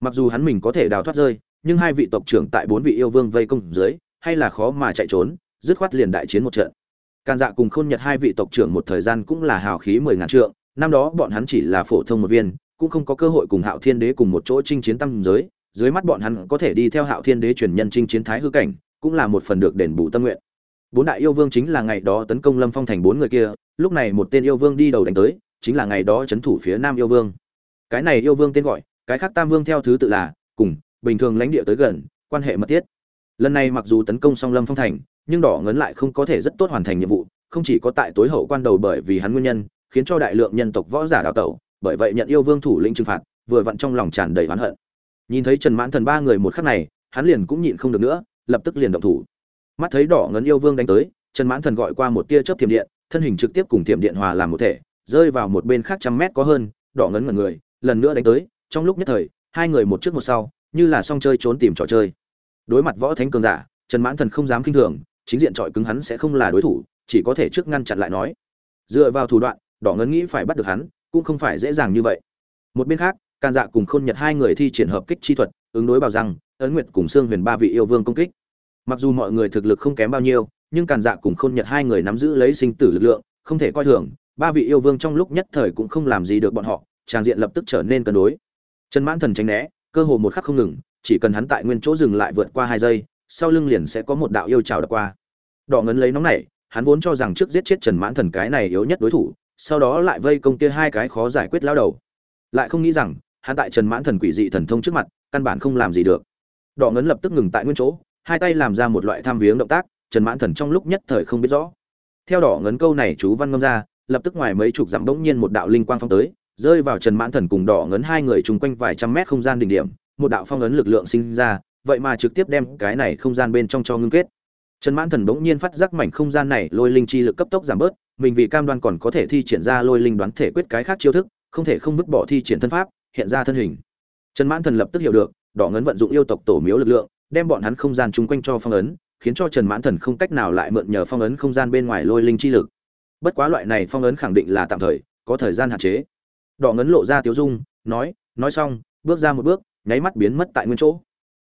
Mặc dù hắn mình có thể đào thoát rơi, nhưng hai vị tộc trưởng tại bốn vị yêu vương vây công dưới, hay là khó mà chạy trốn, dứt khoát liền đại chiến một trận. Càn dạ cùng khôn nhật hai vị tộc trưởng một thời gian cũng là hào khí mười ngàn trượng, năm đó bọn hắn chỉ là phổ thông một viên, cũng không có cơ hội cùng hạo thiên đế cùng một chỗ chinh chiến tâm giới, dưới mắt bọn hắn có thể đi theo hạo thiên đế truyền nhân chinh chiến thái hư cảnh, cũng là một phần được đền bù tâm nguyện. Bốn đại yêu vương chính là ngày đó tấn công lâm phong thành bốn người kia, lúc này một tên yêu vương đi đầu đánh tới chính là ngày đó c h ấ n thủ phía nam yêu vương. Cái này yêu vương tên gọi, cái khác tam vương theo thứ tự là, cùng, bình thường lãnh địa tới gần, quan hệ mật thiết. Lần này mặc dù tấn công song lâm phong thành, nhưng đỏ ngấn lại không có thể rất tốt hoàn thành nhiệm vụ, không chỉ có tại tối hậu quan đầu bởi vì hắn nguyên nhân, khiến cho đại lượng nhân tộc võ giả đào tẩu, bởi vậy nhận yêu vương thủ lĩnh trừng phạt, vừa vặn trong lòng tràn đầy oán hận. Nhìn thấy trần mãn thần ba người một khắc này, hắn liền cũng nhịn không được nữa, lập tức liền động thủ. Mắt thấy đỏ ngấn yêu vương đánh tới, trần mãn thần gọi qua một tia chớp thiểm điện, thân hình trực tiếp cùng thiểm điện hòa làm một thể rơi vào một bên khác trăm mét có hơn, đỏ ngấn ngẩn người, lần nữa đánh tới, trong lúc nhất thời, hai người một trước một sau, như là song chơi trốn tìm trò chơi. Đối mặt võ thánh cường giả, trần mãn thần không dám kinh thường, chính diện trọi cứng hắn sẽ không là đối thủ, chỉ có thể trước ngăn chặn lại nói. Dựa vào thủ đoạn, đỏ ngấn nghĩ phải bắt được hắn, cũng không phải dễ dàng như vậy. Một bên khác can dạ cùng khôn nhật hai người thi triển hợp kích chi thuật, ứng đối bảo rằng ấn nguyệt cùng xương huyền ba vị yêu vương công kích. Mặc dù mọi người thực lực không kém bao nhiêu, nhưng càn dạ cùng khôn nhật hai người nắm giữ lấy sinh tử lực lượng, không thể coi thường ba vị yêu vương trong lúc nhất thời cũng không làm gì được bọn họ, tràng diện lập tức trở nên cân đối. Trần mãn thần tránh né, cơ hồ một khắc không ngừng, chỉ cần hắn tại nguyên chỗ dừng lại vượt qua hai giây, sau lưng liền sẽ có một đạo yêu trào đập qua. Đỏ ngấn lấy nóng này hắn vốn cho rằng trước giết chết trần mãn thần cái này yếu nhất đối thủ, sau đó lại vây công kia hai cái khó giải quyết lao đầu. Lại không nghĩ rằng, hắn tại trần mãn thần quỷ dị thần thông trước mặt, căn bản không làm gì được. Đỏ ngấn lập tức ngừng tại nguyên chỗ, hai tay làm ra một loại tham viếng động tác, trần mãn thần trong lúc nhất thời không biết rõ. Theo đỏ ngấn câu này chú văn ngâm ra lập tức ngoài mấy chục dặm bỗng nhiên một đạo linh quang phong tới, rơi vào trần mãn thần cùng đỏ ngấn hai người chung quanh vài trăm mét không gian đỉnh điểm, một đạo phong ấn lực lượng sinh ra, vậy mà trực tiếp đem cái này không gian bên trong cho ngưng kết. Trần mãn thần bỗng nhiên phát giác mảnh không gian này lôi linh chi lực cấp tốc giảm bớt, mình vì cam đoan còn có thể thi triển ra lôi linh đoán thể quyết cái khác chiêu thức, không thể không vứt bỏ thi triển thân pháp, hiện ra thân hình. Trần mãn thần lập tức hiểu được, đỏ ngấn vận dụng yêu tộc tổ miếu lực lượng, đem bọn hắn không gian chung quanh cho phong ấn, khiến cho trần mãn thần không cách nào lại mượn nhờ phong ấn không gian bên ngoài lôi linh chi lực bất quá loại này phong ấn khẳng định là tạm thời, có thời gian hạn chế. Đỏ ngấn lộ ra tiếu dung, nói nói xong, bước ra một bước, nháy mắt biến mất tại nguyên chỗ.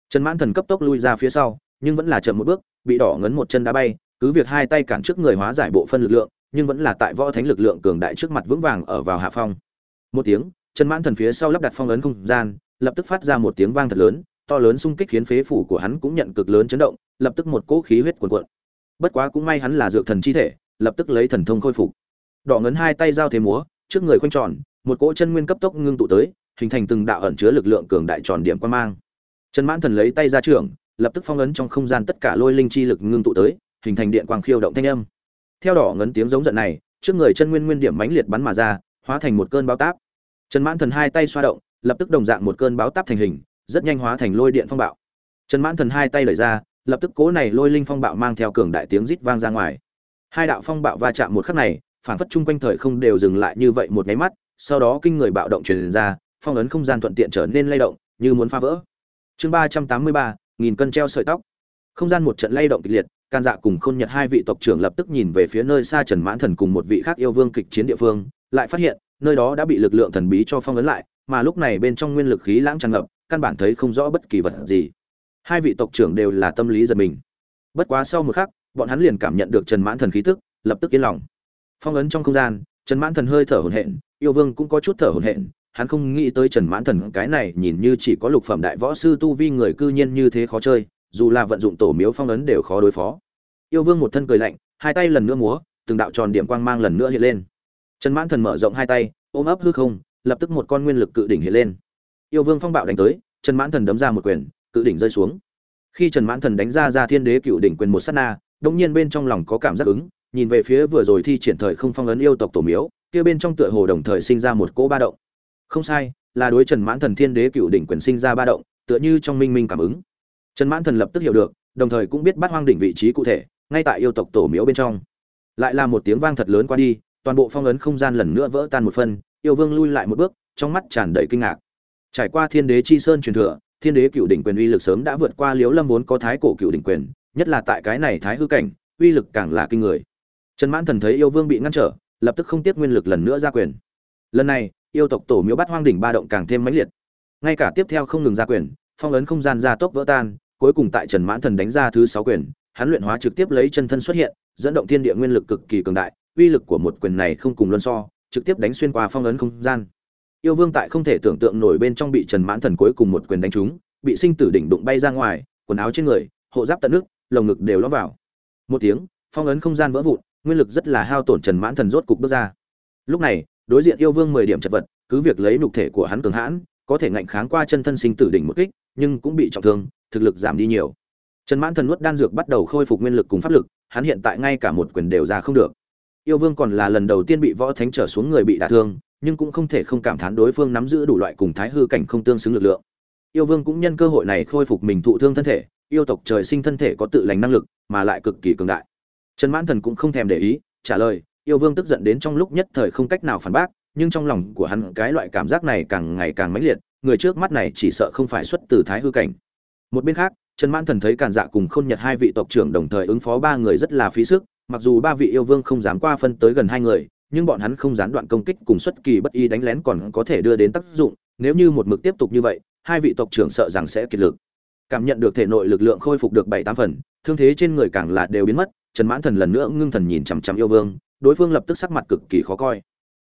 Trần mãn thần cấp tốc lui ra phía sau, nhưng vẫn là chậm một bước, bị đỏ ngấn một chân đá bay, cứ việc hai tay cản trước người hóa giải bộ phân lực lượng, nhưng vẫn là tại võ thánh lực lượng cường đại trước mặt vững vàng ở vào hạ phong. Một tiếng, trần mãn thần phía sau lắp đặt phong ấn không gian, lập tức phát ra một tiếng vang thật lớn, to lớn xung kích khiến phế phủ của hắn cũng nhận cực lớn chấn động, lập tức một cỗ khí huyết cuồn cuộn. Bất quá cũng may hắn là dược thần chi thể lập tức lấy thần thông khôi phục. Đỏ ngấn hai tay giao thế múa, trước người khoanh tròn, một cỗ chân nguyên cấp tốc ngưng tụ tới, hình thành từng đạo ẩn chứa lực lượng cường đại tròn điểm quan mang. Trần mãn thần lấy tay ra trường lập tức phong ấn trong không gian tất cả lôi linh chi lực ngưng tụ tới, hình thành điện quang khiêu động thanh âm. Theo đỏ ngấn tiếng giống giận này, trước người chân nguyên nguyên điểm mãnh liệt bắn mà ra, hóa thành một cơn báo táp. Trần mãn thần hai tay xoa động, lập tức đồng dạng một cơn báo táp thành hình, rất nhanh hóa thành lôi điện phong bạo. Trần mãn thần hai tay lợi ra, lập tức cố này lôi linh phong bạo mang theo cường đại tiếng rít vang ra ngoài hai đạo phong bạo va chạm một khắc này phản phất chung quanh thời không đều dừng lại như vậy một nháy mắt, sau đó kinh người bạo động truyền ra, phong ấn không gian thuận tiện trở nên lay động, như muốn phá vỡ. Chương ba trăm tám mươi ba, nghìn cân treo sợi tóc. Không gian một trận lay động kịch liệt, can dạ cùng khôn nhật hai vị tộc trưởng lập tức nhìn về phía nơi xa trần mãn thần cùng một vị khác yêu vương kịch chiến địa phương, lại phát hiện, nơi đó đã bị lực lượng thần bí cho phong ấn lại, mà lúc này bên trong nguyên lực khí lãng tràn ngập, căn bản thấy không rõ bất kỳ vật gì. Hai vị tộc trưởng đều là tâm lý giật mình. Bất quá sau một khắc bọn hắn liền cảm nhận được trần mãn thần khí tức, lập tức yên lòng. Phong ấn trong không gian, trần mãn thần hơi thở hổn hển, yêu vương cũng có chút thở hổn hển, hắn không nghĩ tới trần mãn thần cái này nhìn như chỉ có lục phẩm đại võ sư tu vi người cư nhiên như thế khó chơi, dù là vận dụng tổ miếu phong ấn đều khó đối phó. Yêu vương một thân cười lạnh, hai tay lần nữa múa, từng đạo tròn điểm quang mang lần nữa hiện lên. Trần mãn thần mở rộng hai tay, ôm ấp hư không, lập tức một con nguyên lực cự đỉnh hiện lên. Yêu vương phong bạo đánh tới, trần mãn thần đấm ra một quyền, cự đỉnh rơi xuống. Khi trần mãn thần đánh ra ra thiên đế cựu đỉnh quyền một sát na đông nhiên bên trong lòng có cảm giác ứng, nhìn về phía vừa rồi thi triển thời không phong ấn yêu tộc tổ miếu, kia bên trong tựa hồ đồng thời sinh ra một cỗ ba động. Không sai, là đối trần mãn thần thiên đế cựu đỉnh quyền sinh ra ba động, tựa như trong minh minh cảm ứng. Trần mãn thần lập tức hiểu được, đồng thời cũng biết bắt hoang đỉnh vị trí cụ thể, ngay tại yêu tộc tổ miếu bên trong. Lại là một tiếng vang thật lớn qua đi, toàn bộ phong ấn không gian lần nữa vỡ tan một phân yêu vương lui lại một bước, trong mắt tràn đầy kinh ngạc. Trải qua thiên đế chi sơn truyền thừa, thiên đế cựu đỉnh quyền uy lực sớm đã vượt qua liếu lâm vốn có thái cổ cựu đỉnh quyền nhất là tại cái này thái hư cảnh, uy lực càng là kinh người. Trần mãn thần thấy yêu vương bị ngăn trở, lập tức không tiếp nguyên lực lần nữa ra quyền. Lần này, yêu tộc tổ miếu bắt hoang đỉnh ba động càng thêm mãnh liệt. Ngay cả tiếp theo không ngừng ra quyền, phong ấn không gian ra tốc vỡ tan, cuối cùng tại trần mãn thần đánh ra thứ sáu quyền, hắn luyện hóa trực tiếp lấy chân thân xuất hiện, dẫn động thiên địa nguyên lực cực kỳ cường đại, uy lực của một quyền này không cùng luân so, trực tiếp đánh xuyên qua phong ấn không gian. Yêu vương tại không thể tưởng tượng nổi bên trong bị trần mãn thần cuối cùng một quyền đánh trúng, bị sinh tử đỉnh đụng bay ra ngoài, quần áo trên người, hộ giáp tận nước lồng ngực đều lõm vào. Một tiếng, phong ấn không gian vỡ vụn, nguyên lực rất là hao tổn trần mãn thần rốt cục bước ra. Lúc này, đối diện yêu vương mười điểm chật vật, cứ việc lấy nhục thể của hắn cường hãn, có thể ngạnh kháng qua chân thân sinh tử đỉnh một kích, nhưng cũng bị trọng thương, thực lực giảm đi nhiều. Trần mãn thần nuốt đan dược bắt đầu khôi phục nguyên lực cùng pháp lực, hắn hiện tại ngay cả một quyền đều ra không được. Yêu vương còn là lần đầu tiên bị võ thánh trở xuống người bị đả thương, nhưng cũng không thể không cảm thán đối phương nắm giữ đủ loại cùng thái hư cảnh không tương xứng lực lượng. Yêu vương cũng nhân cơ hội này khôi phục mình thụ thương thân thể yêu tộc trời sinh thân thể có tự lành năng lực, mà lại cực kỳ cường đại. Trần mãn thần cũng không thèm để ý, trả lời, yêu vương tức giận đến trong lúc nhất thời không cách nào phản bác, nhưng trong lòng của hắn cái loại cảm giác này càng ngày càng mãnh liệt, người trước mắt này chỉ sợ không phải xuất từ thái hư cảnh. Một bên khác, trần mãn thần thấy càn dạ cùng khôn nhật hai vị tộc trưởng đồng thời ứng phó ba người rất là phí sức, mặc dù ba vị yêu vương không dám qua phân tới gần hai người, nhưng bọn hắn không gián đoạn công kích cùng xuất kỳ bất y đánh lén còn có thể đưa đến tác dụng, nếu như một mực tiếp tục như vậy, hai vị tộc trưởng sợ rằng sẽ kiệt lực cảm nhận được thể nội lực lượng khôi phục được bảy tám phần, thương thế trên người càng là đều biến mất, trần mãn thần lần nữa ngưng thần nhìn chằm chằm yêu vương, đối phương lập tức sắc mặt cực kỳ khó coi.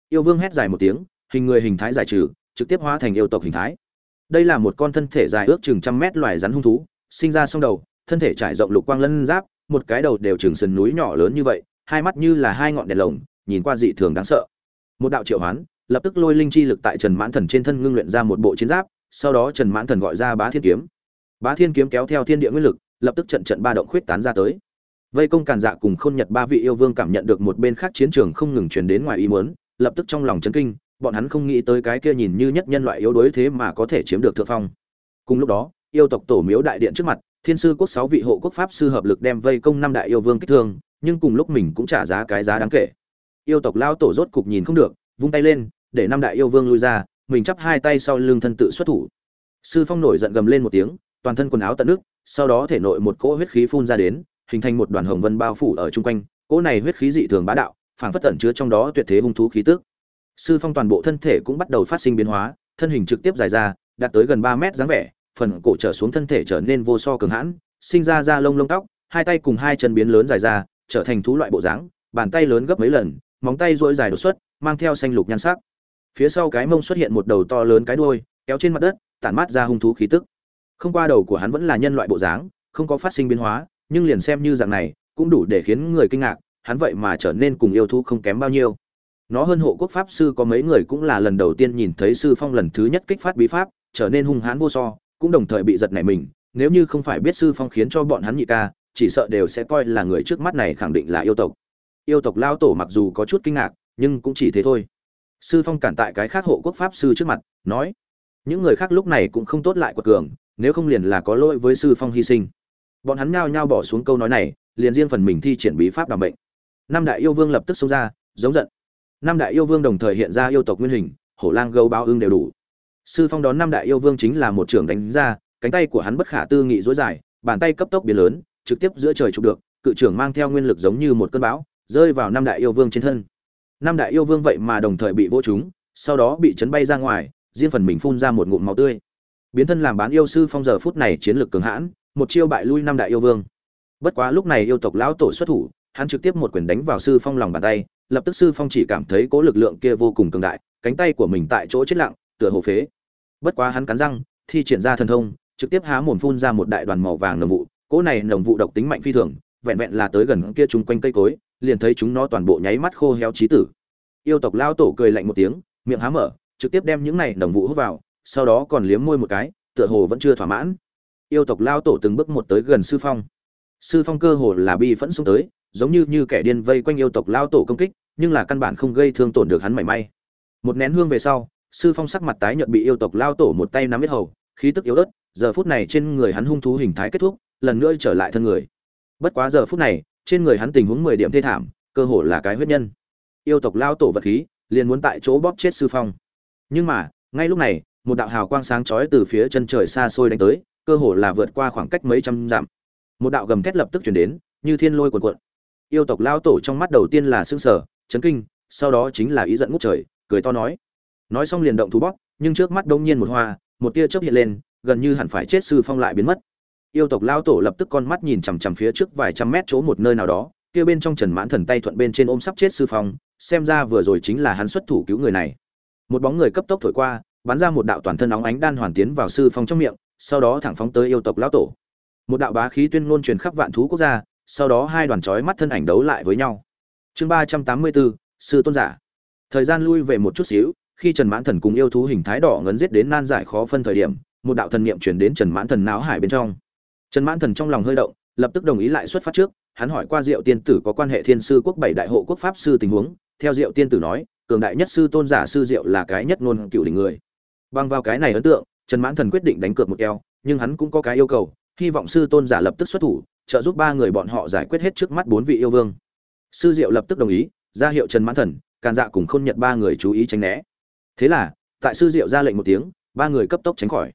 Yêu vương hét dài một tiếng, hình người hình thái giải trừ, trực tiếp hóa thành yêu tộc hình thái. Đây là một con thân thể dài ước chừng trăm mét loài rắn hung thú, sinh ra song đầu, thân thể trải rộng lục quang lân giáp, một cái đầu đều chừng sườn núi nhỏ lớn như vậy, hai mắt như là hai ngọn đèn lồng, nhìn qua dị thường đáng sợ. Một đạo triệu hoán, lập tức lôi linh chi lực tại trần mãn thần trên thân ngưng luyện ra một bộ chiến giáp, sau đó trần mãn thần gọi ra bá thiên kiếm bá thiên kiếm kéo theo thiên địa nguyên lực, lập tức trận trận ba động khuyết tán ra tới. Vây công càn dạ cùng khôn nhật ba vị yêu vương cảm nhận được một bên khác chiến trường không ngừng truyền đến ngoài ý muốn, lập tức trong lòng chấn kinh, bọn hắn không nghĩ tới cái kia nhìn như nhất nhân loại yếu đuối thế mà có thể chiếm được thượng phong. Cùng lúc đó, yêu tộc tổ miếu đại điện trước mặt, thiên sư quốc sáu vị hộ quốc pháp sư hợp lực đem vây công năm đại yêu vương kích thương, nhưng cùng lúc mình cũng trả giá cái giá đáng kể. Yêu tộc lao tổ rốt cục nhìn không được, vung tay lên, để năm đại yêu vương lui ra, mình chắp hai tay sau lưng thân tự xuất thủ. Sư phong nổi giận gầm lên một tiếng toàn thân quần áo tận nước, sau đó thể nội một cỗ huyết khí phun ra đến, hình thành một đoàn hồng vân bao phủ ở chung quanh, cỗ này huyết khí dị thường bá đạo, phảng phất tẩn chứa trong đó tuyệt thế hung thú khí tức. Sư phong toàn bộ thân thể cũng bắt đầu phát sinh biến hóa, thân hình trực tiếp dài ra, đạt tới gần ba mét dáng vẻ, phần cổ trở xuống thân thể trở nên vô so cường hãn, sinh ra da lông lông tóc, hai tay cùng hai chân biến lớn dài ra, trở thành thú loại bộ dáng, bàn tay lớn gấp mấy lần, móng tay dỗi dài đột xuất, mang theo xanh lục nhan sắc. Phía sau cái mông xuất hiện một đầu to lớn cái đuôi, kéo trên mặt đất, tản mát ra hung thú khí tức không qua đầu của hắn vẫn là nhân loại bộ dáng, không có phát sinh biến hóa, nhưng liền xem như dạng này, cũng đủ để khiến người kinh ngạc, hắn vậy mà trở nên cùng yêu thú không kém bao nhiêu. Nó hơn hộ quốc pháp sư có mấy người cũng là lần đầu tiên nhìn thấy sư phong lần thứ nhất kích phát bí pháp, trở nên hung hãn vô so, cũng đồng thời bị giật nảy mình, nếu như không phải biết sư phong khiến cho bọn hắn nhị ca, chỉ sợ đều sẽ coi là người trước mắt này khẳng định là yêu tộc. Yêu tộc lao tổ mặc dù có chút kinh ngạc, nhưng cũng chỉ thế thôi. Sư phong cản tại cái khác hộ quốc pháp sư trước mặt, nói, những người khác lúc này cũng không tốt lại quật cường nếu không liền là có lỗi với sư phong hy sinh. Bọn hắn nhao nhao bỏ xuống câu nói này, liền riêng phần mình thi triển bí pháp đảm bệnh. Năm đại yêu vương lập tức xông ra, giống giận. Năm đại yêu vương đồng thời hiện ra yêu tộc nguyên hình, hổ lang gấu báo ưng đều đủ. Sư phong đón năm đại yêu vương chính là một trưởng đánh ra, cánh tay của hắn bất khả tư nghị dối dài, bàn tay cấp tốc biến lớn, trực tiếp giữa trời chụp được, cự trưởng mang theo nguyên lực giống như một cơn bão, rơi vào năm đại yêu vương trên thân. Năm đại yêu vương vậy mà đồng thời bị vỗ chúng sau đó bị chấn bay ra ngoài, riêng phần mình phun ra một ngụm máu tươi biến thân làm bán yêu sư phong giờ phút này chiến lược cường hãn, một chiêu bại lui năm đại yêu vương. Bất quá lúc này yêu tộc lão tổ xuất thủ, hắn trực tiếp một quyền đánh vào sư phong lòng bàn tay, lập tức sư phong chỉ cảm thấy cố lực lượng kia vô cùng cường đại, cánh tay của mình tại chỗ chết lặng, tựa hồ phế. Bất quá hắn cắn răng, thi triển ra thần thông, trực tiếp há mồm phun ra một đại đoàn màu vàng nồng vụ, cỗ này nồng vụ độc tính mạnh phi thường, vẹn vẹn là tới gần kia chung quanh cây cối, liền thấy chúng nó toàn bộ nháy mắt khô héo chí tử. Yêu tộc lao tổ cười lạnh một tiếng, miệng há mở, trực tiếp đem những này nồng vụ hút vào sau đó còn liếm môi một cái, tựa hồ vẫn chưa thỏa mãn. Yêu tộc lao tổ từng bước một tới gần sư phong. Sư phong cơ hồ là bi phẫn xuống tới, giống như như kẻ điên vây quanh yêu tộc lao tổ công kích, nhưng là căn bản không gây thương tổn được hắn mảy may. Một nén hương về sau, sư phong sắc mặt tái nhợt bị yêu tộc lao tổ một tay nắm hết hầu, khí tức yếu ớt, giờ phút này trên người hắn hung thú hình thái kết thúc, lần nữa trở lại thân người. Bất quá giờ phút này, trên người hắn tình huống mười điểm thê thảm, cơ hồ là cái huyết nhân. Yêu tộc lao tổ vật khí, liền muốn tại chỗ bóp chết sư phong. Nhưng mà, ngay lúc này một đạo hào quang sáng chói từ phía chân trời xa xôi đánh tới, cơ hồ là vượt qua khoảng cách mấy trăm dặm. Một đạo gầm thét lập tức truyền đến, như thiên lôi cuồn cuộn. Yêu tộc lao tổ trong mắt đầu tiên là sững sờ, chấn kinh, sau đó chính là ý giận ngút trời, cười to nói. Nói xong liền động thủ bóp, nhưng trước mắt đông nhiên một hoa, một tia chớp hiện lên, gần như hẳn phải chết sư phong lại biến mất. Yêu tộc lao tổ lập tức con mắt nhìn chằm chằm phía trước vài trăm mét chỗ một nơi nào đó, kia bên trong trần mãn thần tay thuận bên trên ôm sắp chết sư phong, xem ra vừa rồi chính là hắn xuất thủ cứu người này. Một bóng người cấp tốc thổi qua bắn ra một đạo toàn thân óng ánh đan hoàn tiến vào sư phong trong miệng, sau đó thẳng phóng tới yêu tộc lão tổ. Một đạo bá khí tuyên ngôn truyền khắp vạn thú quốc gia, sau đó hai đoàn chói mắt thân ảnh đấu lại với nhau. Chương ba trăm tám mươi bốn, sư tôn giả. Thời gian lui về một chút xíu, khi trần mãn thần cùng yêu thú hình thái đỏ ngấn giết đến nan giải khó phân thời điểm, một đạo thần niệm truyền đến trần mãn thần não hải bên trong. Trần mãn thần trong lòng hơi động, lập tức đồng ý lại xuất phát trước, hắn hỏi qua diệu tiên tử có quan hệ thiên sư quốc bảy đại hộ quốc pháp sư tình huống. Theo diệu tiên tử nói, cường đại nhất sư tôn giả sư diệu là cái nhất ngôn cựu đỉnh người bằng vào cái này ấn tượng trần mãn thần quyết định đánh cược một eo, nhưng hắn cũng có cái yêu cầu hy vọng sư tôn giả lập tức xuất thủ trợ giúp ba người bọn họ giải quyết hết trước mắt bốn vị yêu vương. Sư diệu lập tức đồng ý ra hiệu trần mãn thần càn dạ cùng khôn nhật ba người chú ý tránh né. Thế là tại sư diệu ra lệnh một tiếng ba người cấp tốc tránh khỏi.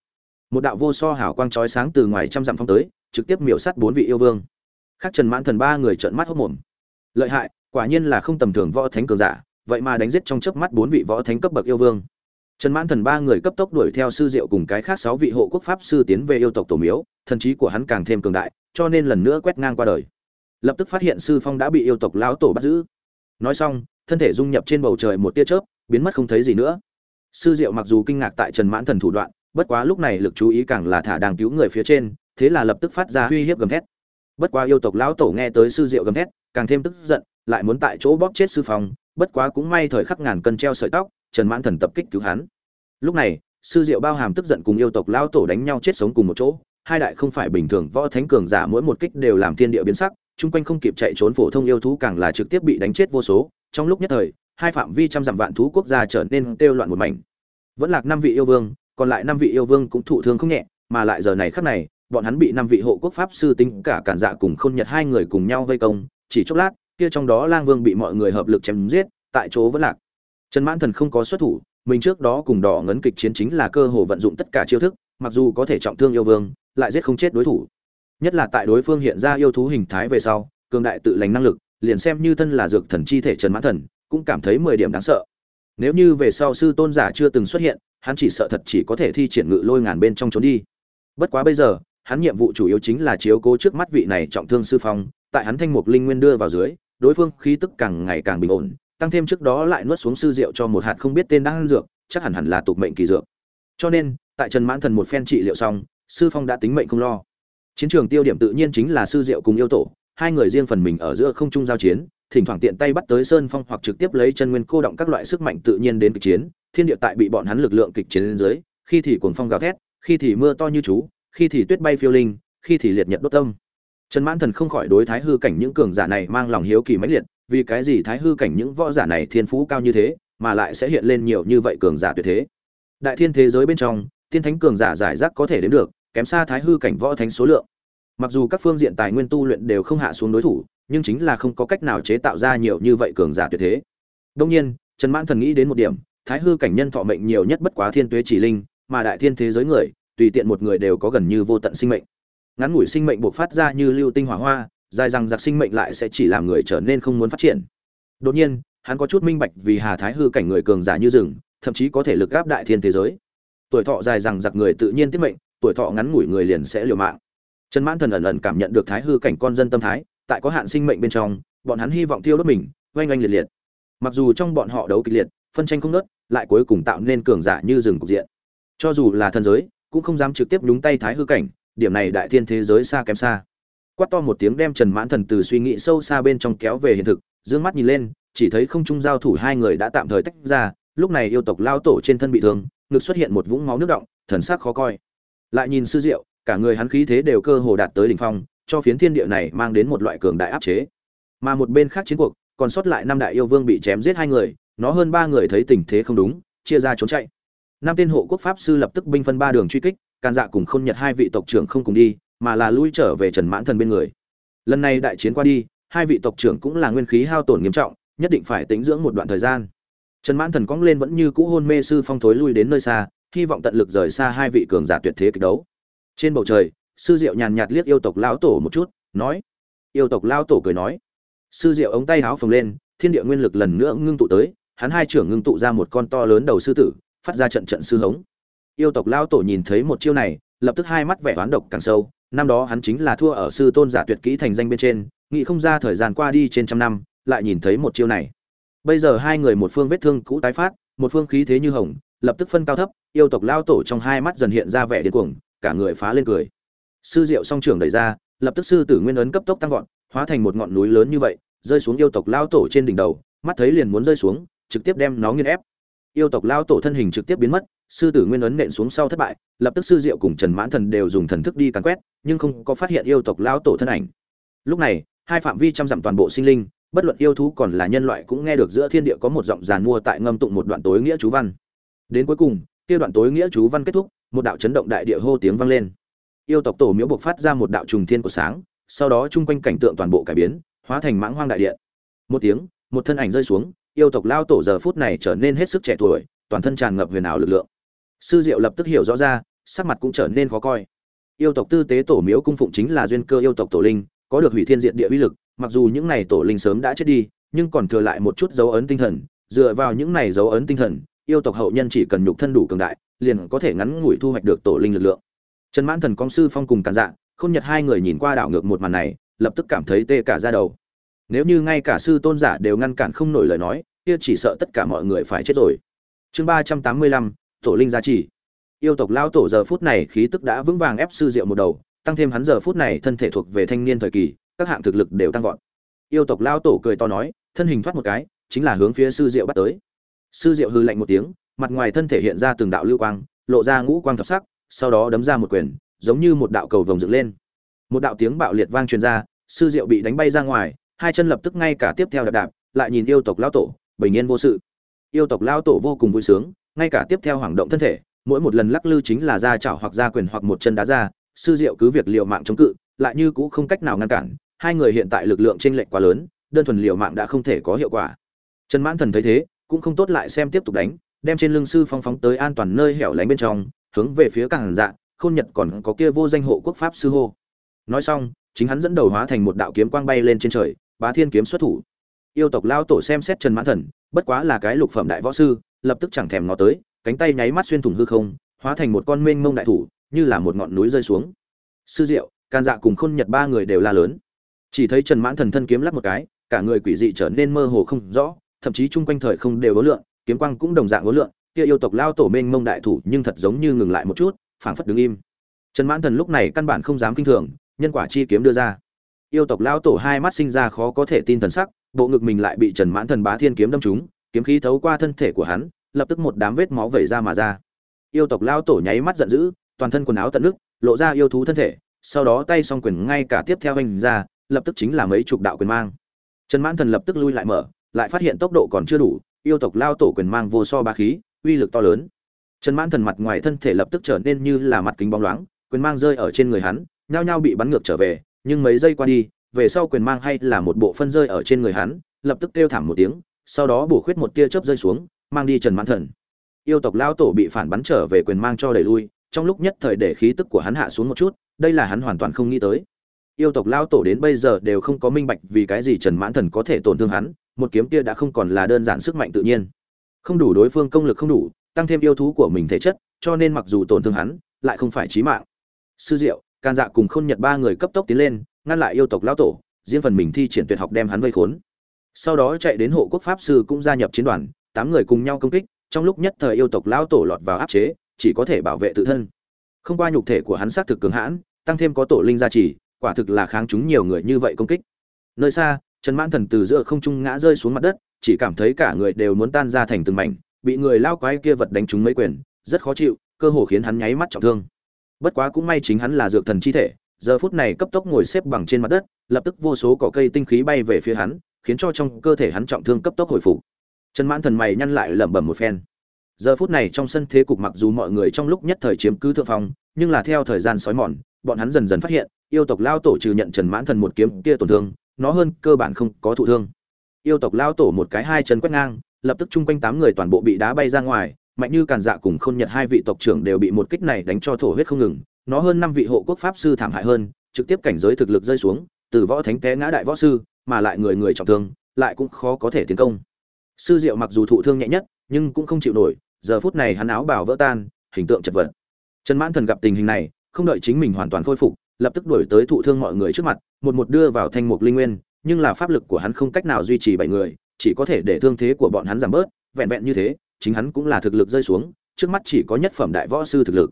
Một đạo vô so hào quang chói sáng từ ngoài trăm dặm phong tới trực tiếp miểu sát bốn vị yêu vương. Khác trần mãn thần ba người trợn mắt hốt mồm. Lợi hại quả nhiên là không tầm thường võ thánh cường giả vậy mà đánh giết trong chớp mắt bốn vị võ thánh cấp bậc yêu vương trần mãn thần ba người cấp tốc đuổi theo sư diệu cùng cái khác sáu vị hộ quốc pháp sư tiến về yêu tộc tổ miếu, thần trí của hắn càng thêm cường đại, cho nên lần nữa quét ngang qua đời. Lập tức phát hiện sư phong đã bị yêu tộc lão tổ bắt giữ. Nói xong, thân thể dung nhập trên bầu trời một tia chớp, biến mất không thấy gì nữa. Sư diệu mặc dù kinh ngạc tại trần mãn thần thủ đoạn, bất quá lúc này lực chú ý càng là thả đang cứu người phía trên, thế là lập tức phát ra uy hiếp gầm thét. Bất quá yêu tộc lão tổ nghe tới sư diệu gầm thét, càng thêm tức giận, lại muốn tại chỗ bóp chết sư phong, bất quá cũng may thời khắc ngàn cân treo sợi tóc trần mãn thần tập kích cứu hắn. Lúc này, sư diệu bao hàm tức giận cùng yêu tộc lão tổ đánh nhau chết sống cùng một chỗ. Hai đại không phải bình thường võ thánh cường giả mỗi một kích đều làm thiên địa biến sắc, chung quanh không kịp chạy trốn phổ thông yêu thú càng là trực tiếp bị đánh chết vô số. Trong lúc nhất thời, hai phạm vi trăm dặm vạn thú quốc gia trở nên kêu loạn một mảnh. Vẫn lạc năm vị yêu vương, còn lại năm vị yêu vương cũng thụ thương không nhẹ, mà lại giờ này khắc này, bọn hắn bị năm vị hộ quốc pháp sư tính cả cản dạ cùng khôn nhật hai người cùng nhau vây công. Chỉ chốc lát, kia trong đó lang vương bị mọi người hợp lực chém giết, tại chỗ vẫn lạc trần mãn thần không có xuất thủ, mình trước đó cùng đỏ ngấn kịch chiến chính là cơ hội vận dụng tất cả chiêu thức, mặc dù có thể trọng thương yêu vương, lại giết không chết đối thủ. Nhất là tại đối phương hiện ra yêu thú hình thái về sau, cường đại tự lành năng lực, liền xem như thân là dược thần chi thể trần mãn thần, cũng cảm thấy mười điểm đáng sợ. Nếu như về sau sư tôn giả chưa từng xuất hiện, hắn chỉ sợ thật chỉ có thể thi triển ngự lôi ngàn bên trong trốn đi. Bất quá bây giờ, hắn nhiệm vụ chủ yếu chính là chiếu cố trước mắt vị này trọng thương sư phong, tại hắn thanh mục linh nguyên đưa vào dưới, đối phương khí tức càng ngày càng bình ổn tăng thêm trước đó lại nuốt xuống sư rượu cho một hạt không biết tên đang dược, chắc hẳn hẳn là tục mệnh kỳ dược. Cho nên, tại trần mãn thần một phen trị liệu xong, sư phong đã tính mệnh không lo. Chiến trường tiêu điểm tự nhiên chính là sư diệu cùng yêu tổ, hai người riêng phần mình ở giữa không trung giao chiến, thỉnh thoảng tiện tay bắt tới sơn phong hoặc trực tiếp lấy chân nguyên cô động các loại sức mạnh tự nhiên đến kịch chiến, thiên địa tại bị bọn hắn lực lượng kịch chiến lên dưới, khi thì cuồng phong gào thét, khi thì mưa to như chú, khi thì tuyết bay phiêu linh, khi thì liệt nhật đốt tâm. Trần mãn thần không khỏi đối thái hư cảnh những cường giả này mang lòng hiếu kỳ mãnh liệt vì cái gì thái hư cảnh những võ giả này thiên phú cao như thế, mà lại sẽ hiện lên nhiều như vậy cường giả tuyệt thế? Đại thiên thế giới bên trong, tiên thánh cường giả giải rác có thể đến được, kém xa thái hư cảnh võ thánh số lượng. Mặc dù các phương diện tài nguyên tu luyện đều không hạ xuống đối thủ, nhưng chính là không có cách nào chế tạo ra nhiều như vậy cường giả tuyệt thế. Đông nhiên, trần mãn thần nghĩ đến một điểm, thái hư cảnh nhân thọ mệnh nhiều nhất bất quá thiên tuế chỉ linh, mà đại thiên thế giới người, tùy tiện một người đều có gần như vô tận sinh mệnh. Ngắn ngủi sinh mệnh buộc phát ra như lưu tinh hỏa hoa dài rằng giặc sinh mệnh lại sẽ chỉ làm người trở nên không muốn phát triển. Đột nhiên hắn có chút minh bạch vì hà thái hư cảnh người cường giả như rừng thậm chí có thể lực gáp đại thiên thế giới. Tuổi thọ dài rằng giặc người tự nhiên tiết mệnh tuổi thọ ngắn ngủi người liền sẽ liều mạng. Trần mãn thần ẩn ẩn cảm nhận được thái hư cảnh con dân tâm thái tại có hạn sinh mệnh bên trong bọn hắn hy vọng tiêu đốt mình oanh oanh liệt liệt. Mặc dù trong bọn họ đấu kịch liệt phân tranh không ngớt, lại cuối cùng tạo nên cường giả như rừng cục diện. Cho dù là thần giới cũng không dám trực tiếp nhúng tay thái hư cảnh điểm này đại thiên thế giới xa kém xa quát to một tiếng đem trần mãn thần từ suy nghĩ sâu xa bên trong kéo về hiện thực d ư ơ n g mắt nhìn lên, chỉ thấy không trung giao thủ hai người đã tạm thời tách ra, lúc này yêu tộc lao tổ trên thân bị thương, ngực xuất hiện một vũng máu nước động, thần sắc khó coi. Lại nhìn sư diệu, cả người hắn khí thế đều cơ hồ đạt tới đỉnh phong, cho phiến thiên địa này mang đến một loại cường đại áp chế. Mà một bên khác chiến cuộc, còn sót lại năm đại yêu vương bị chém giết hai người, nó hơn ba người thấy tình thế không đúng, chia ra trốn chạy. Năm tên hộ quốc pháp sư lập tức binh phân ba đường truy kích can dạ cùng khôn nhật hai vị tộc trưởng không cùng đi mà là lui trở về trần mãn thần bên người. Lần này đại chiến qua đi, hai vị tộc trưởng cũng là nguyên khí hao tổn nghiêm trọng, nhất định phải tính dưỡng một đoạn thời gian. Trần mãn thần cóng lên vẫn như cũ hôn mê sư phong thối lui đến nơi xa, hy vọng tận lực rời xa hai vị cường giả tuyệt thế kịch đấu. Trên bầu trời, sư diệu nhàn nhạt liếc yêu tộc lão tổ một chút, nói, yêu tộc lão tổ cười nói. Sư diệu ống tay háo phồng lên, thiên địa nguyên lực lần nữa ngưng tụ tới, hắn hai trưởng ngưng tụ ra một con to lớn đầu sư tử, phát ra trận trận sư hống. Yêu tộc lão tổ nhìn thấy một chiêu này, lập tức hai mắt vẻ oán độc càng sâu năm đó hắn chính là thua ở sư tôn giả tuyệt kỹ thành danh bên trên, nghĩ không ra thời gian qua đi trên trăm năm, lại nhìn thấy một chiêu này. Bây giờ hai người một phương vết thương cũ tái phát, một phương khí thế như hồng, lập tức phân cao thấp, yêu tộc lao tổ trong hai mắt dần hiện ra vẻ điên cuồng, cả người phá lên cười. Sư diệu song trưởng đẩy ra, lập tức sư tử nguyên ấn cấp tốc tăng vọt, hóa thành một ngọn núi lớn như vậy, rơi xuống yêu tộc lao tổ trên đỉnh đầu, mắt thấy liền muốn rơi xuống, trực tiếp đem nó nghiền ép. Yêu tộc lao tổ thân hình trực tiếp biến mất sư tử nguyên ấn nện xuống sau thất bại, lập tức sư diệu cùng trần mãn thần đều dùng thần thức đi càn quét, nhưng không có phát hiện yêu tộc lao tổ thân ảnh. Lúc này, hai phạm vi trăm dặm toàn bộ sinh linh, bất luận yêu thú còn là nhân loại cũng nghe được giữa thiên địa có một giọng giàn mua tại ngâm tụng một đoạn tối nghĩa chú văn. Đến cuối cùng, kia đoạn tối nghĩa chú văn kết thúc, một đạo chấn động đại địa hô tiếng vang lên. Yêu tộc tổ miếu buộc phát ra một đạo trùng thiên của sáng, sau đó chung quanh cảnh tượng toàn bộ cải biến, hóa thành mãng hoang đại điện một tiếng, một thân ảnh rơi xuống, yêu tộc lao tổ giờ phút này trở nên hết sức trẻ tuổi, toàn thân tràn ngập huyền ảo lực lượng sư diệu lập tức hiểu rõ ra, sắc mặt cũng trở nên khó coi. Yêu tộc tư tế tổ miếu cung phụng chính là duyên cơ yêu tộc tổ linh, có được hủy thiên diện địa uy lực, mặc dù những này tổ linh sớm đã chết đi, nhưng còn thừa lại một chút dấu ấn tinh thần, dựa vào những này dấu ấn tinh thần, yêu tộc hậu nhân chỉ cần nhục thân đủ cường đại, liền có thể ngắn ngủi thu hoạch được tổ linh lực lượng. Trần mãn thần công sư phong cùng càn dạ không nhật hai người nhìn qua đảo ngược một màn này, lập tức cảm thấy tê cả ra đầu. Nếu như ngay cả sư tôn giả đều ngăn cản không nổi lời nói, kia chỉ sợ tất cả mọi người phải chết rồi. Chương ba trăm tám mươi lăm tổ linh gia trì. Yêu tộc lao tổ giờ phút này khí tức đã vững vàng ép sư diệu một đầu, tăng thêm hắn giờ phút này thân thể thuộc về thanh niên thời kỳ, các hạng thực lực đều tăng vọt. Yêu tộc lao tổ cười to nói, thân hình thoát một cái, chính là hướng phía sư diệu bắt tới. Sư diệu hư lạnh một tiếng, mặt ngoài thân thể hiện ra từng đạo lưu quang, lộ ra ngũ quang thập sắc, sau đó đấm ra một quyền, giống như một đạo cầu vồng dựng lên. Một đạo tiếng bạo liệt vang truyền ra, sư diệu bị đánh bay ra ngoài, hai chân lập tức ngay cả tiếp theo đạp đạp, lại nhìn yêu tộc lao tổ, bình yên vô sự. Yêu tộc lao tổ vô cùng vui sướng ngay cả tiếp theo hoảng động thân thể, mỗi một lần lắc lư chính là ra chảo hoặc ra quyền hoặc một chân đá ra, sư diệu cứ việc liều mạng chống cự, lại như cũng không cách nào ngăn cản, hai người hiện tại lực lượng chênh lệch quá lớn, đơn thuần liều mạng đã không thể có hiệu quả. Trần mãn thần thấy thế, cũng không tốt lại xem tiếp tục đánh, đem trên lưng sư phong phóng tới an toàn nơi hẻo lánh bên trong, hướng về phía càng dạ khôn nhật còn có kia vô danh hộ quốc pháp sư hô. Nói xong, chính hắn dẫn đầu hóa thành một đạo kiếm quang bay lên trên trời, bá thiên kiếm xuất thủ. Yêu tộc lao tổ xem xét trần mãn thần, bất quá là cái lục phẩm đại võ sư lập tức chẳng thèm ngó tới, cánh tay nháy mắt xuyên thủng hư không, hóa thành một con mênh mông đại thủ, như là một ngọn núi rơi xuống. Sư diệu, can dạ cùng khôn nhật ba người đều la lớn. Chỉ thấy trần mãn thần thân kiếm lắp một cái, cả người quỷ dị trở nên mơ hồ không rõ, thậm chí chung quanh thời không đều hối lượng kiếm quang cũng đồng dạng hối lượng kia yêu tộc lao tổ mênh mông đại thủ nhưng thật giống như ngừng lại một chút, phảng phất đứng im. Trần mãn thần lúc này căn bản không dám kinh thường, nhân quả chi kiếm đưa ra. Yêu tộc lao tổ hai mắt sinh ra khó có thể tin thần sắc, bộ ngực mình lại bị trần mãn thần bá thiên kiếm đâm trúng kiếm khí thấu qua thân thể của hắn, lập tức một đám vết máu vẩy ra mà ra. Yêu tộc lao tổ nháy mắt giận dữ, toàn thân quần áo tận nước, lộ ra yêu thú thân thể, sau đó tay song quyền ngay cả tiếp theo hành ra, lập tức chính là mấy chục đạo quyền mang. Trần mãn thần lập tức lui lại mở, lại phát hiện tốc độ còn chưa đủ, yêu tộc lao tổ quyền mang vô so ba khí, uy lực to lớn. Trần mãn thần mặt ngoài thân thể lập tức trở nên như là mặt kính bóng loáng, quyền mang rơi ở trên người hắn, nhao nhao bị bắn ngược trở về, nhưng mấy giây qua đi, về sau quyền mang hay là một bộ phân rơi ở trên người hắn, lập tức kêu thảm một tiếng sau đó bổ khuyết một tia chớp rơi xuống, mang đi trần mãn thần. Yêu tộc lao tổ bị phản bắn trở về quyền mang cho đẩy lui, trong lúc nhất thời để khí tức của hắn hạ xuống một chút, đây là hắn hoàn toàn không nghĩ tới. Yêu tộc lao tổ đến bây giờ đều không có minh bạch vì cái gì trần mãn thần có thể tổn thương hắn, một kiếm kia đã không còn là đơn giản sức mạnh tự nhiên. Không đủ đối phương công lực không đủ, tăng thêm yêu thú của mình thể chất, cho nên mặc dù tổn thương hắn, lại không phải chí mạng. Sư diệu, can dạ cùng khôn nhật ba người cấp tốc tiến lên, ngăn lại yêu tộc lao tổ, riêng phần mình thi triển tuyệt học đem hắn vây khốn sau đó chạy đến hộ quốc pháp sư cũng gia nhập chiến đoàn, tám người cùng nhau công kích, trong lúc nhất thời yêu tộc lao tổ lọt vào áp chế, chỉ có thể bảo vệ tự thân. Không qua nhục thể của hắn xác thực cường hãn, tăng thêm có tổ linh gia trì, quả thực là kháng chúng nhiều người như vậy công kích. Nơi xa, trần mãn thần từ giữa không trung ngã rơi xuống mặt đất, chỉ cảm thấy cả người đều muốn tan ra thành từng mảnh, bị người lao quái kia vật đánh trúng mấy quyền, rất khó chịu, cơ hồ khiến hắn nháy mắt trọng thương. Bất quá cũng may chính hắn là dược thần chi thể, giờ phút này cấp tốc ngồi xếp bằng trên mặt đất, lập tức vô số cỏ cây tinh khí bay về phía hắn khiến cho trong cơ thể hắn trọng thương cấp tốc hồi phục. Trần mãn thần mày nhăn lại lẩm bẩm một phen. Giờ phút này trong sân thế cục mặc dù mọi người trong lúc nhất thời chiếm cứ thượng phong, nhưng là theo thời gian sói mòn, bọn hắn dần dần phát hiện, yêu tộc lao tổ trừ nhận trần mãn thần một kiếm kia tổn thương, nó hơn cơ bản không có thụ thương. Yêu tộc lao tổ một cái hai chân quét ngang, lập tức chung quanh tám người toàn bộ bị đá bay ra ngoài, mạnh như càn dạ cùng khôn nhật hai vị tộc trưởng đều bị một kích này đánh cho thổ huyết không ngừng, nó hơn năm vị hộ quốc pháp sư thảm hại hơn, trực tiếp cảnh giới thực lực rơi xuống, từ võ thánh té ngã đại võ sư mà lại người người trọng thương, lại cũng khó có thể tiến công. Sư diệu mặc dù thụ thương nhẹ nhất, nhưng cũng không chịu nổi, giờ phút này hắn áo bào vỡ tan, hình tượng chật vật. Trần mãn thần gặp tình hình này, không đợi chính mình hoàn toàn khôi phục, lập tức đuổi tới thụ thương mọi người trước mặt, một một đưa vào thanh mục linh nguyên, nhưng là pháp lực của hắn không cách nào duy trì bảy người, chỉ có thể để thương thế của bọn hắn giảm bớt, vẹn vẹn như thế, chính hắn cũng là thực lực rơi xuống, trước mắt chỉ có nhất phẩm đại võ sư thực lực.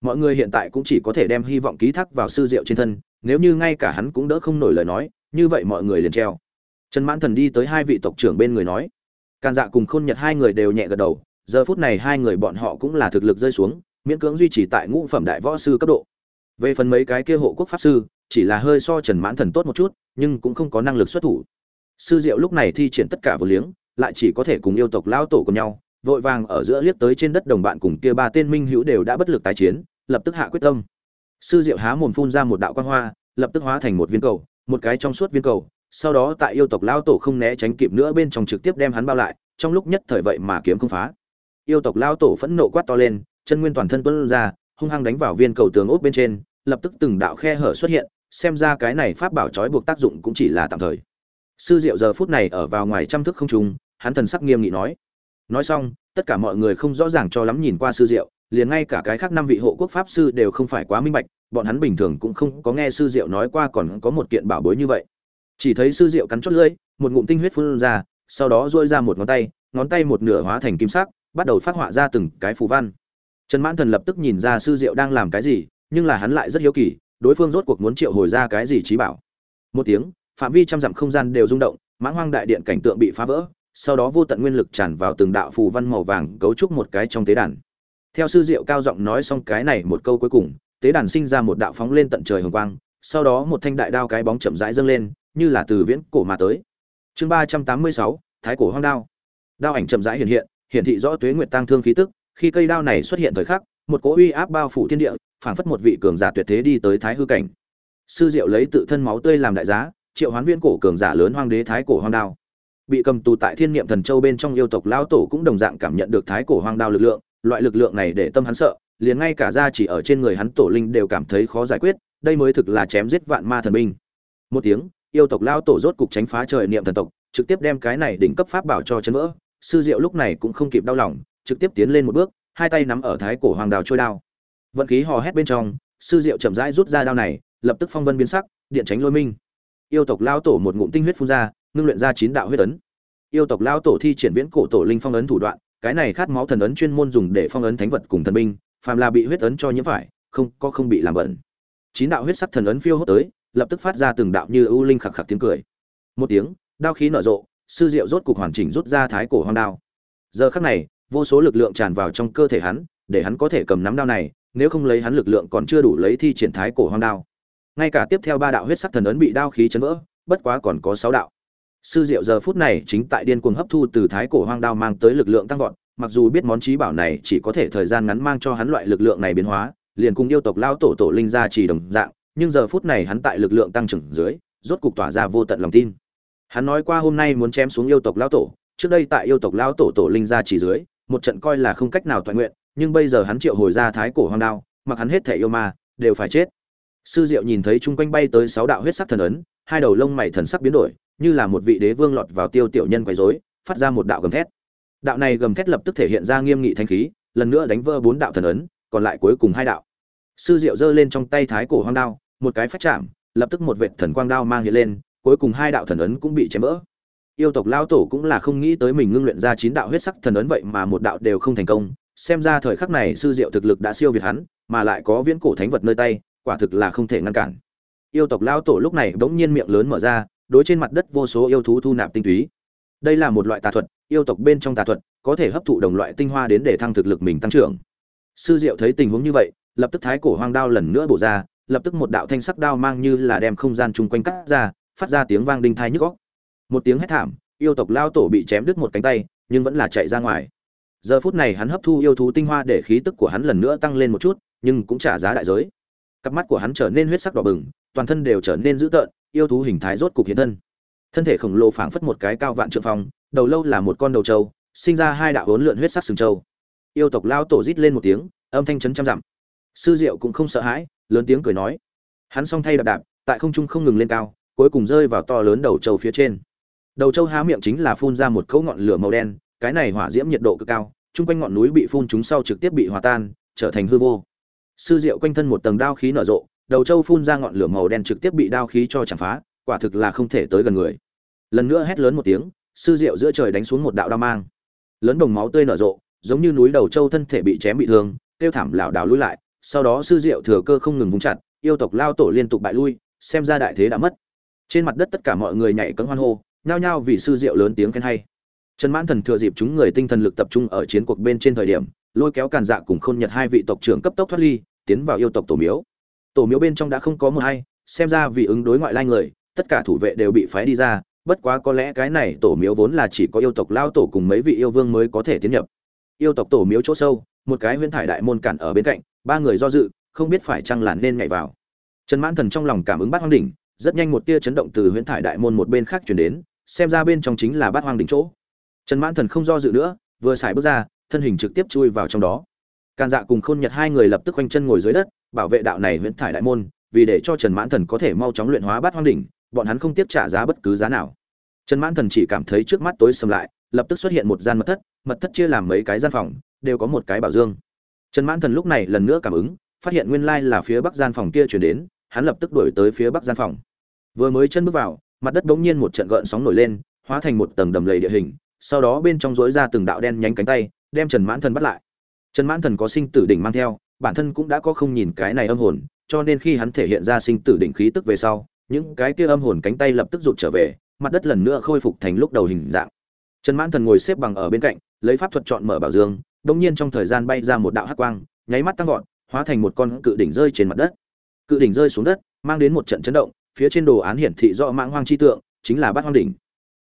Mọi người hiện tại cũng chỉ có thể đem hy vọng ký thác vào sư diệu trên thân, nếu như ngay cả hắn cũng đỡ không nổi lời nói như vậy mọi người liền treo. Trần mãn thần đi tới hai vị tộc trưởng bên người nói. Càn dạ cùng khôn nhật hai người đều nhẹ gật đầu, giờ phút này hai người bọn họ cũng là thực lực rơi xuống, miễn cưỡng duy trì tại ngũ phẩm đại võ sư cấp độ. Về phần mấy cái kia hộ quốc pháp sư, chỉ là hơi so trần mãn thần tốt một chút, nhưng cũng không có năng lực xuất thủ. Sư diệu lúc này thi triển tất cả vừa liếng, lại chỉ có thể cùng yêu tộc lao tổ cùng nhau, vội vàng ở giữa liếc tới trên đất đồng bạn cùng kia ba tên minh hữu đều đã bất lực tái chiến, lập tức hạ quyết tâm. Sư diệu há mồm phun ra một đạo quan hoa, lập tức hóa thành một viên cầu một cái trong suốt viên cầu, sau đó tại yêu tộc lao tổ không né tránh kịp nữa bên trong trực tiếp đem hắn bao lại, trong lúc nhất thời vậy mà kiếm không phá. Yêu tộc lao tổ phẫn nộ quát to lên, chân nguyên toàn thân tuân ra, hung hăng đánh vào viên cầu tường ốt bên trên, lập tức từng đạo khe hở xuất hiện, xem ra cái này pháp bảo trói buộc tác dụng cũng chỉ là tạm thời. Sư diệu giờ phút này ở vào ngoài trăm thức không trùng hắn thần sắc nghiêm nghị nói. Nói xong, tất cả mọi người không rõ ràng cho lắm nhìn qua sư diệu, liền ngay cả cái khác năm vị hộ quốc pháp sư đều không phải quá minh bạch bọn hắn bình thường cũng không có nghe sư diệu nói qua còn có một kiện bảo bối như vậy. Chỉ thấy sư diệu cắn chót lưỡi, một ngụm tinh huyết phun ra, sau đó dôi ra một ngón tay ngón tay một nửa hóa thành kim sắc, bắt đầu phát họa ra từng cái phù văn. Trần mãn thần lập tức nhìn ra sư diệu đang làm cái gì, nhưng là hắn lại rất hiếu kỳ, đối phương rốt cuộc muốn triệu hồi ra cái gì trí bảo. Một tiếng, phạm vi trăm dặm không gian đều rung động, mãng hoang đại điện cảnh tượng bị phá vỡ, sau đó vô tận nguyên lực tràn vào từng đạo phù văn màu vàng cấu trúc một cái trong tế đàn. Theo sư diệu cao giọng nói xong cái này một câu cuối cùng tế đàn sinh ra một đạo phóng lên tận trời hồng quang, sau đó một thanh đại đao cái bóng chậm rãi dâng lên, như là từ viễn cổ mà tới. Chương ba trăm tám mươi sáu, thái cổ hoang đao. Đao ảnh chậm rãi hiện hiện, hiển thị rõ tuế nguyệt tăng thương khí tức, khi cây đao này xuất hiện thời khắc, một cỗ uy áp bao phủ thiên địa, phảng phất một vị cường giả tuyệt thế đi tới thái hư cảnh. Sư diệu lấy tự thân máu tươi làm đại giá, triệu hoán viên cổ cường giả lớn hoang đế thái cổ hoang đao. Bị cầm tù tại thiên niệm thần châu bên trong yêu tộc lão tổ cũng đồng dạng cảm nhận được thái cổ hoang đao lực lượng, loại lực lượng này để tâm hắn sợ liền ngay cả ra chỉ ở trên người hắn tổ linh đều cảm thấy khó giải quyết, đây mới thực là chém giết vạn ma thần binh. Một tiếng, yêu tộc lao tổ rốt cục tránh phá trời niệm thần tộc, trực tiếp đem cái này đỉnh cấp pháp bảo cho chấn vỡ. Sư diệu lúc này cũng không kịp đau lòng, trực tiếp tiến lên một bước, hai tay nắm ở thái cổ hoàng đào trôi đao. Vận khí hò hét bên trong, sư diệu chậm rãi rút ra đao này, lập tức phong vân biến sắc, điện tránh lôi minh. Yêu tộc lao tổ một ngụm tinh huyết phun ra, ngưng luyện ra chín đạo huyết ấn. Yêu tộc lao tổ thi triển viễn cổ tổ linh phong ấn thủ đoạn, cái này khát máu thần ấn chuyên môn dùng để phong ấn thánh vật cùng thần binh phàm là bị huyết ấn cho nhiễm phải, không có không bị làm bẩn. Chín đạo huyết sắc thần ấn phiêu hốt tới, lập tức phát ra từng đạo như ưu linh khặc khặc tiếng cười. Một tiếng, đao khí nở rộ, sư diệu rốt cục hoàn chỉnh rút ra thái cổ hoang đao. Giờ khắc này, vô số lực lượng tràn vào trong cơ thể hắn, để hắn có thể cầm nắm đao này, nếu không lấy hắn lực lượng còn chưa đủ lấy thi triển thái cổ hoang đao. Ngay cả tiếp theo ba đạo huyết sắc thần ấn bị đao khí chấn vỡ, bất quá còn có sáu đạo. Sư diệu giờ phút này chính tại điên cuồng hấp thu từ thái cổ hoang đao mang tới lực lượng tăng vọt mặc dù biết món trí bảo này chỉ có thể thời gian ngắn mang cho hắn loại lực lượng này biến hóa, liền cùng yêu tộc lao tổ tổ linh ra chỉ đồng dạng, nhưng giờ phút này hắn tại lực lượng tăng trưởng dưới, rốt cục tỏa ra vô tận lòng tin. Hắn nói qua hôm nay muốn chém xuống yêu tộc lao tổ, trước đây tại yêu tộc lao tổ tổ linh ra chỉ dưới, một trận coi là không cách nào toàn nguyện, nhưng bây giờ hắn triệu hồi ra thái cổ hoang đao, mặc hắn hết thể yêu ma, đều phải chết. Sư diệu nhìn thấy chung quanh bay tới sáu đạo huyết sắc thần ấn, hai đầu lông mày thần sắc biến đổi, như là một vị đế vương lọt vào tiêu tiểu nhân quấy rối, phát ra một đạo gầm thét đạo này gầm thét lập tức thể hiện ra nghiêm nghị thanh khí, lần nữa đánh vỡ bốn đạo thần ấn, còn lại cuối cùng hai đạo. Sư diệu giơ lên trong tay thái cổ hoang đao, một cái phát chạm, lập tức một vệt thần quang đao mang hiện lên, cuối cùng hai đạo thần ấn cũng bị chém vỡ. Yêu tộc lao tổ cũng là không nghĩ tới mình ngưng luyện ra chín đạo huyết sắc thần ấn vậy mà một đạo đều không thành công. Xem ra thời khắc này sư diệu thực lực đã siêu việt hắn, mà lại có viễn cổ thánh vật nơi tay, quả thực là không thể ngăn cản. Yêu tộc lao tổ lúc này bỗng nhiên miệng lớn mở ra, đối trên mặt đất vô số yêu thú thu nạp tinh túy. Đây là một loại tà thuật yêu tộc bên trong tà thuật, có thể hấp thụ đồng loại tinh hoa đến để thăng thực lực mình tăng trưởng. Sư diệu thấy tình huống như vậy, lập tức thái cổ hoang đao lần nữa bổ ra, lập tức một đạo thanh sắc đao mang như là đem không gian chung quanh cắt ra, phát ra tiếng vang đinh thai nhức óc. Một tiếng hét thảm, yêu tộc lao tổ bị chém đứt một cánh tay, nhưng vẫn là chạy ra ngoài. Giờ phút này hắn hấp thu yêu thú tinh hoa để khí tức của hắn lần nữa tăng lên một chút, nhưng cũng trả giá đại giới. Cặp mắt của hắn trở nên huyết sắc đỏ bừng, toàn thân đều trở nên dữ tợn, yêu thú hình thái rốt cục hiện thân. Thân thể khổng lồ phảng phất một cái cao vạn trượng phong đầu lâu là một con đầu trâu, sinh ra hai đạo hốn lượn huyết sắc sừng trâu. Yêu tộc lao tổ rít lên một tiếng, âm thanh chấn trăm dặm. Sư diệu cũng không sợ hãi, lớn tiếng cười nói. Hắn song thay đạp đạp, tại không trung không ngừng lên cao, cuối cùng rơi vào to lớn đầu trâu phía trên. Đầu trâu há miệng chính là phun ra một cỗ ngọn lửa màu đen, cái này hỏa diễm nhiệt độ cực cao, chung quanh ngọn núi bị phun chúng sau trực tiếp bị hòa tan, trở thành hư vô. Sư diệu quanh thân một tầng đao khí nở rộ, đầu trâu phun ra ngọn lửa màu đen trực tiếp bị đao khí cho chạm phá, quả thực là không thể tới gần người. Lần nữa hét lớn một tiếng sư diệu giữa trời đánh xuống một đạo đao mang. Lớn đồng máu tươi nở rộ, giống như núi đầu trâu thân thể bị chém bị thương tiêu thảm lảo đảo lui lại, sau đó sư diệu thừa cơ không ngừng vung chặt, yêu tộc lao tổ liên tục bại lui, xem ra đại thế đã mất. Trên mặt đất tất cả mọi người nhảy cẫng hoan hô, nhao nhao vì sư diệu lớn tiếng khen hay. Trần mãn thần thừa dịp chúng người tinh thần lực tập trung ở chiến cuộc bên trên thời điểm, lôi kéo càn dạ cùng khôn nhật hai vị tộc trưởng cấp tốc thoát ly, tiến vào yêu tộc tổ miếu. Tổ miếu bên trong đã không có mưa hay, xem ra vì ứng đối ngoại lai người, tất cả thủ vệ đều bị phái đi ra bất quá có lẽ cái này tổ miếu vốn là chỉ có yêu tộc lao tổ cùng mấy vị yêu vương mới có thể tiến nhập. Yêu tộc tổ miếu chỗ sâu, một cái huyễn thải đại môn cản ở bên cạnh, ba người do dự, không biết phải chăng là nên nhảy vào. Trần mãn thần trong lòng cảm ứng bát hoang đỉnh, rất nhanh một tia chấn động từ huyễn thải đại môn một bên khác chuyển đến, xem ra bên trong chính là bát hoang đỉnh chỗ. Trần mãn thần không do dự nữa, vừa xài bước ra, thân hình trực tiếp chui vào trong đó. Càn dạ cùng khôn nhật hai người lập tức quanh chân ngồi dưới đất, bảo vệ đạo này huyễn thải đại môn, vì để cho trần mãn thần có thể mau chóng luyện hóa bát hoang đỉnh, bọn hắn không tiếp trả giá bất cứ giá nào trần mãn thần chỉ cảm thấy trước mắt tối sầm lại, lập tức xuất hiện một gian mật thất mật thất chia làm mấy cái gian phòng, đều có một cái bảo dương. Trần mãn thần lúc này lần nữa cảm ứng, phát hiện nguyên lai là phía bắc gian phòng kia chuyển đến, hắn lập tức đổi tới phía bắc gian phòng. Vừa mới chân bước vào, mặt đất bỗng nhiên một trận gợn sóng nổi lên, hóa thành một tầng đầm lầy địa hình, sau đó bên trong dối ra từng đạo đen nhánh cánh tay, đem trần mãn thần bắt lại. Trần mãn thần có sinh tử đỉnh mang theo, bản thân cũng đã có không nhìn cái này âm hồn, cho nên khi hắn thể hiện ra sinh tử đỉnh khí tức về sau, những cái kia âm hồn cánh tay lập tức rụt trở về mặt đất lần nữa khôi phục thành lúc đầu hình dạng. Trần mãn thần ngồi xếp bằng ở bên cạnh, lấy pháp thuật chọn mở bảo dương đông nhiên trong thời gian bay ra một đạo hắc quang, nháy mắt tăng vọt, hóa thành một con cự đỉnh rơi trên mặt đất. Cự đỉnh rơi xuống đất, mang đến một trận chấn động, phía trên đồ án hiển thị rõ mãng hoang chi tượng, chính là bát hoang đỉnh.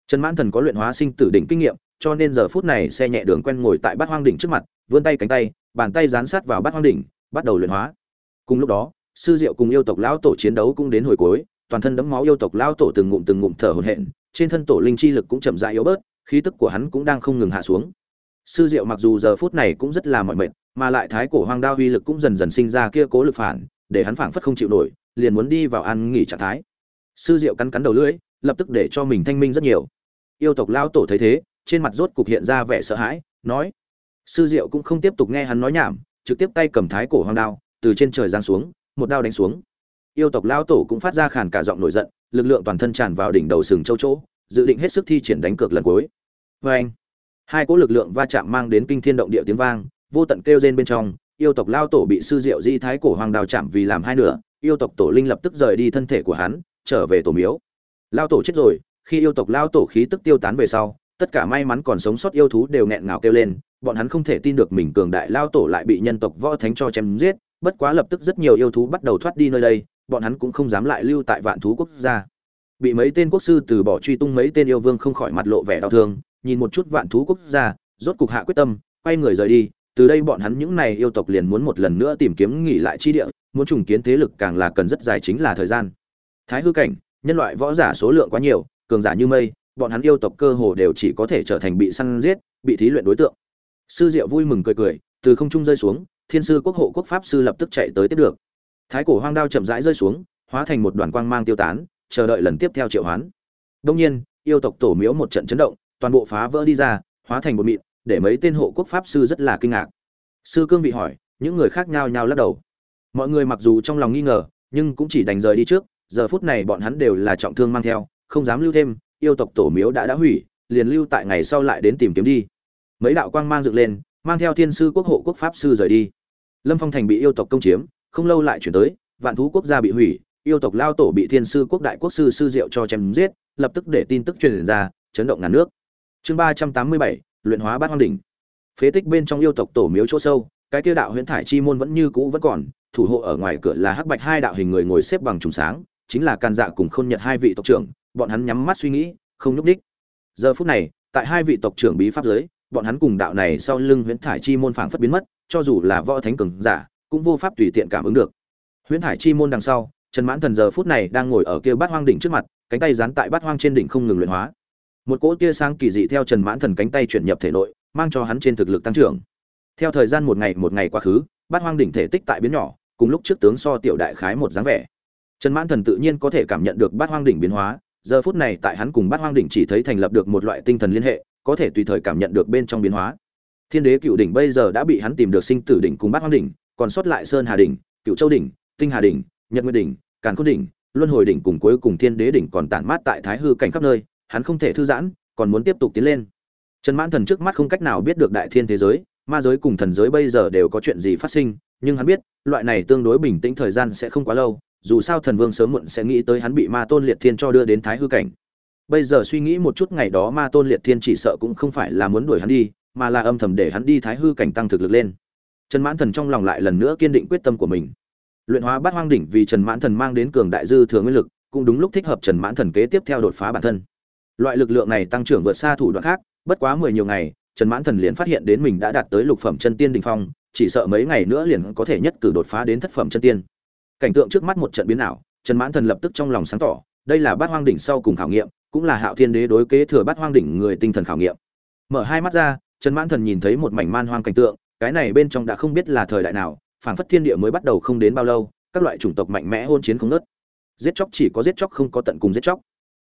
Trần mãn thần có luyện hóa sinh tử đỉnh kinh nghiệm, cho nên giờ phút này xe nhẹ đường quen ngồi tại bát hoang đỉnh trước mặt, vươn tay cánh tay, bàn tay dán sát vào bát hoang đỉnh, bắt đầu luyện hóa. Cùng lúc đó, sư diệu cùng yêu tộc lão tổ chiến đấu cũng đến hồi cuối toàn thân đẫm máu yêu tộc lao tổ từng ngụm từng ngụm thở hổn hển, trên thân tổ linh chi lực cũng chậm rãi yếu bớt, khí tức của hắn cũng đang không ngừng hạ xuống. Sư diệu mặc dù giờ phút này cũng rất là mỏi mệt, mà lại thái cổ hoang đao uy lực cũng dần dần sinh ra kia cố lực phản, để hắn phảng phất không chịu nổi, liền muốn đi vào ăn nghỉ trạng thái. Sư diệu cắn cắn đầu lưỡi, lập tức để cho mình thanh minh rất nhiều. Yêu tộc lao tổ thấy thế, trên mặt rốt cục hiện ra vẻ sợ hãi, nói. Sư diệu cũng không tiếp tục nghe hắn nói nhảm, trực tiếp tay cầm thái cổ hoang đao, từ trên trời giáng xuống, một đao đánh xuống yêu tộc lão tổ cũng phát ra khàn cả giọng nổi giận, lực lượng toàn thân tràn vào đỉnh đầu sừng châu chỗ, dự định hết sức thi triển đánh cược lần cuối. Vê anh hai cỗ lực lượng va chạm mang đến kinh thiên động địa tiếng vang, vô tận kêu rên bên trong, yêu tộc lao tổ bị sư diệu di thái cổ hoàng đào chạm vì làm hai nửa, yêu tộc tổ linh lập tức rời đi thân thể của hắn, trở về tổ miếu. Lao tổ chết rồi, khi yêu tộc lao tổ khí tức tiêu tán về sau, tất cả may mắn còn sống sót yêu thú đều nghẹn ngào kêu lên, bọn hắn không thể tin được mình cường đại lao tổ lại bị nhân tộc võ thánh cho chém giết, bất quá lập tức rất nhiều yêu thú bắt đầu thoát đi nơi đây bọn hắn cũng không dám lại lưu tại vạn thú quốc gia. Bị mấy tên quốc sư từ bỏ truy tung mấy tên yêu vương không khỏi mặt lộ vẻ đau thương, nhìn một chút vạn thú quốc gia, rốt cục hạ quyết tâm, quay người rời đi. Từ đây bọn hắn những này yêu tộc liền muốn một lần nữa tìm kiếm nghỉ lại chi địa, muốn trùng kiến thế lực càng là cần rất dài chính là thời gian. Thái hư cảnh, nhân loại võ giả số lượng quá nhiều, cường giả như mây, bọn hắn yêu tộc cơ hồ đều chỉ có thể trở thành bị săn giết, bị thí luyện đối tượng. Sư diệu vui mừng cười cười, từ không trung rơi xuống, thiên sư quốc hộ quốc pháp sư lập tức chạy tới tiếp được thái cổ hoang đao chậm rãi rơi xuống, hóa thành một đoàn quang mang tiêu tán, chờ đợi lần tiếp theo triệu hoán. Đông nhiên, yêu tộc tổ miếu một trận chấn động, toàn bộ phá vỡ đi ra, hóa thành một mịn, để mấy tên hộ quốc pháp sư rất là kinh ngạc. Sư cương vị hỏi, những người khác nhao nhao lắc đầu. Mọi người mặc dù trong lòng nghi ngờ, nhưng cũng chỉ đành rời đi trước, giờ phút này bọn hắn đều là trọng thương mang theo, không dám lưu thêm, yêu tộc tổ miếu đã đã hủy, liền lưu tại ngày sau lại đến tìm kiếm đi. Mấy đạo quang mang dựng lên, mang theo thiên sư quốc hộ quốc pháp sư rời đi. Lâm phong thành bị yêu tộc công chiếm không lâu lại chuyển tới, vạn thú quốc gia bị hủy, yêu tộc lao tổ bị thiên sư quốc đại quốc sư sư diệu cho chém giết, lập tức để tin tức truyền ra, chấn động ngàn nước. Chương ba trăm tám mươi bảy, luyện hóa bát hoang đỉnh. Phế tích bên trong yêu tộc tổ miếu chỗ sâu, cái tiêu đạo huyễn thải chi môn vẫn như cũ vẫn còn, thủ hộ ở ngoài cửa là hắc bạch hai đạo hình người ngồi xếp bằng trùng sáng, chính là can dạ cùng khôn nhật hai vị tộc trưởng, bọn hắn nhắm mắt suy nghĩ, không nhúc đích giờ phút này, tại hai vị tộc trưởng bí pháp giới, bọn hắn cùng đạo này sau lưng huyễn thải chi môn phảng phất biến mất, cho dù là võ thánh cường giả cũng vô pháp tùy tiện cảm ứng được. Huyễn thải chi môn đằng sau, trần mãn thần giờ phút này đang ngồi ở kia bát hoang đỉnh trước mặt, cánh tay dán tại bát hoang trên đỉnh không ngừng luyện hóa. Một cỗ tia sáng kỳ dị theo trần mãn thần cánh tay chuyển nhập thể nội, mang cho hắn trên thực lực tăng trưởng. Theo thời gian một ngày một ngày quá khứ, bát hoang đỉnh thể tích tại biến nhỏ, cùng lúc trước tướng so tiểu đại khái một dáng vẻ. Trần mãn thần tự nhiên có thể cảm nhận được bát hoang đỉnh biến hóa, giờ phút này tại hắn cùng bát hoang đỉnh chỉ thấy thành lập được một loại tinh thần liên hệ, có thể tùy thời cảm nhận được bên trong biến hóa. Thiên đế cựu đỉnh bây giờ đã bị hắn tìm được sinh tử đỉnh cùng bát hoang đỉnh còn sót lại sơn hà đỉnh, cựu châu đỉnh, tinh hà đỉnh, nhật nguyệt đỉnh, càn khôn đỉnh, luân hồi đỉnh cùng cuối cùng thiên đế đỉnh còn tản mát tại thái hư cảnh khắp nơi, hắn không thể thư giãn, còn muốn tiếp tục tiến lên. Trần mãn thần trước mắt không cách nào biết được đại thiên thế giới, ma giới cùng thần giới bây giờ đều có chuyện gì phát sinh, nhưng hắn biết, loại này tương đối bình tĩnh thời gian sẽ không quá lâu, dù sao thần vương sớm muộn sẽ nghĩ tới hắn bị ma tôn liệt thiên cho đưa đến thái hư cảnh. Bây giờ suy nghĩ một chút ngày đó ma tôn liệt thiên chỉ sợ cũng không phải là muốn đuổi hắn đi, mà là âm thầm để hắn đi thái hư cảnh tăng thực lực lên trần mãn thần trong lòng lại lần nữa kiên định quyết tâm của mình. Luyện hóa bát hoang đỉnh vì trần mãn thần mang đến cường đại dư thừa nguyên lực, cũng đúng lúc thích hợp trần mãn thần kế tiếp theo đột phá bản thân. Loại lực lượng này tăng trưởng vượt xa thủ đoạn khác, bất quá mười nhiều ngày, trần mãn thần liền phát hiện đến mình đã đạt tới lục phẩm chân tiên đỉnh phong, chỉ sợ mấy ngày nữa liền có thể nhất cử đột phá đến thất phẩm chân tiên. Cảnh tượng trước mắt một trận biến ảo, trần mãn thần lập tức trong lòng sáng tỏ, đây là bát hoang đỉnh sau cùng khảo nghiệm, cũng là hạo thiên đế đối kế thừa bát hoang đỉnh người tinh thần khảo nghiệm. Mở hai mắt ra, trần mãn thần nhìn thấy một mảnh man hoang cảnh tượng cái này bên trong đã không biết là thời đại nào, phảng phất thiên địa mới bắt đầu không đến bao lâu, các loại chủng tộc mạnh mẽ hôn chiến không nớt giết chóc chỉ có giết chóc không có tận cùng giết chóc.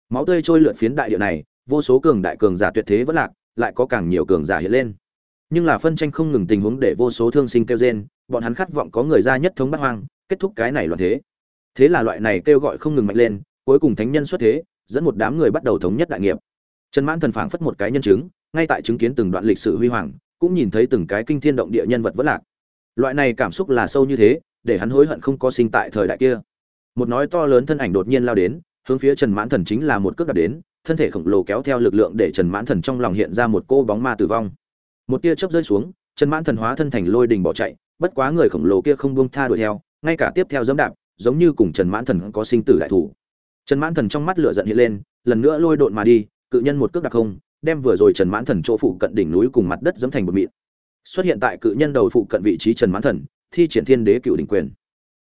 Máu tươi trôi lượn phiến đại địa này, vô số cường đại cường giả tuyệt thế vẫn lạc, lại có càng nhiều cường giả hiện lên. Nhưng là phân tranh không ngừng tình huống để vô số thương sinh kêu rên, bọn hắn khát vọng có người ra nhất thống bắt hoang, kết thúc cái này loạn thế. Thế là loại này kêu gọi không ngừng mạnh lên, cuối cùng thánh nhân xuất thế, dẫn một đám người bắt đầu thống nhất đại nghiệp. Trần mãn thần phảng phất một cái nhân chứng, ngay tại chứng kiến từng đoạn lịch sử huy hoàng cũng nhìn thấy từng cái kinh thiên động địa nhân vật vất lạc. Loại này cảm xúc là sâu như thế, để hắn hối hận không có sinh tại thời đại kia. Một nói to lớn thân ảnh đột nhiên lao đến, hướng phía trần mãn thần chính là một cước đặt đến, thân thể khổng lồ kéo theo lực lượng để trần mãn thần trong lòng hiện ra một cô bóng ma tử vong. Một tia chớp rơi xuống, trần mãn thần hóa thân thành lôi đình bỏ chạy, bất quá người khổng lồ kia không buông tha đuổi theo, ngay cả tiếp theo dẫm đạp, giống như cùng trần mãn thần có sinh tử đại thủ. Trần mãn thần trong mắt lửa giận hiện lên, lần nữa lôi độn mà đi, cự nhân một cước đặc không đem vừa rồi trần mãn thần chỗ phụ cận đỉnh núi cùng mặt đất dẫm thành một mịn. Xuất hiện tại cự nhân đầu phụ cận vị trí trần mãn thần, thi triển thiên đế cựu đỉnh quyền.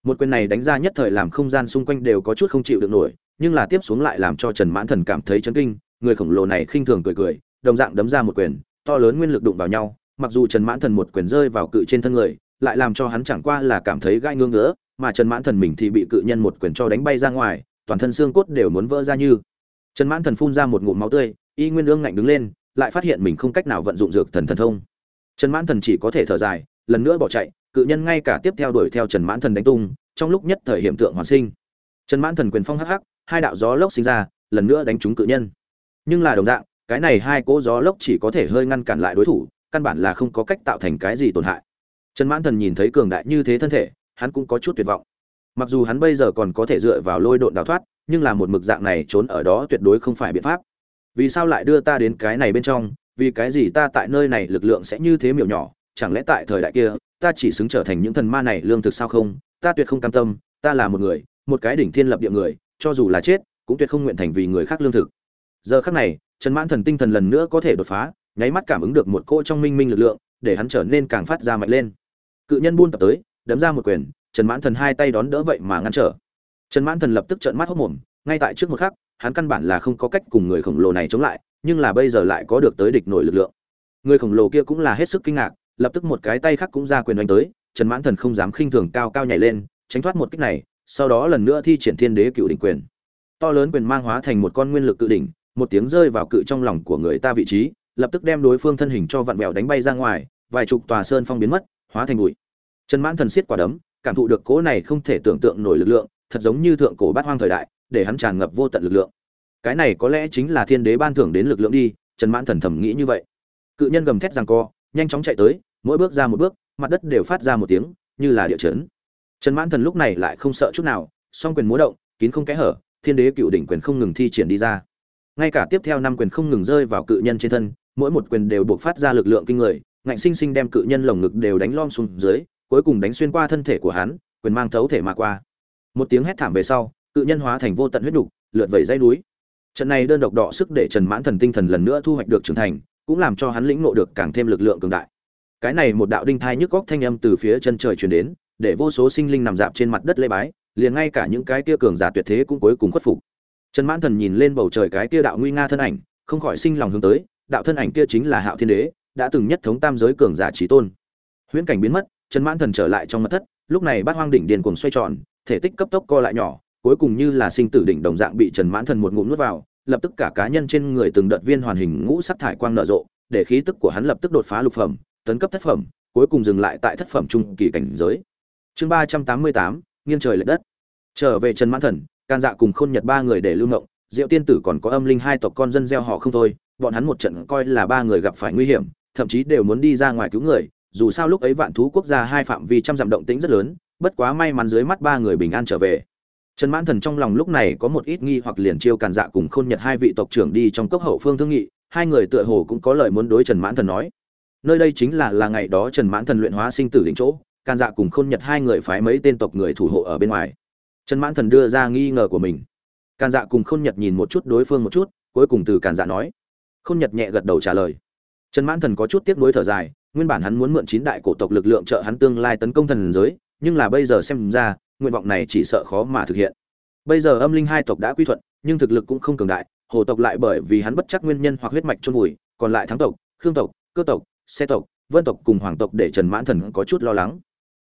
Một quyền này đánh ra nhất thời làm không gian xung quanh đều có chút không chịu được nổi, nhưng là tiếp xuống lại làm cho trần mãn thần cảm thấy chấn kinh, người khổng lồ này khinh thường cười cười, đồng dạng đấm ra một quyền, to lớn nguyên lực đụng vào nhau, mặc dù trần mãn thần một quyền rơi vào cự trên thân người, lại làm cho hắn chẳng qua là cảm thấy gai ngưỡng ngỡ mà trần mãn thần mình thì bị cự nhân một quyền cho đánh bay ra ngoài, toàn thân xương cốt đều muốn vỡ ra như. Trần mãn thần phun ra một ngụm máu tươi y nguyên ương ngạnh đứng lên, lại phát hiện mình không cách nào vận dụng dược thần thần thông. Trần mãn thần chỉ có thể thở dài, lần nữa bỏ chạy, cự nhân ngay cả tiếp theo đuổi theo trần mãn thần đánh tung, trong lúc nhất thời hiện tượng hoàn sinh. Trần mãn thần quyền phong hắc hắc, hai đạo gió lốc sinh ra, lần nữa đánh trúng cự nhân. Nhưng là đồng dạng, cái này hai cỗ gió lốc chỉ có thể hơi ngăn cản lại đối thủ, căn bản là không có cách tạo thành cái gì tổn hại. Trần mãn thần nhìn thấy cường đại như thế thân thể, hắn cũng có chút tuyệt vọng. Mặc dù hắn bây giờ còn có thể dựa vào lôi độn đào thoát, nhưng là một mực dạng này trốn ở đó tuyệt đối không phải biện pháp vì sao lại đưa ta đến cái này bên trong, vì cái gì ta tại nơi này lực lượng sẽ như thế miểu nhỏ, chẳng lẽ tại thời đại kia, ta chỉ xứng trở thành những thần ma này lương thực sao không? Ta tuyệt không cam tâm, ta là một người, một cái đỉnh thiên lập địa người, cho dù là chết, cũng tuyệt không nguyện thành vì người khác lương thực. Giờ khắc này, trần mãn thần tinh thần lần nữa có thể đột phá, nháy mắt cảm ứng được một cỗ trong minh minh lực lượng, để hắn trở nên càng phát ra mạnh lên. Cự nhân buôn tập tới, đấm ra một quyền, trần mãn thần hai tay đón đỡ vậy mà ngăn trở. Trần mãn thần lập tức trợn mắt hốc mồm, ngay tại trước một khắc hắn căn bản là không có cách cùng người khổng lồ này chống lại, nhưng là bây giờ lại có được tới địch nổi lực lượng. Người khổng lồ kia cũng là hết sức kinh ngạc, lập tức một cái tay khác cũng ra quyền đánh tới, trần mãn thần không dám khinh thường cao cao nhảy lên, tránh thoát một kích này, sau đó lần nữa thi triển thiên đế cựu đỉnh quyền. To lớn quyền mang hóa thành một con nguyên lực cự đỉnh, một tiếng rơi vào cự trong lòng của người ta vị trí, lập tức đem đối phương thân hình cho vặn vẹo đánh bay ra ngoài, vài chục tòa sơn phong biến mất, hóa thành bụi. Trần mãn thần siết quả đấm, cảm thụ được cố này không thể tưởng tượng nổi lực lượng, thật giống như thượng cổ bát hoang thời đại để hắn tràn ngập vô tận lực lượng. Cái này có lẽ chính là thiên đế ban thưởng đến lực lượng đi, trần mãn thần thầm nghĩ như vậy. Cự nhân gầm thét rằng co, nhanh chóng chạy tới, mỗi bước ra một bước, mặt đất đều phát ra một tiếng, như là địa chấn. Trần mãn thần lúc này lại không sợ chút nào, song quyền múa động, kín không kẽ hở, thiên đế cựu đỉnh quyền không ngừng thi triển đi ra. Ngay cả tiếp theo năm quyền không ngừng rơi vào cự nhân trên thân, mỗi một quyền đều buộc phát ra lực lượng kinh người, ngạnh sinh sinh đem cự nhân lồng ngực đều đánh lom xuống dưới, cuối cùng đánh xuyên qua thân thể của hắn, quyền mang thấu thể mà qua. Một tiếng hét thảm về sau cự nhân hóa thành vô tận huyết đục lượt vẩy dây núi. Trận này đơn độc đọ sức để trần mãn thần tinh thần lần nữa thu hoạch được trưởng thành, cũng làm cho hắn lĩnh ngộ được càng thêm lực lượng cường đại. Cái này một đạo đinh thai nhức góc thanh âm từ phía chân trời truyền đến, để vô số sinh linh nằm dạp trên mặt đất lê bái, liền ngay cả những cái kia cường giả tuyệt thế cũng cuối cùng khuất phục. Trần mãn thần nhìn lên bầu trời cái kia đạo nguy nga thân ảnh, không khỏi sinh lòng hướng tới, đạo thân ảnh kia chính là hạo thiên đế, đã từng nhất thống tam giới cường giả trí tôn. Huyễn cảnh biến mất, trần mãn thần trở lại trong mật thất, lúc này bát hoang đỉnh điền cuồng xoay tròn, thể tích cấp tốc co lại nhỏ cuối cùng như là sinh tử đỉnh đồng dạng bị trần mãn thần một ngụm nuốt vào, lập tức cả cá nhân trên người từng đợt viên hoàn hình ngũ sắc thải quang nở rộ, để khí tức của hắn lập tức đột phá lục phẩm, tấn cấp thất phẩm, cuối cùng dừng lại tại thất phẩm trung kỳ cảnh giới. Chương ba trăm tám mươi tám, nghiêng trời lệch đất. Trở về trần mãn thần, can dạ cùng khôn nhật ba người để lưu ngộng, diệu tiên tử còn có âm linh hai tộc con dân gieo họ không thôi, bọn hắn một trận coi là ba người gặp phải nguy hiểm, thậm chí đều muốn đi ra ngoài cứu người, dù sao lúc ấy vạn thú quốc gia hai phạm vi trăm dặm động tĩnh rất lớn, bất quá may mắn dưới mắt ba người bình an trở về trần mãn thần trong lòng lúc này có một ít nghi hoặc liền chiêu càn dạ cùng khôn nhật hai vị tộc trưởng đi trong cốc hậu phương thương nghị, hai người tựa hồ cũng có lời muốn đối trần mãn thần nói. Nơi đây chính là là ngày đó trần mãn thần luyện hóa sinh tử đỉnh chỗ, càn dạ cùng khôn nhật hai người phái mấy tên tộc người thủ hộ ở bên ngoài. Trần mãn thần đưa ra nghi ngờ của mình. Càn dạ cùng khôn nhật nhìn một chút đối phương một chút, cuối cùng từ càn dạ nói. Khôn nhật nhẹ gật đầu trả lời. Trần mãn thần có chút tiếc nuối thở dài, nguyên bản hắn muốn mượn chín đại cổ tộc lực lượng trợ hắn tương lai tấn công thần giới, nhưng là bây giờ xem ra nguyện vọng này chỉ sợ khó mà thực hiện. Bây giờ âm linh hai tộc đã quy thuận, nhưng thực lực cũng không cường đại, hồ tộc lại bởi vì hắn bất chắc nguyên nhân hoặc huyết mạch chôn vùi, còn lại thắng tộc, khương tộc, cơ tộc, xe tộc, vân tộc cùng hoàng tộc để trần mãn thần có chút lo lắng.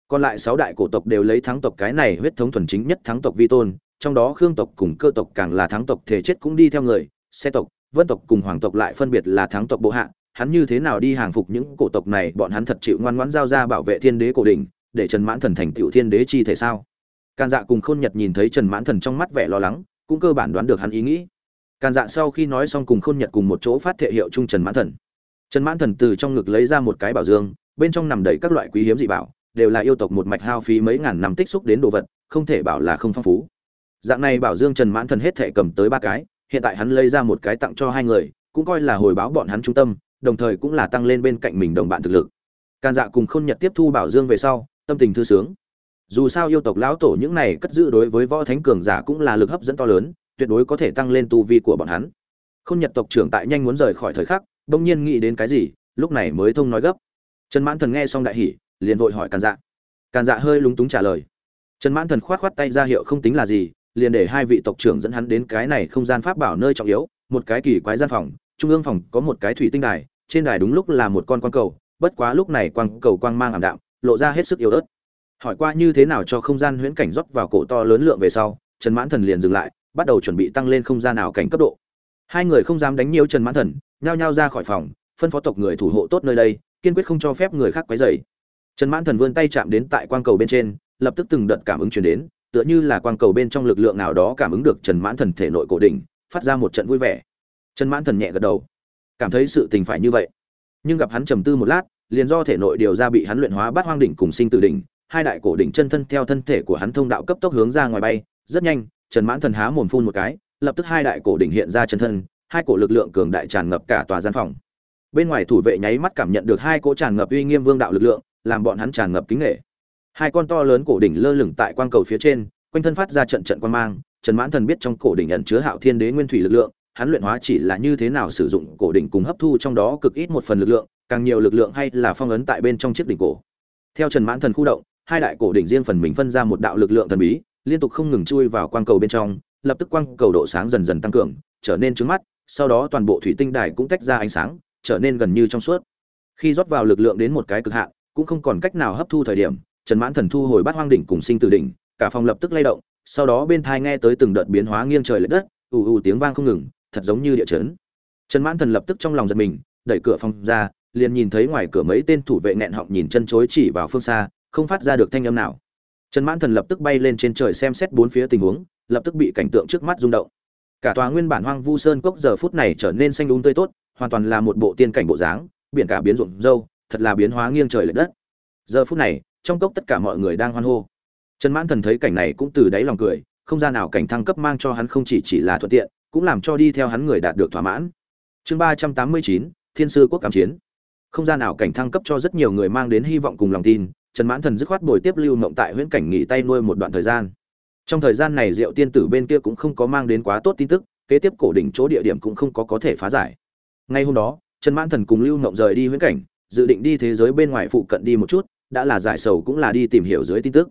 Còn lại sáu đại cổ tộc đều lấy thắng tộc cái này huyết thống thuần chính nhất thắng tộc vi tôn, trong đó khương tộc cùng cơ tộc càng là thắng tộc thể chết cũng đi theo người, xe tộc, vân tộc cùng hoàng tộc lại phân biệt là thắng tộc bộ hạ. Hắn như thế nào đi hàng phục những cổ tộc này, bọn hắn thật chịu ngoan ngoãn giao ra bảo vệ thiên đế cổ đỉnh, để trần mãn thần thành tựu thiên đế chi thể sao? Càn dạ cùng khôn nhật nhìn thấy trần mãn thần trong mắt vẻ lo lắng, cũng cơ bản đoán được hắn ý nghĩ. Càn dạ sau khi nói xong cùng khôn nhật cùng một chỗ phát thệ hiệu chung trần mãn thần. Trần mãn thần từ trong ngực lấy ra một cái bảo dương, bên trong nằm đầy các loại quý hiếm dị bảo, đều là yêu tộc một mạch hao phí mấy ngàn năm tích xúc đến đồ vật, không thể bảo là không phong phú. Dạng này bảo dương trần mãn thần hết thể cầm tới ba cái, hiện tại hắn lấy ra một cái tặng cho hai người, cũng coi là hồi báo bọn hắn trung tâm, đồng thời cũng là tăng lên bên cạnh mình đồng bạn thực lực. Càn dạ cùng khôn nhật tiếp thu bảo dương về sau, tâm tình thư sướng dù sao yêu tộc lão tổ những này cất giữ đối với võ thánh cường giả cũng là lực hấp dẫn to lớn, tuyệt đối có thể tăng lên tu vi của bọn hắn. Không nhật tộc trưởng tại nhanh muốn rời khỏi thời khắc, bỗng nhiên nghĩ đến cái gì, lúc này mới thông nói gấp. Trần mãn thần nghe xong đại hỉ, liền vội hỏi càn dạ. Càn dạ hơi lúng túng trả lời. Trần mãn thần khoát khoát tay ra hiệu không tính là gì, liền để hai vị tộc trưởng dẫn hắn đến cái này không gian pháp bảo nơi trọng yếu, một cái kỳ quái gian phòng, trung ương phòng có một cái thủy tinh đài, trên đài đúng lúc là một con quang cầu, bất quá lúc này quang cầu quang mang ảm đạm, lộ ra hết sức yếu ớt hỏi qua như thế nào cho không gian huyễn cảnh rót vào cổ to lớn lượng về sau, trần mãn thần liền dừng lại, bắt đầu chuẩn bị tăng lên không gian nào cảnh cấp độ. Hai người không dám đánh nhiều trần mãn thần, nhao nhao ra khỏi phòng, phân phó tộc người thủ hộ tốt nơi đây, kiên quyết không cho phép người khác quấy rầy. Trần mãn thần vươn tay chạm đến tại quang cầu bên trên, lập tức từng đợt cảm ứng truyền đến, tựa như là quang cầu bên trong lực lượng nào đó cảm ứng được trần mãn thần thể nội cổ đỉnh, phát ra một trận vui vẻ. Trần mãn thần nhẹ gật đầu. Cảm thấy sự tình phải như vậy. Nhưng gặp hắn trầm tư một lát, liền do thể nội điều ra bị hắn luyện hóa bát hoang đỉnh cùng sinh tử đỉnh hai đại cổ đỉnh chân thân theo thân thể của hắn thông đạo cấp tốc hướng ra ngoài bay, rất nhanh, trần mãn thần há mồm phun một cái, lập tức hai đại cổ đỉnh hiện ra chân thân, hai cổ lực lượng cường đại tràn ngập cả tòa gian phòng. Bên ngoài thủ vệ nháy mắt cảm nhận được hai cỗ tràn ngập uy nghiêm vương đạo lực lượng, làm bọn hắn tràn ngập kính nghệ hai con to lớn cổ đỉnh lơ lửng tại quang cầu phía trên, quanh thân phát ra trận trận quan mang, trần mãn thần biết trong cổ đỉnh ẩn chứa hạo thiên đế nguyên thủy lực lượng, hắn luyện hóa chỉ là như thế nào sử dụng cổ đỉnh cùng hấp thu trong đó cực ít một phần lực lượng, càng nhiều lực lượng hay là phong ấn tại bên trong chiếc đỉnh cổ. Theo trần mãn thần khu động hai đại cổ đỉnh riêng phần mình phân ra một đạo lực lượng thần bí, liên tục không ngừng chui vào quang cầu bên trong, lập tức quang cầu độ sáng dần dần tăng cường, trở nên trướng mắt, sau đó toàn bộ thủy tinh đài cũng tách ra ánh sáng, trở nên gần như trong suốt. Khi rót vào lực lượng đến một cái cực hạn, cũng không còn cách nào hấp thu thời điểm, trần mãn thần thu hồi bát hoang đỉnh cùng sinh tử đỉnh, cả phòng lập tức lay động, sau đó bên thai nghe tới từng đợt biến hóa nghiêng trời lệch đất, ù ù tiếng vang không ngừng, thật giống như địa chấn. Trần mãn thần lập tức trong lòng giật mình, đẩy cửa phòng ra, liền nhìn thấy ngoài cửa mấy tên thủ vệ nghẹn họng nhìn chân chối chỉ vào phương xa không phát ra được thanh âm nào. Trần mãn thần lập tức bay lên trên trời xem xét bốn phía tình huống, lập tức bị cảnh tượng trước mắt rung động. Cả tòa nguyên bản hoang vu sơn cốc giờ phút này trở nên xanh đúng tươi tốt, hoàn toàn là một bộ tiên cảnh bộ dáng, biển cả biến ruộng dâu thật là biến hóa nghiêng trời lệch đất. Giờ phút này, trong cốc tất cả mọi người đang hoan hô. Trần mãn thần thấy cảnh này cũng từ đáy lòng cười, không gian nào cảnh thăng cấp mang cho hắn không chỉ chỉ là thuận tiện, cũng làm cho đi theo hắn người đạt được thỏa mãn. Chương ba trăm tám mươi chín, thiên sư quốc cảm chiến. Không gian nào cảnh thăng cấp cho rất nhiều người mang đến hy vọng cùng lòng tin trần mãn thần dứt khoát bồi tiếp lưu mộng tại huyễn cảnh nghỉ tay nuôi một đoạn thời gian. Trong thời gian này diệu tiên tử bên kia cũng không có mang đến quá tốt tin tức, kế tiếp cổ đỉnh chỗ địa điểm cũng không có có thể phá giải. Ngay hôm đó, trần mãn thần cùng lưu mộng rời đi huyễn cảnh, dự định đi thế giới bên ngoài phụ cận đi một chút, đã là giải sầu cũng là đi tìm hiểu dưới tin tức.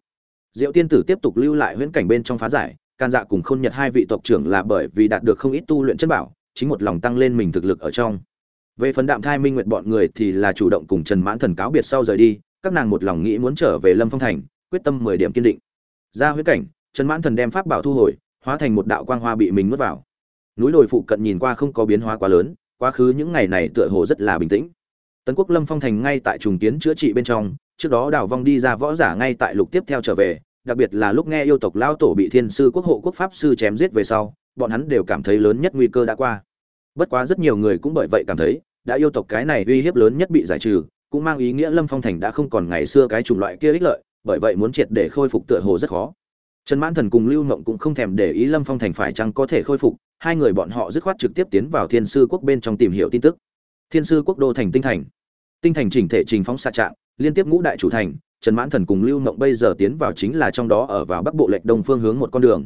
Diệu tiên tử tiếp tục lưu lại huyễn cảnh bên trong phá giải, can dạ cùng khôn nhật hai vị tộc trưởng là bởi vì đạt được không ít tu luyện chân bảo, chính một lòng tăng lên mình thực lực ở trong. Về phần đạm thai minh nguyện bọn người thì là chủ động cùng trần mãn thần cáo biệt sau rời đi các nàng một lòng nghĩ muốn trở về lâm phong thành, quyết tâm mười điểm kiên định. Ra huyết cảnh, trần mãn thần đem pháp bảo thu hồi, hóa thành một đạo quang hoa bị mình nuốt vào. Núi đồi phụ cận nhìn qua không có biến hóa quá lớn, quá khứ những ngày này tựa hồ rất là bình tĩnh. Tấn quốc lâm phong thành ngay tại trùng kiến chữa trị bên trong, trước đó đào vong đi ra võ giả ngay tại lục tiếp theo trở về, đặc biệt là lúc nghe yêu tộc lao tổ bị thiên sư quốc hộ quốc pháp sư chém giết về sau, bọn hắn đều cảm thấy lớn nhất nguy cơ đã qua. Bất quá rất nhiều người cũng bởi vậy cảm thấy, đã yêu tộc cái này uy hiếp lớn nhất bị giải trừ cũng mang ý nghĩa lâm phong thành đã không còn ngày xưa cái chủng loại kia ích lợi, bởi vậy muốn triệt để khôi phục tựa hồ rất khó. Trần mãn thần cùng lưu mộng cũng không thèm để ý lâm phong thành phải chăng có thể khôi phục, hai người bọn họ dứt khoát trực tiếp tiến vào thiên sư quốc bên trong tìm hiểu tin tức. Thiên sư quốc đô thành tinh thành. Tinh thành chỉnh thể trình phóng xạ trạng, liên tiếp ngũ đại chủ thành, trần mãn thần cùng lưu mộng bây giờ tiến vào chính là trong đó ở vào bắc bộ lệch đông phương hướng một con đường.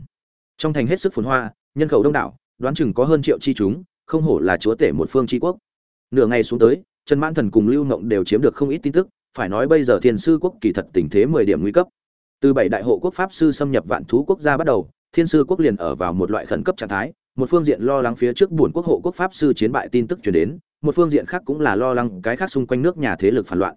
Trong thành hết sức phồn hoa, nhân khẩu đông đảo, đoán chừng có hơn triệu chi chúng, không hổ là chúa tể một phương tri quốc. Nửa ngày xuống tới trần mãn thần cùng lưu Ngộng đều chiếm được không ít tin tức, phải nói bây giờ thiên sư quốc kỳ thật tình thế mười điểm nguy cấp. Từ bảy đại hộ quốc pháp sư xâm nhập vạn thú quốc gia bắt đầu, thiên sư quốc liền ở vào một loại khẩn cấp trạng thái, một phương diện lo lắng phía trước buồn quốc hộ quốc pháp sư chiến bại tin tức truyền đến, một phương diện khác cũng là lo lắng cái khác xung quanh nước nhà thế lực phản loạn.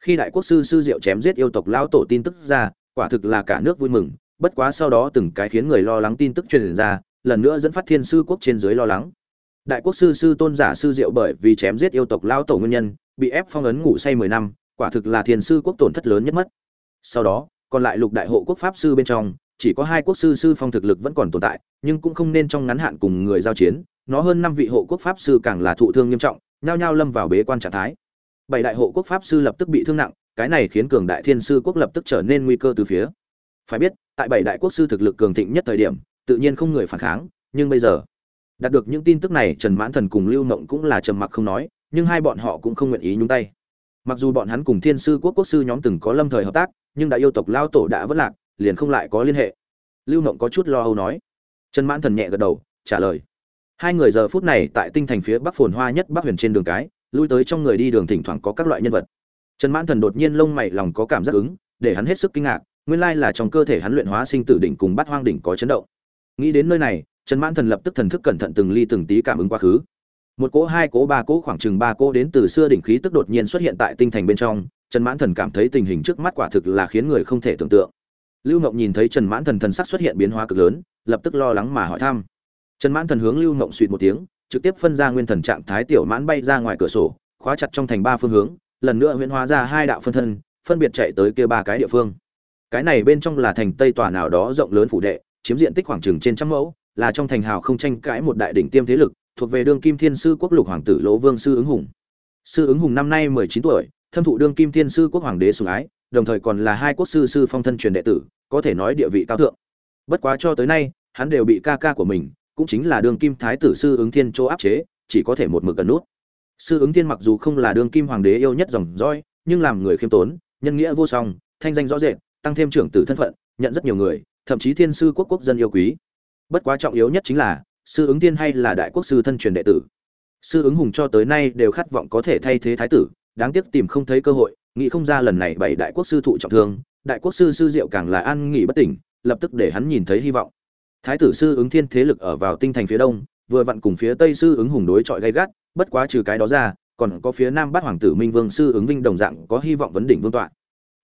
Khi đại quốc sư sư diệu chém giết yêu tộc lão tổ tin tức ra, quả thực là cả nước vui mừng, bất quá sau đó từng cái khiến người lo lắng tin tức truyền ra, lần nữa dẫn phát thiên sư quốc trên dưới lo lắng đại quốc sư sư tôn giả sư diệu bởi vì chém giết yêu tộc lao tổ nguyên nhân, bị ép phong ấn ngủ say mười năm, quả thực là thiền sư quốc tổn thất lớn nhất mất. Sau đó, còn lại lục đại hộ quốc pháp sư bên trong, chỉ có hai quốc sư sư phong thực lực vẫn còn tồn tại, nhưng cũng không nên trong ngắn hạn cùng người giao chiến, nó hơn năm vị hộ quốc pháp sư càng là thụ thương nghiêm trọng, nhao nhao lâm vào bế quan trạng thái. Bảy đại hộ quốc pháp sư lập tức bị thương nặng, cái này khiến cường đại thiên sư quốc lập tức trở nên nguy cơ từ phía. Phải biết, tại bảy đại quốc sư thực lực cường thịnh nhất thời điểm, tự nhiên không người phản kháng, nhưng bây giờ đạt được những tin tức này, trần mãn thần cùng lưu mộng cũng là trầm mặc không nói, nhưng hai bọn họ cũng không nguyện ý nhúng tay. Mặc dù bọn hắn cùng thiên sư quốc quốc sư nhóm từng có lâm thời hợp tác, nhưng đã yêu tộc lao tổ đã vất lạc, liền không lại có liên hệ. Lưu mộng có chút lo âu nói. Trần mãn thần nhẹ gật đầu, trả lời. Hai người giờ phút này tại tinh thành phía bắc phồn hoa nhất bắc huyền trên đường cái, lui tới trong người đi đường thỉnh thoảng có các loại nhân vật. Trần mãn thần đột nhiên lông mày lòng có cảm giác ứng, để hắn hết sức kinh ngạc, nguyên lai là trong cơ thể hắn luyện hóa sinh tử đỉnh cùng bát hoang đỉnh có chấn động. Nghĩ đến nơi này trần mãn thần lập tức thần thức cẩn thận từng ly từng tí cảm ứng quá khứ. Một cỗ, hai cỗ, ba cỗ, khoảng chừng ba cỗ đến từ xưa đỉnh khí tức đột nhiên xuất hiện tại tinh thành bên trong. Trần mãn thần cảm thấy tình hình trước mắt quả thực là khiến người không thể tưởng tượng. Lưu ngộng nhìn thấy trần mãn thần thần sắc xuất hiện biến hóa cực lớn, lập tức lo lắng mà hỏi thăm. Trần mãn thần hướng lưu ngộng suỵt một tiếng, trực tiếp phân ra nguyên thần trạng thái tiểu mãn bay ra ngoài cửa sổ, khóa chặt trong thành ba phương hướng, lần nữa huyễn hóa ra hai đạo phân thân, phân biệt chạy tới kia ba cái địa phương. Cái này bên trong là thành tây tòa nào đó rộng lớn phủ đệ, chiếm diện tích khoảng chừng trên trăm mẫu là trong thành hào không tranh cãi một đại đỉnh tiêm thế lực, thuộc về đương kim thiên sư quốc lục hoàng tử lỗ vương sư ứng hùng. Sư ứng hùng năm nay mười chín tuổi, thâm thụ đương kim thiên sư quốc hoàng đế sủng ái, đồng thời còn là hai quốc sư sư phong thân truyền đệ tử, có thể nói địa vị cao thượng. Bất quá cho tới nay, hắn đều bị ca ca của mình, cũng chính là đương kim thái tử sư ứng thiên chỗ áp chế, chỉ có thể một mực gần nút. Sư ứng thiên mặc dù không là đương kim hoàng đế yêu nhất dòng dõi, nhưng làm người khiêm tốn, nhân nghĩa vô song, thanh danh rõ rệt, tăng thêm trưởng tử thân phận, nhận rất nhiều người, thậm chí thiên sư quốc quốc dân yêu quý bất quá trọng yếu nhất chính là, sư ứng thiên hay là đại quốc sư thân truyền đệ tử. Sư ứng hùng cho tới nay đều khát vọng có thể thay thế thái tử, đáng tiếc tìm không thấy cơ hội, nghĩ không ra lần này bảy đại quốc sư thụ trọng thương, đại quốc sư sư diệu càng là an nghỉ bất tỉnh, lập tức để hắn nhìn thấy hy vọng. Thái tử sư ứng thiên thế lực ở vào tinh thành phía đông, vừa vặn cùng phía tây sư ứng hùng đối chọi gay gắt, bất quá trừ cái đó ra, còn có phía nam bát hoàng tử minh vương sư ứng vinh đồng dạng có hy vọng vấn đỉnh vương tọa.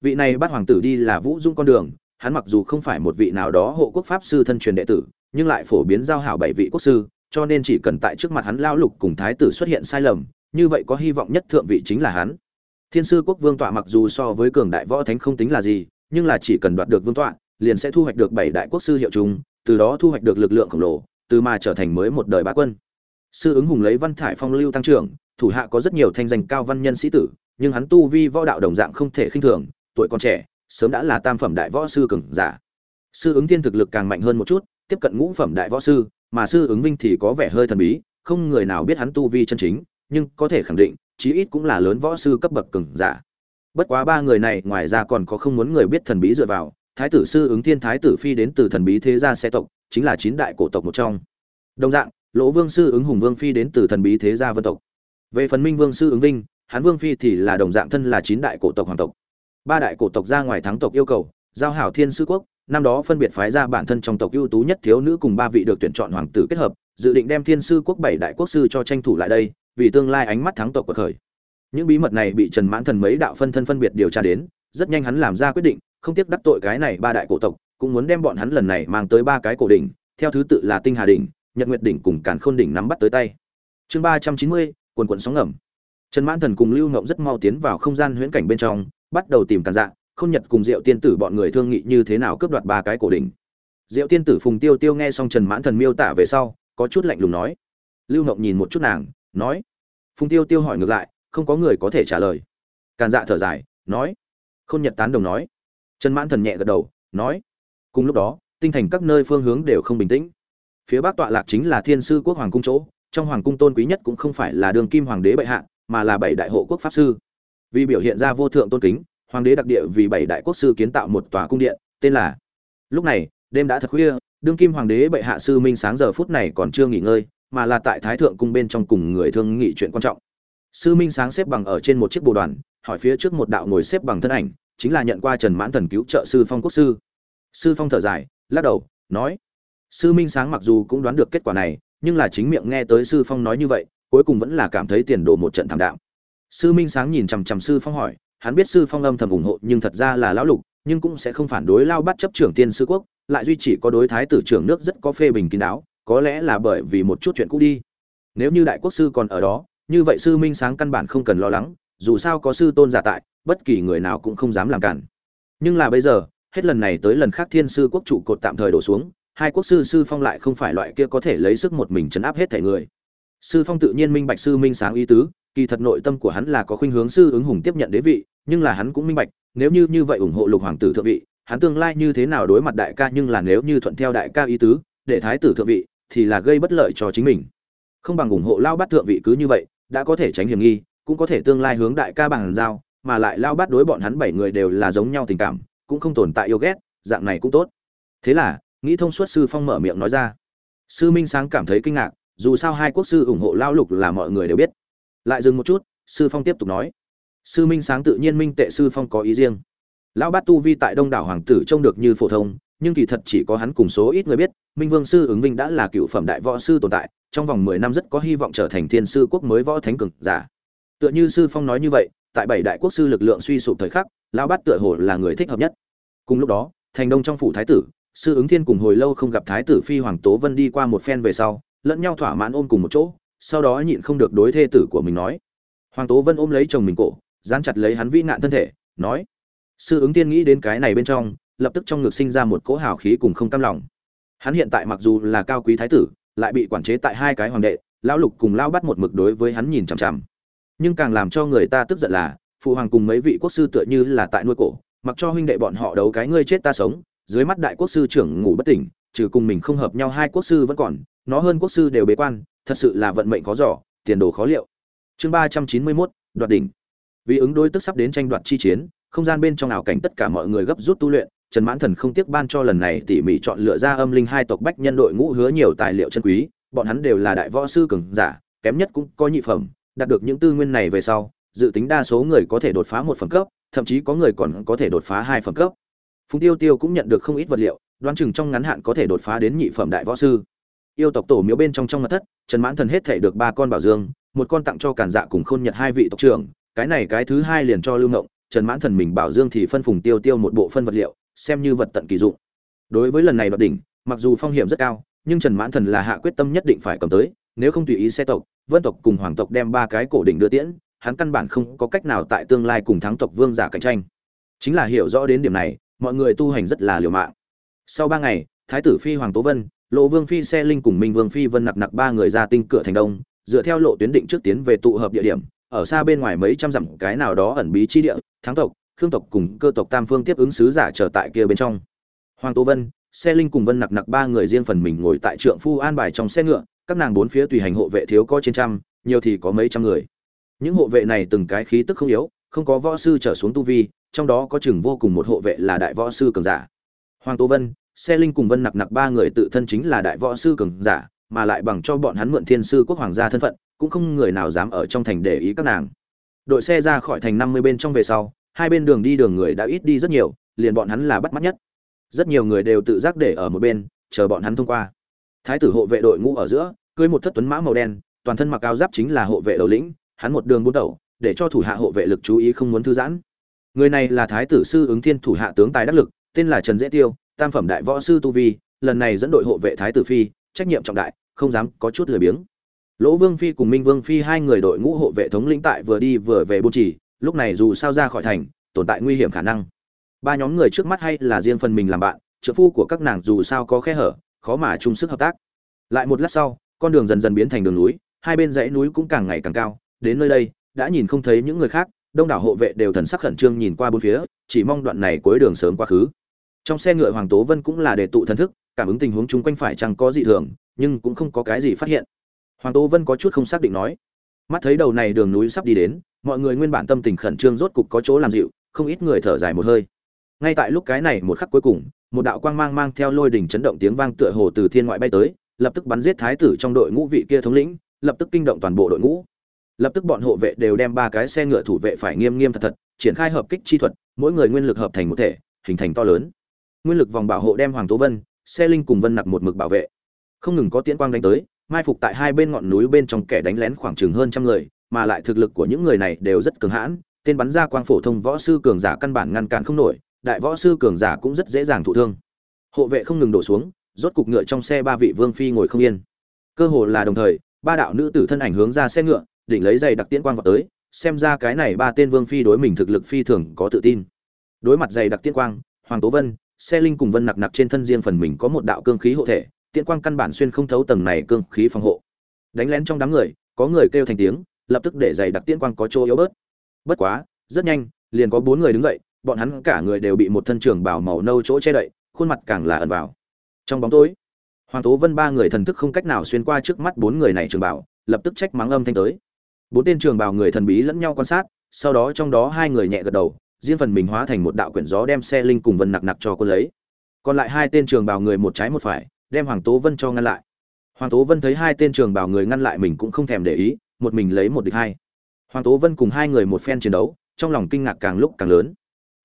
Vị này bát hoàng tử đi là vũ dung con đường, hắn mặc dù không phải một vị nào đó hộ quốc pháp sư thân truyền đệ tử nhưng lại phổ biến giao hảo bảy vị quốc sư, cho nên chỉ cần tại trước mặt hắn lao lục cùng thái tử xuất hiện sai lầm, như vậy có hy vọng nhất thượng vị chính là hắn. Thiên sư quốc vương tọa mặc dù so với cường đại võ thánh không tính là gì, nhưng là chỉ cần đoạt được vương tọa, liền sẽ thu hoạch được bảy đại quốc sư hiệu chúng, từ đó thu hoạch được lực lượng khổng lồ, từ mà trở thành mới một đời bá quân. Sư ứng hùng lấy văn thải phong lưu tăng trưởng, thủ hạ có rất nhiều thanh danh cao văn nhân sĩ tử, nhưng hắn tu vi võ đạo đồng dạng không thể khinh thường, tuổi còn trẻ, sớm đã là tam phẩm đại võ sư cường giả. Sư ứng thiên thực lực càng mạnh hơn một chút tiếp cận ngũ phẩm đại võ sư, mà sư ứng vinh thì có vẻ hơi thần bí, không người nào biết hắn tu vi chân chính, nhưng có thể khẳng định, chí ít cũng là lớn võ sư cấp bậc cường giả. Bất quá ba người này, ngoài ra còn có không muốn người biết thần bí dựa vào, thái tử sư ứng thiên thái tử phi đến từ thần bí thế gia xe tộc, chính là chín đại cổ tộc một trong. Đồng dạng, lỗ vương sư ứng hùng vương phi đến từ thần bí thế gia vân tộc. Về phần minh vương sư ứng vinh, hắn vương phi thì là đồng dạng thân là chín đại cổ tộc hoàng tộc. Ba đại cổ tộc ra ngoài thắng tộc yêu cầu, giao hảo thiên sư quốc năm đó phân biệt phái ra bản thân trong tộc ưu tú nhất thiếu nữ cùng ba vị được tuyển chọn hoàng tử kết hợp, dự định đem thiên sư quốc bảy đại quốc sư cho tranh thủ lại đây, vì tương lai ánh mắt thắng tộc của khởi. Những bí mật này bị trần mãn thần mấy đạo phân thân phân biệt điều tra đến, rất nhanh hắn làm ra quyết định, không tiếc đắc tội cái này ba đại cổ tộc, cũng muốn đem bọn hắn lần này mang tới ba cái cổ đỉnh, theo thứ tự là tinh hà đỉnh, nhật nguyệt đỉnh cùng càn khôn đỉnh nắm bắt tới tay. Chương ba trăm chín mươi, quần quần sóng ngầm. Trần mãn thần cùng lưu ngộng rất mau tiến vào không gian huyễn cảnh bên trong, bắt đầu tìm càn dạng khôn nhật cùng diệu tiên tử bọn người thương nghị như thế nào cướp đoạt ba cái cổ đỉnh. Diệu tiên tử phùng tiêu tiêu nghe xong trần mãn thần miêu tả về sau, có chút lạnh lùng nói. Lưu Ngọc nhìn một chút nàng, nói. Phùng tiêu tiêu hỏi ngược lại, không có người có thể trả lời. Càn dạ thở dài, nói. Khôn nhật tán đồng nói. Trần mãn thần nhẹ gật đầu, nói. Cùng lúc đó, tinh thành các nơi phương hướng đều không bình tĩnh. Phía bắc tọa lạc chính là thiên sư quốc hoàng cung chỗ, trong hoàng cung tôn quý nhất cũng không phải là đường kim hoàng đế bệ hạ, mà là bảy đại hộ quốc pháp sư. Vì biểu hiện ra vô thượng tôn kính hoàng đế đặc địa vì bảy đại quốc sư kiến tạo một tòa cung điện, tên là lúc này, đêm đã thật khuya, đương kim hoàng đế bệ hạ sư minh sáng giờ phút này còn chưa nghỉ ngơi, mà là tại thái thượng cung bên trong cùng người thương nghị chuyện quan trọng. Sư minh sáng xếp bằng ở trên một chiếc bồ đoàn, hỏi phía trước một đạo ngồi xếp bằng thân ảnh, chính là nhận qua trần mãn thần cứu trợ sư phong quốc sư. Sư phong thở dài, lắc đầu, nói, sư minh sáng mặc dù cũng đoán được kết quả này, nhưng là chính miệng nghe tới sư phong nói như vậy, cuối cùng vẫn là cảm thấy tiền đồ một trận thảm đạm. Sư minh sáng nhìn chằm chằm sư phong hỏi hắn biết sư phong âm thầm ủng hộ nhưng thật ra là lão lục, nhưng cũng sẽ không phản đối lao bắt chấp trưởng tiên sư quốc, lại duy chỉ có đối thái tử trưởng nước rất có phê bình kín đáo, có lẽ là bởi vì một chút chuyện cũ đi. Nếu như đại quốc sư còn ở đó, như vậy sư minh sáng căn bản không cần lo lắng, dù sao có sư tôn giả tại, bất kỳ người nào cũng không dám làm cản. Nhưng là bây giờ, hết lần này tới lần khác thiên sư quốc trụ cột tạm thời đổ xuống, hai quốc sư sư phong lại không phải loại kia có thể lấy sức một mình chấn áp hết thể người. Sư phong tự nhiên minh bạch sư minh sáng ý tứ, kỳ thật nội tâm của hắn là có khuynh hướng sư ứng hùng tiếp nhận đế vị nhưng là hắn cũng minh bạch, nếu như như vậy ủng hộ lục hoàng tử thượng vị, hắn tương lai như thế nào đối mặt đại ca nhưng là nếu như thuận theo đại ca ý tứ, để thái tử thượng vị thì là gây bất lợi cho chính mình. Không bằng ủng hộ lao bắt thượng vị cứ như vậy, đã có thể tránh hiểm nghi, cũng có thể tương lai hướng đại ca bằng giao, mà lại lao bắt đối bọn hắn bảy người đều là giống nhau tình cảm, cũng không tồn tại yêu ghét, dạng này cũng tốt. Thế là, nghĩ thông suốt sư phong mở miệng nói ra. Sư minh sáng cảm thấy kinh ngạc, dù sao hai quốc sư ủng hộ lao lục là mọi người đều biết. Lại dừng một chút, sư phong tiếp tục nói sư minh sáng tự nhiên minh tệ sư phong có ý riêng. Lão bát tu vi tại đông đảo hoàng tử trông được như phổ thông, nhưng kỳ thật chỉ có hắn cùng số ít người biết, minh vương sư ứng vinh đã là cựu phẩm đại võ sư tồn tại, trong vòng mười năm rất có hy vọng trở thành thiên sư quốc mới võ thánh cường giả. Tựa như sư phong nói như vậy, tại bảy đại quốc sư lực lượng suy sụp thời khắc, lão bát tựa hồ là người thích hợp nhất. Cùng lúc đó, thành đông trong phủ thái tử, sư ứng thiên cùng hồi lâu không gặp thái tử phi hoàng tố vân đi qua một phen về sau, lẫn nhau thỏa mãn ôm cùng một chỗ, sau đó nhịn không được đối thê tử của mình nói. Hoàng tố vân ôm lấy chồng mình cổ dán chặt lấy hắn vĩ nạn thân thể, nói, sư ứng tiên nghĩ đến cái này bên trong, lập tức trong ngực sinh ra một cỗ hào khí cùng không cam lòng. Hắn hiện tại mặc dù là cao quý thái tử, lại bị quản chế tại hai cái hoàng đệ, lão lục cùng lao bắt một mực đối với hắn nhìn chằm chằm. Nhưng càng làm cho người ta tức giận là, phụ hoàng cùng mấy vị quốc sư tựa như là tại nuôi cổ, mặc cho huynh đệ bọn họ đấu cái ngươi chết ta sống, dưới mắt đại quốc sư trưởng ngủ bất tỉnh, trừ cùng mình không hợp nhau hai quốc sư vẫn còn, nó hơn quốc sư đều bế quan, thật sự là vận mệnh khó giỏ tiền đồ khó liệu. Chương ba trăm chín mươi mốt, đoạt đỉnh vì ứng đối tức sắp đến tranh đoạt chi chiến, không gian bên trong ảo cảnh tất cả mọi người gấp rút tu luyện, trần mãn thần không tiếc ban cho lần này tỉ mỉ chọn lựa ra âm linh hai tộc bách nhân đội ngũ hứa nhiều tài liệu chân quý, bọn hắn đều là đại võ sư cường giả, kém nhất cũng có nhị phẩm, đạt được những tư nguyên này về sau, dự tính đa số người có thể đột phá một phẩm cấp, thậm chí có người còn có thể đột phá hai phẩm cấp. Phùng tiêu tiêu cũng nhận được không ít vật liệu, đoán chừng trong ngắn hạn có thể đột phá đến nhị phẩm đại võ sư. Yêu tộc tổ miếu bên trong trong mặt thất, trần mãn thần hết thể được ba con bảo dương, một con tặng cho cản dạ cùng khôn nhật hai vị tộc trưởng cái này cái thứ hai liền cho lưu ngộng, trần mãn thần mình bảo dương thì phân phùng tiêu tiêu một bộ phân vật liệu, xem như vật tận kỳ dụng. Đối với lần này đoạt đỉnh, mặc dù phong hiểm rất cao, nhưng trần mãn thần là hạ quyết tâm nhất định phải cầm tới, nếu không tùy ý xe tộc, vân tộc cùng hoàng tộc đem ba cái cổ đỉnh đưa tiễn, hắn căn bản không có cách nào tại tương lai cùng thắng tộc vương giả cạnh tranh. Chính là hiểu rõ đến điểm này, mọi người tu hành rất là liều mạng. Sau ba ngày, thái tử phi hoàng tố vân, lộ vương phi xe linh cùng minh vương phi vân nặc nặc ba người ra tinh cửa thành đông, dựa theo lộ tuyến định trước tiến về tụ hợp địa điểm ở xa bên ngoài mấy trăm dặm cái nào đó ẩn bí chi địa, thắng tộc, khương tộc cùng cơ tộc tam phương tiếp ứng sứ giả trở tại kia bên trong. Hoàng tô vân, xe linh cùng vân nặc nặc ba người riêng phần mình ngồi tại trượng phu an bài trong xe ngựa, các nàng bốn phía tùy hành hộ vệ thiếu có trên trăm, nhiều thì có mấy trăm người. Những hộ vệ này từng cái khí tức không yếu, không có võ sư trở xuống tu vi, trong đó có chừng vô cùng một hộ vệ là đại võ sư cường giả. Hoàng tô vân, xe linh cùng vân nặc nặc ba người tự thân chính là đại võ sư cường giả mà lại bằng cho bọn hắn mượn thiên sư quốc hoàng gia thân phận, cũng không người nào dám ở trong thành để ý các nàng. Đội xe ra khỏi thành năm mươi bên trong về sau, hai bên đường đi đường người đã ít đi rất nhiều, liền bọn hắn là bắt mắt nhất. Rất nhiều người đều tự giác để ở một bên, chờ bọn hắn thông qua. Thái tử hộ vệ đội ngũ ở giữa, cưới một thất tuấn mã màu đen, toàn thân mặc áo giáp chính là hộ vệ đầu lĩnh, hắn một đường buôn đầu để cho thủ hạ hộ vệ lực chú ý không muốn thư giãn. Người này là thái tử sư ứng thiên thủ hạ tướng tài đắc lực, tên là trần dễ tiêu, tam phẩm đại võ sư tu vi, lần này dẫn đội hộ vệ thái tử phi, trách nhiệm trọng đại không dám có chút lười biếng. Lỗ vương phi cùng minh vương phi hai người đội ngũ hộ vệ thống lĩnh tại vừa đi vừa về buôn chỉ, lúc này dù sao ra khỏi thành, tồn tại nguy hiểm khả năng. Ba nhóm người trước mắt hay là riêng phần mình làm bạn, trợ phu của các nàng dù sao có khe hở, khó mà chung sức hợp tác. Lại một lát sau, con đường dần dần biến thành đường núi, hai bên dãy núi cũng càng ngày càng cao. Đến nơi đây, đã nhìn không thấy những người khác, đông đảo hộ vệ đều thần sắc khẩn trương nhìn qua bốn phía, chỉ mong đoạn này cuối đường sớm quá khứ. Trong xe ngựa hoàng tố vân cũng là để tụ thần thức, cảm ứng tình huống chung quanh phải chẳng có gì thường nhưng cũng không có cái gì phát hiện. Hoàng tố vân có chút không xác định nói, mắt thấy đầu này đường núi sắp đi đến, mọi người nguyên bản tâm tình khẩn trương rốt cục có chỗ làm dịu, không ít người thở dài một hơi. Ngay tại lúc cái này một khắc cuối cùng, một đạo quang mang mang theo lôi đỉnh chấn động tiếng vang tựa hồ từ thiên ngoại bay tới, lập tức bắn giết thái tử trong đội ngũ vị kia thống lĩnh, lập tức kinh động toàn bộ đội ngũ. Lập tức bọn hộ vệ đều đem ba cái xe ngựa thủ vệ phải nghiêm nghiêm thật thật, triển khai hợp kích chi thuật, mỗi người nguyên lực hợp thành một thể, hình thành to lớn. Nguyên lực vòng bảo hộ đem hoàng tố vân, xe linh cùng vân nặc một mực bảo vệ không ngừng có tiễn quang đánh tới, mai phục tại hai bên ngọn núi bên trong kẻ đánh lén khoảng chừng hơn trăm người, mà lại thực lực của những người này đều rất cường hãn, tên bắn ra quang phổ thông võ sư cường giả căn bản ngăn cản không nổi, đại võ sư cường giả cũng rất dễ dàng thụ thương. Hộ vệ không ngừng đổ xuống, rốt cục ngựa trong xe ba vị vương phi ngồi không yên. Cơ hồ là đồng thời, ba đạo nữ tử thân ảnh hướng ra xe ngựa định lấy giày đặc tiễn quang vào tới, xem ra cái này ba tên vương phi đối mình thực lực phi thường có tự tin. Đối mặt giày đặc tiễn quang, hoàng tố vân, xe linh cùng vân nặc nặc trên thân riêng phần mình có một đạo cương khí hộ thể tiễn quang căn bản xuyên không thấu tầng này cương khí phòng hộ. Đánh lén trong đám người, có người kêu thành tiếng, lập tức để giày đặc tiễn quang có chỗ yếu bớt. Bất quá, rất nhanh, liền có bốn người đứng dậy, bọn hắn cả người đều bị một thân trường bảo màu nâu chỗ che đậy, khuôn mặt càng là ẩn vào. Trong bóng tối, hoàng tố vân ba người thần thức không cách nào xuyên qua trước mắt bốn người này trường bảo lập tức trách mắng âm thanh tới. Bốn tên trường bảo người thần bí lẫn nhau quan sát, sau đó trong đó hai người nhẹ gật đầu, riêng phần mình hóa thành một đạo quyển gió đem xe linh cùng vân nặc nặc cho quân lấy. Còn lại hai tên trường bảo người một trái một phải đem hoàng tố vân cho ngăn lại. Hoàng tố vân thấy hai tên trường bảo người ngăn lại mình cũng không thèm để ý, một mình lấy một địch hai. Hoàng tố vân cùng hai người một phen chiến đấu, trong lòng kinh ngạc càng lúc càng lớn.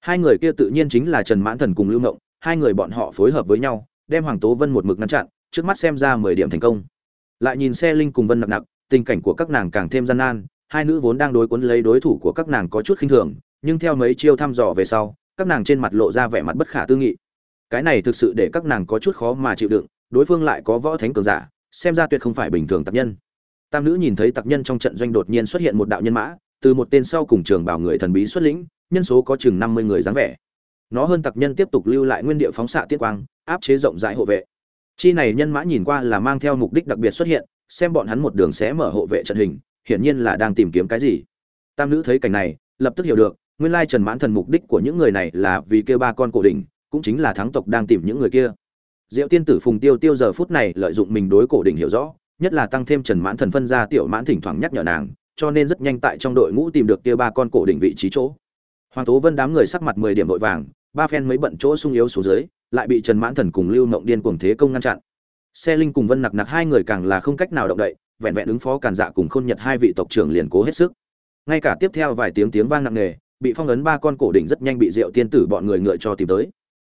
Hai người kia tự nhiên chính là trần mãn thần cùng lưu ngộng, hai người bọn họ phối hợp với nhau, đem hoàng tố vân một mực ngăn chặn, trước mắt xem ra mười điểm thành công. Lại nhìn xe linh cùng vân nặng nặc tình cảnh của các nàng càng thêm gian nan, hai nữ vốn đang đối cuốn lấy đối thủ của các nàng có chút khinh thường, nhưng theo mấy chiêu thăm dò về sau, các nàng trên mặt lộ ra vẻ mặt bất khả tư nghị. Cái này thực sự để các nàng có chút khó mà chịu đựng đối phương lại có võ thánh cường giả, xem ra tuyệt không phải bình thường tặc nhân. Tam nữ nhìn thấy tặc nhân trong trận doanh đột nhiên xuất hiện một đạo nhân mã, từ một tên sau cùng trường bảo người thần bí xuất lĩnh, nhân số có chừng năm mươi người dáng vẻ. Nó hơn tặc nhân tiếp tục lưu lại nguyên địa phóng xạ tiết quang, áp chế rộng rãi hộ vệ. Chi này nhân mã nhìn qua là mang theo mục đích đặc biệt xuất hiện, xem bọn hắn một đường sẽ mở hộ vệ trận hình, hiển nhiên là đang tìm kiếm cái gì. Tam nữ thấy cảnh này, lập tức hiểu được, nguyên lai trần mãn thần mục đích của những người này là vì kêu ba con cổ đỉnh, cũng chính là thắng tộc đang tìm những người kia. Diệu tiên tử Phùng Tiêu Tiêu giờ phút này lợi dụng mình đối cổ đỉnh hiểu rõ, nhất là tăng thêm Trần Mãn Thần phân ra tiểu mãn thỉnh thoảng nhắc nhở nàng, cho nên rất nhanh tại trong đội ngũ tìm được kia ba con cổ đỉnh vị trí chỗ. Hoàng Tố Vân đám người sắc mặt 10 điểm vội vàng, ba phen mấy bận chỗ sung yếu xuống dưới, lại bị Trần Mãn Thần cùng Lưu Ngộng Điên cuồng thế công ngăn chặn. Xe Linh cùng Vân Nặc Nặc hai người càng là không cách nào động đậy, vẹn vẹn ứng phó Càn Dạ cùng Khôn Nhật hai vị tộc trưởng liền cố hết sức. Ngay cả tiếp theo vài tiếng tiếng vang nặng nề, bị phong ấn ba con cổ đỉnh rất nhanh bị Diệu Tiên tử bọn người ngựa cho tìm tới.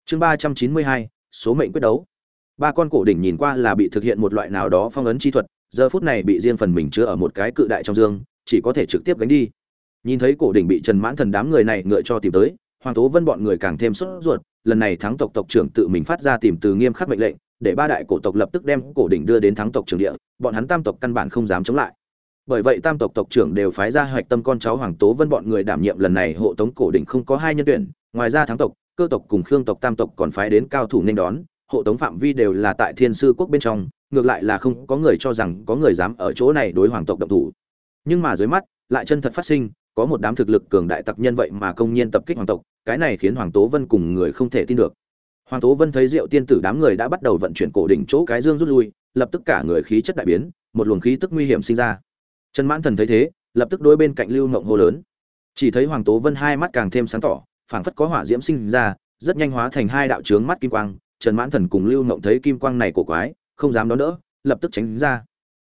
Chương 392, số mệnh quyết đấu. Ba con cổ đỉnh nhìn qua là bị thực hiện một loại nào đó phong ấn chi thuật, giờ phút này bị riêng phần mình chứa ở một cái cự đại trong dương, chỉ có thể trực tiếp gánh đi. Nhìn thấy cổ đỉnh bị trần mãn thần đám người này ngựa cho tìm tới, hoàng tố vân bọn người càng thêm sốt ruột, lần này thắng tộc tộc trưởng tự mình phát ra tìm từ nghiêm khắc mệnh lệnh, để ba đại cổ tộc lập tức đem cổ đỉnh đưa đến thắng tộc trưởng địa, bọn hắn tam tộc căn bản không dám chống lại. Bởi vậy tam tộc tộc trưởng đều phái ra hoạch tâm con cháu hoàng tố vân bọn người đảm nhiệm lần này hộ tống cổ đỉnh không có hai nhân tuyển, ngoài ra thắng tộc cơ tộc cùng khương tộc tam tộc còn phái đến cao thủ nên đón, hộ tống phạm vi đều là tại thiên sư quốc bên trong, ngược lại là không có người cho rằng có người dám ở chỗ này đối hoàng tộc động thủ. Nhưng mà dưới mắt, lại chân thật phát sinh, có một đám thực lực cường đại tặc nhân vậy mà công nhiên tập kích hoàng tộc, cái này khiến hoàng tố vân cùng người không thể tin được. Hoàng tố vân thấy diệu tiên tử đám người đã bắt đầu vận chuyển cổ đỉnh chỗ cái dương rút lui, lập tức cả người khí chất đại biến, một luồng khí tức nguy hiểm sinh ra. Trần mãn thần thấy thế, lập tức đối bên cạnh lưu ngộng hô lớn. Chỉ thấy hoàng tố vân hai mắt càng thêm sáng tỏ phảng phất có hỏa diễm sinh ra, rất nhanh hóa thành hai đạo trướng mắt kim quang, trần mãn thần cùng lưu Ngộng thấy kim quang này cổ quái, không dám đón đỡ, lập tức tránh ra.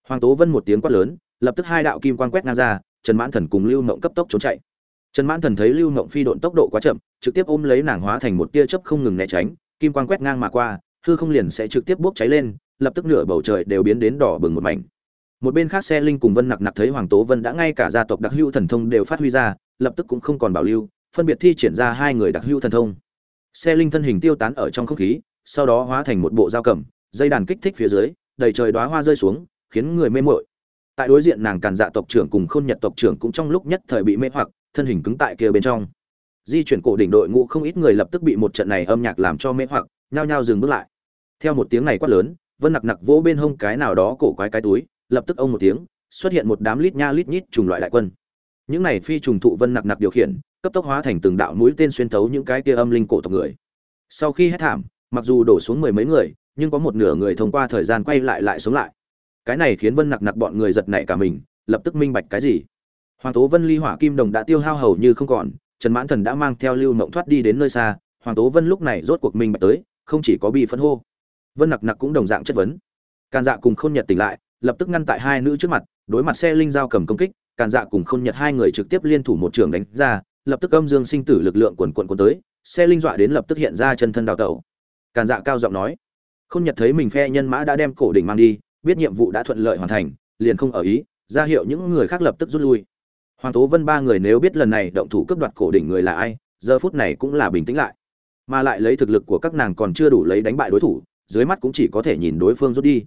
Hoàng tố vân một tiếng quát lớn, lập tức hai đạo kim quang quét ngang ra, trần mãn thần cùng lưu Ngộng cấp tốc trốn chạy. Trần mãn thần thấy lưu Ngộng phi độn tốc độ quá chậm, trực tiếp ôm lấy nàng hóa thành một tia chớp không ngừng né tránh, kim quang quét ngang mà qua, hư không liền sẽ trực tiếp bốc cháy lên, lập tức nửa bầu trời đều biến đến đỏ bừng một mảnh. Một bên khác xe linh cùng vân nặc nặc thấy hoàng tố vân đã ngay cả gia tộc đặc hữu thần thông đều phát huy ra, lập tức cũng không còn bảo lưu phân biệt thi triển ra hai người đặc hữu thần thông. Xe linh thân hình tiêu tán ở trong không khí, sau đó hóa thành một bộ dao cầm, dây đàn kích thích phía dưới, đầy trời đóa hoa rơi xuống, khiến người mê mội tại đối diện nàng càn dạ tộc trưởng cùng khôn nhật tộc trưởng cũng trong lúc nhất thời bị mê hoặc, thân hình cứng tại kia bên trong. Di chuyển cổ đỉnh đội ngũ không ít người lập tức bị một trận này âm nhạc làm cho mê hoặc, nhao nhao dừng bước lại. Theo một tiếng này quát lớn, vân nặc nặc vỗ bên hông cái nào đó cổ quái cái túi, lập tức ông một tiếng, xuất hiện một đám lít nha lít nhít trùng loại đại quân. Những này phi trùng thụ vân nặc nặc điều khiển cấp tốc hóa thành từng đạo mũi tên xuyên thấu những cái kia âm linh cổ tộc người. Sau khi hết thảm, mặc dù đổ xuống mười mấy người, nhưng có một nửa người thông qua thời gian quay lại lại sống lại. Cái này khiến vân nặc nặc bọn người giật nảy cả mình, lập tức minh bạch cái gì. Hoàng tố vân ly hỏa kim đồng đã tiêu hao hầu như không còn, trần mãn thần đã mang theo lưu mộng thoát đi đến nơi xa, hoàng tố vân lúc này rốt cuộc minh bạch tới, không chỉ có bị phân hô. Vân nặc nặc cũng đồng dạng chất vấn. Càn dạ cùng khôn nhật tỉnh lại, lập tức ngăn tại hai nữ trước mặt, đối mặt xe linh giao cầm công kích, càn dạ cùng khôn nhật hai người trực tiếp liên thủ một trường đánh ra lập tức âm dương sinh tử lực lượng quần quần quần tới, xe linh dọa đến lập tức hiện ra chân thân đào tẩu. Càn dạ cao giọng nói khôn nhật thấy mình phe nhân mã đã đem cổ đỉnh mang đi, biết nhiệm vụ đã thuận lợi hoàn thành, liền không ở ý, ra hiệu những người khác lập tức rút lui. Hoàng tố vân ba người nếu biết lần này động thủ cướp đoạt cổ đỉnh người là ai, giờ phút này cũng là bình tĩnh lại. Mà lại lấy thực lực của các nàng còn chưa đủ lấy đánh bại đối thủ, dưới mắt cũng chỉ có thể nhìn đối phương rút đi.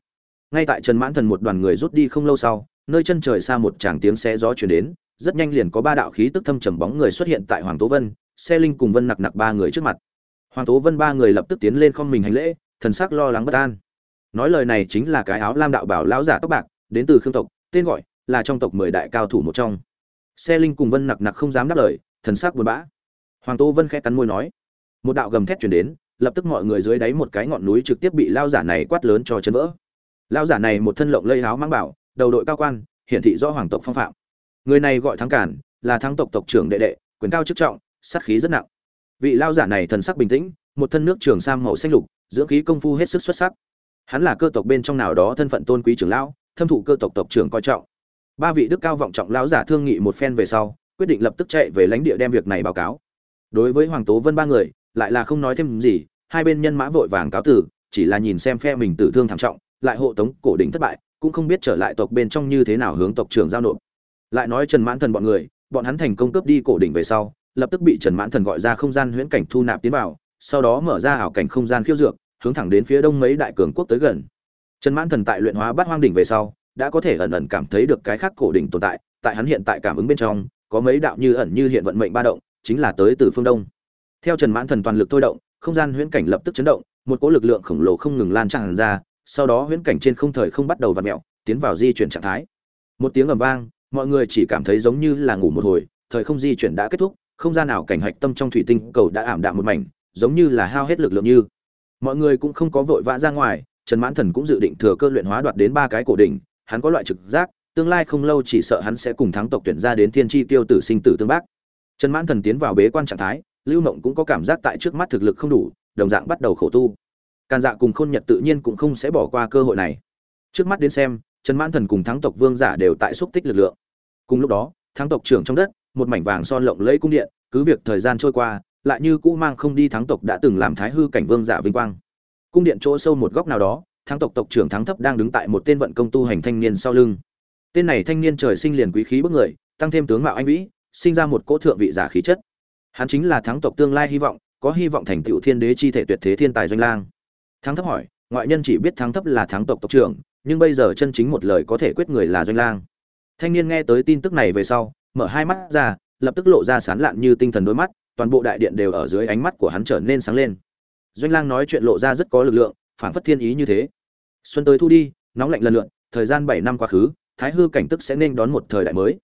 Ngay tại trần mãn thần một đoàn người rút đi không lâu sau, nơi chân trời xa một tràng tiếng xe gió truyền đến rất nhanh liền có ba đạo khí tức thâm trầm bóng người xuất hiện tại hoàng tố vân, xe linh cùng vân nặc nặc ba người trước mặt. Hoàng tố vân ba người lập tức tiến lên không mình hành lễ, thần sắc lo lắng bất an. Nói lời này chính là cái áo lam đạo bảo lão giả tóc bạc, đến từ khương tộc, tên gọi là trong tộc mười đại cao thủ một trong. Xe linh cùng vân nặc nặc không dám đáp lời, thần sắc buồn bã. Hoàng tố vân khẽ cắn môi nói. Một đạo gầm thét chuyển đến, lập tức mọi người dưới đáy một cái ngọn núi trực tiếp bị lao giả này quát lớn cho chấn vỡ. Lao giả này một thân lộng lây áo mang bảo, đầu đội cao quan, hiển thị rõ hoàng tộc phong phạm người này gọi thắng cản là thắng tộc tộc trưởng đệ đệ, quyền cao chức trọng, sát khí rất nặng. Vị lao giả này thần sắc bình tĩnh, một thân nước trường sam màu xanh lục, dưỡng khí công phu hết sức xuất sắc. Hắn là cơ tộc bên trong nào đó thân phận tôn quý trưởng lão, thâm thụ cơ tộc tộc trưởng coi trọng. Ba vị đức cao vọng trọng lão giả thương nghị một phen về sau, quyết định lập tức chạy về lãnh địa đem việc này báo cáo. Đối với hoàng tố vân ba người, lại là không nói thêm gì, hai bên nhân mã vội vàng cáo tử, chỉ là nhìn xem phe mình tử thương thảm trọng, lại hộ tống cổ đỉnh thất bại, cũng không biết trở lại tộc bên trong như thế nào hướng tộc trưởng giao nộp lại nói trần mãn thần bọn người, bọn hắn thành công cướp đi cổ đỉnh về sau, lập tức bị trần mãn thần gọi ra không gian huyễn cảnh thu nạp tiến vào, sau đó mở ra ảo cảnh không gian khiêu dược, hướng thẳng đến phía đông mấy đại cường quốc tới gần. Trần mãn thần tại luyện hóa bát hoang đỉnh về sau, đã có thể ẩn ẩn cảm thấy được cái khác cổ đỉnh tồn tại tại hắn hiện tại cảm ứng bên trong, có mấy đạo như ẩn như hiện vận mệnh ba động, chính là tới từ phương đông. Theo trần mãn thần toàn lực thôi động, không gian huyễn cảnh lập tức chấn động, một cỗ lực lượng khổng lồ không ngừng lan tràn ra, sau đó huyễn cảnh trên không thời không bắt đầu vặn mẹo tiến vào di chuyển trạng thái. Một tiếng ầm vang mọi người chỉ cảm thấy giống như là ngủ một hồi, thời không di chuyển đã kết thúc, không gian nào cảnh hạch tâm trong thủy tinh cầu đã ảm đạm một mảnh, giống như là hao hết lực lượng như. Mọi người cũng không có vội vã ra ngoài, trần mãn thần cũng dự định thừa cơ luyện hóa đoạt đến ba cái cổ đỉnh, hắn có loại trực giác, tương lai không lâu chỉ sợ hắn sẽ cùng thắng tộc tuyển ra đến thiên tri tiêu tử sinh tử tương bác. Trần mãn thần tiến vào bế quan trạng thái, lưu mộng cũng có cảm giác tại trước mắt thực lực không đủ, đồng dạng bắt đầu khổ tu. Càn dạ cùng khôn nhật tự nhiên cũng không sẽ bỏ qua cơ hội này. Trước mắt đến xem trần mãn thần cùng thắng tộc vương giả đều tại xúc tích lực lượng. Cùng lúc đó, thắng tộc trưởng trong đất, một mảnh vàng son lộng lẫy cung điện, cứ việc thời gian trôi qua, lại như cũ mang không đi thắng tộc đã từng làm thái hư cảnh vương giả vinh quang. Cung điện chỗ sâu một góc nào đó, thắng tộc tộc trưởng thắng thấp đang đứng tại một tên vận công tu hành thanh niên sau lưng. Tên này thanh niên trời sinh liền quý khí bức người, tăng thêm tướng mạo anh vĩ, sinh ra một cỗ thượng vị giả khí chất. Hắn chính là thắng tộc tương lai hy vọng, có hy vọng thành tựu thiên đế chi thể tuyệt thế thiên tài doanh lang. Thắng thấp hỏi, ngoại nhân chỉ biết thắng thấp là thắng tộc tộc trưởng nhưng bây giờ chân chính một lời có thể quyết người là doanh lang. Thanh niên nghe tới tin tức này về sau, mở hai mắt ra, lập tức lộ ra sán lạn như tinh thần đôi mắt, toàn bộ đại điện đều ở dưới ánh mắt của hắn trở nên sáng lên. Doanh lang nói chuyện lộ ra rất có lực lượng phản phất thiên ý như thế. Xuân tới thu đi, nóng lạnh lần lượn thời gian bảy năm quá khứ, thái hư cảnh tức sẽ nên đón một thời đại mới.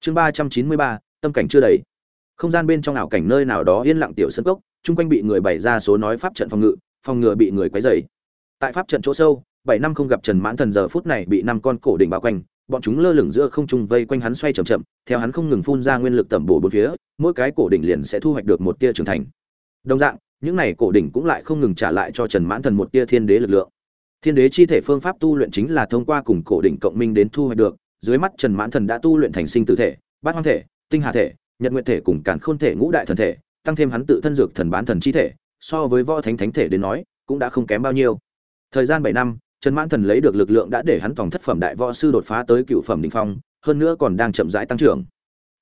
Chương ba trăm chín mươi ba, tâm cảnh chưa đầy. Không gian bên trong ảo cảnh nơi nào đó yên lặng tiểu sân cốc, chung quanh bị người bày ra số nói pháp trận phòng ngự, phòng ngừa bị người quấy dày tại pháp trận chỗ sâu bảy năm không gặp trần mãn thần giờ phút này bị năm con cổ đỉnh bao quanh, bọn chúng lơ lửng giữa không trung vây quanh hắn xoay chậm chậm, theo hắn không ngừng phun ra nguyên lực tẩm bổ bốn phía, mỗi cái cổ đỉnh liền sẽ thu hoạch được một tia trưởng thành. Đồng dạng, những này cổ đỉnh cũng lại không ngừng trả lại cho trần mãn thần một tia thiên đế lực lượng. Thiên đế chi thể phương pháp tu luyện chính là thông qua cùng cổ đỉnh cộng minh đến thu hoạch được, dưới mắt trần mãn thần đã tu luyện thành sinh tử thể, bát hoang thể, tinh hà thể, nhật nguyện thể cùng càn khôn thể ngũ đại thần thể, tăng thêm hắn tự thân dược thần bán thần chi thể, so với võ thánh thánh thể đến nói, cũng đã không kém bao nhiêu. Thời gian bảy năm trần mãn thần lấy được lực lượng đã để hắn tổng thất phẩm đại võ sư đột phá tới cựu phẩm đỉnh phong, hơn nữa còn đang chậm rãi tăng trưởng.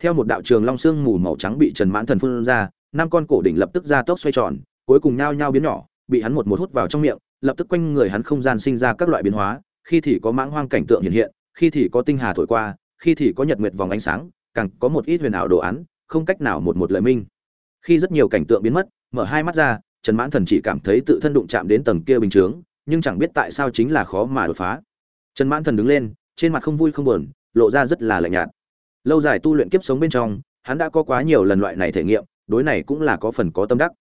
Theo một đạo trường long xương mù màu trắng bị trần mãn thần phun ra, năm con cổ đỉnh lập tức ra tốc xoay tròn, cuối cùng nhao nhao biến nhỏ, bị hắn một một hút vào trong miệng, lập tức quanh người hắn không gian sinh ra các loại biến hóa, khi thì có mãng hoang cảnh tượng hiện hiện, khi thì có tinh hà thổi qua, khi thì có nhật nguyệt vòng ánh sáng, càng có một ít huyền ảo đồ án, không cách nào một một lời minh. Khi rất nhiều cảnh tượng biến mất, mở hai mắt ra, trần mãn thần chỉ cảm thấy tự thân đụng chạm đến tầng kia bình chướng nhưng chẳng biết tại sao chính là khó mà đột phá. Trần mãn thần đứng lên, trên mặt không vui không buồn, lộ ra rất là lạnh nhạt. Lâu dài tu luyện kiếp sống bên trong, hắn đã có quá nhiều lần loại này thể nghiệm, đối này cũng là có phần có tâm đắc.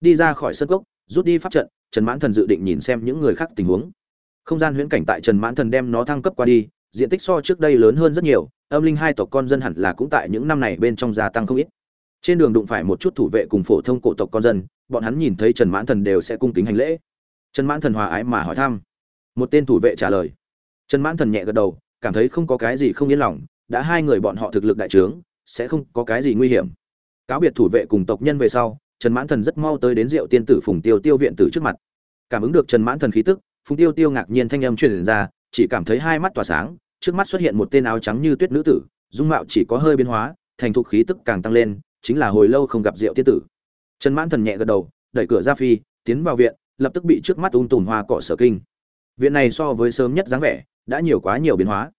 Đi ra khỏi sân cốc, rút đi pháp trận, trần mãn thần dự định nhìn xem những người khác tình huống. Không gian huyễn cảnh tại trần mãn thần đem nó thăng cấp qua đi, diện tích so trước đây lớn hơn rất nhiều, âm linh hai tộc con dân hẳn là cũng tại những năm này bên trong gia tăng không ít. Trên đường đụng phải một chút thủ vệ cùng phổ thông cổ tộc con dân, bọn hắn nhìn thấy trần mãn thần đều sẽ cung kính hành lễ trần mãn thần hòa ái mà hỏi thăm. Một tên thủ vệ trả lời. Trần mãn thần nhẹ gật đầu, cảm thấy không có cái gì không yên lòng, đã hai người bọn họ thực lực đại trướng, sẽ không có cái gì nguy hiểm. Cáo biệt thủ vệ cùng tộc nhân về sau, trần mãn thần rất mau tới đến rượu tiên tử phùng tiêu tiêu viện tử trước mặt. Cảm ứng được trần mãn thần khí tức, phùng tiêu tiêu ngạc nhiên thanh âm truyền ra, chỉ cảm thấy hai mắt tỏa sáng, trước mắt xuất hiện một tên áo trắng như tuyết nữ tử, dung mạo chỉ có hơi biến hóa, thành thục khí tức càng tăng lên, chính là hồi lâu không gặp rượu tiên tử. Trần mãn thần nhẹ gật đầu, đẩy cửa ra phi, tiến vào viện lập tức bị trước mắt ung tùm hoa cỏ sở kinh. Viện này so với sớm nhất dáng vẻ, đã nhiều quá nhiều biến hóa.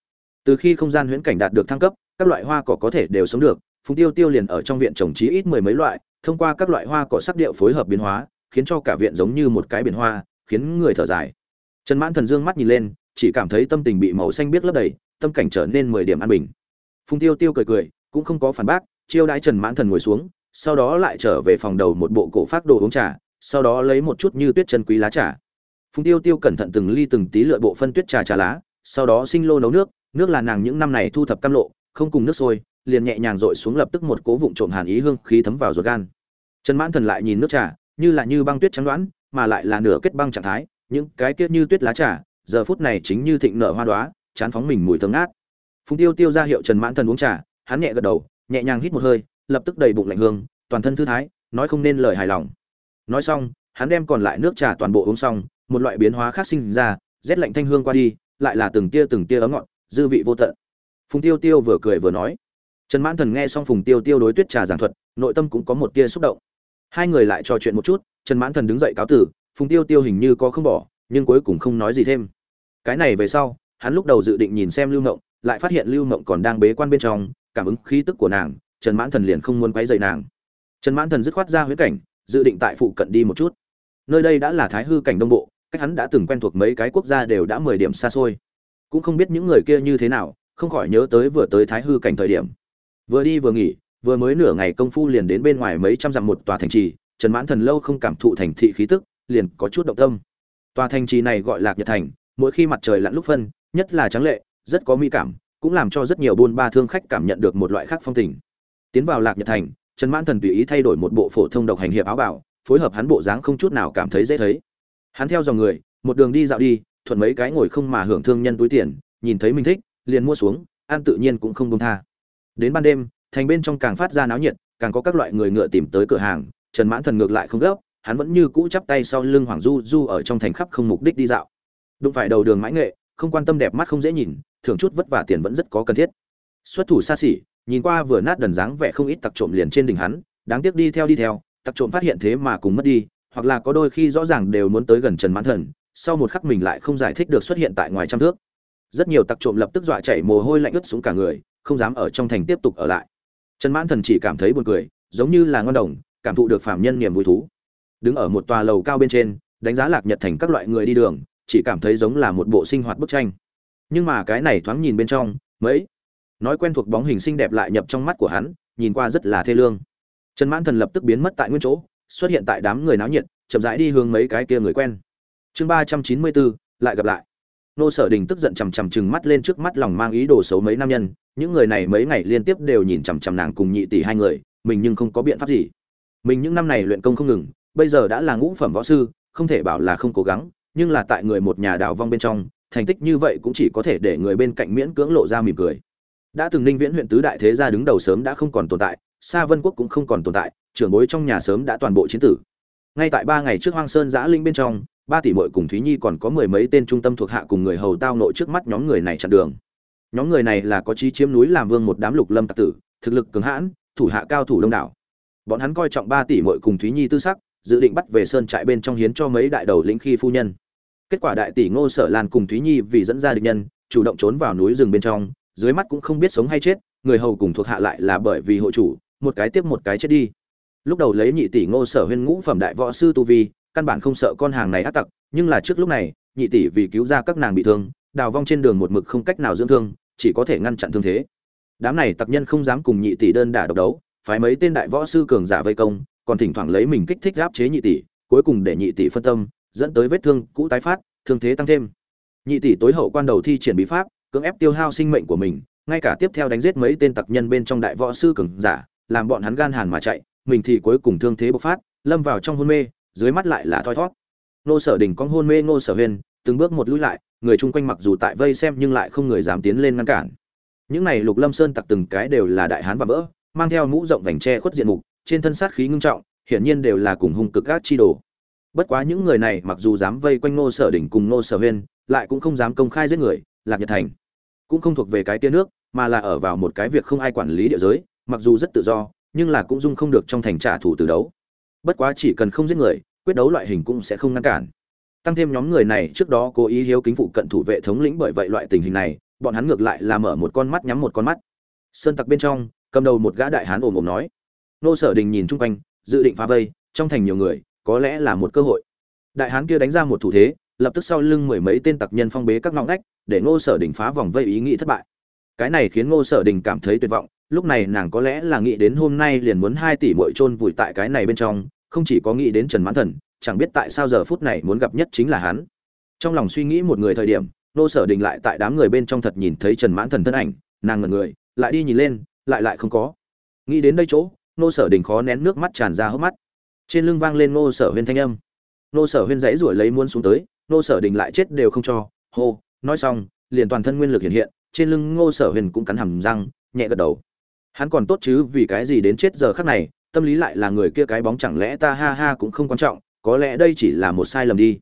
Từ khi không gian huyễn cảnh đạt được thăng cấp, các loại hoa cỏ có thể đều sống được, phùng tiêu tiêu liền ở trong viện trồng trí ít mười mấy loại, thông qua các loại hoa cỏ sắc điệu phối hợp biến hóa, khiến cho cả viện giống như một cái biển hoa, khiến người thở dài. Trần mãn thần dương mắt nhìn lên, chỉ cảm thấy tâm tình bị màu xanh biết lấp đầy, tâm cảnh trở nên mười điểm an bình. Phùng tiêu tiêu cười cười, cũng không có phản bác, chiêu đãi trần mãn thần ngồi xuống, sau đó lại trở về phòng đầu một bộ cổ phát đồ uống trà sau đó lấy một chút như tuyết chân quý lá trà. Phùng tiêu tiêu cẩn thận từng ly từng tí lựa bộ phân tuyết trà trà lá sau đó sinh lô nấu nước nước là nàng những năm này thu thập cam lộ không cùng nước sôi liền nhẹ nhàng dội xuống lập tức một cố vụn trộm hàn ý hương khí thấm vào ruột gan. Trần mãn thần lại nhìn nước trà như là như băng tuyết trắng đoán mà lại là nửa kết băng trạng thái những cái kia như tuyết lá trà giờ phút này chính như thịnh nở hoa đóa, chán phóng mình mùi thơm ngát. Phùng tiêu tiêu ra hiệu trần mãn thần uống trà hắn nhẹ gật đầu nhẹ nhàng hít một hơi lập tức đầy bụng lạnh hương toàn thân thư thái nói không nên lời hài lòng nói xong, hắn đem còn lại nước trà toàn bộ uống xong, một loại biến hóa khác sinh ra, rét lạnh thanh hương qua đi, lại là từng tia từng tia ấm ngọt, dư vị vô tận. Phùng tiêu tiêu vừa cười vừa nói. Trần mãn thần nghe xong phùng tiêu tiêu đối tuyết trà giảng thuật, nội tâm cũng có một tia xúc động. Hai người lại trò chuyện một chút, trần mãn thần đứng dậy cáo tử, phùng tiêu tiêu hình như có không bỏ, nhưng cuối cùng không nói gì thêm. Cái này về sau, hắn lúc đầu dự định nhìn xem lưu mộng, lại phát hiện lưu mộng còn đang bế quan bên trong, cảm ứng khí tức của nàng, trần mãn thần liền không muốn quấy dậy nàng. Trần mãn thần dứt khoát ra huyết cảnh dự định tại phụ cận đi một chút. Nơi đây đã là thái hư cảnh đông bộ, cách hắn đã từng quen thuộc mấy cái quốc gia đều đã mười điểm xa xôi. Cũng không biết những người kia như thế nào, không khỏi nhớ tới vừa tới thái hư cảnh thời điểm. Vừa đi vừa nghỉ, vừa mới nửa ngày công phu liền đến bên ngoài mấy trăm dặm một tòa thành trì, trần mãn thần lâu không cảm thụ thành thị khí tức, liền có chút động tâm. Tòa thành trì này gọi lạc nhật thành, mỗi khi mặt trời lặn lúc phân, nhất là trắng lệ, rất có mỹ cảm, cũng làm cho rất nhiều buôn ba thương khách cảm nhận được một loại khác phong tình. Tiến vào lạc nhật thành trần mãn thần tùy ý thay đổi một bộ phổ thông độc hành hiệp áo bảo, phối hợp hắn bộ dáng không chút nào cảm thấy dễ thấy. Hắn theo dòng người, một đường đi dạo đi, thuận mấy cái ngồi không mà hưởng thương nhân túi tiền, nhìn thấy mình thích, liền mua xuống an tự nhiên cũng không đông tha. Đến ban đêm, thành bên trong càng phát ra náo nhiệt, càng có các loại người ngựa tìm tới cửa hàng, trần mãn thần ngược lại không gấp, hắn vẫn như cũ chắp tay sau lưng hoàng du du ở trong thành khắp không mục đích đi dạo. Đụng phải đầu đường mãi nghệ, không quan tâm đẹp mắt không dễ nhìn thường chút vất vả tiền vẫn rất có cần thiết. Xuất thủ xa xỉ nhìn qua vừa nát đần dáng vẻ không ít tặc trộm liền trên đỉnh hắn, đáng tiếc đi theo đi theo, tặc trộm phát hiện thế mà cùng mất đi, hoặc là có đôi khi rõ ràng đều muốn tới gần trần mãn thần, sau một khắc mình lại không giải thích được xuất hiện tại ngoài trăm thước. Rất nhiều tặc trộm lập tức dọa chảy mồ hôi lạnh ướt xuống cả người, không dám ở trong thành tiếp tục ở lại. Trần mãn thần chỉ cảm thấy buồn cười, giống như là ngon đồng, cảm thụ được phạm nhân niềm vui thú. Đứng ở một tòa lầu cao bên trên, đánh giá lạc nhật thành các loại người đi đường, chỉ cảm thấy giống là một bộ sinh hoạt bức tranh. Nhưng mà cái này thoáng nhìn bên trong, mấy nói quen thuộc bóng hình xinh đẹp lại nhập trong mắt của hắn, nhìn qua rất là thê lương. Trần mãn thần lập tức biến mất tại nguyên chỗ, xuất hiện tại đám người náo nhiệt, chậm rãi đi hướng mấy cái kia người quen. Chương ba trăm chín mươi bốn, lại gặp lại. Nô sở đình tức giận chằm chằm chừng mắt lên trước mắt lòng mang ý đồ xấu mấy nam nhân, những người này mấy ngày liên tiếp đều nhìn chằm chằm nàng cùng nhị tỷ hai người, mình nhưng không có biện pháp gì. Mình những năm này luyện công không ngừng, bây giờ đã là ngũ phẩm võ sư, không thể bảo là không cố gắng, nhưng là tại người một nhà đào vong bên trong, thành tích như vậy cũng chỉ có thể để người bên cạnh miễn cưỡng lộ ra mỉm cười đã từng ninh viễn huyện tứ đại thế gia đứng đầu sớm đã không còn tồn tại, sa vân quốc cũng không còn tồn tại, trưởng bối trong nhà sớm đã toàn bộ chiến tử. Ngay tại ba ngày trước hoang sơn giã linh bên trong, ba tỷ mội cùng thúy nhi còn có mười mấy tên trung tâm thuộc hạ cùng người hầu tao nội trước mắt nhóm người này chặn đường. Nhóm người này là có chí chiếm núi làm vương một đám lục lâm tạc tử, thực lực cứng hãn, thủ hạ cao thủ đông đảo. Bọn hắn coi trọng ba tỷ mội cùng thúy nhi tư sắc, dự định bắt về sơn trại bên trong hiến cho mấy đại đầu lĩnh khi phu nhân. Kết quả đại tỷ ngô sở lan cùng thúy nhi vì dẫn ra địch nhân, chủ động trốn vào núi rừng bên trong dưới mắt cũng không biết sống hay chết, người hầu cùng thuộc hạ lại là bởi vì hộ chủ, một cái tiếp một cái chết đi. Lúc đầu lấy nhị tỷ ngô sở huyên ngũ phẩm đại võ sư tu vi, căn bản không sợ con hàng này ác tặc, nhưng là trước lúc này, nhị tỷ vì cứu ra các nàng bị thương, đào vong trên đường một mực không cách nào dưỡng thương, chỉ có thể ngăn chặn thương thế. Đám này tặc nhân không dám cùng nhị tỷ đơn đả độc đấu, phái mấy tên đại võ sư cường giả vây công, còn thỉnh thoảng lấy mình kích thích áp chế nhị tỷ, cuối cùng để nhị tỷ phân tâm, dẫn tới vết thương cũ tái phát, thương thế tăng thêm. Nhị tỷ tối hậu quan đầu thi triển bí pháp cưỡng ép tiêu hao sinh mệnh của mình, ngay cả tiếp theo đánh giết mấy tên tặc nhân bên trong đại võ sư cường giả, làm bọn hắn gan hàn mà chạy, mình thì cuối cùng thương thế bộc phát, lâm vào trong hôn mê, dưới mắt lại là thoi thót nô sở đình con hôn mê nô sở huyên từng bước một lùi lại, người chung quanh mặc dù tại vây xem nhưng lại không người dám tiến lên ngăn cản. Những này lục lâm sơn tặc từng cái đều là đại hán và vỡ, mang theo mũ rộng vành tre khuất diện mục, trên thân sát khí ngưng trọng, hiển nhiên đều là cùng hung cực các chi đồ. Bất quá những người này mặc dù dám vây quanh nô sở đỉnh cùng nô sở huyên lại cũng không dám công khai giết người, lạc nhật thành cũng không thuộc về cái tia nước, mà là ở vào một cái việc không ai quản lý địa giới, mặc dù rất tự do, nhưng là cũng dung không được trong thành trả thù từ đấu. Bất quá chỉ cần không giết người, quyết đấu loại hình cũng sẽ không ngăn cản. Tăng thêm nhóm người này trước đó cố ý hiếu kính phụ cận thủ vệ thống lĩnh bởi vậy loại tình hình này, bọn hắn ngược lại là mở một con mắt nhắm một con mắt. Sơn tặc bên trong, cầm đầu một gã đại hán ồm ồm nói. Nô sở đình nhìn chung quanh, dự định phá vây, trong thành nhiều người, có lẽ là một cơ hội. Đại hán kia đánh ra một thủ thế lập tức sau lưng mười mấy tên tặc nhân phong bế các ngõ ngách, để ngô sở đình phá vòng vây ý nghĩ thất bại. Cái này khiến ngô sở đình cảm thấy tuyệt vọng, lúc này nàng có lẽ là nghĩ đến hôm nay liền muốn hai tỷ muội chôn vùi tại cái này bên trong, không chỉ có nghĩ đến trần mãn thần, chẳng biết tại sao giờ phút này muốn gặp nhất chính là hắn. Trong lòng suy nghĩ một người thời điểm, ngô sở đình lại tại đám người bên trong thật nhìn thấy trần mãn thần thân ảnh, nàng ngẩn người, lại đi nhìn lên, lại lại không có. Nghĩ đến đây chỗ, ngô sở đình khó nén nước mắt tràn ra hốc mắt. Trên lưng vang lên ngô sở huyên thanh âm. Ngô sở huyên dãy ruổi lấy muốn xuống tới ngô sở đình lại chết đều không cho. Hô, nói xong, liền toàn thân nguyên lực hiện hiện, trên lưng ngô sở huyền cũng cắn hầm răng, nhẹ gật đầu. Hắn còn tốt chứ, vì cái gì đến chết giờ khắc này, tâm lý lại là người kia cái bóng chẳng lẽ ta ha ha cũng không quan trọng, có lẽ đây chỉ là một sai lầm đi.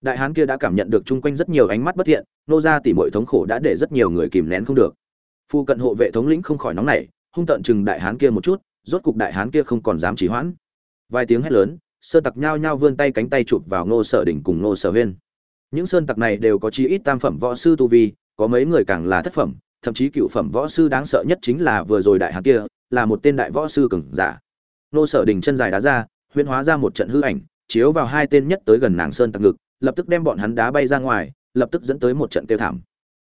Đại hán kia đã cảm nhận được chung quanh rất nhiều ánh mắt bất thiện nô ra tỉ muội thống khổ đã để rất nhiều người kìm nén không được. Phu cận hộ vệ thống lĩnh không khỏi nóng nảy, hung tận chừng đại hán kia một chút, rốt cục đại hán kia không còn dám chỉ hoãn. Vài tiếng hét lớn, sơ tặc nhao nhao vươn tay cánh tay chụp vào ngô sở đỉnh cùng ngô sở huyên những sơn tặc này đều có chí ít tam phẩm võ sư tu vi, có mấy người càng là thất phẩm, thậm chí cựu phẩm võ sư đáng sợ nhất chính là vừa rồi đại hán kia, là một tên đại võ sư cường giả. Nô sở đình chân dài đá ra, huyễn hóa ra một trận hư ảnh, chiếu vào hai tên nhất tới gần nàng sơn tặc ngực, lập tức đem bọn hắn đá bay ra ngoài, lập tức dẫn tới một trận tiêu thảm.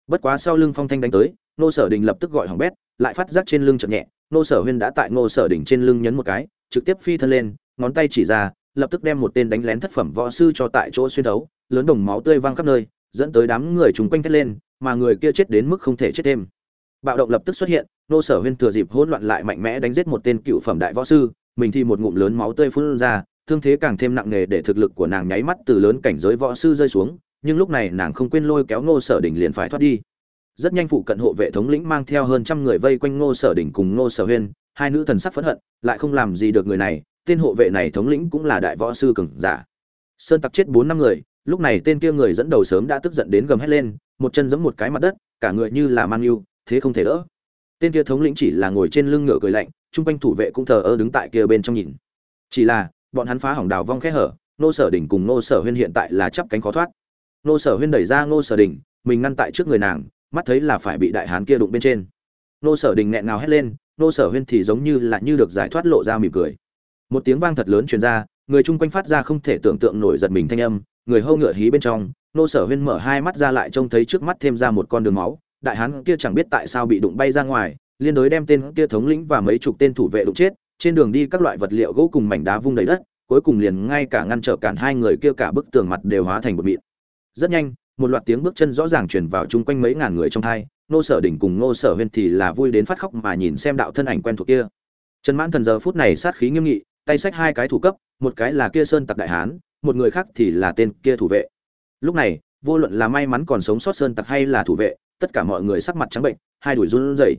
Bất quá sau lưng phong thanh đánh tới, nô sở đình lập tức gọi hỏng bét, lại phát giác trên lưng chậm nhẹ, nô sở huyên đã tại nô sở đình trên lưng nhấn một cái, trực tiếp phi thân lên, ngón tay chỉ ra lập tức đem một tên đánh lén thất phẩm võ sư cho tại chỗ xuyên đấu, lớn đồng máu tươi văng khắp nơi, dẫn tới đám người chúng quanh thét lên, mà người kia chết đến mức không thể chết thêm. Bạo động lập tức xuất hiện, nô sở huyên thừa dịp hỗn loạn lại mạnh mẽ đánh giết một tên cựu phẩm đại võ sư, mình thì một ngụm lớn máu tươi phun ra, thương thế càng thêm nặng nề để thực lực của nàng nháy mắt từ lớn cảnh giới võ sư rơi xuống, nhưng lúc này nàng không quên lôi kéo ngô sở đỉnh liền phải thoát đi. Rất nhanh phụ cận hộ vệ thống lĩnh mang theo hơn trăm người vây quanh ngô sở đỉnh cùng ngô sở huyên, hai nữ thần sắc phẫn hận, lại không làm gì được người này tên hộ vệ này thống lĩnh cũng là đại võ sư cường giả. Sơn tặc chết bốn năm người, lúc này tên kia người dẫn đầu sớm đã tức giận đến gầm hét lên, một chân giẫm một cái mặt đất, cả người như là man yêu, thế không thể đỡ. Tên kia thống lĩnh chỉ là ngồi trên lưng ngựa cười lạnh trung quanh thủ vệ cũng thờ ơ đứng tại kia bên trong nhìn. Chỉ là, bọn hắn phá hỏng đào vong khe hở, nô sở đỉnh cùng nô sở huyên hiện tại là chắp cánh khó thoát. Nô sở huyên đẩy ra nô sở đỉnh, mình ngăn tại trước người nàng, mắt thấy là phải bị đại hán kia đụng bên trên. Nô sở đỉnh nghẹn ngào hét lên, nô sở huyên thì giống như là như được giải thoát lộ ra mỉm cười một tiếng vang thật lớn truyền ra, người chung quanh phát ra không thể tưởng tượng nổi giật mình thanh âm, người hâu ngựa hí bên trong, nô sở huyên mở hai mắt ra lại trông thấy trước mắt thêm ra một con đường máu, đại hán kia chẳng biết tại sao bị đụng bay ra ngoài, liên đối đem tên kia thống lĩnh và mấy chục tên thủ vệ đụng chết, trên đường đi các loại vật liệu gỗ cùng mảnh đá vung đầy đất, cuối cùng liền ngay cả ngăn trở cản hai người kia cả bức tường mặt đều hóa thành một mịn. Rất nhanh, một loạt tiếng bước chân rõ ràng truyền vào chung quanh mấy ngàn người trong thai, nô sở đỉnh cùng nô sở huyên thì là vui đến phát khóc mà nhìn xem đạo thân ảnh quen thuộc kia. Trần mãn thần giờ phút này sát khí nghiêm nghị tay sách hai cái thủ cấp, một cái là kia sơn tặc đại hán, một người khác thì là tên kia thủ vệ. Lúc này, vô luận là may mắn còn sống sót sơn tặc hay là thủ vệ, tất cả mọi người sắc mặt trắng bệnh, hai đuổi run rẩy.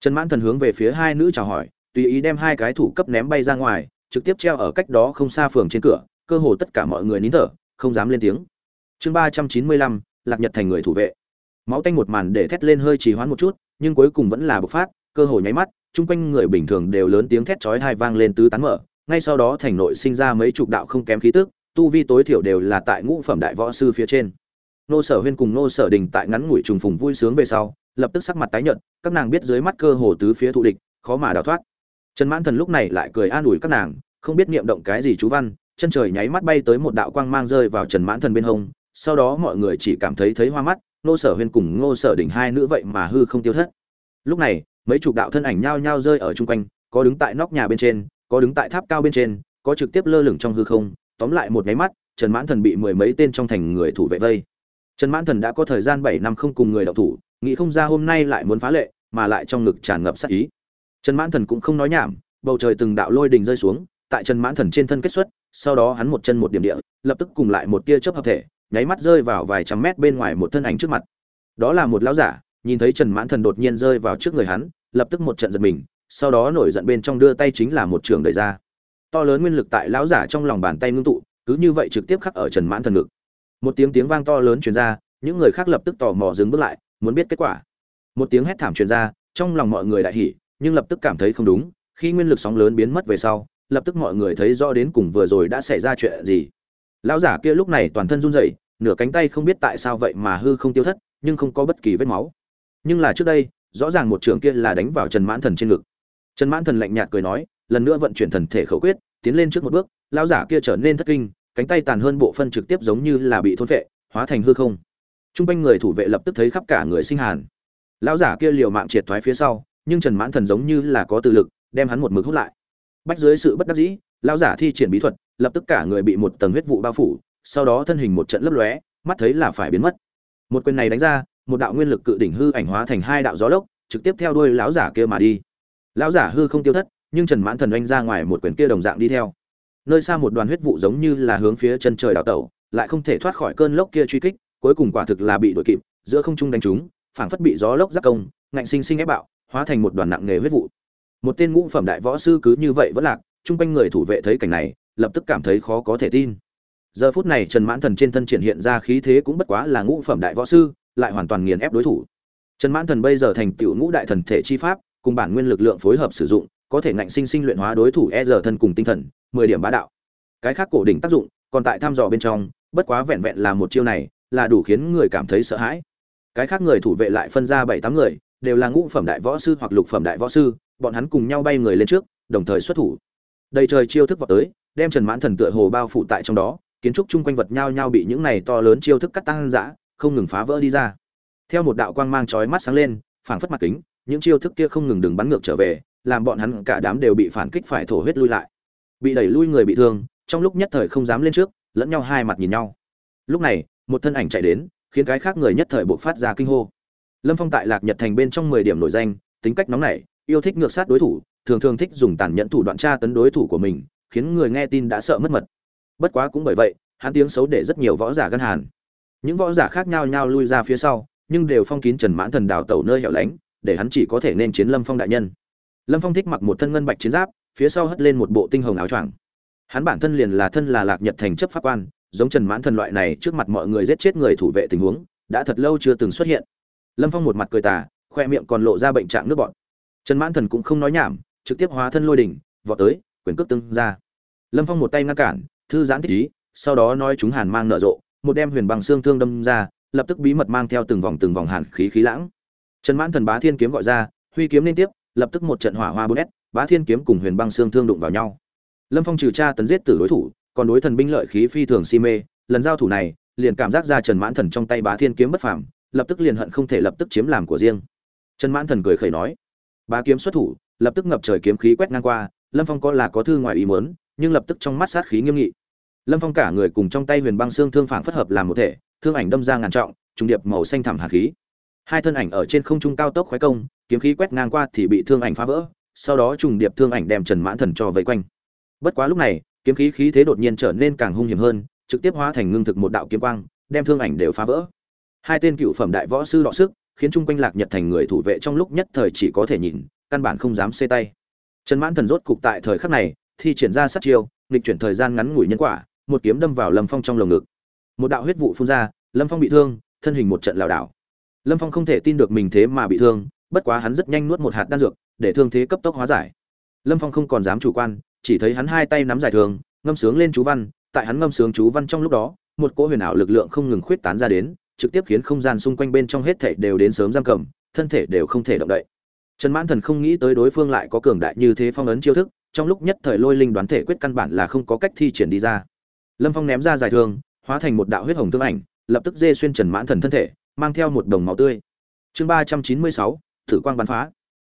Trần mãn thần hướng về phía hai nữ chào hỏi, tùy ý đem hai cái thủ cấp ném bay ra ngoài, trực tiếp treo ở cách đó không xa phường trên cửa, cơ hồ tất cả mọi người nín thở, không dám lên tiếng. Chương ba trăm chín mươi lăm, lạc nhật thành người thủ vệ. Máu tanh một màn để thét lên hơi trì hoãn một chút, nhưng cuối cùng vẫn là bộc phát, cơ hồ nháy mắt, chung quanh người bình thường đều lớn tiếng thét chói hai vang lên tứ tán mở ngay sau đó thành nội sinh ra mấy chục đạo không kém khí tức, tu vi tối thiểu đều là tại ngũ phẩm đại võ sư phía trên. Nô sở huyên cùng nô sở đình tại ngắn ngủi trùng phùng vui sướng về sau, lập tức sắc mặt tái nhợt, các nàng biết dưới mắt cơ hồ tứ phía thụ địch, khó mà đào thoát. Trần mãn thần lúc này lại cười an ủi các nàng, không biết niệm động cái gì chú văn, chân trời nháy mắt bay tới một đạo quang mang rơi vào trần mãn thần bên hông, sau đó mọi người chỉ cảm thấy thấy hoa mắt, nô sở huyên cùng ngô sở đình hai nữ vậy mà hư không tiêu thất. Lúc này, mấy chục đạo thân ảnh nhao nhao rơi ở chung quanh, có đứng tại nóc nhà bên trên có đứng tại tháp cao bên trên, có trực tiếp lơ lửng trong hư không, tóm lại một nháy mắt, trần mãn thần bị mười mấy tên trong thành người thủ vệ vây. Trần mãn thần đã có thời gian bảy năm không cùng người đậu thủ, nghĩ không ra hôm nay lại muốn phá lệ, mà lại trong ngực tràn ngập sát ý. Trần mãn thần cũng không nói nhảm, bầu trời từng đạo lôi đình rơi xuống, tại trần mãn thần trên thân kết xuất, sau đó hắn một chân một điểm địa, lập tức cùng lại một tia chớp hợp thể, nháy mắt rơi vào vài trăm mét bên ngoài một thân ảnh trước mặt. Đó là một lão giả, nhìn thấy trần mãn thần đột nhiên rơi vào trước người hắn, lập tức một trận giật mình sau đó nổi giận bên trong đưa tay chính là một trường đẩy ra. To lớn nguyên lực tại lão giả trong lòng bàn tay ngưng tụ, cứ như vậy trực tiếp khắc ở trần mãn thần ngực. Một tiếng tiếng vang to lớn truyền ra, những người khác lập tức tò mò dừng bước lại, muốn biết kết quả. Một tiếng hét thảm truyền ra, trong lòng mọi người đại hỉ, nhưng lập tức cảm thấy không đúng, khi nguyên lực sóng lớn biến mất về sau, lập tức mọi người thấy rõ đến cùng vừa rồi đã xảy ra chuyện gì. Lão giả kia lúc này toàn thân run rẩy, nửa cánh tay không biết tại sao vậy mà hư không tiêu thất, nhưng không có bất kỳ vết máu. Nhưng là trước đây, rõ ràng một trường kia là đánh vào trần mãn thần trên ngực trần mãn thần lạnh nhạt cười nói, lần nữa vận chuyển thần thể khẩu quyết, tiến lên trước một bước, lão giả kia trở nên thất kinh, cánh tay tàn hơn bộ phân trực tiếp giống như là bị thôn vệ hóa thành hư không. T r u n g quanh người thủ vệ lập tức thấy khắp cả người sinh hàn. Lão giả kia liều mạng triệt thoái phía sau, nhưng trần mãn thần giống như là có tự lực, đem hắn một mực hút lại. Bách dưới sự bất đắc dĩ, lão giả thi triển bí thuật, lập tức cả người bị một tầng huyết vụ bao phủ, sau đó thân hình một trận lấp lóe, mắt thấy là phải biến mất. Một quyền này đánh ra, một đạo nguyên lực cự đỉnh hư ảnh hóa thành hai đạo gió lốc, trực tiếp theo đuôi lão giả kia mà đi lão giả hư không tiêu thất, nhưng trần mãn thần oanh ra ngoài một quyển kia đồng dạng đi theo. Nơi xa một đoàn huyết vụ giống như là hướng phía chân trời đào tẩu, lại không thể thoát khỏi cơn lốc kia truy kích, cuối cùng quả thực là bị đội kịp, giữa không trung đánh trúng, phảng phất bị gió lốc giáp công, ngạnh sinh sinh ép bạo, hóa thành một đoàn nặng nghề huyết vụ. Một tên ngũ phẩm đại võ sư cứ như vậy vẫn lạc, chung quanh người thủ vệ thấy cảnh này, lập tức cảm thấy khó có thể tin. Giờ phút này trần mãn thần trên thân triển hiện ra khí thế cũng bất quá là ngũ phẩm đại võ sư, lại hoàn toàn nghiền ép đối thủ. Trần mãn thần bây giờ thành tựu ngũ đại thần thể chi pháp cùng bản nguyên lực lượng phối hợp sử dụng, có thể ngạnh sinh sinh luyện hóa đối thủ e giờ thân cùng tinh thần, mười điểm bá đạo. Cái khác cổ đỉnh tác dụng, còn tại thăm dò bên trong, bất quá vẹn vẹn là một chiêu này, là đủ khiến người cảm thấy sợ hãi. Cái khác người thủ vệ lại phân ra bảy tám người, đều là ngũ phẩm đại võ sư hoặc lục phẩm đại võ sư, bọn hắn cùng nhau bay người lên trước, đồng thời xuất thủ. Đầy trời chiêu thức vọt tới, đem trần mãn thần tựa hồ bao phủ tại trong đó, kiến trúc chung quanh vật nhau nhau bị những này to lớn chiêu thức cắt tăng dã, không ngừng phá vỡ đi ra. Theo một đạo quang mang chói mắt sáng lên, phảng phất mặt kính những chiêu thức kia không ngừng đừng bắn ngược trở về, làm bọn hắn cả đám đều bị phản kích phải thổ huyết lui lại. Bị đẩy lui người bị thương, trong lúc nhất thời không dám lên trước, lẫn nhau hai mặt nhìn nhau. Lúc này, một thân ảnh chạy đến, khiến cái khác người nhất thời bộc phát ra kinh hô. Lâm phong tại lạc nhật thành bên trong mười điểm nổi danh, tính cách nóng nảy, yêu thích ngược sát đối thủ, thường thường thích dùng tàn nhẫn thủ đoạn tra tấn đối thủ của mình, khiến người nghe tin đã sợ mất mật. Bất quá cũng bởi vậy, hắn tiếng xấu để rất nhiều võ giả gân hàn. Những võ giả khác nhau nhau lui ra phía sau, nhưng đều phong kín trần mãn thần đào tẩu nơi hẻo lánh để hắn chỉ có thể nên chiến lâm phong đại nhân. Lâm phong thích mặc một thân ngân bạch chiến giáp, phía sau hất lên một bộ tinh hồng áo choàng. Hắn bản thân liền là thân là lạc nhật thành chấp pháp quan, giống trần mãn thần loại này trước mặt mọi người giết chết người thủ vệ tình huống, đã thật lâu chưa từng xuất hiện. Lâm phong một mặt cười tà, khoe miệng còn lộ ra bệnh trạng nước bọn trần mãn thần cũng không nói nhảm, trực tiếp hóa thân lôi đỉnh, vọt tới, quyền cước tưng ra. Lâm phong một tay ngăn cản, thư giãn thích ý, sau đó nói chúng hàn mang nở rộ, một đem huyền bằng xương thương đâm ra, lập tức bí mật mang theo từng vòng từng vòng hàn khí khí lãng trần mãn thần bá thiên kiếm gọi ra, huy kiếm liên tiếp, lập tức một trận hỏa hoa bốn s, bá thiên kiếm cùng huyền băng xương thương đụng vào nhau. Lâm phong trừ tra tấn giết tử đối thủ, còn đối thần binh lợi khí phi thường si mê, lần giao thủ này, liền cảm giác ra trần mãn thần trong tay bá thiên kiếm bất phàm, lập tức liền hận không thể lập tức chiếm làm của riêng. Trần mãn thần cười khẩy nói, bá kiếm xuất thủ, lập tức ngập trời kiếm khí quét ngang qua, lâm phong có là có thư ngoài ý muốn, nhưng lập tức trong mắt sát khí nghiêm nghị. Lâm phong cả người cùng trong tay huyền băng xương thương phảng phất hợp làm một thể, thương ảnh đâm ra ngàn trọng, trùng điệp màu xanh thẳm hà khí hai thân ảnh ở trên không trung cao tốc khoái công, kiếm khí quét ngang qua thì bị thương ảnh phá vỡ, sau đó trùng điệp thương ảnh đem trần mãn thần cho vây quanh. Bất quá lúc này, kiếm khí khí thế đột nhiên trở nên càng hung hiểm hơn, trực tiếp hóa thành ngưng thực một đạo kiếm quang, đem thương ảnh đều phá vỡ. Hai tên cựu phẩm đại võ sư đọ sức, khiến chung quanh lạc nhật thành người thủ vệ trong lúc nhất thời chỉ có thể nhìn, căn bản không dám xê tay. Trần mãn thần rốt cục tại thời khắc này thì triển ra sát chiêu, nghịch chuyển thời gian ngắn ngủi nhân quả, một kiếm đâm vào lâm phong trong lồng ngực. Một đạo huyết vụ phun ra, lâm phong bị thương, thân hình một trận lảo đảo lâm phong không thể tin được mình thế mà bị thương, bất quá hắn rất nhanh nuốt một hạt đan dược, để thương thế cấp tốc hóa giải. Lâm phong không còn dám chủ quan, chỉ thấy hắn hai tay nắm giải thường ngâm sướng lên chú văn, tại hắn ngâm sướng chú văn trong lúc đó, một cỗ huyền ảo lực lượng không ngừng khuyết tán ra đến, trực tiếp khiến không gian xung quanh bên trong hết thảy đều đến sớm giam cầm, thân thể đều không thể động đậy. Trần mãn thần không nghĩ tới đối phương lại có cường đại như thế phong ấn chiêu thức, trong lúc nhất thời lôi linh đoán thể quyết căn bản là không có cách thi triển đi ra. Lâm phong ném ra giải thương, hóa thành một đạo huyết hồng tương ảnh, lập tức dê xuyên trần mãn thần thân thể mang theo một đồng máu tươi. Chương ba trăm chín mươi sáu, thử quang bắn phá.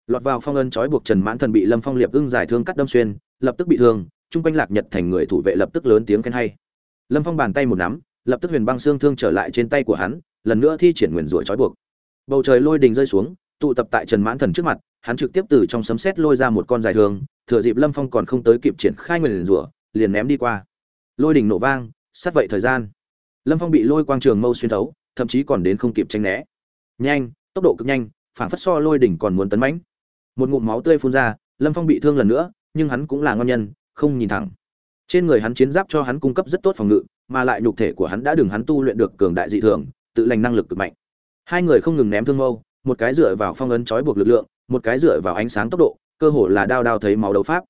Lọt vào phong ân trói buộc trần mãn thần bị lâm phong liệp ưng giải thương cắt đâm xuyên, lập tức bị thương, chung quanh lạc nhật thành người thủ vệ lập tức lớn tiếng khen hay. Lâm phong bàn tay một nắm, lập tức huyền băng xương thương trở lại trên tay của hắn, lần nữa thi triển nguyền rủa trói buộc. Bầu trời lôi đình rơi xuống, tụ tập tại trần mãn thần trước mặt, hắn trực tiếp từ trong sấm sét lôi ra một con dài thương, thừa dịp lâm phong còn không tới kịp triển khai nguyền rủa, liền ném đi qua. Lôi đình nổ vang, sát vậy thời gian. Lâm phong bị lôi quang trường mâu xuyên thấu thậm chí còn đến không kịp tranh né. Nhanh, tốc độ cực nhanh phản phất so lôi đỉnh còn muốn tấn mãnh. Một ngụm máu tươi phun ra, lâm phong bị thương lần nữa, nhưng hắn cũng là ngon nhân, không nhìn thẳng. Trên người hắn chiến giáp cho hắn cung cấp rất tốt phòng ngự, mà lại nhục thể của hắn đã đừng hắn tu luyện được cường đại dị thường, tự lành năng lực cực mạnh. Hai người không ngừng ném thương mâu, một cái dựa vào phong ấn trói buộc lực lượng, một cái dựa vào ánh sáng tốc độ, cơ hồ là đao đao thấy máu đấu pháp.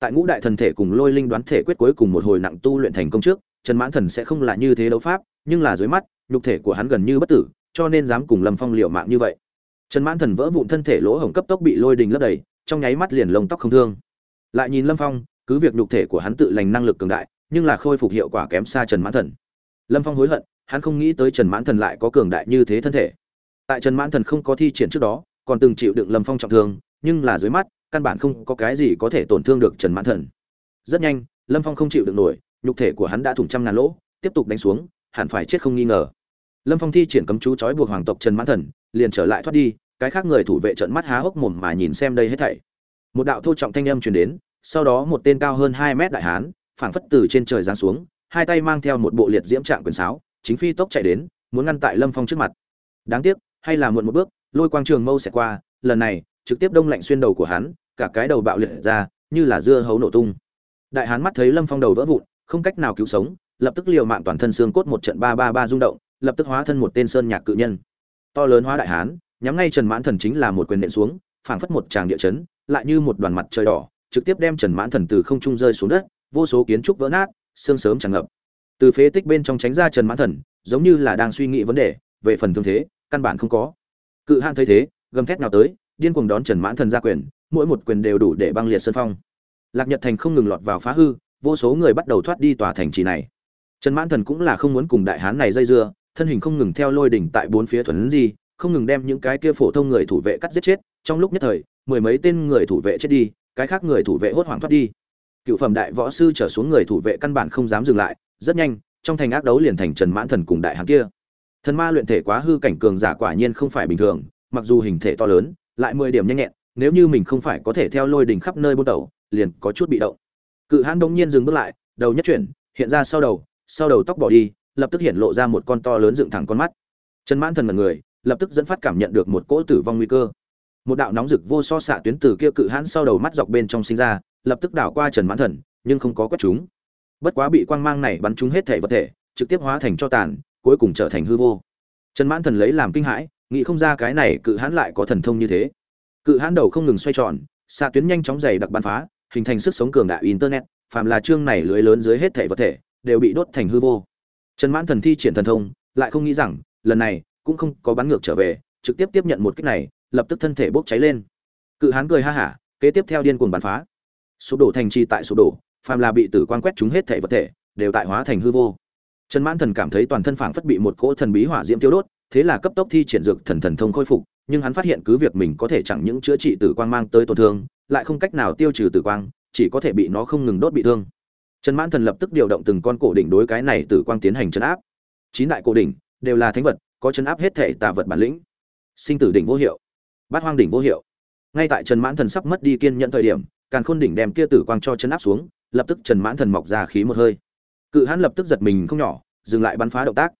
Tại ngũ đại thần thể cùng lôi linh đoán thể quyết cuối cùng một hồi nặng tu luyện thành công trước, trần mãn thần sẽ không là như thế đấu pháp, nhưng là dưới mắt nhục thể của hắn gần như bất tử, cho nên dám cùng lâm phong liều mạng như vậy. Trần mãn thần vỡ vụn thân thể lỗ hổng cấp tốc bị lôi đình lấp đầy, trong nháy mắt liền lông tóc không thương. Lại nhìn lâm phong, cứ việc nhục thể của hắn tự lành năng lực cường đại, nhưng là khôi phục hiệu quả kém xa trần mãn thần. Lâm phong hối hận, hắn không nghĩ tới trần mãn thần lại có cường đại như thế thân thể. Tại trần mãn thần không có thi triển trước đó, còn từng chịu đựng lâm phong trọng thương, nhưng là dưới mắt, căn bản không có cái gì có thể tổn thương được trần mãn thần. Rất nhanh, lâm phong không chịu được nổi, nhục thể của hắn đã thủng trăm ngàn lỗ, tiếp tục đánh xuống hẳn phải chết không nghi ngờ. Lâm phong thi triển cấm chú trói buộc hoàng tộc trần mãn thần, liền trở lại thoát đi, cái khác người thủ vệ trận mắt há hốc mồm mà nhìn xem đây hết thảy. Một đạo thô trọng thanh âm truyền đến, sau đó một tên cao hơn hai mét đại hán, phảng phất từ trên trời giáng xuống, hai tay mang theo một bộ liệt diễm trạng quyền sáo, chính phi tốc chạy đến, muốn ngăn tại lâm phong trước mặt. Đáng tiếc, hay là muộn một bước, lôi quang trường mâu sẽ qua, lần này, trực tiếp đông lạnh xuyên đầu của hắn, cả cái đầu bạo liệt ra, như là dưa hấu nổ tung. Đại hán mắt thấy lâm phong đầu vỡ vụn, không cách nào cứu sống lập tức liều mạng toàn thân xương cốt một trận ba ba ba rung động, lập tức hóa thân một tên sơn nhạc cự nhân. To lớn hóa đại hán, nhắm ngay trần mãn thần chính là một quyền nện xuống, phảng phất một tràng địa chấn, lại như một đoàn mặt trời đỏ, trực tiếp đem trần mãn thần từ không trung rơi xuống đất, vô số kiến trúc vỡ nát, xương sớm tràn ngập. Từ phế tích bên trong tránh ra trần mãn thần, giống như là đang suy nghĩ vấn đề, về phần thương thế, căn bản không có. Cự hãn thấy thế, gầm thét nào tới, điên cuồng đón trần mãn thần ra quyền, mỗi một quyền đều đủ để băng liệt sơn phong. Lạc nhật thành không ngừng lọt vào phá hư, vô số người bắt đầu thoát đi tòa thành trì này trần mãn thần cũng là không muốn cùng đại hán này dây dưa, thân hình không ngừng theo lôi đỉnh tại bốn phía thuần di, không ngừng đem những cái kia phổ thông người thủ vệ cắt giết chết, trong lúc nhất thời, mười mấy tên người thủ vệ chết đi, cái khác người thủ vệ hốt hoảng thoát đi. Cựu phẩm đại võ sư trở xuống người thủ vệ căn bản không dám dừng lại, rất nhanh, trong thành ác đấu liền thành trần mãn thần cùng đại hán kia. Thần ma luyện thể quá hư cảnh cường giả quả nhiên không phải bình thường, mặc dù hình thể to lớn, lại mười điểm nhanh nhẹn, nếu như mình không phải có thể theo lôi đỉnh khắp nơi buôn tẩu, liền có chút bị động. Cự hãn đông nhiên dừng bước lại, đầu nhất chuyển, hiện ra sau đầu sau đầu tóc bỏ đi, lập tức hiện lộ ra một con to lớn dựng thẳng con mắt. Trần mãn thần mật người, lập tức dẫn phát cảm nhận được một cỗ tử vong nguy cơ. Một đạo nóng rực vô so xạ tuyến từ kia cự hãn sau đầu mắt dọc bên trong sinh ra, lập tức đảo qua trần mãn thần, nhưng không có quét chúng. Bất quá bị quang mang này bắn trúng hết thể vật thể, trực tiếp hóa thành cho tàn, cuối cùng trở thành hư vô. Trần mãn thần lấy làm kinh hãi, nghĩ không ra cái này cự hãn lại có thần thông như thế. Cự hãn đầu không ngừng xoay tròn, xạ tuyến nhanh chóng dày đặc bắn phá, hình thành sức sống cường đại internet, phàm là chương này lưới lớn dưới hết thể vật thể đều bị đốt thành hư vô. Trần mãn thần thi triển thần thông, lại không nghĩ rằng, lần này, cũng không có bắn ngược trở về, trực tiếp tiếp nhận một kích này, lập tức thân thể bốc cháy lên. Cự hán cười ha hả, kế tiếp theo điên cuồng bắn phá. Sụp đổ thành trì tại sụp đổ, phàm là bị tử quan quét chúng hết thể vật thể, đều tại hóa thành hư vô. Trần mãn thần cảm thấy toàn thân phảng phất bị một cỗ thần bí hỏa diễm tiêu đốt, thế là cấp tốc thi triển dược thần thần thông khôi phục, nhưng hắn phát hiện cứ việc mình có thể chẳng những chữa trị tử quang mang tới tổn thương, lại không cách nào tiêu trừ tử quang, chỉ có thể bị nó không ngừng đốt bị thương trần mãn thần lập tức điều động từng con cổ đỉnh đối cái này tử quang tiến hành chấn áp. Chín đại cổ đỉnh đều là thánh vật, có chấn áp hết thể tà vật bản lĩnh. Sinh tử đỉnh vô hiệu, bát hoang đỉnh vô hiệu. Ngay tại trần mãn thần sắp mất đi kiên nhận thời điểm, càn khôn đỉnh đem kia tử quang cho chấn áp xuống, lập tức trần mãn thần mọc ra khí một hơi. Cự hãn lập tức giật mình không nhỏ, dừng lại bắn phá động tác.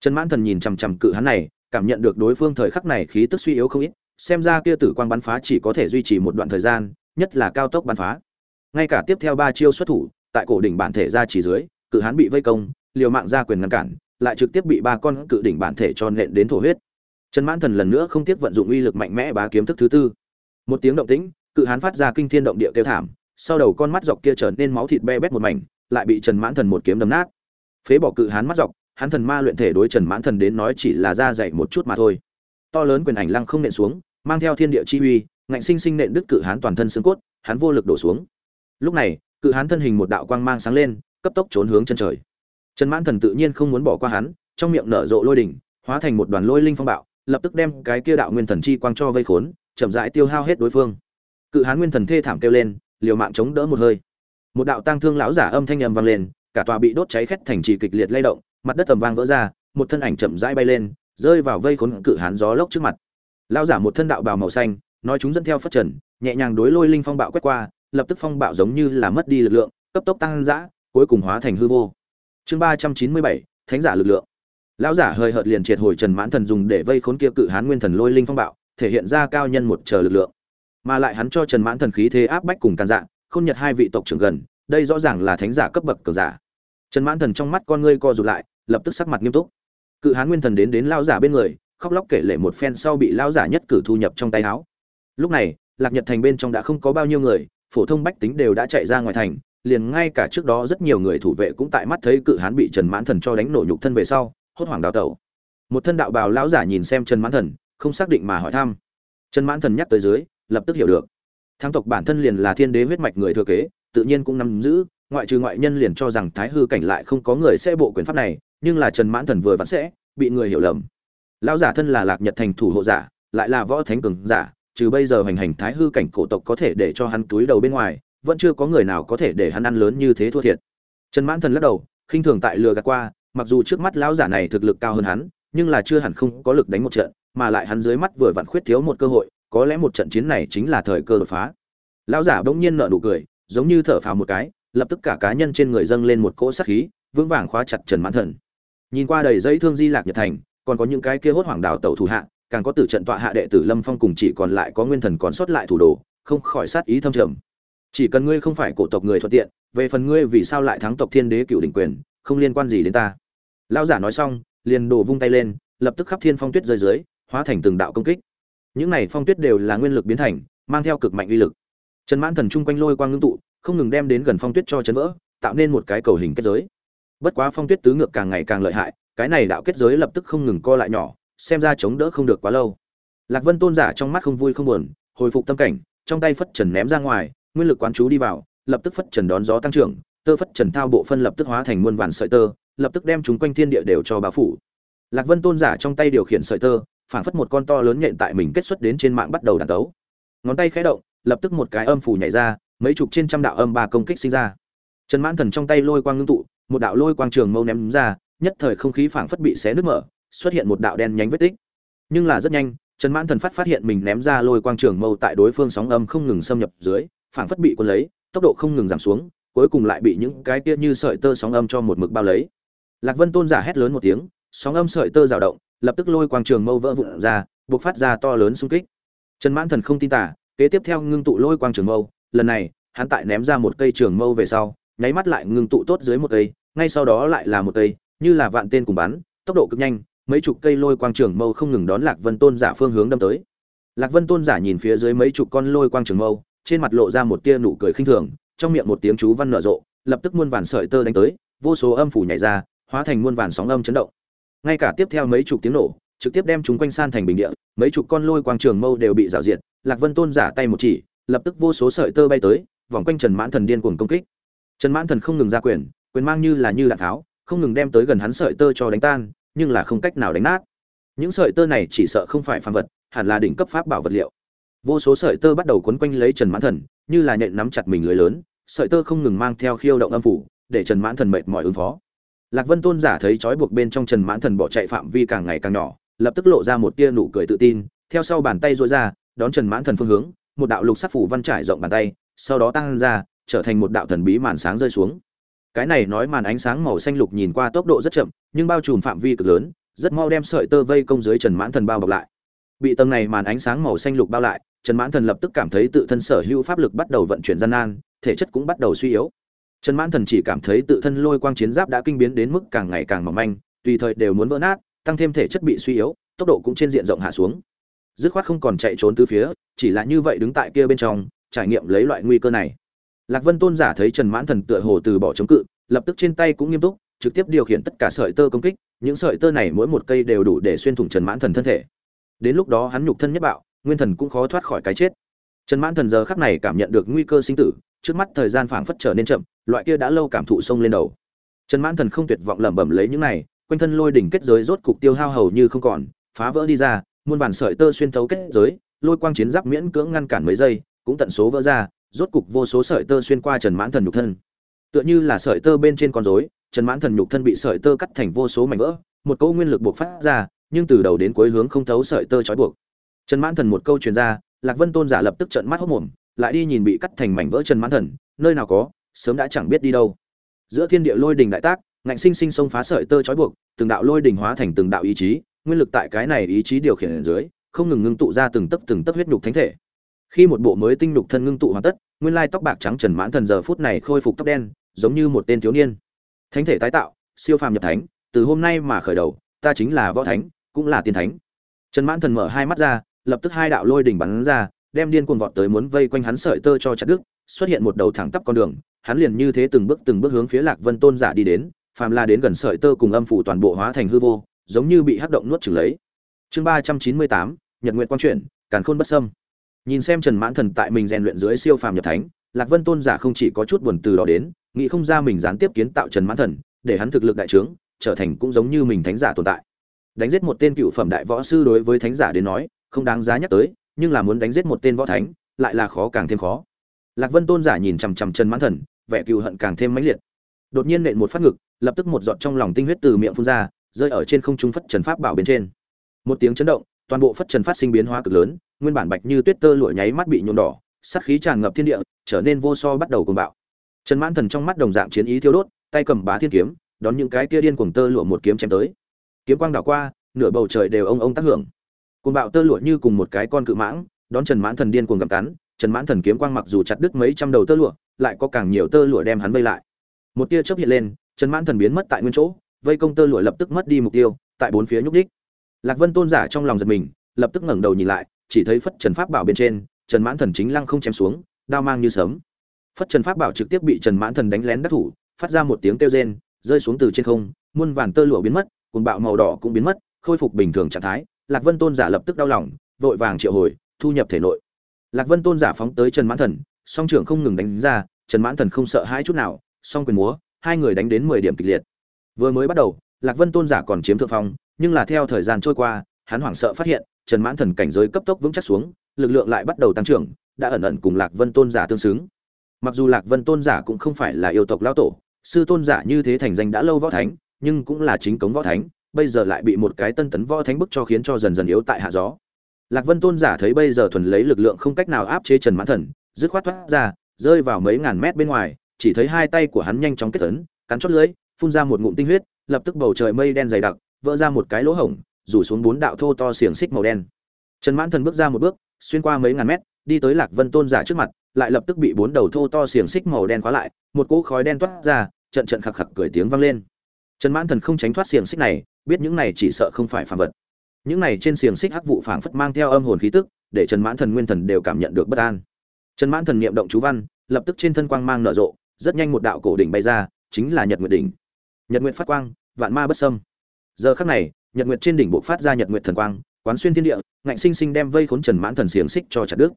Trần mãn thần nhìn chằm chằm cự hãn này, cảm nhận được đối phương thời khắc này khí tức suy yếu không ít, xem ra kia tử quang bắn phá chỉ có thể duy trì một đoạn thời gian, nhất là cao tốc bắn phá. Ngay cả tiếp theo ba chiêu xuất thủ tại cổ đỉnh bản thể ra chỉ dưới, cự hán bị vây công, liều mạng ra quyền ngăn cản, lại trực tiếp bị ba con cự đỉnh bản thể cho nện đến thổ huyết. Trần mãn thần lần nữa không tiếc vận dụng uy lực mạnh mẽ bá kiếm thức thứ tư. Một tiếng động tĩnh, cự hán phát ra kinh thiên động địa kêu thảm, sau đầu con mắt dọc kia trở nên máu thịt be bét một mảnh, lại bị trần mãn thần một kiếm đâm nát. Phế bỏ cự hán mắt dọc, hắn thần ma luyện thể đối trần mãn thần đến nói chỉ là ra dạy một chút mà thôi. To lớn quyền ảnh lăng không nện xuống, mang theo thiên địa chi uy, ngạnh sinh sinh nện đứt cự hán toàn thân xương cốt, hắn vô lực đổ xuống. Lúc này cự hán thân hình một đạo quang mang sáng lên, cấp tốc trốn hướng chân trời. Trần mãn thần tự nhiên không muốn bỏ qua hắn, trong miệng nở rộ lôi đỉnh, hóa thành một đoàn lôi linh phong bạo, lập tức đem cái kia đạo nguyên thần chi quang cho vây khốn, chậm rãi tiêu hao hết đối phương. Cự hán nguyên thần thê thảm kêu lên, liều mạng chống đỡ một hơi. Một đạo tang thương lão giả âm thanh ầm vang lên, cả tòa bị đốt cháy khét thành trì kịch liệt lay động, mặt đất tầm vang vỡ ra, một thân ảnh chậm rãi bay lên, rơi vào vây khốn cự hán gió lốc trước mặt. Lão giả một thân đạo bào màu xanh, nói chúng dẫn theo phát trần, nhẹ nhàng đối lôi linh phong bạo quét qua lập tức phong bạo giống như là mất đi lực lượng, cấp tốc tăng dã, cuối cùng hóa thành hư vô. Chương ba trăm chín mươi bảy, thánh giả lực lượng. Lão giả hơi hợt liền triệt hồi trần mãn thần dùng để vây khốn kia cự hán nguyên thần lôi linh phong bạo, thể hiện ra cao nhân một chờ lực lượng. Mà lại hắn cho trần mãn thần khí thế áp bách cùng can dạng không nhật hai vị tộc trưởng gần, đây rõ ràng là thánh giả cấp bậc cường giả. Trần mãn thần trong mắt con ngươi co rụt lại, lập tức sắc mặt nghiêm túc. Cự hán nguyên thần đến đến lão giả bên người, khóc lóc kể lể một phen sau bị lão giả nhất cử thu nhập trong tay áo. Lúc này, lạc nhật thành bên trong đã không có bao nhiêu người phổ thông bách tính đều đã chạy ra ngoài thành, liền ngay cả trước đó rất nhiều người thủ vệ cũng tại mắt thấy cự hán bị trần mãn thần cho đánh nổ nhục thân về sau, hốt hoảng đào tẩu. Một thân đạo bào lão giả nhìn xem trần mãn thần, không xác định mà hỏi thăm. Trần mãn thần nhắc tới dưới, lập tức hiểu được. Thang tộc bản thân liền là thiên đế huyết mạch người thừa kế, tự nhiên cũng nắm giữ, ngoại trừ ngoại nhân liền cho rằng thái hư cảnh lại không có người sẽ bộ quyền pháp này, nhưng là trần mãn thần vừa vặn sẽ, bị người hiểu lầm. Lão giả thân là lạc nhật thành thủ hộ giả, lại là võ thánh cường giả trừ bây giờ hành hành thái hư cảnh cổ tộc có thể để cho hắn túi đầu bên ngoài, vẫn chưa có người nào có thể để hắn ăn lớn như thế thua thiệt. Trần mãn thần lắc đầu, khinh thường tại lừa gạt qua, mặc dù trước mắt lão giả này thực lực cao hơn hắn, nhưng là chưa hẳn không có lực đánh một trận, mà lại hắn dưới mắt vừa vặn khuyết thiếu một cơ hội, có lẽ một trận chiến này chính là thời cơ đột phá. Lão giả bỗng nhiên nở nụ cười, giống như thở phào một cái, lập tức cả cá nhân trên người dâng lên một cỗ sát khí, vững vàng khóa chặt trần mãn thần. Nhìn qua đầy dây thương di lạc nhật thành, còn có những cái kia hốt hoảng đảo tẩu thủ hạ càng có tử trận tọa hạ đệ tử lâm phong cùng chỉ còn lại có nguyên thần còn sót lại thủ đồ, không khỏi sát ý thâm trầm. Chỉ cần ngươi không phải cổ tộc người thuận tiện, về phần ngươi vì sao lại thắng tộc thiên đế cựu đỉnh quyền, không liên quan gì đến ta. Lão giả nói xong, liền đổ vung tay lên, lập tức khắp thiên phong tuyết rơi dưới, hóa thành từng đạo công kích. Những này phong tuyết đều là nguyên lực biến thành, mang theo cực mạnh uy lực. Trần mãn thần chung quanh lôi quang ngưng tụ, không ngừng đem đến gần phong tuyết cho chấn vỡ, tạo nên một cái cầu hình kết giới. Bất quá phong tuyết tứ ngược càng ngày càng lợi hại, cái này đạo kết giới lập tức không ngừng co lại nhỏ xem ra chống đỡ không được quá lâu. Lạc vân tôn giả trong mắt không vui không buồn, hồi phục tâm cảnh, trong tay phất trần ném ra ngoài, nguyên lực quán chú đi vào, lập tức phất trần đón gió tăng trưởng, tơ phất trần thao bộ phân lập tức hóa thành muôn vàn sợi tơ, lập tức đem chúng quanh thiên địa đều cho bá phủ. Lạc vân tôn giả trong tay điều khiển sợi tơ, phảng phất một con to lớn nhện tại mình kết xuất đến trên mạng bắt đầu đàn tấu. Ngón tay khẽ động, lập tức một cái âm phủ nhảy ra, mấy chục trên trăm đạo âm ba công kích sinh ra. Trần mãn thần trong tay lôi quang ngưng tụ, một đạo lôi quang trường mâu ném ra, nhất thời không khí phảng phất bị xé nứt mở xuất hiện một đạo đen nhánh vết tích. Nhưng là rất nhanh, trần mãn thần phát phát hiện mình ném ra lôi quang trường mâu tại đối phương sóng âm không ngừng xâm nhập dưới, phảng phất bị quân lấy, tốc độ không ngừng giảm xuống, cuối cùng lại bị những cái kia như sợi tơ sóng âm cho một mực bao lấy. Lạc vân tôn giả hét lớn một tiếng, sóng âm sợi tơ rào động, lập tức lôi quang trường mâu vỡ vụn ra buộc phát ra to lớn xung kích. Trần mãn thần không tin tả, kế tiếp theo ngưng tụ lôi quang trường mâu, lần này, hắn tại ném ra một cây trường mâu về sau, nháy mắt lại ngưng tụ tốt dưới một cây, ngay sau đó lại là một cây, như là vạn tên cùng bắn, tốc độ cực nhanh mấy chục cây lôi quang trường mâu không ngừng đón lạc vân tôn giả phương hướng đâm tới. Lạc vân tôn giả nhìn phía dưới mấy chục con lôi quang trường mâu, trên mặt lộ ra một tia nụ cười khinh thường, trong miệng một tiếng chú văn nở rộ, lập tức muôn vàn sợi tơ đánh tới, vô số âm phủ nhảy ra, hóa thành muôn vàn sóng âm chấn động. Ngay cả tiếp theo mấy chục tiếng nổ, trực tiếp đem chúng quanh san thành bình địa, mấy chục con lôi quang trường mâu đều bị rào diệt, lạc vân tôn giả tay một chỉ, lập tức vô số sợi tơ bay tới, vòng quanh trần mãn thần điên cuồng công kích. Trần mãn thần không ngừng ra quyền quyền mang như là như đạn tháo, không ngừng đem tới gần hắn sợi tơ cho đánh tan nhưng là không cách nào đánh nát. Những sợi tơ này chỉ sợ không phải phàm vật, hẳn là đỉnh cấp pháp bảo vật liệu. Vô số sợi tơ bắt đầu quấn quanh lấy trần mãn thần, như là nhện nắm chặt mình lưới lớn, sợi tơ không ngừng mang theo khiêu động âm phủ, để trần mãn thần mệt mỏi ứng phó. Lạc vân tôn giả thấy trói buộc bên trong trần mãn thần bỏ chạy phạm vi càng ngày càng nhỏ, lập tức lộ ra một tia nụ cười tự tin, theo sau bàn tay dối ra, đón trần mãn thần phương hướng, một đạo lục sắc phủ văn trải rộng bàn tay, sau đó tăng ra, trở thành một đạo thần bí màn sáng rơi xuống cái này nói màn ánh sáng màu xanh lục nhìn qua tốc độ rất chậm, nhưng bao trùm phạm vi cực lớn, rất mau đem sợi tơ vây công dưới trần mãn thần bao bọc lại. Bị tầng này màn ánh sáng màu xanh lục bao lại, trần mãn thần lập tức cảm thấy tự thân sở hữu pháp lực bắt đầu vận chuyển gian nan, thể chất cũng bắt đầu suy yếu. Trần mãn thần chỉ cảm thấy tự thân lôi quang chiến giáp đã kinh biến đến mức càng ngày càng mỏng manh, tùy thời đều muốn vỡ nát, tăng thêm thể chất bị suy yếu, tốc độ cũng trên diện rộng hạ xuống. Dứt khoát không còn chạy trốn từ phía, chỉ là như vậy đứng tại kia bên trong, trải nghiệm lấy loại nguy cơ này lạc vân tôn giả thấy trần mãn thần tựa hồ từ bỏ chống cự, lập tức trên tay cũng nghiêm túc, trực tiếp điều khiển tất cả sợi tơ công kích, những sợi tơ này mỗi một cây đều đủ để xuyên thủng trần mãn thần thân thể. Đến lúc đó hắn nhục thân nhất bạo, nguyên thần cũng khó thoát khỏi cái chết. Trần mãn thần giờ khắc này cảm nhận được nguy cơ sinh tử, trước mắt thời gian phảng phất trở nên chậm, loại kia đã lâu cảm thụ sông lên đầu. Trần mãn thần không tuyệt vọng lẩm bẩm lấy những này, quanh thân lôi đỉnh kết giới rốt cục tiêu hao hầu như không còn, phá vỡ đi ra, muôn vàn sợi tơ xuyên thấu kết giới, lôi quang chiến giáp miễn cưỡng ngăn cản mấy giây, cũng tận số vỡ ra rốt cục vô số sợi tơ xuyên qua trần mãn thần nhục thân. Tựa như là sợi tơ bên trên con rối, trần mãn thần nhục thân bị sợi tơ cắt thành vô số mảnh vỡ, một câu nguyên lực buộc phát ra, nhưng từ đầu đến cuối hướng không thấu sợi tơ trói buộc. Trần mãn thần một câu truyền ra, lạc vân tôn giả lập tức trợn mắt hốt mồm, lại đi nhìn bị cắt thành mảnh vỡ trần mãn thần, nơi nào có, sớm đã chẳng biết đi đâu. Giữa thiên địa lôi đình đại tác, ngạnh sinh sinh xông phá sợi tơ trói buộc, từng đạo lôi đình hóa thành từng đạo ý chí, nguyên lực tại cái này ý chí điều khiển ở dưới, không ngừng ngưng tụ ra từng tấc từng tấc huyết nhục thánh thể khi một bộ mới tinh lục thân ngưng tụ hoàn tất, nguyên lai tóc bạc trắng trần mãn thần giờ phút này khôi phục tóc đen, giống như một tên thiếu niên. Thánh thể tái tạo, siêu phàm nhập thánh, từ hôm nay mà khởi đầu, ta chính là võ thánh, cũng là tiên thánh. Trần mãn thần mở hai mắt ra, lập tức hai đạo lôi đỉnh bắn ra, đem điên cuồng vọt tới muốn vây quanh hắn sợi tơ cho chặt đứt, xuất hiện một đầu thẳng tắp con đường, hắn liền như thế từng bước từng bước hướng phía lạc vân tôn giả đi đến, phàm la đến gần sợi tơ cùng âm phủ toàn bộ hóa thành hư vô, giống như bị hắc động nuốt chửng lấy. Chương ba trăm chín mươi tám, nhật nguyện quang chuyển, càn khôn bất sâm nhìn xem trần mãn thần tại mình rèn luyện dưới siêu phàm nhập thánh, lạc vân tôn giả không chỉ có chút buồn từ đó đến, nghĩ không ra mình gián tiếp kiến tạo trần mãn thần, để hắn thực lực đại trướng, trở thành cũng giống như mình thánh giả tồn tại. Đánh giết một tên cựu phẩm đại võ sư đối với thánh giả đến nói, không đáng giá nhắc tới, nhưng là muốn đánh giết một tên võ thánh, lại là khó càng thêm khó. Lạc vân tôn giả nhìn chằm chằm trần mãn thần, vẻ cựu hận càng thêm mãnh liệt. Đột nhiên nện một phát ngực, lập tức một giọt trong lòng tinh huyết từ miệng phun ra, rơi ở trên không trung phất trần pháp bảo bên trên. Một tiếng chấn động, toàn bộ phất trần phát sinh biến hóa cực lớn nguyên bản bạch như tuyết tơ lụa nháy mắt bị nhuộm đỏ, sát khí tràn ngập thiên địa, trở nên vô so bắt đầu cuồng bạo. Trần mãn thần trong mắt đồng dạng chiến ý thiêu đốt, tay cầm bá thiên kiếm, đón những cái kia điên cuồng tơ lụa một kiếm chém tới. Kiếm quang đảo qua, nửa bầu trời đều ông ông tác hưởng. Cuồng bạo tơ lụa như cùng một cái con cự mãng, đón trần mãn thần điên cuồng gặm cắn, trần mãn thần kiếm quang mặc dù chặt đứt mấy trăm đầu tơ lụa, lại có càng nhiều tơ lụa đem hắn vây lại. Một tia chớp hiện lên, trần mãn thần biến mất tại nguyên chỗ, vây công tơ lụa lập tức mất đi mục tiêu, tại bốn phía nhúc nhích. lạc vân tôn giả trong lòng giật mình, lập tức ngẩng đầu nhìn lại chỉ thấy phất trần pháp bảo bên trên, trần mãn thần chính lăng không chém xuống, đao mang như sớm phất trần pháp bảo trực tiếp bị trần mãn thần đánh lén đắc thủ, phát ra một tiếng kêu rên, rơi xuống từ trên không, muôn vàn tơ lụa biến mất, cuồng bạo màu đỏ cũng biến mất, khôi phục bình thường trạng thái. Lạc vân tôn giả lập tức đau lòng, vội vàng triệu hồi, thu nhập thể nội. Lạc vân tôn giả phóng tới trần mãn thần, song trưởng không ngừng đánh ra, trần mãn thần không sợ hãi chút nào, song quyền múa, hai người đánh đến mười điểm kịch liệt. Vừa mới bắt đầu, lạc vân tôn giả còn chiếm thượng phong, nhưng là theo thời gian trôi qua, hắn hoảng sợ phát hiện trần mãn thần cảnh giới cấp tốc vững chắc xuống, lực lượng lại bắt đầu tăng trưởng, đã ẩn ẩn cùng lạc vân tôn giả tương xứng. Mặc dù lạc vân tôn giả cũng không phải là yêu tộc lao tổ, sư tôn giả như thế thành danh đã lâu võ thánh, nhưng cũng là chính cống võ thánh, bây giờ lại bị một cái tân tấn võ thánh bức cho khiến cho dần dần yếu tại hạ gió. Lạc vân tôn giả thấy bây giờ thuần lấy lực lượng không cách nào áp chế trần mãn thần, dứt khoát thoát ra, rơi vào mấy ngàn mét bên ngoài, chỉ thấy hai tay của hắn nhanh chóng kết tấn cắn chót lưỡi, phun ra một ngụm tinh huyết, lập tức bầu trời mây đen dày đặc, vỡ ra một cái lỗ hổng rủ xuống bốn đạo thô to xiềng xích màu đen. Trần mãn thần bước ra một bước, xuyên qua mấy ngàn mét, đi tới lạc vân tôn giả trước mặt, lại lập tức bị bốn đầu thô to xiềng xích màu đen khóa lại, một cỗ khói đen toát ra, trận trận khạc khạc cười tiếng vang lên. Trần mãn thần không tránh thoát xiềng xích này, biết những này chỉ sợ không phải phàm vật. Những này trên xiềng xích hắc vụ phảng phất mang theo âm hồn khí tức, để trần mãn thần nguyên thần đều cảm nhận được bất an. Trần mãn thần niệm động chú văn, lập tức trên thân quang mang nở rộ, rất nhanh một đạo cổ đỉnh bay ra, chính là nhật nguyệt đỉnh. Nhật nguyệt phát quang, vạn ma bất sâm giờ khắc này, nhật nguyệt trên đỉnh bộ phát ra nhật nguyệt thần quang, quán xuyên thiên địa, ngạnh sinh sinh đem vây khốn trần mãn thần xiềng xích cho chặt đứt.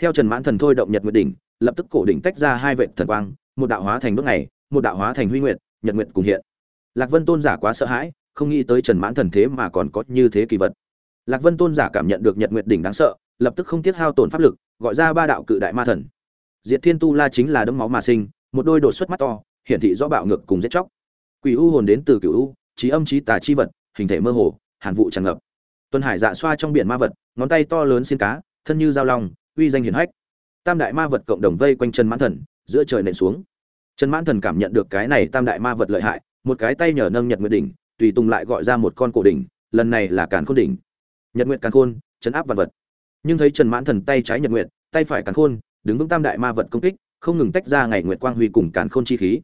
Theo trần mãn thần thôi động nhật nguyệt đỉnh, lập tức cổ đỉnh tách ra hai vệ thần quang, một đạo hóa thành bước này một đạo hóa thành huy nguyệt, nhật nguyệt cùng hiện. Lạc vân tôn giả quá sợ hãi, không nghĩ tới trần mãn thần thế mà còn có như thế kỳ vật. Lạc vân tôn giả cảm nhận được nhật nguyệt đỉnh đáng sợ, lập tức không tiếc hao tổn pháp lực, gọi ra ba đạo cự đại ma thần. Diệt thiên tu la chính là đấm máu mà sinh, một đôi đột xuất mắt to, hiển thị rõ bạo ngược cùng giết chóc. Quỷ u hồn đến từ cửu u trí âm trí tà chi vật, hình thể mơ hồ, hàn vụ tràn ngập. Tuần hải dạ xoa trong biển ma vật, ngón tay to lớn xin cá, thân như dao long, uy danh hiển hách. Tam đại ma vật cộng đồng vây quanh trần mãn thần, giữa trời nện xuống. Trần mãn thần cảm nhận được cái này tam đại ma vật lợi hại, một cái tay nhờ nâng nhật nguyệt đỉnh, tùy tùng lại gọi ra một con cổ đỉnh, lần này là càn khôn đỉnh. Nhật nguyệt càn khôn, chấn áp vật vật. Nhưng thấy trần mãn thần tay trái nhật nguyệt, tay phải càn khôn, đứng vững tam đại ma vật công kích, không ngừng tách ra ngày nguyệt quang huy cùng càn khôn chi khí.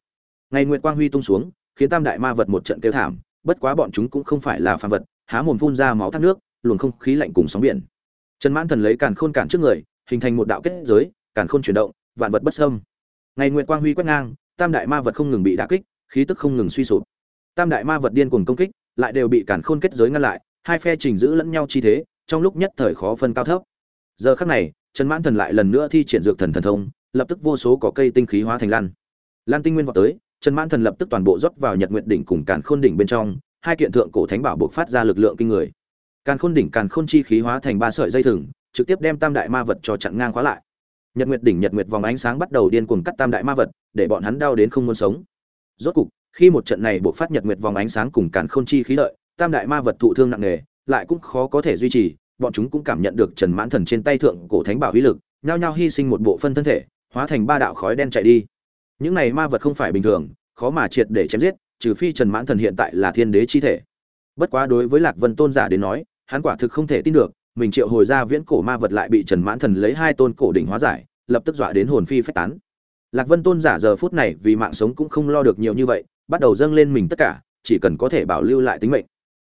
Ngày nguyệt quang huy tung xuống khiến tam đại ma vật một trận kêu thảm, bất quá bọn chúng cũng không phải là phàm vật, há mồm phun ra máu thác nước, luồng không khí lạnh cùng sóng biển. Trần mãn thần lấy càn khôn cản trước người, hình thành một đạo kết giới, càn khôn chuyển động, vạn vật bất sâm ngày nguyệt quang huy quét ngang, tam đại ma vật không ngừng bị đả kích, khí tức không ngừng suy sụp. Tam đại ma vật điên cuồng công kích, lại đều bị càn khôn kết giới ngăn lại, hai phe trình giữ lẫn nhau chi thế, trong lúc nhất thời khó phân cao thấp. Giờ khắc này, trần mãn thần lại lần nữa thi triển dược thần thần thông, lập tức vô số có cây tinh khí hóa thành lan. Lan tinh nguyên vọt tới trần mãn thần lập tức toàn bộ rót vào nhật nguyệt đỉnh cùng càn khôn đỉnh bên trong, hai kiện thượng cổ thánh bảo buộc phát ra lực lượng kinh người. Càn khôn đỉnh, càn khôn chi khí hóa thành ba sợi dây thừng, trực tiếp đem tam đại ma vật cho chặn ngang khóa lại. Nhật nguyệt đỉnh, nhật nguyệt vòng ánh sáng bắt đầu điên cuồng cắt tam đại ma vật, để bọn hắn đau đến không muốn sống. Rốt cục, khi một trận này buộc phát nhật nguyệt vòng ánh sáng cùng càn khôn chi khí lợi, tam đại ma vật thụ thương nặng nề, lại cũng khó có thể duy trì, bọn chúng cũng cảm nhận được trần mãn thần trên tay thượng cổ thánh bảo uy lực, nhao nhao hy sinh một bộ phân thân thể, hóa thành ba đạo khói đen chạy đi những này ma vật không phải bình thường, khó mà triệt để chém giết, trừ phi trần mãn thần hiện tại là thiên đế chi thể. Bất quá đối với lạc vân tôn giả đến nói, hắn quả thực không thể tin được, mình triệu hồi ra viễn cổ ma vật lại bị trần mãn thần lấy hai tôn cổ đỉnh hóa giải, lập tức dọa đến hồn phi phách tán. Lạc vân tôn giả giờ phút này vì mạng sống cũng không lo được nhiều như vậy, bắt đầu dâng lên mình tất cả, chỉ cần có thể bảo lưu lại tính mệnh.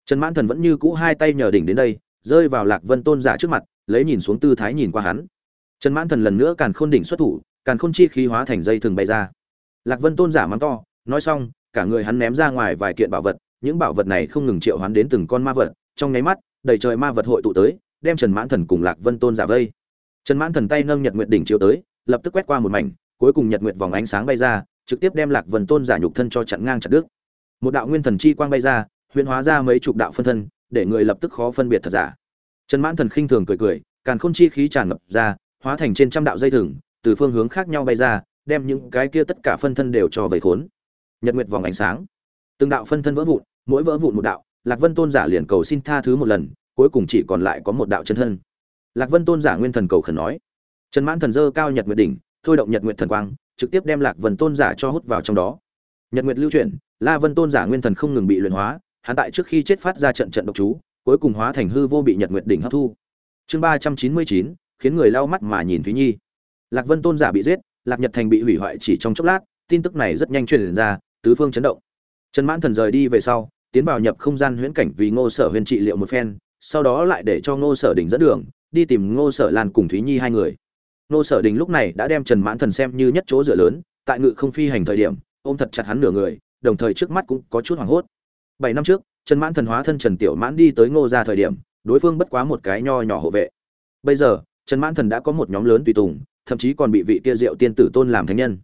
Trần mãn thần vẫn như cũ hai tay nhờ đỉnh đến đây, rơi vào lạc vân tôn giả trước mặt, lấy nhìn xuống tư thái nhìn qua hắn. Trần mãn thần lần nữa càn khôn đỉnh xuất thủ càn khôn chi khí hóa thành dây thường bay ra. Lạc vân tôn giả mắng to, nói xong, cả người hắn ném ra ngoài vài kiện bảo vật, những bảo vật này không ngừng triệu hoán đến từng con ma vật, trong nháy mắt, đầy trời ma vật hội tụ tới, đem trần mãn thần cùng lạc vân tôn giả vây. Trần mãn thần tay nâng nhật nguyệt đỉnh chiếu tới, lập tức quét qua một mảnh, cuối cùng nhật nguyệt vòng ánh sáng bay ra, trực tiếp đem lạc vân tôn giả nhục thân cho chặn ngang chặt đứt. Một đạo nguyên thần chi quang bay ra huyễn hóa ra mấy chục đạo phân thân, để người lập tức khó phân biệt thật giả. Trần mãn thần khinh thường cười cười, càn khôn chi khí tràn ngập ra, hóa thành trên trăm đạo dây thừng từ phương hướng khác nhau bay ra, đem những cái kia tất cả phân thân đều cho vây khốn. Nhật nguyệt vòng ánh sáng. Từng đạo phân thân vỡ vụn, mỗi vỡ vụn một đạo, lạc vân tôn giả liền cầu xin tha thứ một lần, cuối cùng chỉ còn lại có một đạo chân thân. Lạc vân tôn giả nguyên thần cầu khẩn nói. Trần mãn thần dơ cao nhật nguyệt đỉnh, thôi động nhật nguyệt thần quang, trực tiếp đem lạc vân tôn giả cho hút vào trong đó. Nhật nguyệt lưu chuyển, la vân tôn giả nguyên thần không ngừng bị luyện hóa, hắn tại trước khi chết phát ra trận trận độc chú, cuối cùng hóa thành hư vô bị nhật nguyệt đỉnh hấp thu. Chương ba trăm chín mươi chín, khiến người lau mắt mà nhìn thúy nhi lạc vân tôn giả bị giết, lạc nhật thành bị hủy hoại chỉ trong chốc lát, tin tức này rất nhanh truyền ra, tứ phương chấn động. Trần mãn thần rời đi về sau, tiến vào nhập không gian huyễn cảnh vì ngô sở huyền trị liệu một phen, sau đó lại để cho ngô sở đình dẫn đường, đi tìm ngô sở lan cùng thúy nhi hai người. Ngô sở đình lúc này đã đem trần mãn thần xem như nhất chỗ dựa lớn, tại ngự không phi hành thời điểm, ôm thật chặt hắn nửa người, đồng thời trước mắt cũng có chút hoảng hốt. Bảy năm trước, trần mãn thần hóa thân trần tiểu mãn đi tới ngô ra thời điểm, đối phương bất quá một cái nho nhỏ hộ vệ. Bây giờ, trần mãn thần đã có một nhóm lớn tùy tùng thậm chí còn bị vị kia diệu tiên tử tôn làm thánh nhân.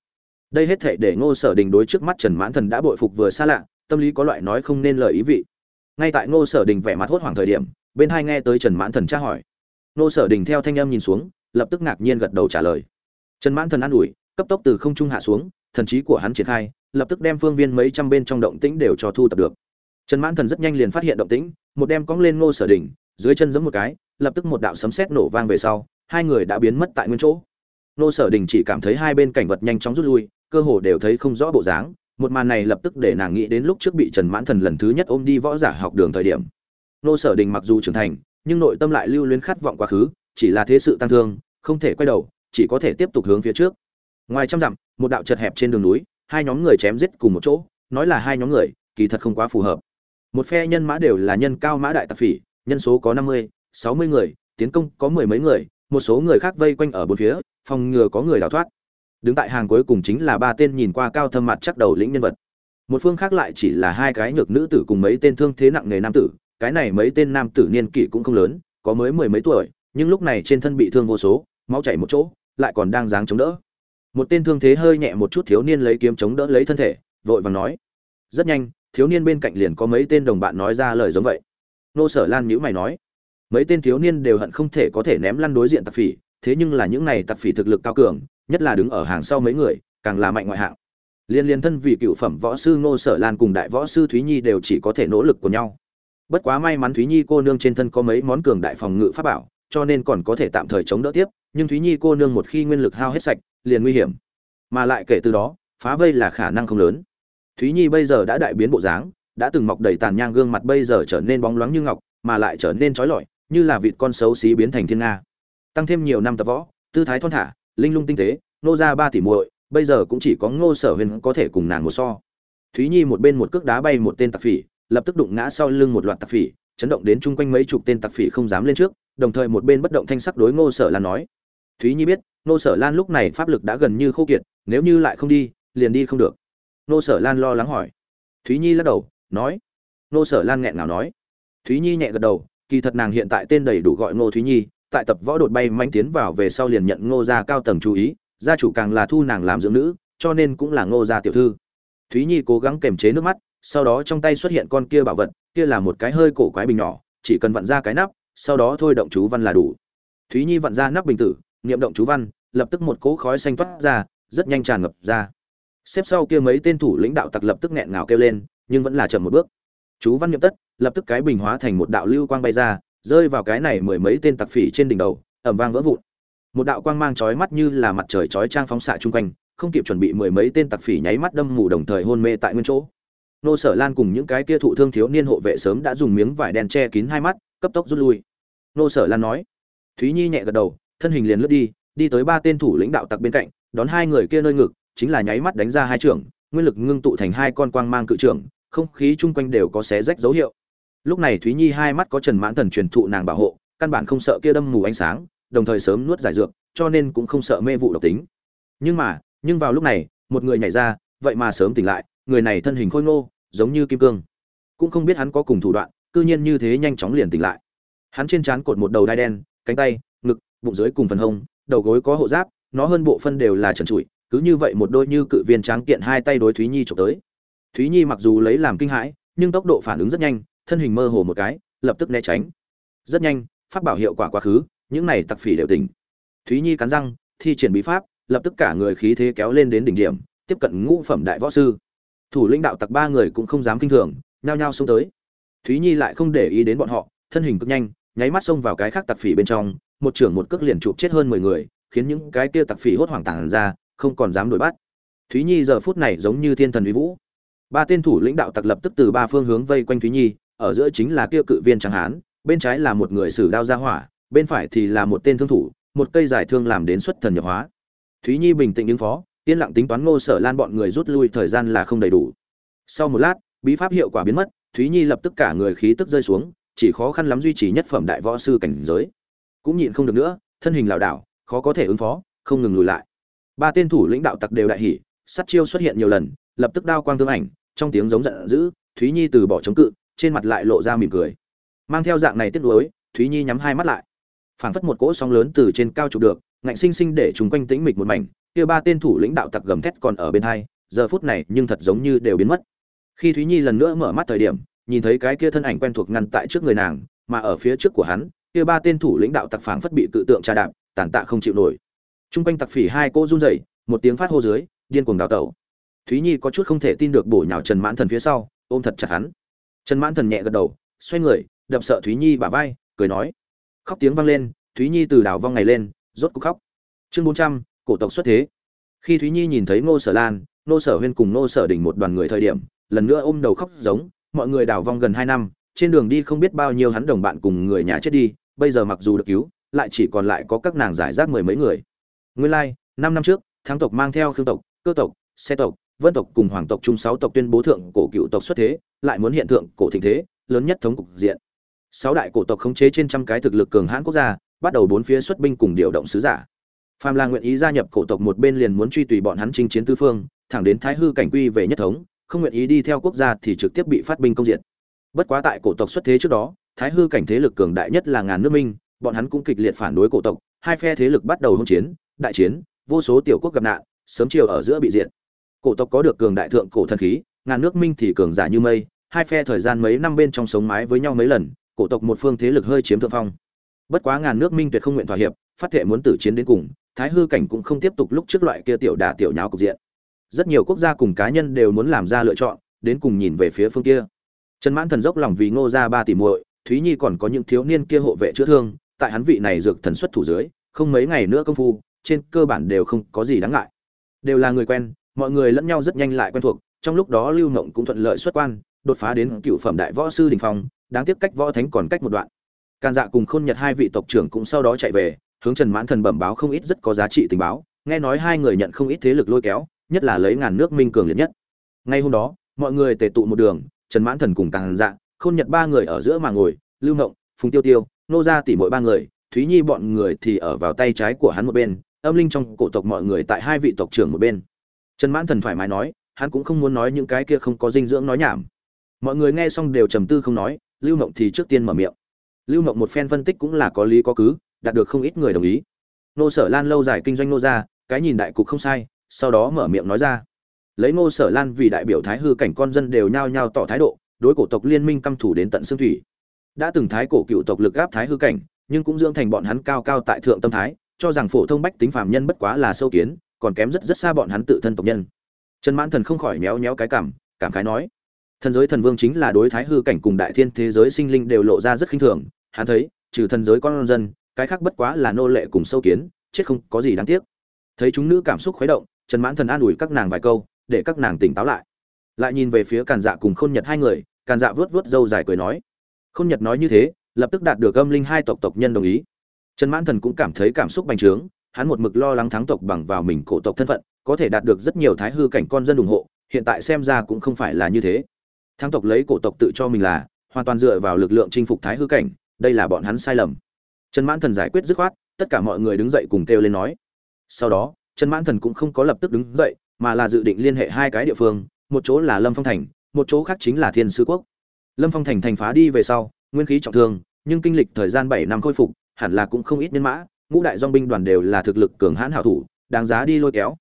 Đây hết thể để ngô sở đình đối trước mắt trần mãn thần đã bội phục vừa xa lạ, tâm lý có loại nói không nên lời ý vị. Ngay tại ngô sở đình vẻ mặt hốt hoảng thời điểm, bên hai nghe tới trần mãn thần tra hỏi. Ngô sở đình theo thanh âm nhìn xuống, lập tức ngạc nhiên gật đầu trả lời. Trần mãn thần an ủi, cấp tốc từ không trung hạ xuống, thần trí của hắn triển khai, lập tức đem phương viên mấy trăm bên trong động tĩnh đều cho thu tập được. Trần mãn thần rất nhanh liền phát hiện động tĩnh, một đem cong lên ngô sở đình, dưới chân giẫm một cái, lập tức một đạo sấm sét nổ vang về sau, hai người đã biến mất tại nguyên chỗ. Nô sở đình chỉ cảm thấy hai bên cảnh vật nhanh chóng rút lui, cơ hồ đều thấy không rõ bộ dáng, một màn này lập tức để nàng nghĩ đến lúc trước bị trần mãn thần lần thứ nhất ôm đi võ giả học đường thời điểm. Nô sở đình mặc dù trưởng thành, nhưng nội tâm lại lưu luyến khát vọng quá khứ, chỉ là thế sự tăng thương, không thể quay đầu, chỉ có thể tiếp tục hướng phía trước. Ngoài trăm dặm, một đạo chật hẹp trên đường núi, hai nhóm người chém giết cùng một chỗ, nói là hai nhóm người, kỳ thật không quá phù hợp. Một phe nhân mã đều là nhân cao mã đại tạp phỉ, nhân số có năm mươi, sáu mươi người, tiến công có mười mấy người một số người khác vây quanh ở bốn phía, phòng ngừa có người đào thoát. Đứng tại hàng cuối cùng chính là ba tên nhìn qua cao thâm mặt chắc đầu lĩnh nhân vật. Một phương khác lại chỉ là hai cái nhược nữ tử cùng mấy tên thương thế nặng nề nam tử, cái này mấy tên nam tử niên kỷ cũng không lớn, có mới mười mấy tuổi, nhưng lúc này trên thân bị thương vô số, máu chảy một chỗ, lại còn đang dáng chống đỡ. Một tên thương thế hơi nhẹ một chút thiếu niên lấy kiếm chống đỡ lấy thân thể, vội vàng nói, rất nhanh, thiếu niên bên cạnh liền có mấy tên đồng bạn nói ra lời giống vậy. Nô sở lan nhữ mày nói mấy tên thiếu niên đều hận không thể có thể ném lăn đối diện tặc phỉ, thế nhưng là những này tặc phỉ thực lực cao cường, nhất là đứng ở hàng sau mấy người, càng là mạnh ngoại hạng. Liên liên thân vì cựu phẩm võ sư ngô sở lan cùng đại võ sư thúy nhi đều chỉ có thể nỗ lực của nhau. Bất quá may mắn thúy nhi cô nương trên thân có mấy món cường đại phòng ngự pháp bảo, cho nên còn có thể tạm thời chống đỡ tiếp, nhưng thúy nhi cô nương một khi nguyên lực hao hết sạch, liền nguy hiểm. Mà lại kể từ đó, phá vây là khả năng không lớn. Thúy nhi bây giờ đã đại biến bộ dáng, đã từng mọc đầy tàn nhang gương mặt bây giờ trở nên bóng loáng như ngọc, mà lại trở nên trói lọi như là vịt con xấu xí biến thành thiên nga. Tăng thêm nhiều năm tập võ, tư thái thon thả, linh lung tinh tế, nô ra ba tỷ muội, bây giờ cũng chỉ có ngô sở huyền có thể cùng nàng một so. Thúy nhi một bên một cước đá bay một tên tặc phỉ, lập tức đụng ngã sau lưng một loạt tặc phỉ, chấn động đến chung quanh mấy chục tên tặc phỉ không dám lên trước, đồng thời một bên bất động thanh sắc đối ngô sở lan nói. Thúy nhi biết, ngô sở lan lúc này pháp lực đã gần như khô kiệt, nếu như lại không đi, liền đi không được. Ngô sở lan lo lắng hỏi. Thúy nhi lắc đầu, nói. Ngô sở lan nghẹn ngào nói. Thúy nhi nhẹ gật đầu kỳ thật nàng hiện tại tên đầy đủ gọi ngô thúy nhi, tại tập võ đột bay mãnh tiến vào về sau liền nhận ngô gia cao tầng chú ý, gia chủ càng là thu nàng làm dưỡng nữ, cho nên cũng là ngô gia tiểu thư. Thúy nhi cố gắng kềm chế nước mắt, sau đó trong tay xuất hiện con kia bảo vật, kia là một cái hơi cổ quái bình nhỏ, chỉ cần vặn ra cái nắp, sau đó thôi động chú văn là đủ. Thúy nhi vặn ra nắp bình tử, niệm động chú văn, lập tức một cỗ khói xanh toát ra, rất nhanh tràn ngập ra. Xếp sau kia mấy tên thủ lĩnh đạo tặc lập tức nghẹn ngào kêu lên, nhưng vẫn là chậm một bước. Chú văn niệm tất lập tức cái bình hóa thành một đạo lưu quang bay ra, rơi vào cái này mười mấy tên tặc phỉ trên đỉnh đầu ẩm vang vỡ vụn. Một đạo quang mang chói mắt như là mặt trời chói trang phóng xạ chung quanh, không kịp chuẩn bị mười mấy tên tặc phỉ nháy mắt đâm mù đồng thời hôn mê tại nguyên chỗ. Nô sở lan cùng những cái kia thụ thương thiếu niên hộ vệ sớm đã dùng miếng vải đen che kín hai mắt, cấp tốc rút lui. Nô sở lan nói. Thúy nhi nhẹ gật đầu, thân hình liền lướt đi đi tới ba tên thủ lĩnh đạo tặc bên cạnh, đón hai người kia nơi ngực, chính là nháy mắt đánh ra hai trưởng, nguyên lực ngưng tụ thành hai con quang mang cự trưởng, không khí chung quanh đều có xé rách dấu hiệu lúc này thúy nhi hai mắt có trần mãn thần truyền thụ nàng bảo hộ, căn bản không sợ kia đâm mù ánh sáng, đồng thời sớm nuốt giải dược, cho nên cũng không sợ mê vụ độc tính. Nhưng mà, nhưng vào lúc này, một người nhảy ra, vậy mà sớm tỉnh lại, người này thân hình khôi ngô, giống như kim cương. Cũng không biết hắn có cùng thủ đoạn, cư nhiên như thế nhanh chóng liền tỉnh lại. Hắn trên trán cột một đầu đai đen, cánh tay, ngực, bụng dưới cùng phần hông, đầu gối có hộ giáp, nó hơn bộ phân đều là trần trụi, cứ như vậy một đôi như cự viên tráng kiện hai tay đối thúy nhi trộm tới. Thúy nhi mặc dù lấy làm kinh hãi, nhưng tốc độ phản ứng rất nhanh thân hình mơ hồ một cái, lập tức né tránh. Rất nhanh, pháp bảo hiệu quả quá khứ, những này tặc phỉ đều tỉnh. Thúy nhi cắn răng, thi triển bí pháp, lập tức cả người khí thế kéo lên đến đỉnh điểm, tiếp cận ngũ phẩm đại võ sư. Thủ lĩnh đạo tặc ba người cũng không dám kinh thường, nhao nhao xông tới. Thúy nhi lại không để ý đến bọn họ, thân hình cực nhanh, nháy mắt xông vào cái khác tặc phỉ bên trong, một trưởng một cước liền chụp chết hơn mười người, khiến những cái kia tặc phỉ hốt hoảng tàng ra, không còn dám đuổi bắt. Thúy nhi giờ phút này giống như thiên thần uy vũ. Ba tên thủ lĩnh đạo tặc lập tức từ ba phương hướng vây quanh thúy nhi ở giữa chính là kia cự viên trắng hán, bên trái là một người sử đao ra hỏa, bên phải thì là một tên thương thủ, một cây giải thương làm đến xuất thần nhập hóa. Thúy nhi bình tĩnh ứng phó, yên lặng tính toán ngô sở lan bọn người rút lui thời gian là không đầy đủ. Sau một lát, bí pháp hiệu quả biến mất, thúy nhi lập tức cả người khí tức rơi xuống, chỉ khó khăn lắm duy trì nhất phẩm đại võ sư cảnh giới. Cũng nhịn không được nữa, thân hình lảo đảo, khó có thể ứng phó, không ngừng lùi lại. Ba tên thủ lĩnh đạo tặc đều đại hỉ, sát chiêu xuất hiện nhiều lần, lập tức đao quang thương ảnh, trong tiếng giống giận dữ, thúy nhi từ bỏ chống cự trên mặt lại lộ ra mỉm cười mang theo dạng này tiếc nuối thúy nhi nhắm hai mắt lại phảng phất một cỗ sóng lớn từ trên cao chụp được ngạnh sinh sinh để chúng quanh tĩnh mịch một mảnh kia ba tên thủ lĩnh đạo tặc gầm thét còn ở bên hai giờ phút này nhưng thật giống như đều biến mất khi thúy nhi lần nữa mở mắt thời điểm nhìn thấy cái kia thân ảnh quen thuộc ngăn tại trước người nàng mà ở phía trước của hắn kia ba tên thủ lĩnh đạo tặc phảng phất bị cự tượng tra đạp tàn tạ không chịu nổi Trung quanh tặc phỉ hai cô run rẩy, một tiếng phát hô dưới, điên cuồng đào tẩu. Thúy Nhi có chút không thể tin được bổ nhào Trần Mãn Thần phía sau, ôm thật chặt hắn. Trần Mãn Thần nhẹ gật đầu, xoay người, đập sợ Thúy Nhi bả vai, cười nói. Khóc tiếng vang lên, Thúy Nhi từ đảo vong ngày lên, rốt cuộc khóc. Chương 400, cổ tộc xuất thế. Khi Thúy Nhi nhìn thấy Ngô Sở Lan, Ngô Sở Huyên cùng Ngô Sở Đỉnh một đoàn người thời điểm, lần nữa ôm đầu khóc giống, mọi người đảo vong gần 2 năm, trên đường đi không biết bao nhiêu hắn đồng bạn cùng người nhà chết đi, bây giờ mặc dù được cứu, lại chỉ còn lại có các nàng giải rác mười mấy người. Nguyên lai, like, 5 năm trước, thắng tộc mang theo khương tộc, cơ tộc, xe tộc, vân tộc cùng hoàng tộc chung sáu tộc tuyên bố thượng cổ cựu tộc xuất thế, lại muốn hiện tượng cổ thịnh thế, lớn nhất thống cục diện. Sáu đại cổ tộc khống chế trên trăm cái thực lực cường hãn quốc gia, bắt đầu bốn phía xuất binh cùng điều động sứ giả. Phàm là nguyện ý gia nhập cổ tộc một bên liền muốn truy tùy bọn hắn chinh chiến tứ phương, thẳng đến Thái hư cảnh quy về nhất thống, không nguyện ý đi theo quốc gia thì trực tiếp bị phát binh công diện. Bất quá tại cổ tộc xuất thế trước đó, Thái hư cảnh thế lực cường đại nhất là ngàn nước minh, bọn hắn cũng kịch liệt phản đối cổ tộc, hai phe thế lực bắt đầu hỗn chiến, đại chiến, vô số tiểu quốc gặp nạn, sớm chiều ở giữa bị diệt. Cổ tộc có được cường đại thượng cổ thần khí, ngàn nước minh thì cường giả như mây, hai phe thời gian mấy năm bên trong sống mái với nhau mấy lần, cổ tộc một phương thế lực hơi chiếm thượng phong. Bất quá ngàn nước minh tuyệt không nguyện thỏa hiệp, phát thệ muốn tử chiến đến cùng, thái hư cảnh cũng không tiếp tục lúc trước loại kia tiểu đả tiểu nháo cục diện. Rất nhiều quốc gia cùng cá nhân đều muốn làm ra lựa chọn, đến cùng nhìn về phía phương kia. Trần Mãn Thần dốc lòng vì Ngô gia ba tỷ muội, Thúy Nhi còn có những thiếu niên kia hộ vệ chữa thương, tại hắn vị này dược thần xuất thủ dưới, không mấy ngày nữa công phu, trên cơ bản đều không có gì đáng ngại đều là người quen mọi người lẫn nhau rất nhanh lại quen thuộc trong lúc đó lưu ngộng cũng thuận lợi xuất quan, đột phá đến cựu phẩm đại võ sư đình phong, đáng tiếc cách võ thánh còn cách một đoạn. Càn dạ cùng khôn nhật hai vị tộc trưởng cũng sau đó chạy về, hướng trần mãn thần bẩm báo không ít rất có giá trị tình báo, nghe nói hai người nhận không ít thế lực lôi kéo, nhất là lấy ngàn nước minh cường liệt nhất. Ngay hôm đó, mọi người tề tụ một đường, trần mãn thần cùng càn dạ khôn nhật ba người ở giữa mà ngồi, lưu ngộng phùng tiêu tiêu, nô ra tỉ mỗi ba người, thúy nhi bọn người thì ở vào tay trái của hắn một bên, âm linh trong cổ tộc mọi người tại hai vị tộc trưởng một bên. Trần mãn thần thoải mái nói hắn cũng không muốn nói những cái kia không có dinh dưỡng nói nhảm. Mọi người nghe xong đều trầm tư không nói, lưu mộng thì trước tiên mở miệng. Lưu mộng một phen phân tích cũng là có lý có cứ, đạt được không ít người đồng ý. Nô sở lan lâu dài kinh doanh nô ra cái nhìn đại cục không sai, sau đó mở miệng nói ra. Lấy nô sở lan vì đại biểu thái hư cảnh con dân đều nhao nhao tỏ thái độ, đối cổ tộc liên minh căm thủ đến tận xương thủy. Đã từng thái cổ cựu tộc lực gáp thái hư cảnh, nhưng cũng dưỡng thành bọn hắn cao cao tại thượng tâm thái, cho rằng phổ thông bách tính phàm nhân bất quá là sâu kiến, còn kém rất rất xa bọn hắn tự thân tộc nhân trần mãn thần không khỏi méo méo cái cảm cảm khái nói thần giới thần vương chính là đối thái hư cảnh cùng đại thiên thế giới sinh linh đều lộ ra rất khinh thường hắn thấy trừ thần giới con dân cái khác bất quá là nô lệ cùng sâu kiến chết không có gì đáng tiếc. Thấy chúng nữ cảm xúc khuấy động trần mãn thần an ủi các nàng vài câu để các nàng tỉnh táo lại. Lại nhìn về phía càn dạ cùng khôn nhật hai người càn dạ vớt vớt râu dài cười nói khôn nhật nói như thế lập tức đạt được âm linh hai tộc tộc nhân đồng ý. Trần Mãn Thần cũng cảm thấy cảm xúc bành trướng, hắn một mực lo lắng thắng tộc bằng vào mình cổ tộc thân phận, có thể đạt được rất nhiều thái hư cảnh con dân ủng hộ, hiện tại xem ra cũng không phải là như thế. Thắng tộc lấy cổ tộc tự cho mình là hoàn toàn dựa vào lực lượng chinh phục thái hư cảnh, đây là bọn hắn sai lầm. Trần Mãn Thần giải quyết dứt khoát, tất cả mọi người đứng dậy cùng kêu lên nói. Sau đó, trần mãn thần cũng không có lập tức đứng dậy mà là dự định liên hệ hai cái địa phương một chỗ là lâm phong thành một chỗ khác chính là thiên sứ quốc lâm phong thành thành phá đi về sau nguyên khí trọng thương nhưng kinh lịch thời gian bảy năm khôi phục hẳn là cũng không ít nhân mã ngũ đại dong binh đoàn đều là thực lực cường hãn hảo thủ đáng giá đi lôi kéo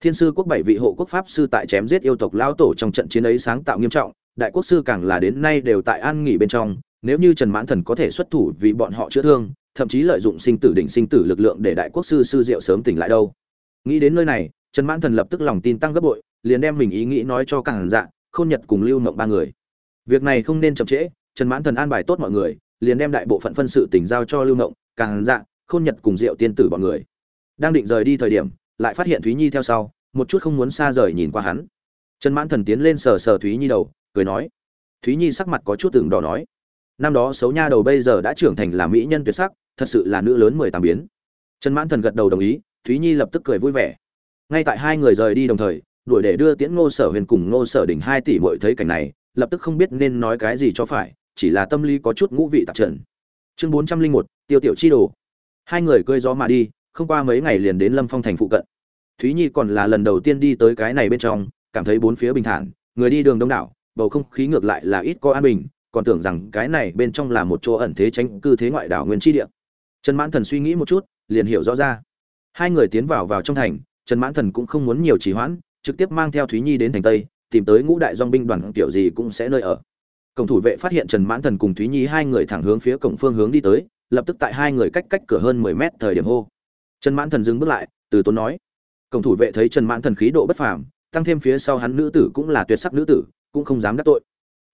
thiên sư quốc bảy vị hộ quốc pháp sư tại chém giết yêu tộc lao tổ trong trận chiến ấy sáng tạo nghiêm trọng, đại quốc sư càng là đến nay đều tại an nghỉ bên trong, nếu như trần mãn thần có thể xuất thủ vì bọn họ chữa thương, thậm chí lợi dụng sinh tử đỉnh sinh tử lực lượng để đại quốc sư sư diệu sớm tỉnh lại đâu. Nghĩ đến nơi này, trần mãn thần lập tức lòng tin tăng gấp bội, liền đem mình ý nghĩ nói cho càng dạ khôn nhật cùng lưu mộng ba người. Việc này không nên chậm trễ, trần mãn thần an bài tốt mọi người, liền đem đại bộ phận phân sự tỉnh giao cho lưu mộng càng dạ khôn nhật cùng diệu tiên tử bọn người. Đang định rời đi thời điểm lại phát hiện thúy nhi theo sau, một chút không muốn xa rời nhìn qua hắn. Trần mãn thần tiến lên sờ sờ thúy nhi đầu, cười nói, thúy nhi sắc mặt có chút tưởng đỏ nói, năm đó xấu nha đầu bây giờ đã trưởng thành là mỹ nhân tuyệt sắc, thật sự là nữ lớn mười tám biến. Trần mãn thần gật đầu đồng ý, thúy nhi lập tức cười vui vẻ. Ngay tại hai người rời đi đồng thời, đuổi để đưa tiễn ngô sở huyền cùng ngô sở đỉnh hai tỷ mội thấy cảnh này, lập tức không biết nên nói cái gì cho phải, chỉ là tâm lý có chút ngũ vị tạp trần. Chương bốn trăm linh một, tiêu tiểu chi đồ. Hai người cơi gió mà đi không qua mấy ngày liền đến lâm phong thành phụ cận. Thúy nhi còn là lần đầu tiên đi tới cái này bên trong, cảm thấy bốn phía bình thản, người đi đường đông đảo, bầu không khí ngược lại là ít có an bình, còn tưởng rằng cái này bên trong là một chỗ ẩn thế tránh cư thế ngoại đảo nguyên tri địa. Trần mãn thần suy nghĩ một chút, liền hiểu rõ ra. Hai người tiến vào vào trong thành, trần mãn thần cũng không muốn nhiều trì hoãn, trực tiếp mang theo thúy nhi đến thành tây, tìm tới ngũ đại dong binh đoàn kiểu gì cũng sẽ nơi ở. Cổng thủ vệ phát hiện trần mãn thần cùng thúy nhi hai người thẳng hướng phía cổng phương hướng đi tới, lập tức tại hai người cách cách cửa hơn mười mét thời điểm hô trần mãn thần dừng bước lại, từ tốn nói, cổng thủ vệ thấy trần mãn thần khí độ bất phàm, tăng thêm phía sau hắn nữ tử cũng là tuyệt sắc nữ tử, cũng không dám đắc tội.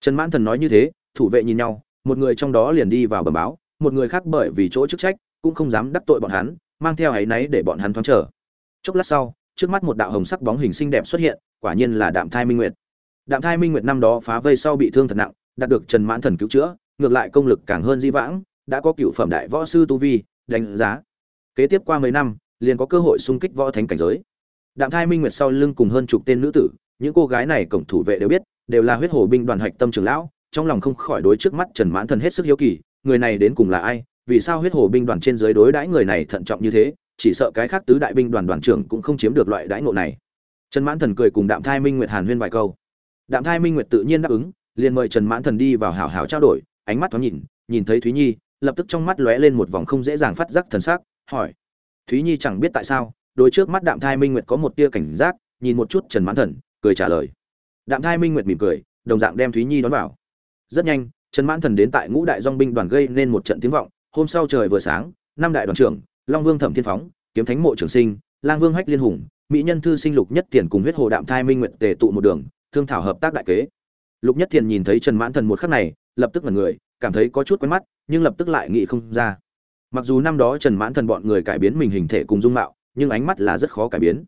Trần mãn thần nói như thế, thủ vệ nhìn nhau, một người trong đó liền đi vào bẩm báo, một người khác bởi vì chỗ chức trách, cũng không dám đắc tội bọn hắn, mang theo áy náy để bọn hắn thoáng chờ. Chốc lát sau, trước mắt một đạo hồng sắc bóng hình xinh đẹp xuất hiện, quả nhiên là đạm thai minh nguyệt. Đạm thai minh nguyệt năm đó phá vây sau bị thương thật nặng, đạt được trần mãn thần cứu chữa, ngược lại công lực càng hơn di vãng, đã có cựu phẩm đại võ sư tu vi, đánh giá kế tiếp qua mấy năm, liền có cơ hội xung kích võ thánh cảnh giới. Đạm thai minh nguyệt sau lưng cùng hơn chục tên nữ tử, những cô gái này cổng thủ vệ đều biết, đều là huyết hồ binh đoàn hạch tâm trưởng lão, trong lòng không khỏi đối trước mắt trần mãn thần hết sức hiếu kỳ, người này đến cùng là ai, vì sao huyết hồ binh đoàn trên dưới đối đãi người này thận trọng như thế, chỉ sợ cái khác tứ đại binh đoàn đoàn trưởng cũng không chiếm được loại đãi ngộ này. Trần mãn thần cười cùng đạm thai minh nguyệt hàn huyên vài câu. Đạm thai minh nguyệt tự nhiên đáp ứng, liền mời trần mãn thần đi vào hảo hảo trao đổi, ánh mắt thoáng nhìn nhìn thấy thúy nhi, lập tức trong mắt lóe lên một vòng không dễ dàng phát giác thần sắc hỏi. Thúy nhi chẳng biết tại sao, đôi trước mắt đạm thai minh nguyệt có một tia cảnh giác, nhìn một chút trần mãn thần, cười trả lời. Đạm thai minh nguyệt mỉm cười, đồng dạng đem thúy nhi đón vào. Rất nhanh, trần mãn thần đến tại ngũ đại dong binh đoàn gây nên một trận tiếng vọng. Hôm sau trời vừa sáng, năm đại đoàn trưởng, long vương thẩm thiên phóng, kiếm thánh mộ trường sinh, lang vương hách liên hùng, mỹ nhân thư sinh lục nhất tiền cùng huyết hồ đạm thai minh nguyệt tề tụ một đường, thương thảo hợp tác đại kế. Lục nhất tiền nhìn thấy trần mãn thần một khắc này, lập tức là người, cảm thấy có chút quen mắt, nhưng lập tức lại nghĩ không ra mặc dù năm đó trần mãn thần bọn người cải biến mình hình thể cùng dung mạo, nhưng ánh mắt là rất khó cải biến.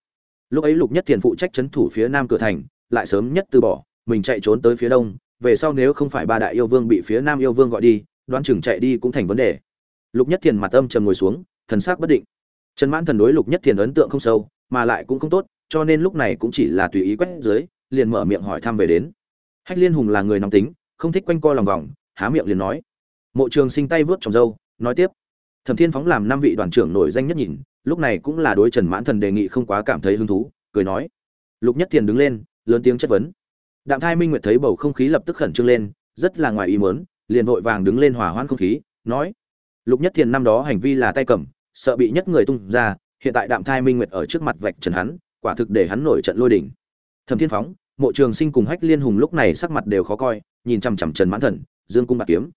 Lúc ấy lục nhất thiền phụ trách c h ấ n thủ phía nam cửa thành, lại sớm nhất từ bỏ, mình chạy trốn tới phía đông, về sau nếu không phải ba đại yêu vương bị phía nam yêu vương gọi đi, đoán chừng chạy đi cũng thành vấn đề. Lục nhất thiền mặt âm trầm ngồi xuống, thần s ắ c bất định. Trần mãn thần đối lục nhất thiền ấn tượng không sâu, mà lại cũng không tốt, cho nên lúc này cũng chỉ là tùy ý quét dưới, liền mở miệng hỏi thăm về đến. Hách liên hùng là người nóng tính, không thích quanh co lòng vòng, há miệng liền nói. Mộ trường sinh tay vớt trong dâu, nói tiếp thẩm thiên phóng làm năm vị đoàn trưởng nổi danh nhất nhìn, lúc này cũng là đối trần mãn thần đề nghị không quá cảm thấy hứng thú, cười nói. Lục nhất thiền đứng lên, lớn tiếng chất vấn. Đạm thai minh nguyệt thấy bầu không khí lập tức khẩn trương lên, rất là ngoài ý mớn liền vội vàng đứng lên hỏa hoãn không khí, nói. Lục nhất thiền năm đó hành vi là tay cầm, sợ bị nhất người tung ra, hiện tại đạm thai minh nguyệt ở trước mặt vạch trần hắn, quả thực để hắn nổi trận lôi đỉnh thẩm thiên phóng, mộ trường sinh cùng hách liên hùng lúc này sắc mặt đều khó coi, nhìn chằm chằm trần mãn thần, dương cung bạc kiếm.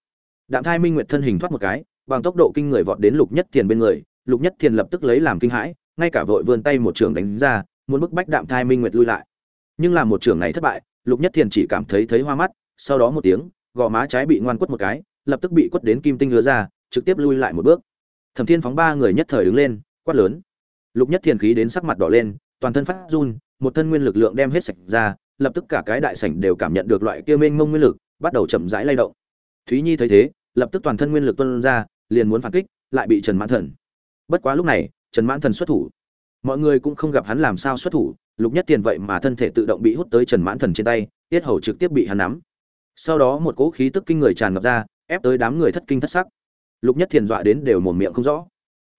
Đạm thai minh nguyệt thân hình thoát một cái bằng tốc độ kinh người vọt đến lục nhất thiền bên người, lục nhất thiền lập tức lấy làm kinh hãi, ngay cả vội vươn tay một trường đánh ra, muốn bức bách đạm thai minh nguyệt lui lại. Nhưng làm một trường này thất bại, lục nhất thiền chỉ cảm thấy thấy hoa mắt, sau đó một tiếng, gò má trái bị ngoan quất một cái, lập tức bị quất đến kim tinh ngứa ra, trực tiếp lui lại một bước. Thẩm thiên phóng ba người nhất thời đứng lên, quát lớn. Lục nhất thiền khí đến sắc mặt đỏ lên, toàn thân phát run, một thân nguyên lực lượng đem hết sạch ra, lập tức cả cái đại sảnh đều cảm nhận được loại kia mênh mông nguyên lực, bắt đầu chậm rãi lay động. Thúy nhi thấy thế, lập tức toàn thân nguyên lực tuôn ra liền muốn phản kích, lại bị trần mãn thần. Bất quá lúc này, trần mãn thần xuất thủ. Mọi người cũng không gặp hắn làm sao xuất thủ, lục nhất tiền vậy mà thân thể tự động bị hút tới trần mãn thần trên tay, tiết hầu trực tiếp bị hắn nắm. Sau đó một cỗ khí tức kinh người tràn ngập ra, ép tới đám người thất kinh thất sắc. Lục nhất tiền dọa đến đều mồm miệng không rõ.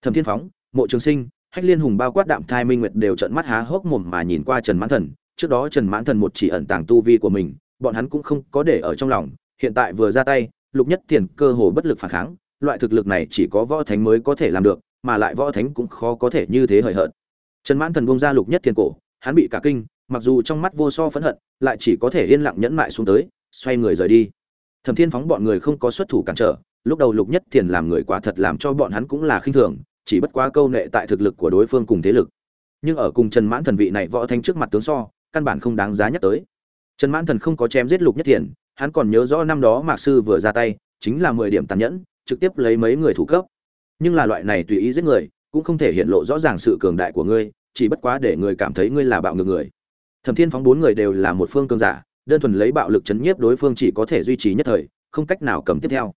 Thẩm thiên phóng, mộ trường sinh, hách liên hùng bao quát đạm thai minh nguyệt đều trợn mắt há hốc mồm mà nhìn qua trần mãn thần. Trước đó trần mãn thần một chỉ ẩn tàng tu vi của mình, bọn hắn cũng không có để ở trong lòng. Hiện tại vừa ra tay, lục nhất tiền cơ hồ bất lực phản kháng loại thực lực này chỉ có võ thánh mới có thể làm được mà lại võ thánh cũng khó có thể như thế hời hợt. Trần mãn thần buông ra lục nhất thiên cổ hắn bị cả kinh mặc dù trong mắt vô so phẫn hận lại chỉ có thể yên lặng nhẫn mại xuống tới xoay người rời đi. Thẩm thiên phóng bọn người không có xuất thủ cản trở lúc đầu lục nhất thiên làm người quả thật làm cho bọn hắn cũng là khinh thường chỉ bất quá câu nệ tại thực lực của đối phương cùng thế lực. Nhưng ở cùng trần mãn thần vị này võ thánh trước mặt tướng so căn bản không đáng giá nhắc tới. Trần mãn thần không có chém giết lục nhất thiên, hắn còn nhớ rõ năm đó mạc sư vừa ra tay chính là mười điểm tàn nhẫn trực tiếp lấy mấy người thủ cấp. Nhưng là loại này tùy ý giết người, cũng không thể hiện lộ rõ ràng sự cường đại của ngươi, chỉ bất quá để người cảm thấy ngươi là bạo ngược người. Thẩm thiên phóng bốn người đều là một phương cường giả, đơn thuần lấy bạo lực chấn nhiếp đối phương chỉ có thể duy trì nhất thời, không cách nào cầm tiếp theo.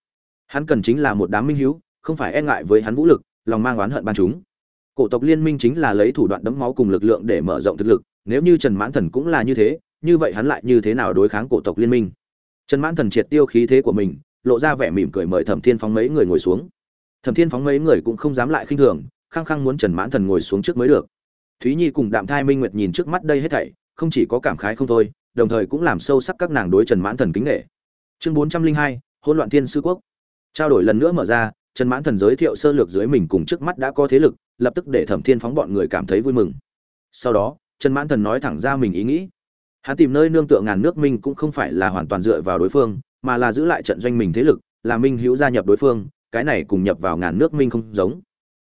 Hắn cần chính là một đám minh hiếu, không phải e ngại với hắn vũ lực, lòng mang oán hận ban chúng. Cổ tộc liên minh chính là lấy thủ đoạn đấm máu cùng lực lượng để mở rộng thực lực, nếu như trần mãn thần cũng là như thế, như vậy hắn lại như thế nào đối kháng cổ tộc liên minh? Trần mãn thần triệt tiêu khí thế của mình lộ ra vẻ mỉm cười mời thẩm thiên phóng mấy người ngồi xuống. Thẩm thiên phóng mấy người cũng không dám lại khinh thường, khăng khăng muốn trần mãn thần ngồi xuống trước mới được. Thúy nhi cùng đạm thai minh nguyệt nhìn trước mắt đây hết thảy, không chỉ có cảm khái không thôi, đồng thời cũng làm sâu sắc các nàng đối trần mãn thần kính nghệ chương bốn trăm linh hai hôn loạn thiên sư quốc. Trao đổi lần nữa mở ra, trần mãn thần giới thiệu sơ lược dưới mình cùng trước mắt đã có thế lực, lập tức để thẩm thiên phóng bọn người cảm thấy vui mừng. Sau đó, trần mãn thần nói thẳng ra mình ý nghĩ. Hắn tìm nơi nương tựa ngàn nước minh cũng không phải là hoàn toàn dựa vào đối phương mà là giữ lại trận doanh mình thế lực, là minh hữu gia nhập đối phương, cái này cùng nhập vào ngàn nước minh không giống.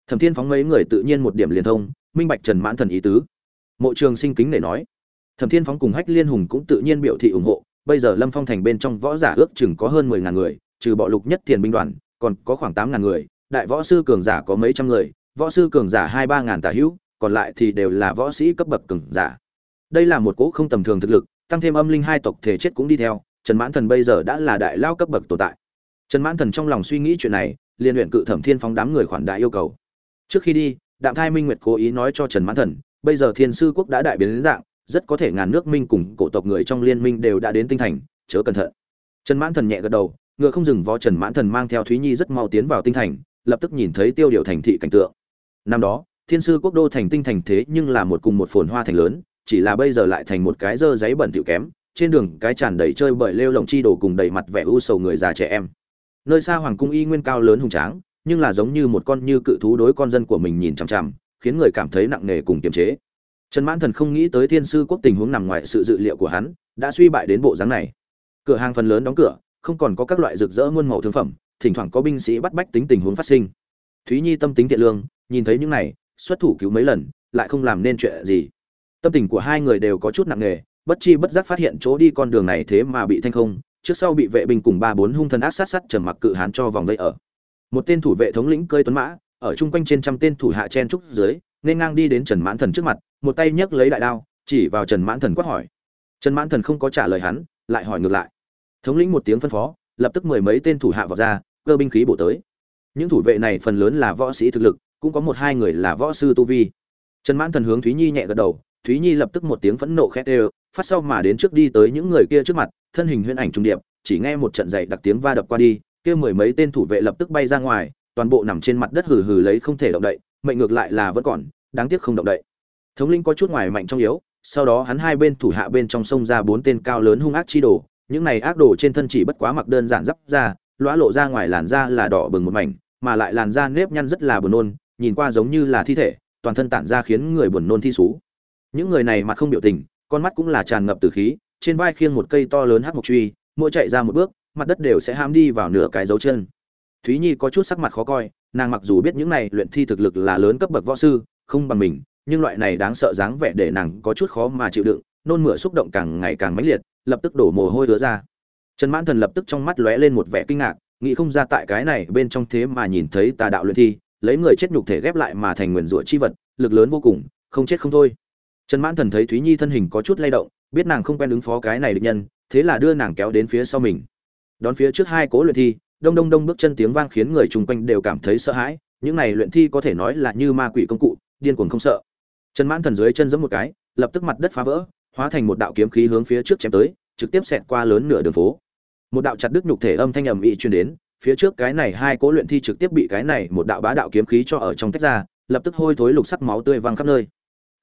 Thẩm thiên phóng mấy người tự nhiên một điểm liên thông, minh bạch trần mãn thần ý tứ. Mộ trường sinh kính để nói. Thẩm thiên phóng cùng hách liên hùng cũng tự nhiên biểu thị ủng hộ, bây giờ lâm phong thành bên trong võ giả ước chừng có hơn mười ngàn người, trừ bọ lục nhất thiền binh đoàn, còn có khoảng tám ngàn người, đại võ sư cường giả có mấy trăm người, võ sư cường giả hai ba ngàn tả hữu, còn lại thì đều là võ sĩ cấp bậc cường giả. Đây là một cỗ không tầm thường thực lực, tăng thêm âm linh hai tộc thể chết cũng đi theo trần mãn thần bây giờ đã là đại lao cấp bậc tồn tại. Trần mãn thần trong lòng suy nghĩ chuyện này, liền luyện cự thẩm thiên phóng đám người khoản đại yêu cầu. Trước khi đi, đạm thai minh nguyệt cố ý nói cho trần mãn thần, bây giờ thiên sư quốc đã đại biến đến dạng, rất có thể ngàn nước minh cùng cổ tộc người trong liên minh đều đã đến tinh thành, chớ cẩn thận. Trần mãn thần nhẹ gật đầu, ngựa không dừng vó trần mãn thần mang theo thúy nhi rất mau tiến vào tinh thành, lập tức nhìn thấy tiêu điều thành thị cảnh tượng. Năm đó, thiên sư quốc đô thành tinh thành thế nhưng là một cùng một phồn hoa thành lớn, chỉ là bây giờ lại thành một cái dơ giấy bẩn thỉu kém trên đường cái tràn đầy chơi bời lêu lồng chi đồ cùng đầy mặt vẻ u sầu người già trẻ em. Nơi xa hoàng cung y nguyên cao lớn hùng tráng, nhưng là giống như một con như cự thú đối con dân của mình nhìn chằm chằm, khiến người cảm thấy nặng nề cùng kiềm chế. Trần mãn thần không nghĩ tới thiên sư quốc tình huống nằm ngoài sự dự liệu của hắn, đã suy bại đến bộ dáng này. Cửa hàng phần lớn đóng cửa, không còn có các loại rực rỡ muôn màu thương phẩm, thỉnh thoảng có binh sĩ bắt bách tính tình huống phát sinh. Thúy nhi tâm tính thiện lương, nhìn thấy những này, xuất thủ cứu mấy lần, lại không làm nên chuyện gì. Tâm tình của hai người đều có chút nặng nề bất chi bất giác phát hiện chỗ đi con đường này thế mà bị thanh không, trước sau bị vệ binh cùng ba bốn hung thần ác sát sát trầm mặc cự hán cho vòng vây ở. Một tên thủ vệ thống lĩnh cơi tuấn mã, ở chung quanh trên trăm tên thủ hạ chen trúc dưới, nên ngang đi đến trần mãn thần trước mặt, một tay nhấc lấy đại đao, chỉ vào trần mãn thần quát hỏi. Trần mãn thần không có trả lời hắn, lại hỏi ngược lại. Thống lĩnh một tiếng phân phó, lập tức mười mấy tên thủ hạ vào ra, cơ binh khí bổ tới. Những thủ vệ này phần lớn là võ sĩ thực lực, cũng có một hai người là võ sư tu vi. Trần mãn thần hướng thúy nhi nhẹ gật đầu thúy nhi lập tức một tiếng phẫn nộ khét đều, phát sau mà đến trước đi tới những người kia trước mặt, thân hình huyễn ảnh trung điệp, chỉ nghe một trận dày đặc tiếng va đập qua đi, kia mười mấy tên thủ vệ lập tức bay ra ngoài, toàn bộ nằm trên mặt đất hừ hừ lấy không thể động đậy, mệnh ngược lại là vẫn còn, đáng tiếc không động đậy. Thống linh có chút ngoài mạnh trong yếu, sau đó hắn hai bên thủ hạ bên trong sông ra bốn tên cao lớn hung ác chi đồ, những này ác đồ trên thân chỉ bất quá mặc đơn giản giáp ra lõa lộ ra ngoài làn da là đỏ bừng một mảnh, mà lại làn da nếp nhăn rất là buồn nôn, nhìn qua giống như là thi thể, toàn thân tản ra khiến người buồn nôn thi sú những người này mặt không biểu tình, con mắt cũng là tràn ngập từ khí, trên vai khiêng một cây to lớn hắc mộc truy, mỗi chạy ra một bước, mặt đất đều sẽ hám đi vào nửa cái dấu chân. Thúy nhi có chút sắc mặt khó coi, nàng mặc dù biết những này luyện thi thực lực là lớn cấp bậc võ sư, không bằng mình, nhưng loại này đáng sợ dáng vẻ để nàng có chút khó mà chịu đựng, nôn mửa xúc động càng ngày càng mãnh liệt, lập tức đổ mồ hôi đứa ra. Trần mãn thần lập tức trong mắt lóe lên một vẻ kinh ngạc, nghĩ không ra tại cái này bên trong thế mà nhìn thấy tà đạo luyện thi, lấy người chết nhục thể ghép lại mà thành nguyền rủa chi vật, lực lớn vô cùng, không chết không thôi trần mãn thần thấy thúy nhi thân hình có chút lay động, biết nàng không quen ứng phó cái này được nhân, thế là đưa nàng kéo đến phía sau mình. Đón phía trước hai cố luyện thi, đông đông đông bước chân tiếng vang khiến người chung quanh đều cảm thấy sợ hãi, những này luyện thi có thể nói là như ma quỷ công cụ, điên cuồng không sợ. Trần mãn thần dưới chân giẫm một cái, lập tức mặt đất phá vỡ, hóa thành một đạo kiếm khí hướng phía trước chém tới, trực tiếp xẹt qua lớn nửa đường phố. Một đạo chặt đứt nhục thể âm thanh ầm ĩ truyền đến, phía trước cái này hai cố luyện thi trực tiếp bị cái này một đạo bá đạo kiếm khí cho ở trong tách ra, lập tức hôi thối lục sắc máu tươi văng khắp nơi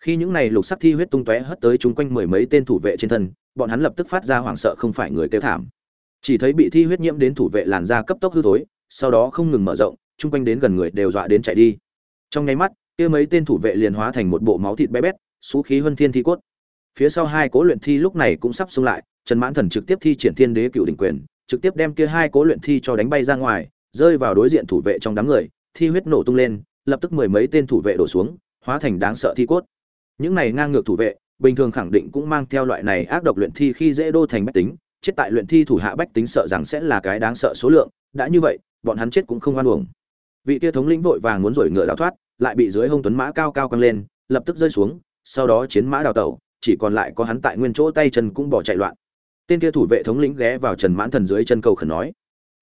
khi những này lục sắc thi huyết tung tóe hất tới chúng quanh mười mấy tên thủ vệ trên thân, bọn hắn lập tức phát ra hoảng sợ không phải người kêu thảm. Chỉ thấy bị thi huyết nhiễm đến thủ vệ làn da cấp tốc hư thối, sau đó không ngừng mở rộng, chung quanh đến gần người đều dọa đến chạy đi. Trong nháy mắt, kia mấy tên thủ vệ liền hóa thành một bộ máu thịt bé bét, xú khí huân thiên thi cốt. Phía sau hai cố luyện thi lúc này cũng sắp xung lại, trần mãn thần trực tiếp thi triển thiên đế cựu đỉnh quyền, trực tiếp đem kia hai cố luyện thi cho đánh bay ra ngoài, rơi vào đối diện thủ vệ trong đám người, thi huyết nổ tung lên, lập tức mười mấy tên thủ vệ đổ xuống, hóa thành đáng sợ thi cốt những này ngang ngược thủ vệ, bình thường khẳng định cũng mang theo loại này ác độc luyện thi khi dễ đô thành bách tính, chết tại luyện thi thủ hạ bách tính sợ rằng sẽ là cái đáng sợ số lượng, đã như vậy, bọn hắn chết cũng không hoan uổng. Vị tia thống lĩnh vội vàng muốn rồi ngựa đào thoát, lại bị dưới hông tuấn mã cao cao căng lên, lập tức rơi xuống, sau đó chiến mã đào tẩu, chỉ còn lại có hắn tại nguyên chỗ tay chân cũng bỏ chạy loạn. Tên kia thủ vệ thống lĩnh ghé vào trần mãn thần dưới chân cầu khẩn nói.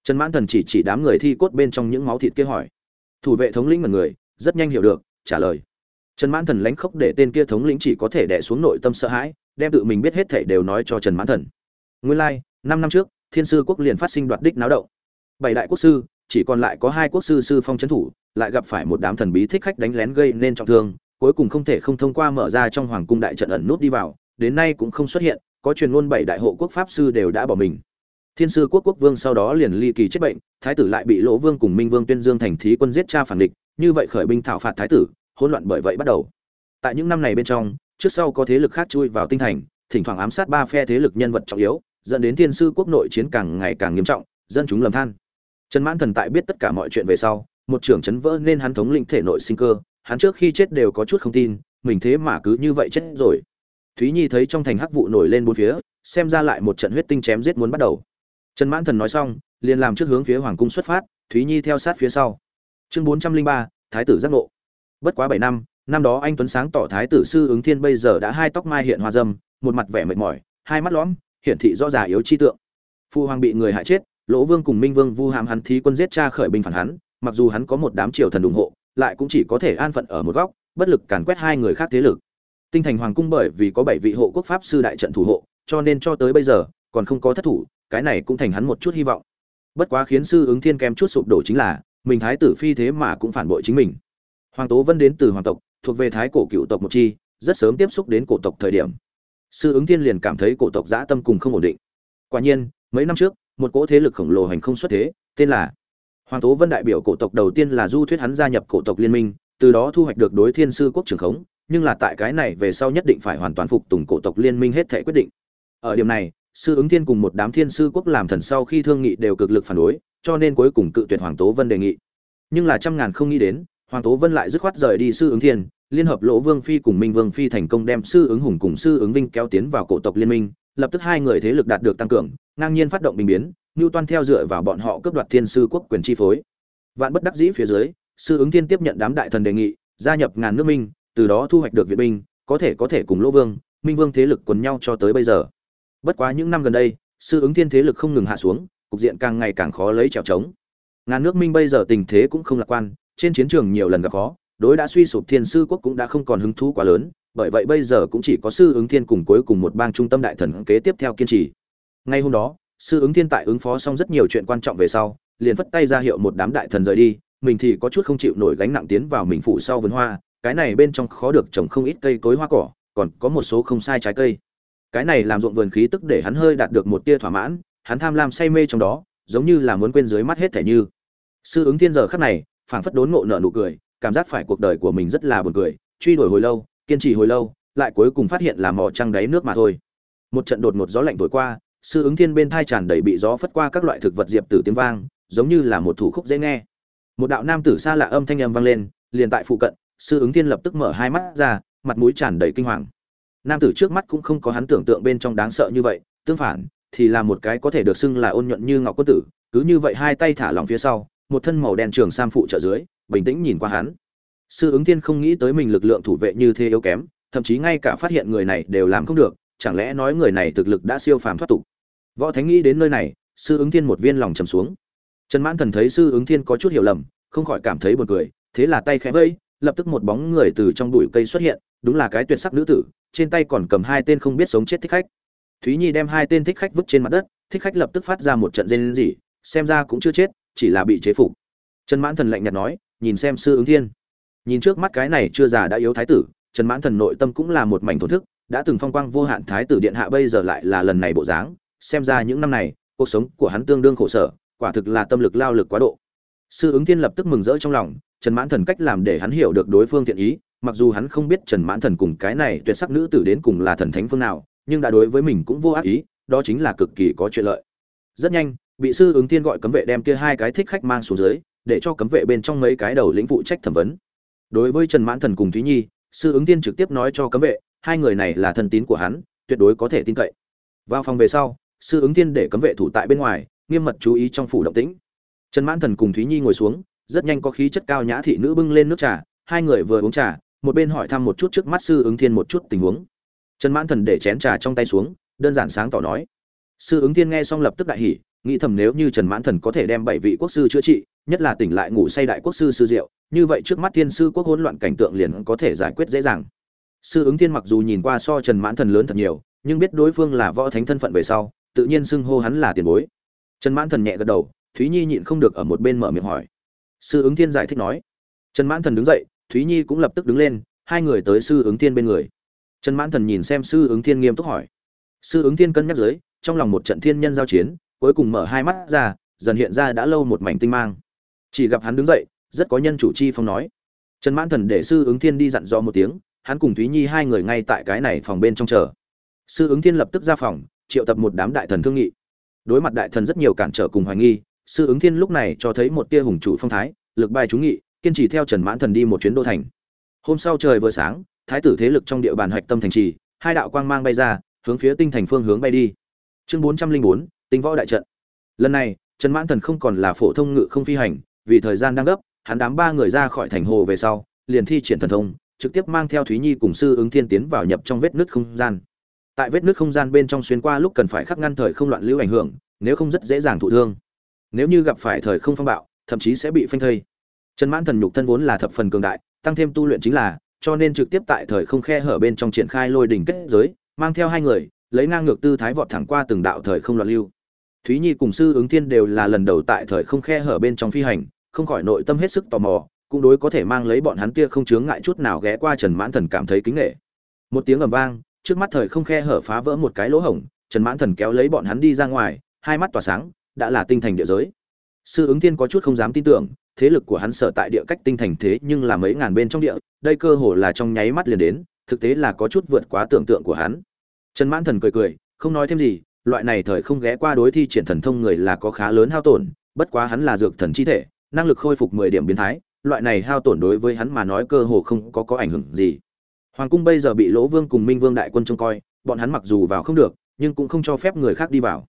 Trần mãn thần chỉ chỉ đám người thi cốt bên trong những máu thịt kia hỏi. Thủ vệ thống lĩnh mật người, rất nhanh hiểu được, trả lời trần mãn thần lánh khóc để tên kia thống lĩnh chỉ có thể đẻ xuống nội tâm sợ hãi đem tự mình biết hết thể đều nói cho trần mãn thần. Nguyên lai、like, năm năm trước thiên sư quốc liền phát sinh đoạt đích náo động. Bảy đại quốc sư chỉ còn lại có hai quốc sư sư phong trấn thủ lại gặp phải một đám thần bí thích khách đánh lén gây nên trọng thương cuối cùng không thể không thông qua mở ra trong hoàng cung đại trận ẩn nút đi vào đến nay cũng không xuất hiện có truyền ngôn bảy đại hộ quốc pháp sư đều đã bỏ mình. Thiên sư quốc quốc vương sau đó liền ly kỳ chết bệnh thái tử lại bị lỗ vương cùng minh vương tuyên dương thành thí quân giết cha phản địch như vậy khởi binh thảo phạt thái tử hỗn loạn bởi vậy bắt đầu. Tại những năm này bên trong, trước sau có thế lực khác chui vào tinh thành, thỉnh thoảng ám sát ba phe thế lực nhân vật trọng yếu, dẫn đến thiên sư quốc nội chiến càng ngày càng nghiêm trọng, dân chúng lầm than. Trần mãn thần tại biết tất cả mọi chuyện về sau, một trưởng chấn vỡ nên hắn thống lĩnh thể nội sinh cơ, hắn trước khi chết đều có chút không tin, mình thế mà cứ như vậy chết rồi. Thúy nhi thấy trong thành hắc vụ nổi lên bốn phía, xem ra lại một trận huyết tinh chém giết muốn bắt đầu. Trần mãn thần nói xong, liền làm trước hướng phía hoàng cung xuất phát, thúy nhi theo sát phía sau. Chương bốn trăm linh ba, thái tử giác ngộ bất quá bảy năm năm đó anh tuấn sáng tỏ thái tử sư ứng thiên bây giờ đã hai tóc mai hiện hoa dâm, một mặt vẻ mệt mỏi, hai mắt lõm, hiển thị rõ già yếu chi tượng. Phu hoàng bị người hại chết, lỗ vương cùng minh vương vu hàm hắn thí quân giết cha khởi binh phản hắn, mặc dù hắn có một đám triều thần ủng hộ, lại cũng chỉ có thể an phận ở một góc, bất lực càn quét hai người khác thế lực. Tinh thành hoàng cung bởi vì có bảy vị hộ quốc pháp sư đại trận thủ hộ, cho nên cho tới bây giờ, còn không có thất thủ, cái này cũng thành hắn một chút hy vọng. Bất quá khiến sư ứng thiên kém chút sụp đổ chính là, mình thái tử phi thế mà cũng phản bội chính mình hoàng tố vân đến từ hoàng tộc, thuộc về thái cổ cựu tộc một chi, rất sớm tiếp xúc đến cổ tộc thời điểm. Sư ứng thiên liền cảm thấy cổ tộc dã tâm cùng không ổn định. Quả nhiên, mấy năm trước, một cỗ thế lực khổng lồ hành không xuất thế, tên là hoàng tố vân đại biểu cổ tộc đầu tiên là du thuyết hắn gia nhập cổ tộc liên minh, từ đó thu hoạch được đối thiên sư quốc trường khống, nhưng là tại cái này về sau nhất định phải hoàn toàn phục tùng cổ tộc liên minh hết thể quyết định. Ở điểm này, sư ứng thiên cùng một đám thiên sư quốc làm thần sau khi thương nghị đều cực lực phản đối, cho nên cuối cùng cự tuyệt hoàng tố vân đề nghị. Nhưng là trăm ngàn không nghĩ đến hoàng tố vân lại dứt khoát rời đi sư ứng thiên, liên hợp lỗ vương phi cùng minh vương phi thành công đem sư ứng hùng cùng sư ứng vinh kéo tiến vào cổ tộc liên minh, lập tức hai người thế lực đạt được tăng cường, ngang nhiên phát động bình biến ngưu toan theo dựa vào bọn họ cướp đoạt thiên sư quốc quyền chi phối. Vạn bất đắc dĩ phía dưới, sư ứng thiên tiếp nhận đám đại thần đề nghị, gia nhập ngàn nước minh, từ đó thu hoạch được viện binh, có thể có thể cùng lỗ vương, minh vương thế lực quần nhau cho tới bây giờ. Bất quá những năm gần đây, sư ứng thiên thế lực không ngừng hạ xuống, cục diện càng ngày càng khó lấy trèo trống. Ngàn nước minh bây giờ tình thế cũng không lạc quan trên chiến trường nhiều lần gặp khó, đối đã suy sụp thiên sư quốc cũng đã không còn hứng thú quá lớn, bởi vậy bây giờ cũng chỉ có sư ứng thiên cùng cuối cùng một bang trung tâm đại thần kế tiếp theo kiên trì. Ngay hôm đó, sư ứng thiên tại ứng phó xong rất nhiều chuyện quan trọng về sau, liền phất tay ra hiệu một đám đại thần rời đi, mình thì có chút không chịu nổi gánh nặng tiến vào mình phủ sau vườn hoa, cái này bên trong khó được trồng không ít cây cối hoa cỏ, còn có một số không sai trái cây. Cái này làm ruộng vườn khí tức để hắn hơi đạt được một tia thỏa mãn, hắn tham lam say mê trong đó, giống như là muốn quên dưới mắt hết thể như. Sư ứng thiên giờ khắc này phảng phất đốn ngộ nở nụ cười, cảm giác phải cuộc đời của mình rất là buồn cười, truy đuổi hồi lâu, kiên trì hồi lâu, lại cuối cùng phát hiện là mò trăng đáy nước mà thôi. Một trận đột ngột gió lạnh thổi qua, sư ứng thiên bên thai tràn đầy bị gió phất qua các loại thực vật diệp tử tiếng vang, giống như là một thủ khúc dễ nghe. Một đạo nam tử xa lạ âm thanh âm vang lên, liền tại phụ cận, sư ứng thiên lập tức mở hai mắt ra, mặt mũi tràn đầy kinh hoàng. Nam tử trước mắt cũng không có hắn tưởng tượng bên trong đáng sợ như vậy, tương phản, thì là một cái có thể được xưng là ôn nhuận như ngọc quân tử, cứ như vậy hai tay thả lỏng phía sau một thân màu đen trường sam phụ trợ dưới, bình tĩnh nhìn qua hắn. Sư ứng thiên không nghĩ tới mình lực lượng thủ vệ như thế yếu kém, thậm chí ngay cả phát hiện người này đều làm không được, chẳng lẽ nói người này thực lực đã siêu phàm thoát tục? Võ thánh nghĩ đến nơi này, sư ứng thiên một viên lòng trầm xuống. Trần mãn thần thấy sư ứng thiên có chút hiểu lầm, không khỏi cảm thấy buồn cười, thế là tay khẽ vẫy lập tức một bóng người từ trong bụi cây xuất hiện, đúng là cái tuyệt sắc nữ tử, trên tay còn cầm hai tên không biết sống chết thích khách. Thúy nhi đem hai tên thích khách vứt trên mặt đất, thích khách lập tức phát ra một trận rên rỉ, xem ra cũng chưa chết chỉ là bị chế phục. Trần mãn thần lạnh nhạt nói, nhìn xem sư ứng thiên. Nhìn trước mắt cái này chưa già đã yếu thái tử, trần mãn thần nội tâm cũng là một mảnh thổn thức, đã từng phong quang vô hạn thái tử điện hạ bây giờ lại là lần này bộ dáng, xem ra những năm này, cuộc sống của hắn tương đương khổ sở, quả thực là tâm lực lao lực quá độ. Sư ứng thiên lập tức mừng rỡ trong lòng, trần mãn thần cách làm để hắn hiểu được đối phương thiện ý, mặc dù hắn không biết trần mãn thần cùng cái này tuyệt sắc nữ tử đến cùng là thần thánh phương nào, nhưng đã đối với mình cũng vô ác ý, đó chính là cực kỳ có chuyện lợi. Rất nhanh bị sư ứng tiên gọi cấm vệ đem kia hai cái thích khách mang xuống dưới, để cho cấm vệ bên trong mấy cái đầu lĩnh phụ trách thẩm vấn. Đối với trần mãn thần cùng thúy nhi, sư ứng tiên trực tiếp nói cho cấm vệ, hai người này là thần tín của hắn, tuyệt đối có thể tin cậy. Vào phòng về sau, sư ứng tiên để cấm vệ thủ tại bên ngoài, nghiêm mật chú ý trong phủ động tĩnh. Trần mãn thần cùng thúy nhi ngồi xuống, rất nhanh có khí chất cao nhã thị nữ bưng lên nước trà, hai người vừa uống trà, một bên hỏi thăm một chút trước mắt sư ứng thiên một chút tình huống. Trần mãn thần để chén trà trong tay xuống, đơn giản sáng tỏ nói. Sư ứng thiên nghe xong lập tức đại hỉ nghĩ thầm nếu như trần mãn thần có thể đem bảy vị quốc sư chữa trị, nhất là tỉnh lại ngủ say đại quốc sư sư diệu, như vậy trước mắt thiên sư quốc hỗn loạn cảnh tượng liền có thể giải quyết dễ dàng. Sư ứng thiên mặc dù nhìn qua so trần mãn thần lớn thật nhiều, nhưng biết đối phương là võ thánh thân phận về sau, tự nhiên xưng hô hắn là tiền bối. Trần mãn thần nhẹ gật đầu, thúy nhi nhịn không được ở một bên mở miệng hỏi. Sư ứng thiên giải thích nói. Trần mãn thần đứng dậy, thúy nhi cũng lập tức đứng lên, hai người tới sư ứng thiên bên người. Trần mãn thần nhìn xem sư ứng thiên nghiêm túc hỏi. Sư ứng thiên cân nhắc dưới, trong lòng một trận thiên nhân giao chiến cuối cùng mở hai mắt ra, dần hiện ra đã lâu một mảnh tinh mang. Chỉ gặp hắn đứng dậy, rất có nhân chủ chi phong nói. Trần mãn thần để sư ứng thiên đi dặn dò một tiếng, hắn cùng thúy nhi hai người ngay tại cái này phòng bên trong chờ. Sư ứng thiên lập tức ra phòng, triệu tập một đám đại thần thương nghị. Đối mặt đại thần rất nhiều cản trở cùng hoài nghi, sư ứng thiên lúc này cho thấy một tia hùng chủ phong thái, lực bài chúng nghị, kiên trì theo trần mãn thần đi một chuyến đô thành. Hôm sau trời vừa sáng, thái tử thế lực trong địa bàn hạch tâm thành trì, hai đạo quang mang bay ra, hướng phía tinh thành phương hướng bay đi. Chương bốn trăm linh bốn tinh võ đại trận. Lần này, trần mãn thần không còn là phổ thông ngự không phi hành, vì thời gian đang gấp, hắn đám ba người ra khỏi thành hồ về sau, liền thi triển thần thông, trực tiếp mang theo thúy nhi cùng sư ứng thiên tiến vào nhập trong vết nứt không gian. Tại vết nứt không gian bên trong xuyên qua lúc cần phải khắc ngăn thời không loạn lưu ảnh hưởng, nếu không rất dễ dàng thụ thương. Nếu như gặp phải thời không phong bạo, thậm chí sẽ bị phanh thây. Trần mãn thần nhục thân vốn là thập phần cường đại, tăng thêm tu luyện chính là, cho nên trực tiếp tại thời không khe hở bên trong triển khai lôi đỉnh kết giới, mang theo hai người, lấy ngang ngược tư thái vọt thẳng qua từng đạo thời không loạn lưu thúy nhi cùng sư ứng thiên đều là lần đầu tại thời không khe hở bên trong phi hành, không khỏi nội tâm hết sức tò mò, cũng đối có thể mang lấy bọn hắn tia không chướng ngại chút nào ghé qua trần mãn thần cảm thấy kính nghệ một tiếng ầm vang, trước mắt thời không khe hở phá vỡ một cái lỗ hổng, trần mãn thần kéo lấy bọn hắn đi ra ngoài, hai mắt tỏa sáng, đã là tinh thành địa giới. Sư ứng thiên có chút không dám tin tưởng, thế lực của hắn sở tại địa cách tinh thành thế nhưng là mấy ngàn bên trong địa, đây cơ hồ là trong nháy mắt liền đến, thực tế là có chút vượt quá tưởng tượng của hắn. Trần mãn thần cười cười, không nói thêm gì loại này thời không ghé qua đối thi triển thần thông người là có khá lớn hao tổn, bất quá hắn là dược thần chi thể, năng lực khôi phục mười điểm biến thái, loại này hao tổn đối với hắn mà nói cơ hồ không có có ảnh hưởng gì. Hoàng cung bây giờ bị lỗ vương cùng minh vương đại quân trông coi, bọn hắn mặc dù vào không được, nhưng cũng không cho phép người khác đi vào.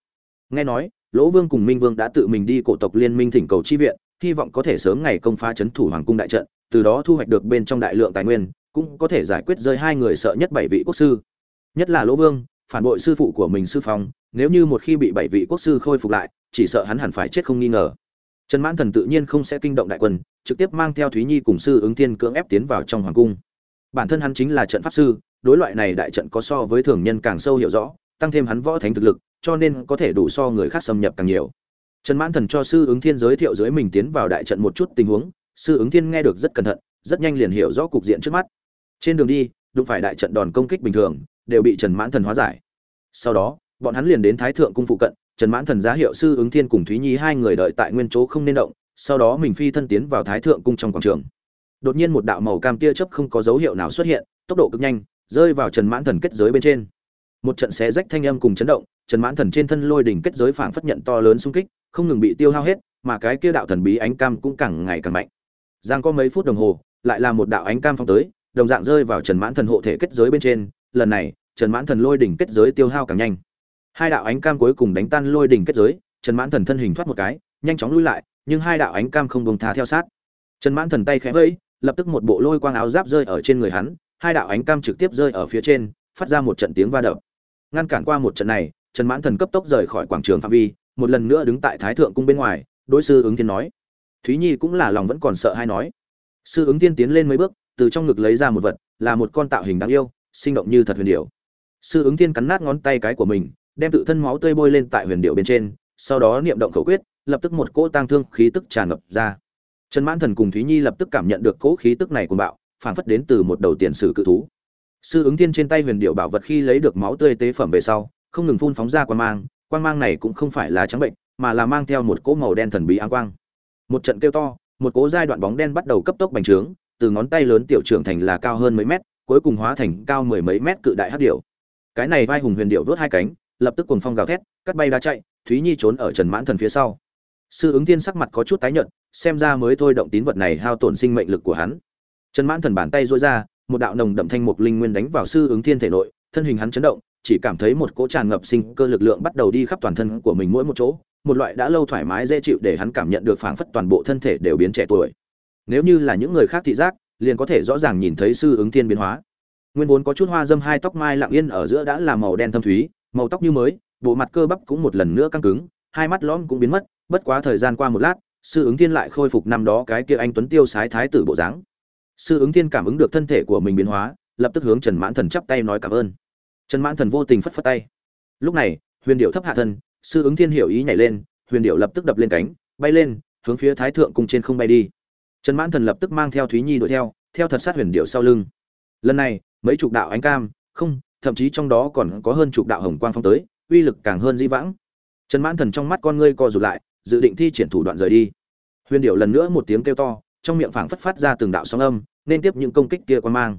Nghe nói, lỗ vương cùng minh vương đã tự mình đi cổ tộc liên minh thỉnh cầu chi viện, hy vọng có thể sớm ngày công phá chấn thủ hoàng cung đại trận, từ đó thu hoạch được bên trong đại lượng tài nguyên, cũng có thể giải quyết rơi hai người sợ nhất bảy vị quốc sư. Nhất là lỗ vương phản bội sư phụ của mình sư phong, nếu như một khi bị bảy vị quốc sư khôi phục lại, chỉ sợ hắn hẳn phải chết không nghi ngờ. Trần mãn thần tự nhiên không sẽ kinh động đại quân, trực tiếp mang theo thúy nhi cùng sư ứng thiên cưỡng ép tiến vào trong hoàng cung. Bản thân hắn chính là trận pháp sư, đối loại này đại trận có so với thường nhân càng sâu hiểu rõ, tăng thêm hắn võ thánh thực lực, cho nên có thể đủ so người khác xâm nhập càng nhiều. Trần mãn thần cho sư ứng thiên giới thiệu dưới mình tiến vào đại trận một chút tình huống, sư ứng thiên nghe được rất cẩn thận, rất nhanh liền hiểu rõ cục diện trước mắt. Trên đường đi đụng phải đại trận đòn công kích bình thường, đều bị trần mãn thần hóa giải. Sau đó, bọn hắn liền đến thái thượng cung phụ cận, trần mãn thần giá hiệu sư ứng thiên cùng thúy nhi hai người đợi tại nguyên chỗ không nên động, sau đó mình phi thân tiến vào thái thượng cung trong quảng trường. Đột nhiên một đạo màu cam tia chớp không có dấu hiệu nào xuất hiện, tốc độ cực nhanh, rơi vào trần mãn thần kết giới bên trên. Một trận xé rách thanh âm cùng chấn động, trần mãn thần trên thân lôi đỉnh kết giới phảng phất nhận to lớn xung kích, không ngừng bị tiêu hao hết, mà cái kia đạo thần bí ánh cam cũng càng ngày càng mạnh. Giang có mấy phút đồng hồ, lại là một đạo ánh cam phong tới đồng dạng rơi vào trần mãn thần hộ thể kết giới bên trên, lần này, trần mãn thần lôi đỉnh kết giới tiêu hao càng nhanh. Hai đạo ánh cam cuối cùng đánh tan lôi đỉnh kết giới, trần mãn thần thân hình thoát một cái, nhanh chóng lui lại, nhưng hai đạo ánh cam không buông tha theo sát. Trần mãn thần tay khẽ vẫy, lập tức một bộ lôi quang áo giáp rơi ở trên người hắn, hai đạo ánh cam trực tiếp rơi ở phía trên, phát ra một trận tiếng va đập. Ngăn cản qua một trận này, trần mãn thần cấp tốc rời khỏi quảng trường phạm vi, một lần nữa đứng tại thái thượng cung bên ngoài, đối sư ứng thiên nói. Thúy nhi cũng là lòng vẫn còn sợ hai nói. Sư ứng thiên tiến lên mấy bước từ trong ngực lấy ra một vật, là một con tạo hình đáng yêu, sinh động như thật huyền điệu sư ứng thiên cắn nát ngón tay cái của mình, đem tự thân máu tươi bôi lên tại huyền điệu bên trên, sau đó niệm động khẩu quyết, lập tức một cỗ tang thương khí tức tràn ngập ra. Trần mãn thần cùng thúy nhi lập tức cảm nhận được cỗ khí tức này của bạo phản phất đến từ một đầu tiền sử cự thú. Sư ứng thiên trên tay huyền điệu bảo vật khi lấy được máu tươi tế phẩm về sau, không ngừng phun phóng ra quan mang quan mang này cũng không phải là trắng bệnh, mà là mang theo một cỗ màu đen thần bí áng quang. Một trận kêu to, một cỗ giai đoạn bóng đen bắt đầu cấp tốc bành trướng từ ngón tay lớn tiểu trưởng thành là cao hơn mấy mét, cuối cùng hóa thành cao mười mấy mét cự đại hắc điệu cái này vai hùng huyền điệu vớt hai cánh, lập tức cuồng phong gào thét, cắt bay đá chạy, thúy nhi trốn ở trần mãn thần phía sau. Sư ứng thiên sắc mặt có chút tái nhợt, xem ra mới thôi động tín vật này hao tổn sinh mệnh lực của hắn. Trần mãn thần bàn tay duỗi ra, một đạo nồng đậm thanh mục linh nguyên đánh vào sư ứng thiên thể nội, thân hình hắn chấn động, chỉ cảm thấy một cỗ tràn ngập sinh cơ lực lượng bắt đầu đi khắp toàn thân của mình mỗi một chỗ, một loại đã lâu thoải mái dễ chịu để hắn cảm nhận được phảng phất toàn bộ thân thể đều biến trẻ tuổi nếu như là những người khác thị giác, liền có thể rõ ràng nhìn thấy sư ứng thiên biến hóa. Nguyên vốn có chút hoa dâm hai tóc mai lặng yên ở giữa đã là màu đen thâm thúy, màu tóc như mới, bộ mặt cơ bắp cũng một lần nữa căng cứng, hai mắt lõm cũng biến mất, bất quá thời gian qua một lát, sư ứng thiên lại khôi phục năm đó cái kia anh tuấn tiêu sái thái tử bộ dáng. Sư ứng thiên cảm ứng được thân thể của mình biến hóa, lập tức hướng trần mãn thần chắp tay nói cảm ơn. Trần mãn thần vô tình phất phất tay. Lúc này, huyền điệu thấp hạ thân, sư ứng thiên hiểu ý nhảy lên, huyền điệu lập tức đập lên cánh, bay lên, hướng phía thái thượng cung trên không bay đi trần mãn thần lập tức mang theo thúy nhi đuổi theo theo thật sát huyền điệu sau lưng. Lần này, mấy chục đạo ánh cam, không, thậm chí trong đó còn có hơn chục đạo hồng quang phong tới, uy lực càng hơn dĩ vãng. Trần mãn thần trong mắt con ngươi co rụt lại, dự định thi triển thủ đoạn rời đi. Huyền điệu lần nữa một tiếng kêu to, trong miệng phảng phất phát ra từng đạo sóng âm, nên tiếp những công kích kia quan mang.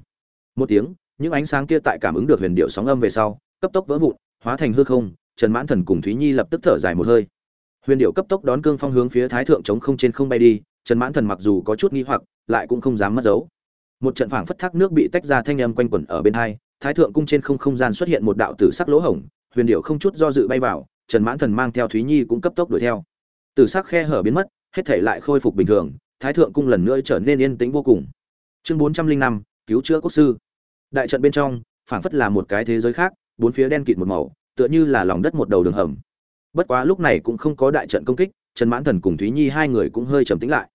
Một tiếng, những ánh sáng kia tại cảm ứng được huyền điệu sóng âm về sau, cấp tốc vỡ vụn, hóa thành hư không, trần mãn thần cùng thúy nhi lập tức thở dài một hơi. Huyền điệu cấp tốc đón cương phong hướng phía thái thượng chống không trên không bay đi trần mãn thần mặc dù có chút nghi hoặc, lại cũng không dám mất dấu. Một trận phảng phất thác nước bị tách ra thanh âm quanh quẩn ở bên hai, thái thượng cung trên không không gian xuất hiện một đạo tử sắc lỗ hổng, huyền điệu không chút do dự bay vào, trần mãn thần mang theo thúy nhi cũng cấp tốc đuổi theo. Tử sắc khe hở biến mất, hết thể lại khôi phục bình thường, thái thượng cung lần nữa trở nên yên tĩnh vô cùng. Chương bốn trăm linh năm, cứu chữa quốc sư. Đại trận bên trong, phảng phất là một cái thế giới khác, bốn phía đen kịt một màu, tựa như là lòng đất một đầu đường hầm. Bất quá lúc này cũng không có đại trận công kích, trần mãn thần cùng thúy nhi hai người cũng hơi trầm tĩnh lại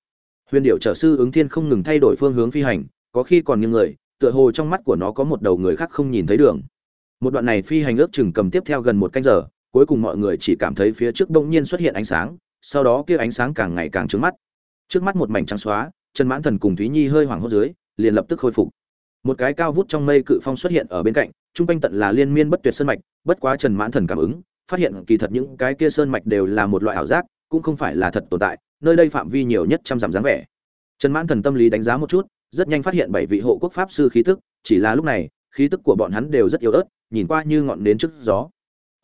huyền điệu trở sư ứng thiên không ngừng thay đổi phương hướng phi hành, có khi còn nghiêng người, tựa hồ trong mắt của nó có một đầu người khác không nhìn thấy đường. Một đoạn này phi hành ước chừng cầm tiếp theo gần một canh giờ, cuối cùng mọi người chỉ cảm thấy phía trước bỗng nhiên xuất hiện ánh sáng, sau đó kia ánh sáng càng ngày càng trướng mắt. Trước mắt một mảnh trắng xóa, trần mãn thần cùng thúy nhi hơi hoảng hốt dưới, liền lập tức khôi phục. Một cái cao vút trong mây cự phong xuất hiện ở bên cạnh Chung quanh tận là liên miên bất tuyệt sơn mạch, bất quá trần mãn thần cảm ứng, phát hiện kỳ thật những cái kia sơn mạch đều là một loại ảo giác cũng không phải là thật tồn tại, nơi đây phạm vi nhiều nhất trăm dặm dáng vẻ. Trần mãn thần tâm lý đánh giá một chút, rất nhanh phát hiện bảy vị hộ quốc pháp sư khí tức, chỉ là lúc này, khí tức của bọn hắn đều rất yếu ớt, nhìn qua như ngọn nến trước gió.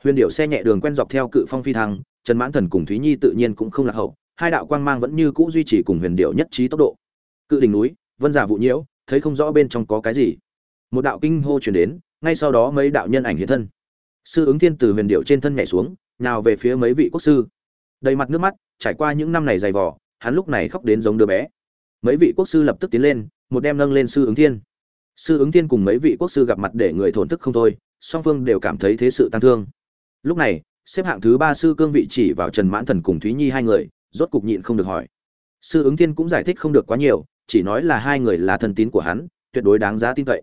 Huyền điệu xe nhẹ đường quen dọc theo cự phong phi thăng, trần mãn thần cùng thúy nhi tự nhiên cũng không lạc hậu, hai đạo quang mang vẫn như cũ duy trì cùng huyền điệu nhất trí tốc độ. Cự đỉnh núi, vân giả vụ nhiễu, thấy không rõ bên trong có cái gì. Một đạo kinh hô chuyển đến, ngay sau đó mấy đạo nhân ảnh hiện thân. Sư ứng thiên từ huyền điệu trên thân nhảy xuống nào về phía mấy vị quốc sư đầy mặt nước mắt, trải qua những năm này dày vò, hắn lúc này khóc đến giống đứa bé. Mấy vị quốc sư lập tức tiến lên, một đem nâng lên sư ứng thiên. Sư ứng thiên cùng mấy vị quốc sư gặp mặt để người thổn thức không thôi, song phương đều cảm thấy thế sự tăng thương. Lúc này, xếp hạng thứ ba sư cương vị chỉ vào trần mãn thần cùng thúy nhi hai người, rốt cục nhịn không được hỏi. Sư ứng thiên cũng giải thích không được quá nhiều, chỉ nói là hai người là thần tín của hắn, tuyệt đối đáng giá tin cậy.